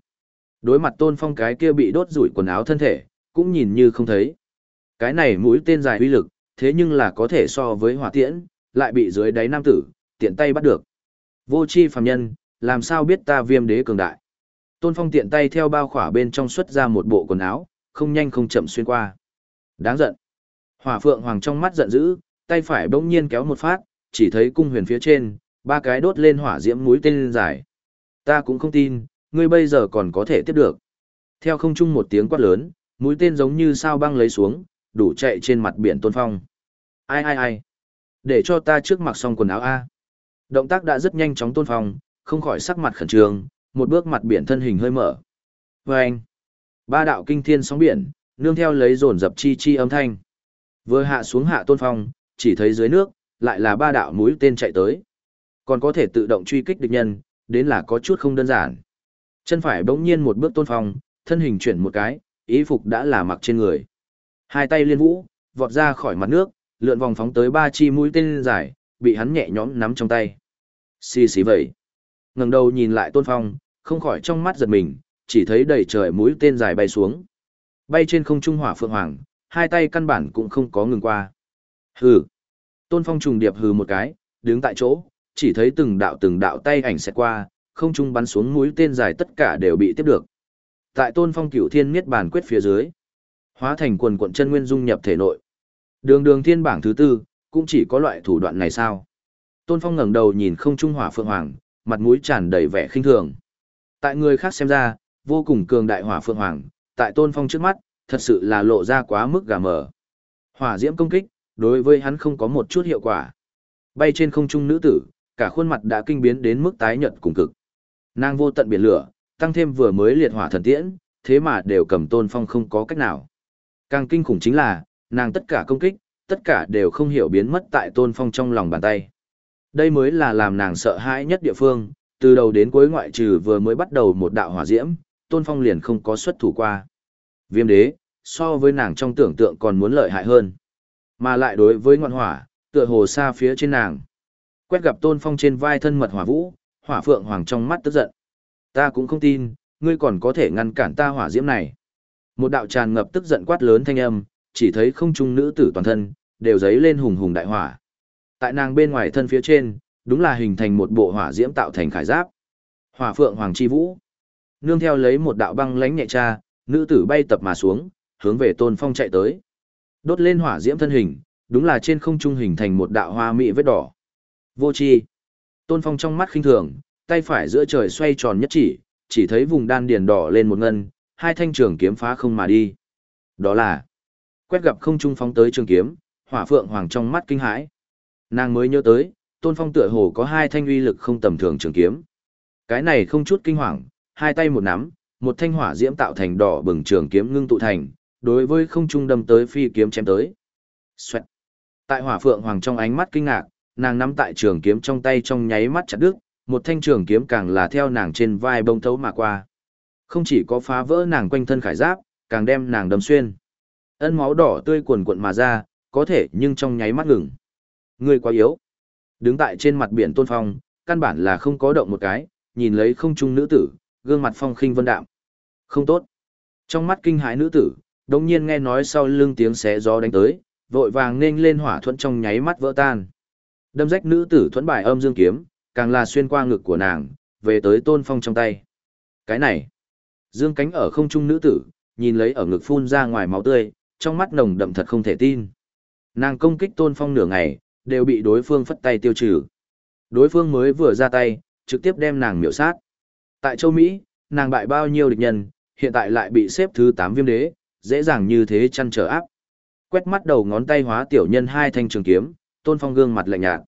Đối mặt Tôn Phong cái kia bị đốt rủi quần áo thân thể, cũng nhìn như không thấy. Cái này mũi tên dài uy lực, thế nhưng là có thể so với hỏa tiễn, lại bị dưới đáy nam tử, tiện tay bắt được. Vô chi phàm nhân, làm sao biết ta viêm đế cường đại. Tôn Phong tiện tay theo bao khỏa bên trong xuất ra một bộ quần áo, không nhanh không chậm xuyên qua. Đáng giận. Hỏa phượng hoàng trong mắt giận dữ, tay phải bỗng nhiên kéo một phát, chỉ thấy cung huyền phía trên, ba cái đốt lên hỏa diễm mũi tên dài. Ta cũng không tin, ngươi bây giờ còn có thể tiếp được. Theo không trung một tiếng quát lớn, mũi tên giống như sao băng lấy xuống, đủ chạy trên mặt biển Tôn Phong. Ai ai ai. Để cho ta trước mặc xong quần áo A. Động tác đã rất nhanh chóng tôn phong, không khỏi sắc mặt khẩn trương, một bước mặt biển thân hình hơi mở. Và anh, ba đạo kinh thiên sóng biển, nương theo lấy dồn dập chi chi âm thanh. Vừa hạ xuống hạ tôn phong, chỉ thấy dưới nước, lại là ba đạo mũi tên chạy tới. Còn có thể tự động truy kích địch nhân, đến là có chút không đơn giản. Chân phải bỗng nhiên một bước tôn phong, thân hình chuyển một cái, ý phục đã là mặc trên người. Hai tay liên vũ, vọt ra khỏi mặt nước, lượn vòng phóng tới ba chi mũi tên dài, bị hắn nhẹ nhõm nắm trong tay. Xì xì vậy. ngẩng đầu nhìn lại Tôn Phong, không khỏi trong mắt giật mình, chỉ thấy đầy trời mũi tên dài bay xuống. Bay trên không trung hỏa phượng hoàng, hai tay căn bản cũng không có ngừng qua. Hừ. Tôn Phong trùng điệp hừ một cái, đứng tại chỗ, chỉ thấy từng đạo từng đạo tay ảnh xẹt qua, không trung bắn xuống mũi tên dài tất cả đều bị tiếp được. Tại Tôn Phong Cửu Thiên niết Bàn quyết phía dưới, hóa thành quần quần chân nguyên dung nhập thể nội. Đường đường thiên bảng thứ tư, cũng chỉ có loại thủ đoạn này sao? Tôn Phong ngẩng đầu nhìn không trung hỏa phượng hoàng, mặt mũi tràn đầy vẻ khinh thường. Tại người khác xem ra, vô cùng cường đại hỏa phượng hoàng, tại Tôn Phong trước mắt, thật sự là lộ ra quá mức gà mờ. Hỏa diễm công kích, đối với hắn không có một chút hiệu quả. Bay trên không trung nữ tử, cả khuôn mặt đã kinh biến đến mức tái nhợt cùng cực. Nàng vô tận biển lửa, tăng thêm vừa mới liệt hỏa thần tiễn, thế mà đều cầm Tôn Phong không có cách nào. Càng kinh khủng chính là, nàng tất cả công kích, tất cả đều không hiểu biến mất tại tôn phong trong lòng bàn tay. Đây mới là làm nàng sợ hãi nhất địa phương, từ đầu đến cuối ngoại trừ vừa mới bắt đầu một đạo hỏa diễm, tôn phong liền không có xuất thủ qua. Viêm đế, so với nàng trong tưởng tượng còn muốn lợi hại hơn. Mà lại đối với ngọn hỏa, tựa hồ xa phía trên nàng. Quét gặp Tôn Phong trên vai thân mật hỏa vũ, hỏa phượng hoàng trong mắt tức giận. Ta cũng không tin, ngươi còn có thể ngăn cản ta hỏa diễm này. Một đạo tràn ngập tức giận quát lớn thanh âm, chỉ thấy không trung nữ tử toàn thân, đều dấy lên hùng hùng đại hỏa. Tại nàng bên ngoài thân phía trên, đúng là hình thành một bộ hỏa diễm tạo thành khải giáp. Hỏa phượng hoàng chi vũ. Nương theo lấy một đạo băng lánh nhẹ cha, nữ tử bay tập mà xuống, hướng về Tôn Phong chạy tới. Đốt lên hỏa diễm thân hình, đúng là trên không trung hình thành một đạo hoa mỹ vết đỏ. Vô chi. Tôn Phong trong mắt khinh thường, tay phải giữa trời xoay tròn nhất chỉ, chỉ thấy vùng đan điền đỏ lên một ngân, hai thanh trường kiếm phá không mà đi. Đó là quét gặp không trung phóng tới trường kiếm, hỏa phượng hoàng trong mắt kinh hãi. Nàng mới nhớ tới, Tôn Phong tựa hồ có hai thanh uy lực không tầm thường trường kiếm. Cái này không chút kinh hoàng, hai tay một nắm, một thanh hỏa diễm tạo thành đỏ bừng trường kiếm ngưng tụ thành, đối với không trung đâm tới phi kiếm chém tới. Xoẹt. Tại hỏa phượng hoàng trong ánh mắt kinh ngạc, nàng nắm tại trường kiếm trong tay trong nháy mắt chặt đứt, một thanh trường kiếm càng là theo nàng trên vai bông thấu mà qua. Không chỉ có phá vỡ nàng quanh thân khải giáp, càng đem nàng đâm xuyên. Ân máu đỏ tươi cuồn cuộn mà ra, có thể nhưng trong nháy mắt ngừng. Người quá yếu. Đứng tại trên mặt biển tôn phong, căn bản là không có động một cái, nhìn lấy không trung nữ tử, gương mặt phong khinh vân đạm. Không tốt. Trong mắt kinh hãi nữ tử, đồng nhiên nghe nói sau lưng tiếng xé gió đánh tới, vội vàng nên lên hỏa thuẫn trong nháy mắt vỡ tan. Đâm rách nữ tử thuẫn bài âm dương kiếm, càng là xuyên qua ngực của nàng, về tới tôn phong trong tay. Cái này, dương cánh ở không trung nữ tử, nhìn lấy ở ngực phun ra ngoài máu tươi, trong mắt nồng đậm thật không thể tin. Nàng công kích tôn phong nửa ngày, đều bị đối phương phất tay tiêu trừ. Đối phương mới vừa ra tay, trực tiếp đem nàng miểu sát. Tại châu Mỹ, nàng bại bao nhiêu địch nhân, hiện tại lại bị xếp thứ 8 viêm đế, dễ dàng như thế chăn trở áp. Quét mắt đầu ngón tay hóa tiểu nhân hai thanh trường kiếm, tôn phong gương mặt lạnh nhạt.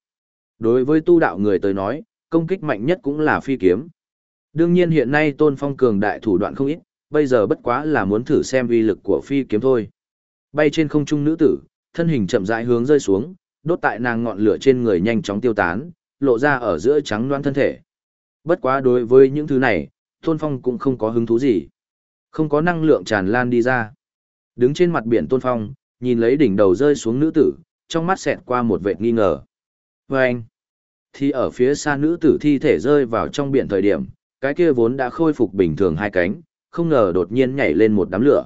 Đối với tu đạo người tới nói, công kích mạnh nhất cũng là phi kiếm. Đương nhiên hiện nay tôn phong cường đại thủ đoạn không ít, bây giờ bất quá là muốn thử xem uy lực của phi kiếm thôi. Bay trên không trung nữ tử, thân hình chậm rãi hướng rơi xuống, đốt tại nàng ngọn lửa trên người nhanh chóng tiêu tán, lộ ra ở giữa trắng loãng thân thể. Bất quá đối với những thứ này, Tôn Phong cũng không có hứng thú gì. Không có năng lượng tràn lan đi ra. Đứng trên mặt biển Tôn Phong, nhìn lấy đỉnh đầu rơi xuống nữ tử, trong mắt xẹt qua một vệt nghi ngờ. Và anh, thì ở phía xa nữ tử thi thể rơi vào trong biển thời điểm, cái kia vốn đã khôi phục bình thường hai cánh, không ngờ đột nhiên nhảy lên một đám lửa.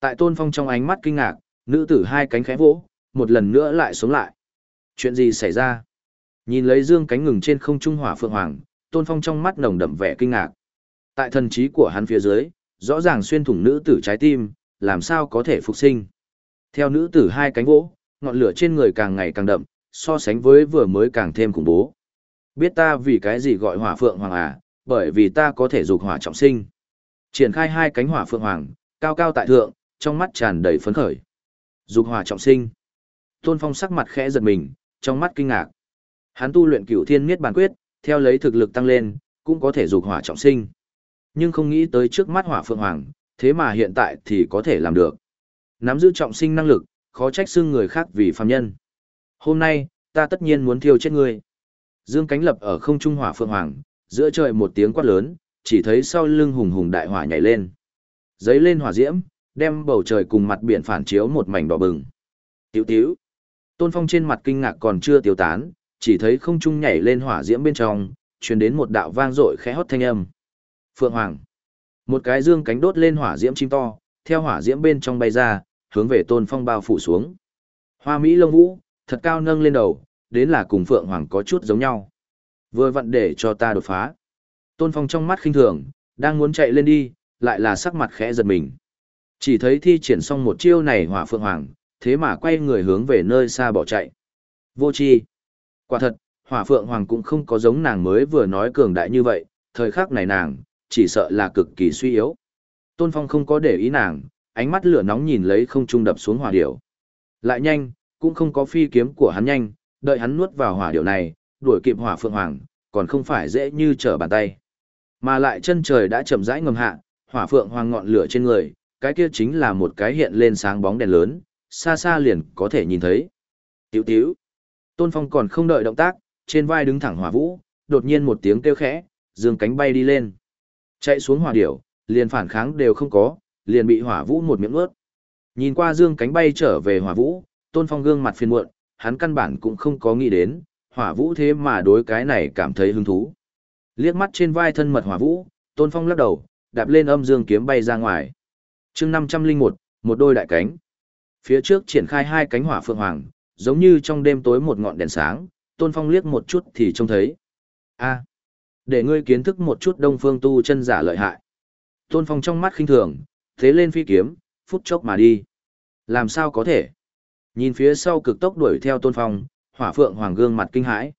Tại Tôn Phong trong ánh mắt kinh ngạc, nữ tử hai cánh khẽ vỗ, một lần nữa lại xuống lại. Chuyện gì xảy ra? Nhìn lấy dương cánh ngừng trên không trung hỏa phượng hoàng, Tôn Phong trong mắt nồng đậm vẻ kinh ngạc. Tại thần trí của hắn phía dưới, rõ ràng xuyên thủng nữ tử trái tim, làm sao có thể phục sinh. Theo nữ tử hai cánh vỗ, ngọn lửa trên người càng ngày càng đậm, so sánh với vừa mới càng thêm khủng bố. Biết ta vì cái gì gọi hỏa phượng hoàng à, bởi vì ta có thể dục hỏa trọng sinh. Triển khai hai cánh hỏa phượng hoàng, cao cao tại thượng, trong mắt tràn đầy phấn khởi. Dục hỏa trọng sinh. Tôn Phong sắc mặt khẽ giật mình, trong mắt kinh ngạc. Hắn tu luyện cửu thiên miết bản quyết, theo lấy thực lực tăng lên, cũng có thể dục hỏa trọng sinh. Nhưng không nghĩ tới trước mắt hỏa phượng hoàng, thế mà hiện tại thì có thể làm được. Nắm giữ trọng sinh năng lực, khó trách xưng người khác vì phàm nhân. Hôm nay, ta tất nhiên muốn thiêu chết ngươi. Dương cánh lập ở không trung hỏa phượng hoàng, giữa trời một tiếng quát lớn, chỉ thấy sau lưng hùng hùng đại hỏa nhảy lên. Giấy lên hỏa diễm, đem bầu trời cùng mặt biển phản chiếu một mảnh đỏ bừng. Tiểu tiểu. Tôn Phong trên mặt kinh ngạc còn chưa tiêu tán, chỉ thấy không trung nhảy lên hỏa diễm bên trong, truyền đến một đạo vang dội khẽ hót thanh âm. Phượng Hoàng. Một cái dương cánh đốt lên hỏa diễm chim to, theo hỏa diễm bên trong bay ra, hướng về Tôn Phong bao phủ xuống. Hoa Mỹ lông vũ, thật cao nâng lên đầu, đến là cùng Phượng Hoàng có chút giống nhau. Vừa vặn để cho ta đột phá. Tôn Phong trong mắt khinh thường, đang muốn chạy lên đi, lại là sắc mặt khẽ giật mình. Chỉ thấy thi triển xong một chiêu này hỏa Phượng Hoàng, thế mà quay người hướng về nơi xa bỏ chạy. Vô chi. Quả thật, hỏa phượng hoàng cũng không có giống nàng mới vừa nói cường đại như vậy, thời khắc này nàng, chỉ sợ là cực kỳ suy yếu. Tôn Phong không có để ý nàng, ánh mắt lửa nóng nhìn lấy không trung đập xuống hỏa điểu. Lại nhanh, cũng không có phi kiếm của hắn nhanh, đợi hắn nuốt vào hỏa điểu này, đuổi kịp hỏa phượng hoàng, còn không phải dễ như trở bàn tay. Mà lại chân trời đã chậm rãi ngầm hạ, hỏa phượng hoàng ngọn lửa trên người, cái kia chính là một cái hiện lên sáng bóng đèn lớn, xa xa liền có thể nhìn thấy. Tiểu tiểu. Tôn Phong còn không đợi động tác, trên vai đứng thẳng hỏa vũ, đột nhiên một tiếng kêu khẽ, dương cánh bay đi lên. Chạy xuống hỏa điểu, liền phản kháng đều không có, liền bị hỏa vũ một miệng ướt. Nhìn qua dương cánh bay trở về hỏa vũ, tôn phong gương mặt phiền muộn, hắn căn bản cũng không có nghĩ đến, hỏa vũ thế mà đối cái này cảm thấy hứng thú. Liếc mắt trên vai thân mật hỏa vũ, tôn phong lắc đầu, đạp lên âm dương kiếm bay ra ngoài. chương 501, một đôi đại cánh. Phía trước triển khai hai cánh hỏa phượng hoàng, giống như trong đêm tối một ngọn đèn sáng, tôn phong liếc một chút thì trông thấy. a để ngươi kiến thức một chút đông phương tu chân giả lợi hại. Tôn phong trong mắt khinh thường, thế lên phi kiếm, phút chốc mà đi. Làm sao có thể? Nhìn phía sau cực tốc đuổi theo tôn phong, hỏa phượng hoàng gương mặt kinh hãi.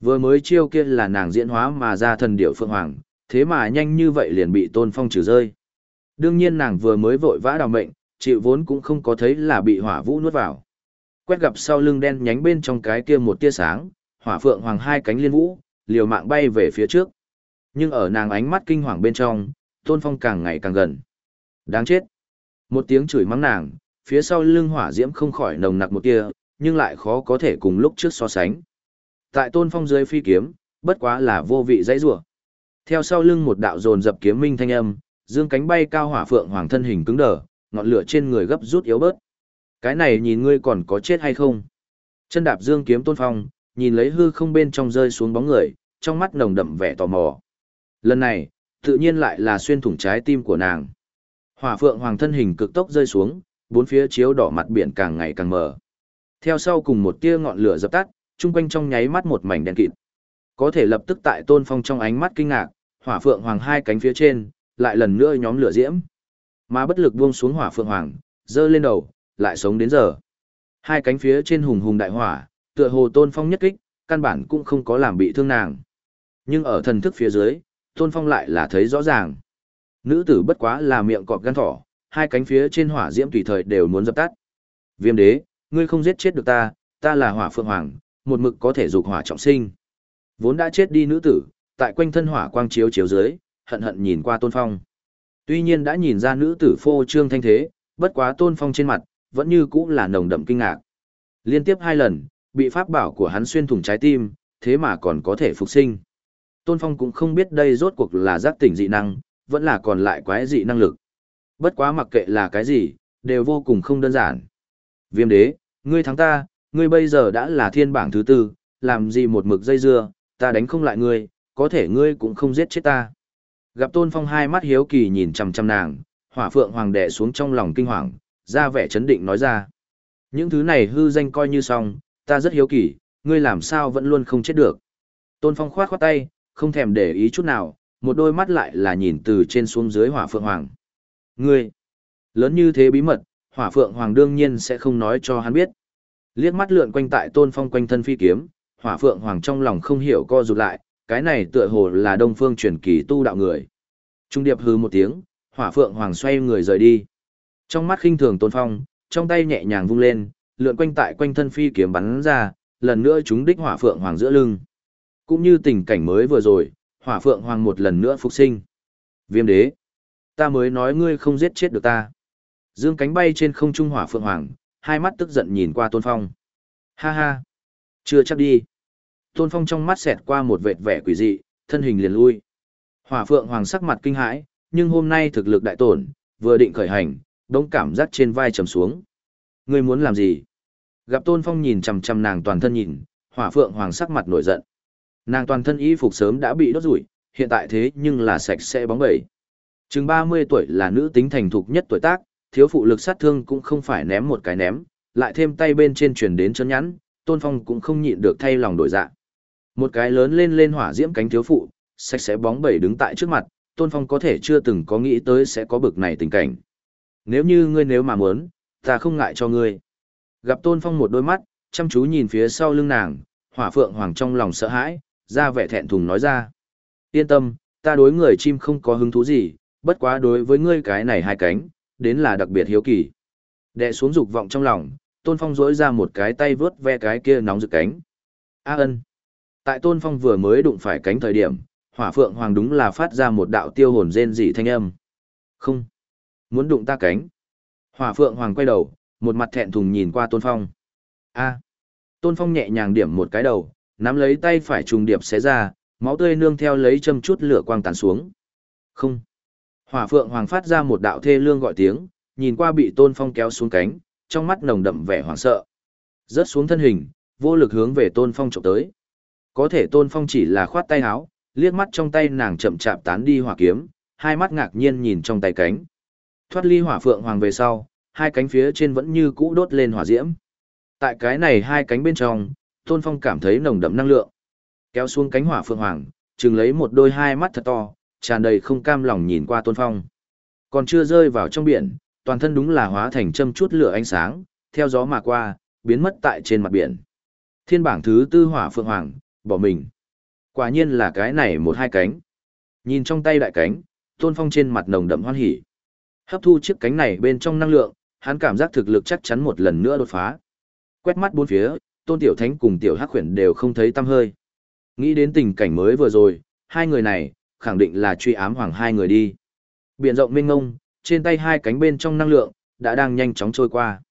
Vừa mới chiêu kia là nàng diễn hóa mà ra thần điệu phượng hoàng, thế mà nhanh như vậy liền bị tôn phong trừ rơi. Đương nhiên nàng vừa mới vội vã đào mệnh, chịu vốn cũng không có thấy là bị hỏa vũ nuốt vào. Quét gặp sau lưng đen nhánh bên trong cái kia một tia sáng, hỏa phượng hoàng hai cánh liên vũ, liều mạng bay về phía trước. Nhưng ở nàng ánh mắt kinh hoàng bên trong, tôn phong càng ngày càng gần. Đáng chết. Một tiếng chửi mắng nàng, phía sau lưng hỏa diễm không khỏi nồng nặc một tia, nhưng lại khó có thể cùng lúc trước so sánh. Tại tôn phong dưới phi kiếm, bất quá là vô vị dãy rủa. Theo sau lưng một đạo dồn dập kiếm minh thanh âm, dương cánh bay cao hỏa phượng hoàng thân hình cứng đờ, ngọn lửa trên người gấp rút yếu bớt. Cái này nhìn ngươi còn có chết hay không? Chân đạp dương kiếm tôn phong, nhìn lấy hư không bên trong rơi xuống bóng người, trong mắt nồng đậm vẻ tò mò. Lần này, tự nhiên lại là xuyên thủng trái tim của nàng. Hỏa phượng hoàng thân hình cực tốc rơi xuống, bốn phía chiếu đỏ mặt biển càng ngày càng mờ. Theo sau cùng một tia ngọn lửa dập tắt, chung quanh trong nháy mắt một mảnh đen kịt. Có thể lập tức tại Tôn Phong trong ánh mắt kinh ngạc, hỏa phượng hoàng hai cánh phía trên, lại lần nữa nhóm lửa diễm. Mà bất lực buông xuống hỏa phượng hoàng, dơ lên đầu, lại sống đến giờ. Hai cánh phía trên hùng hùng đại hỏa, tựa hồ Tôn Phong nhất kích, căn bản cũng không có làm bị thương nàng. Nhưng ở thần thức phía dưới, Tôn Phong lại là thấy rõ ràng. Nữ tử bất quá là miệng cọp gan thỏ, hai cánh phía trên hỏa diễm tùy thời đều muốn dập tắt. Viêm đế, ngươi không giết chết được ta, ta là hỏa phượng hoàng, một mực có thể dục hỏa trọng sinh. Vốn đã chết đi nữ tử, tại quanh thân hỏa quang chiếu chiếu dưới, hận hận nhìn qua Tôn Phong. Tuy nhiên đã nhìn ra nữ tử phô trương thanh thế, bất quá Tôn Phong trên mặt, vẫn như cũ là nồng đậm kinh ngạc. Liên tiếp hai lần, bị pháp bảo của hắn xuyên thủng trái tim, thế mà còn có thể phục sinh. Tôn Phong cũng không biết đây rốt cuộc là giác tỉnh dị năng, vẫn là còn lại quái dị năng lực. Bất quá mặc kệ là cái gì, đều vô cùng không đơn giản. Viêm đế, ngươi thắng ta, ngươi bây giờ đã là thiên bảng thứ tư, làm gì một mực dây dưa, ta đánh không lại ngươi, có thể ngươi cũng không giết chết ta. Gặp Tôn Phong hai mắt hiếu kỳ nhìn chằm chằm nàng, hỏa phượng hoàng đè xuống trong lòng kinh hoàng, ra vẻ chấn định nói ra. Những thứ này hư danh coi như xong, ta rất hiếu kỳ, ngươi làm sao vẫn luôn không chết được. Tôn Phong khoát khoát tay, không thèm để ý chút nào, một đôi mắt lại là nhìn từ trên xuống dưới hỏa phượng hoàng. Ngươi, lớn như thế bí mật, hỏa phượng hoàng đương nhiên sẽ không nói cho hắn biết. Liếc mắt lượn quanh tại tôn phong quanh thân phi kiếm, hỏa phượng hoàng trong lòng không hiểu co rụt lại, cái này tựa hồ là đông phương truyền kỳ tu đạo người. Trung điệp hư một tiếng, hỏa phượng hoàng xoay người rời đi. Trong mắt khinh thường tôn phong, trong tay nhẹ nhàng vung lên, lượn quanh tại quanh thân phi kiếm bắn ra, lần nữa chúng đích hỏa phượng hoàng giữa lưng. Cũng như tình cảnh mới vừa rồi, hỏa phượng hoàng một lần nữa phục sinh. Viêm đế, ta mới nói ngươi không giết chết được ta. Dương cánh bay trên không trung hỏa phượng hoàng, hai mắt tức giận nhìn qua tôn phong. Ha ha, chưa chắc đi. Tôn phong trong mắt xẹt qua một vệt vẻ quỷ dị, thân hình liền lui. Hỏa phượng hoàng sắc mặt kinh hãi, nhưng hôm nay thực lực đại tổn, vừa định khởi hành, đống cảm giác trên vai trầm xuống. Ngươi muốn làm gì? Gặp tôn phong nhìn chằm chằm nàng toàn thân nhìn, hỏa phượng hoàng sắc mặt nổi giận. Nàng toàn thân y phục sớm đã bị đốt rủi, hiện tại thế nhưng là sạch sẽ bóng bẩy. Chừng 30 tuổi là nữ tính thành thục nhất tuổi tác, thiếu phụ lực sát thương cũng không phải ném một cái ném, lại thêm tay bên trên truyền đến chân nhắn, Tôn Phong cũng không nhịn được thay lòng đổi dạ. Một cái lớn lên lên hỏa diễm cánh thiếu phụ, sạch sẽ bóng bẩy đứng tại trước mặt, Tôn Phong có thể chưa từng có nghĩ tới sẽ có bực này tình cảnh. Nếu như ngươi nếu mà muốn, ta không ngại cho ngươi. Gặp Tôn Phong một đôi mắt, chăm chú nhìn phía sau lưng nàng, hỏa phượng hoàng trong lòng sợ hãi, ra vẻ thẹn thùng nói ra. Yên tâm, ta đối người chim không có hứng thú gì, bất quá đối với ngươi cái này hai cánh, đến là đặc biệt hiếu kỳ. Đệ xuống dục vọng trong lòng, Tôn Phong rỗi ra một cái tay vướt ve cái kia nóng rực cánh. A ân. Tại Tôn Phong vừa mới đụng phải cánh thời điểm, hỏa phượng hoàng đúng là phát ra một đạo tiêu hồn rên dị thanh âm. Không. Muốn đụng ta cánh. Hỏa phượng hoàng quay đầu, một mặt thẹn thùng nhìn qua Tôn Phong. A. Tôn Phong nhẹ nhàng điểm một cái đầu, nắm lấy tay phải trùng điệp xé ra, máu tươi nương theo lấy châm chút lửa quang tàn xuống. Không. Hỏa phượng hoàng phát ra một đạo thê lương gọi tiếng, nhìn qua bị Tôn Phong kéo xuống cánh, trong mắt nồng đậm vẻ hoảng sợ. Rớt xuống thân hình, vô lực hướng về Tôn Phong chụp tới. Có thể Tôn Phong chỉ là khoát tay áo, liếc mắt trong tay nàng chậm chạp tán đi hỏa kiếm, hai mắt ngạc nhiên nhìn trong tay cánh. Thoát ly hỏa phượng hoàng về sau, hai cánh phía trên vẫn như cũ đốt lên hỏa diễm. Tại cái này hai cánh bên trong, Tôn Phong cảm thấy nồng đậm năng lượng. Kéo xuống cánh hỏa phượng hoàng, chừng lấy một đôi hai mắt thật to, tràn đầy không cam lòng nhìn qua Tôn Phong. Còn chưa rơi vào trong biển, toàn thân đúng là hóa thành châm chút lửa ánh sáng, theo gió mà qua, biến mất tại trên mặt biển. Thiên bảng thứ tư hỏa phượng hoàng, bỏ mình. Quả nhiên là cái này một hai cánh. Nhìn trong tay đại cánh, Tôn Phong trên mặt nồng đậm hoan hỉ. Hấp thu chiếc cánh này bên trong năng lượng, hắn cảm giác thực lực chắc chắn một lần nữa đột phá. Quét mắt bốn phía, Tôn Tiểu Thánh cùng Tiểu Hắc khuyển đều không thấy tăm hơi. Nghĩ đến tình cảnh mới vừa rồi, hai người này, khẳng định là truy ám hoàng hai người đi. Biển rộng mênh ngông, trên tay hai cánh bên trong năng lượng, đã đang nhanh chóng trôi qua.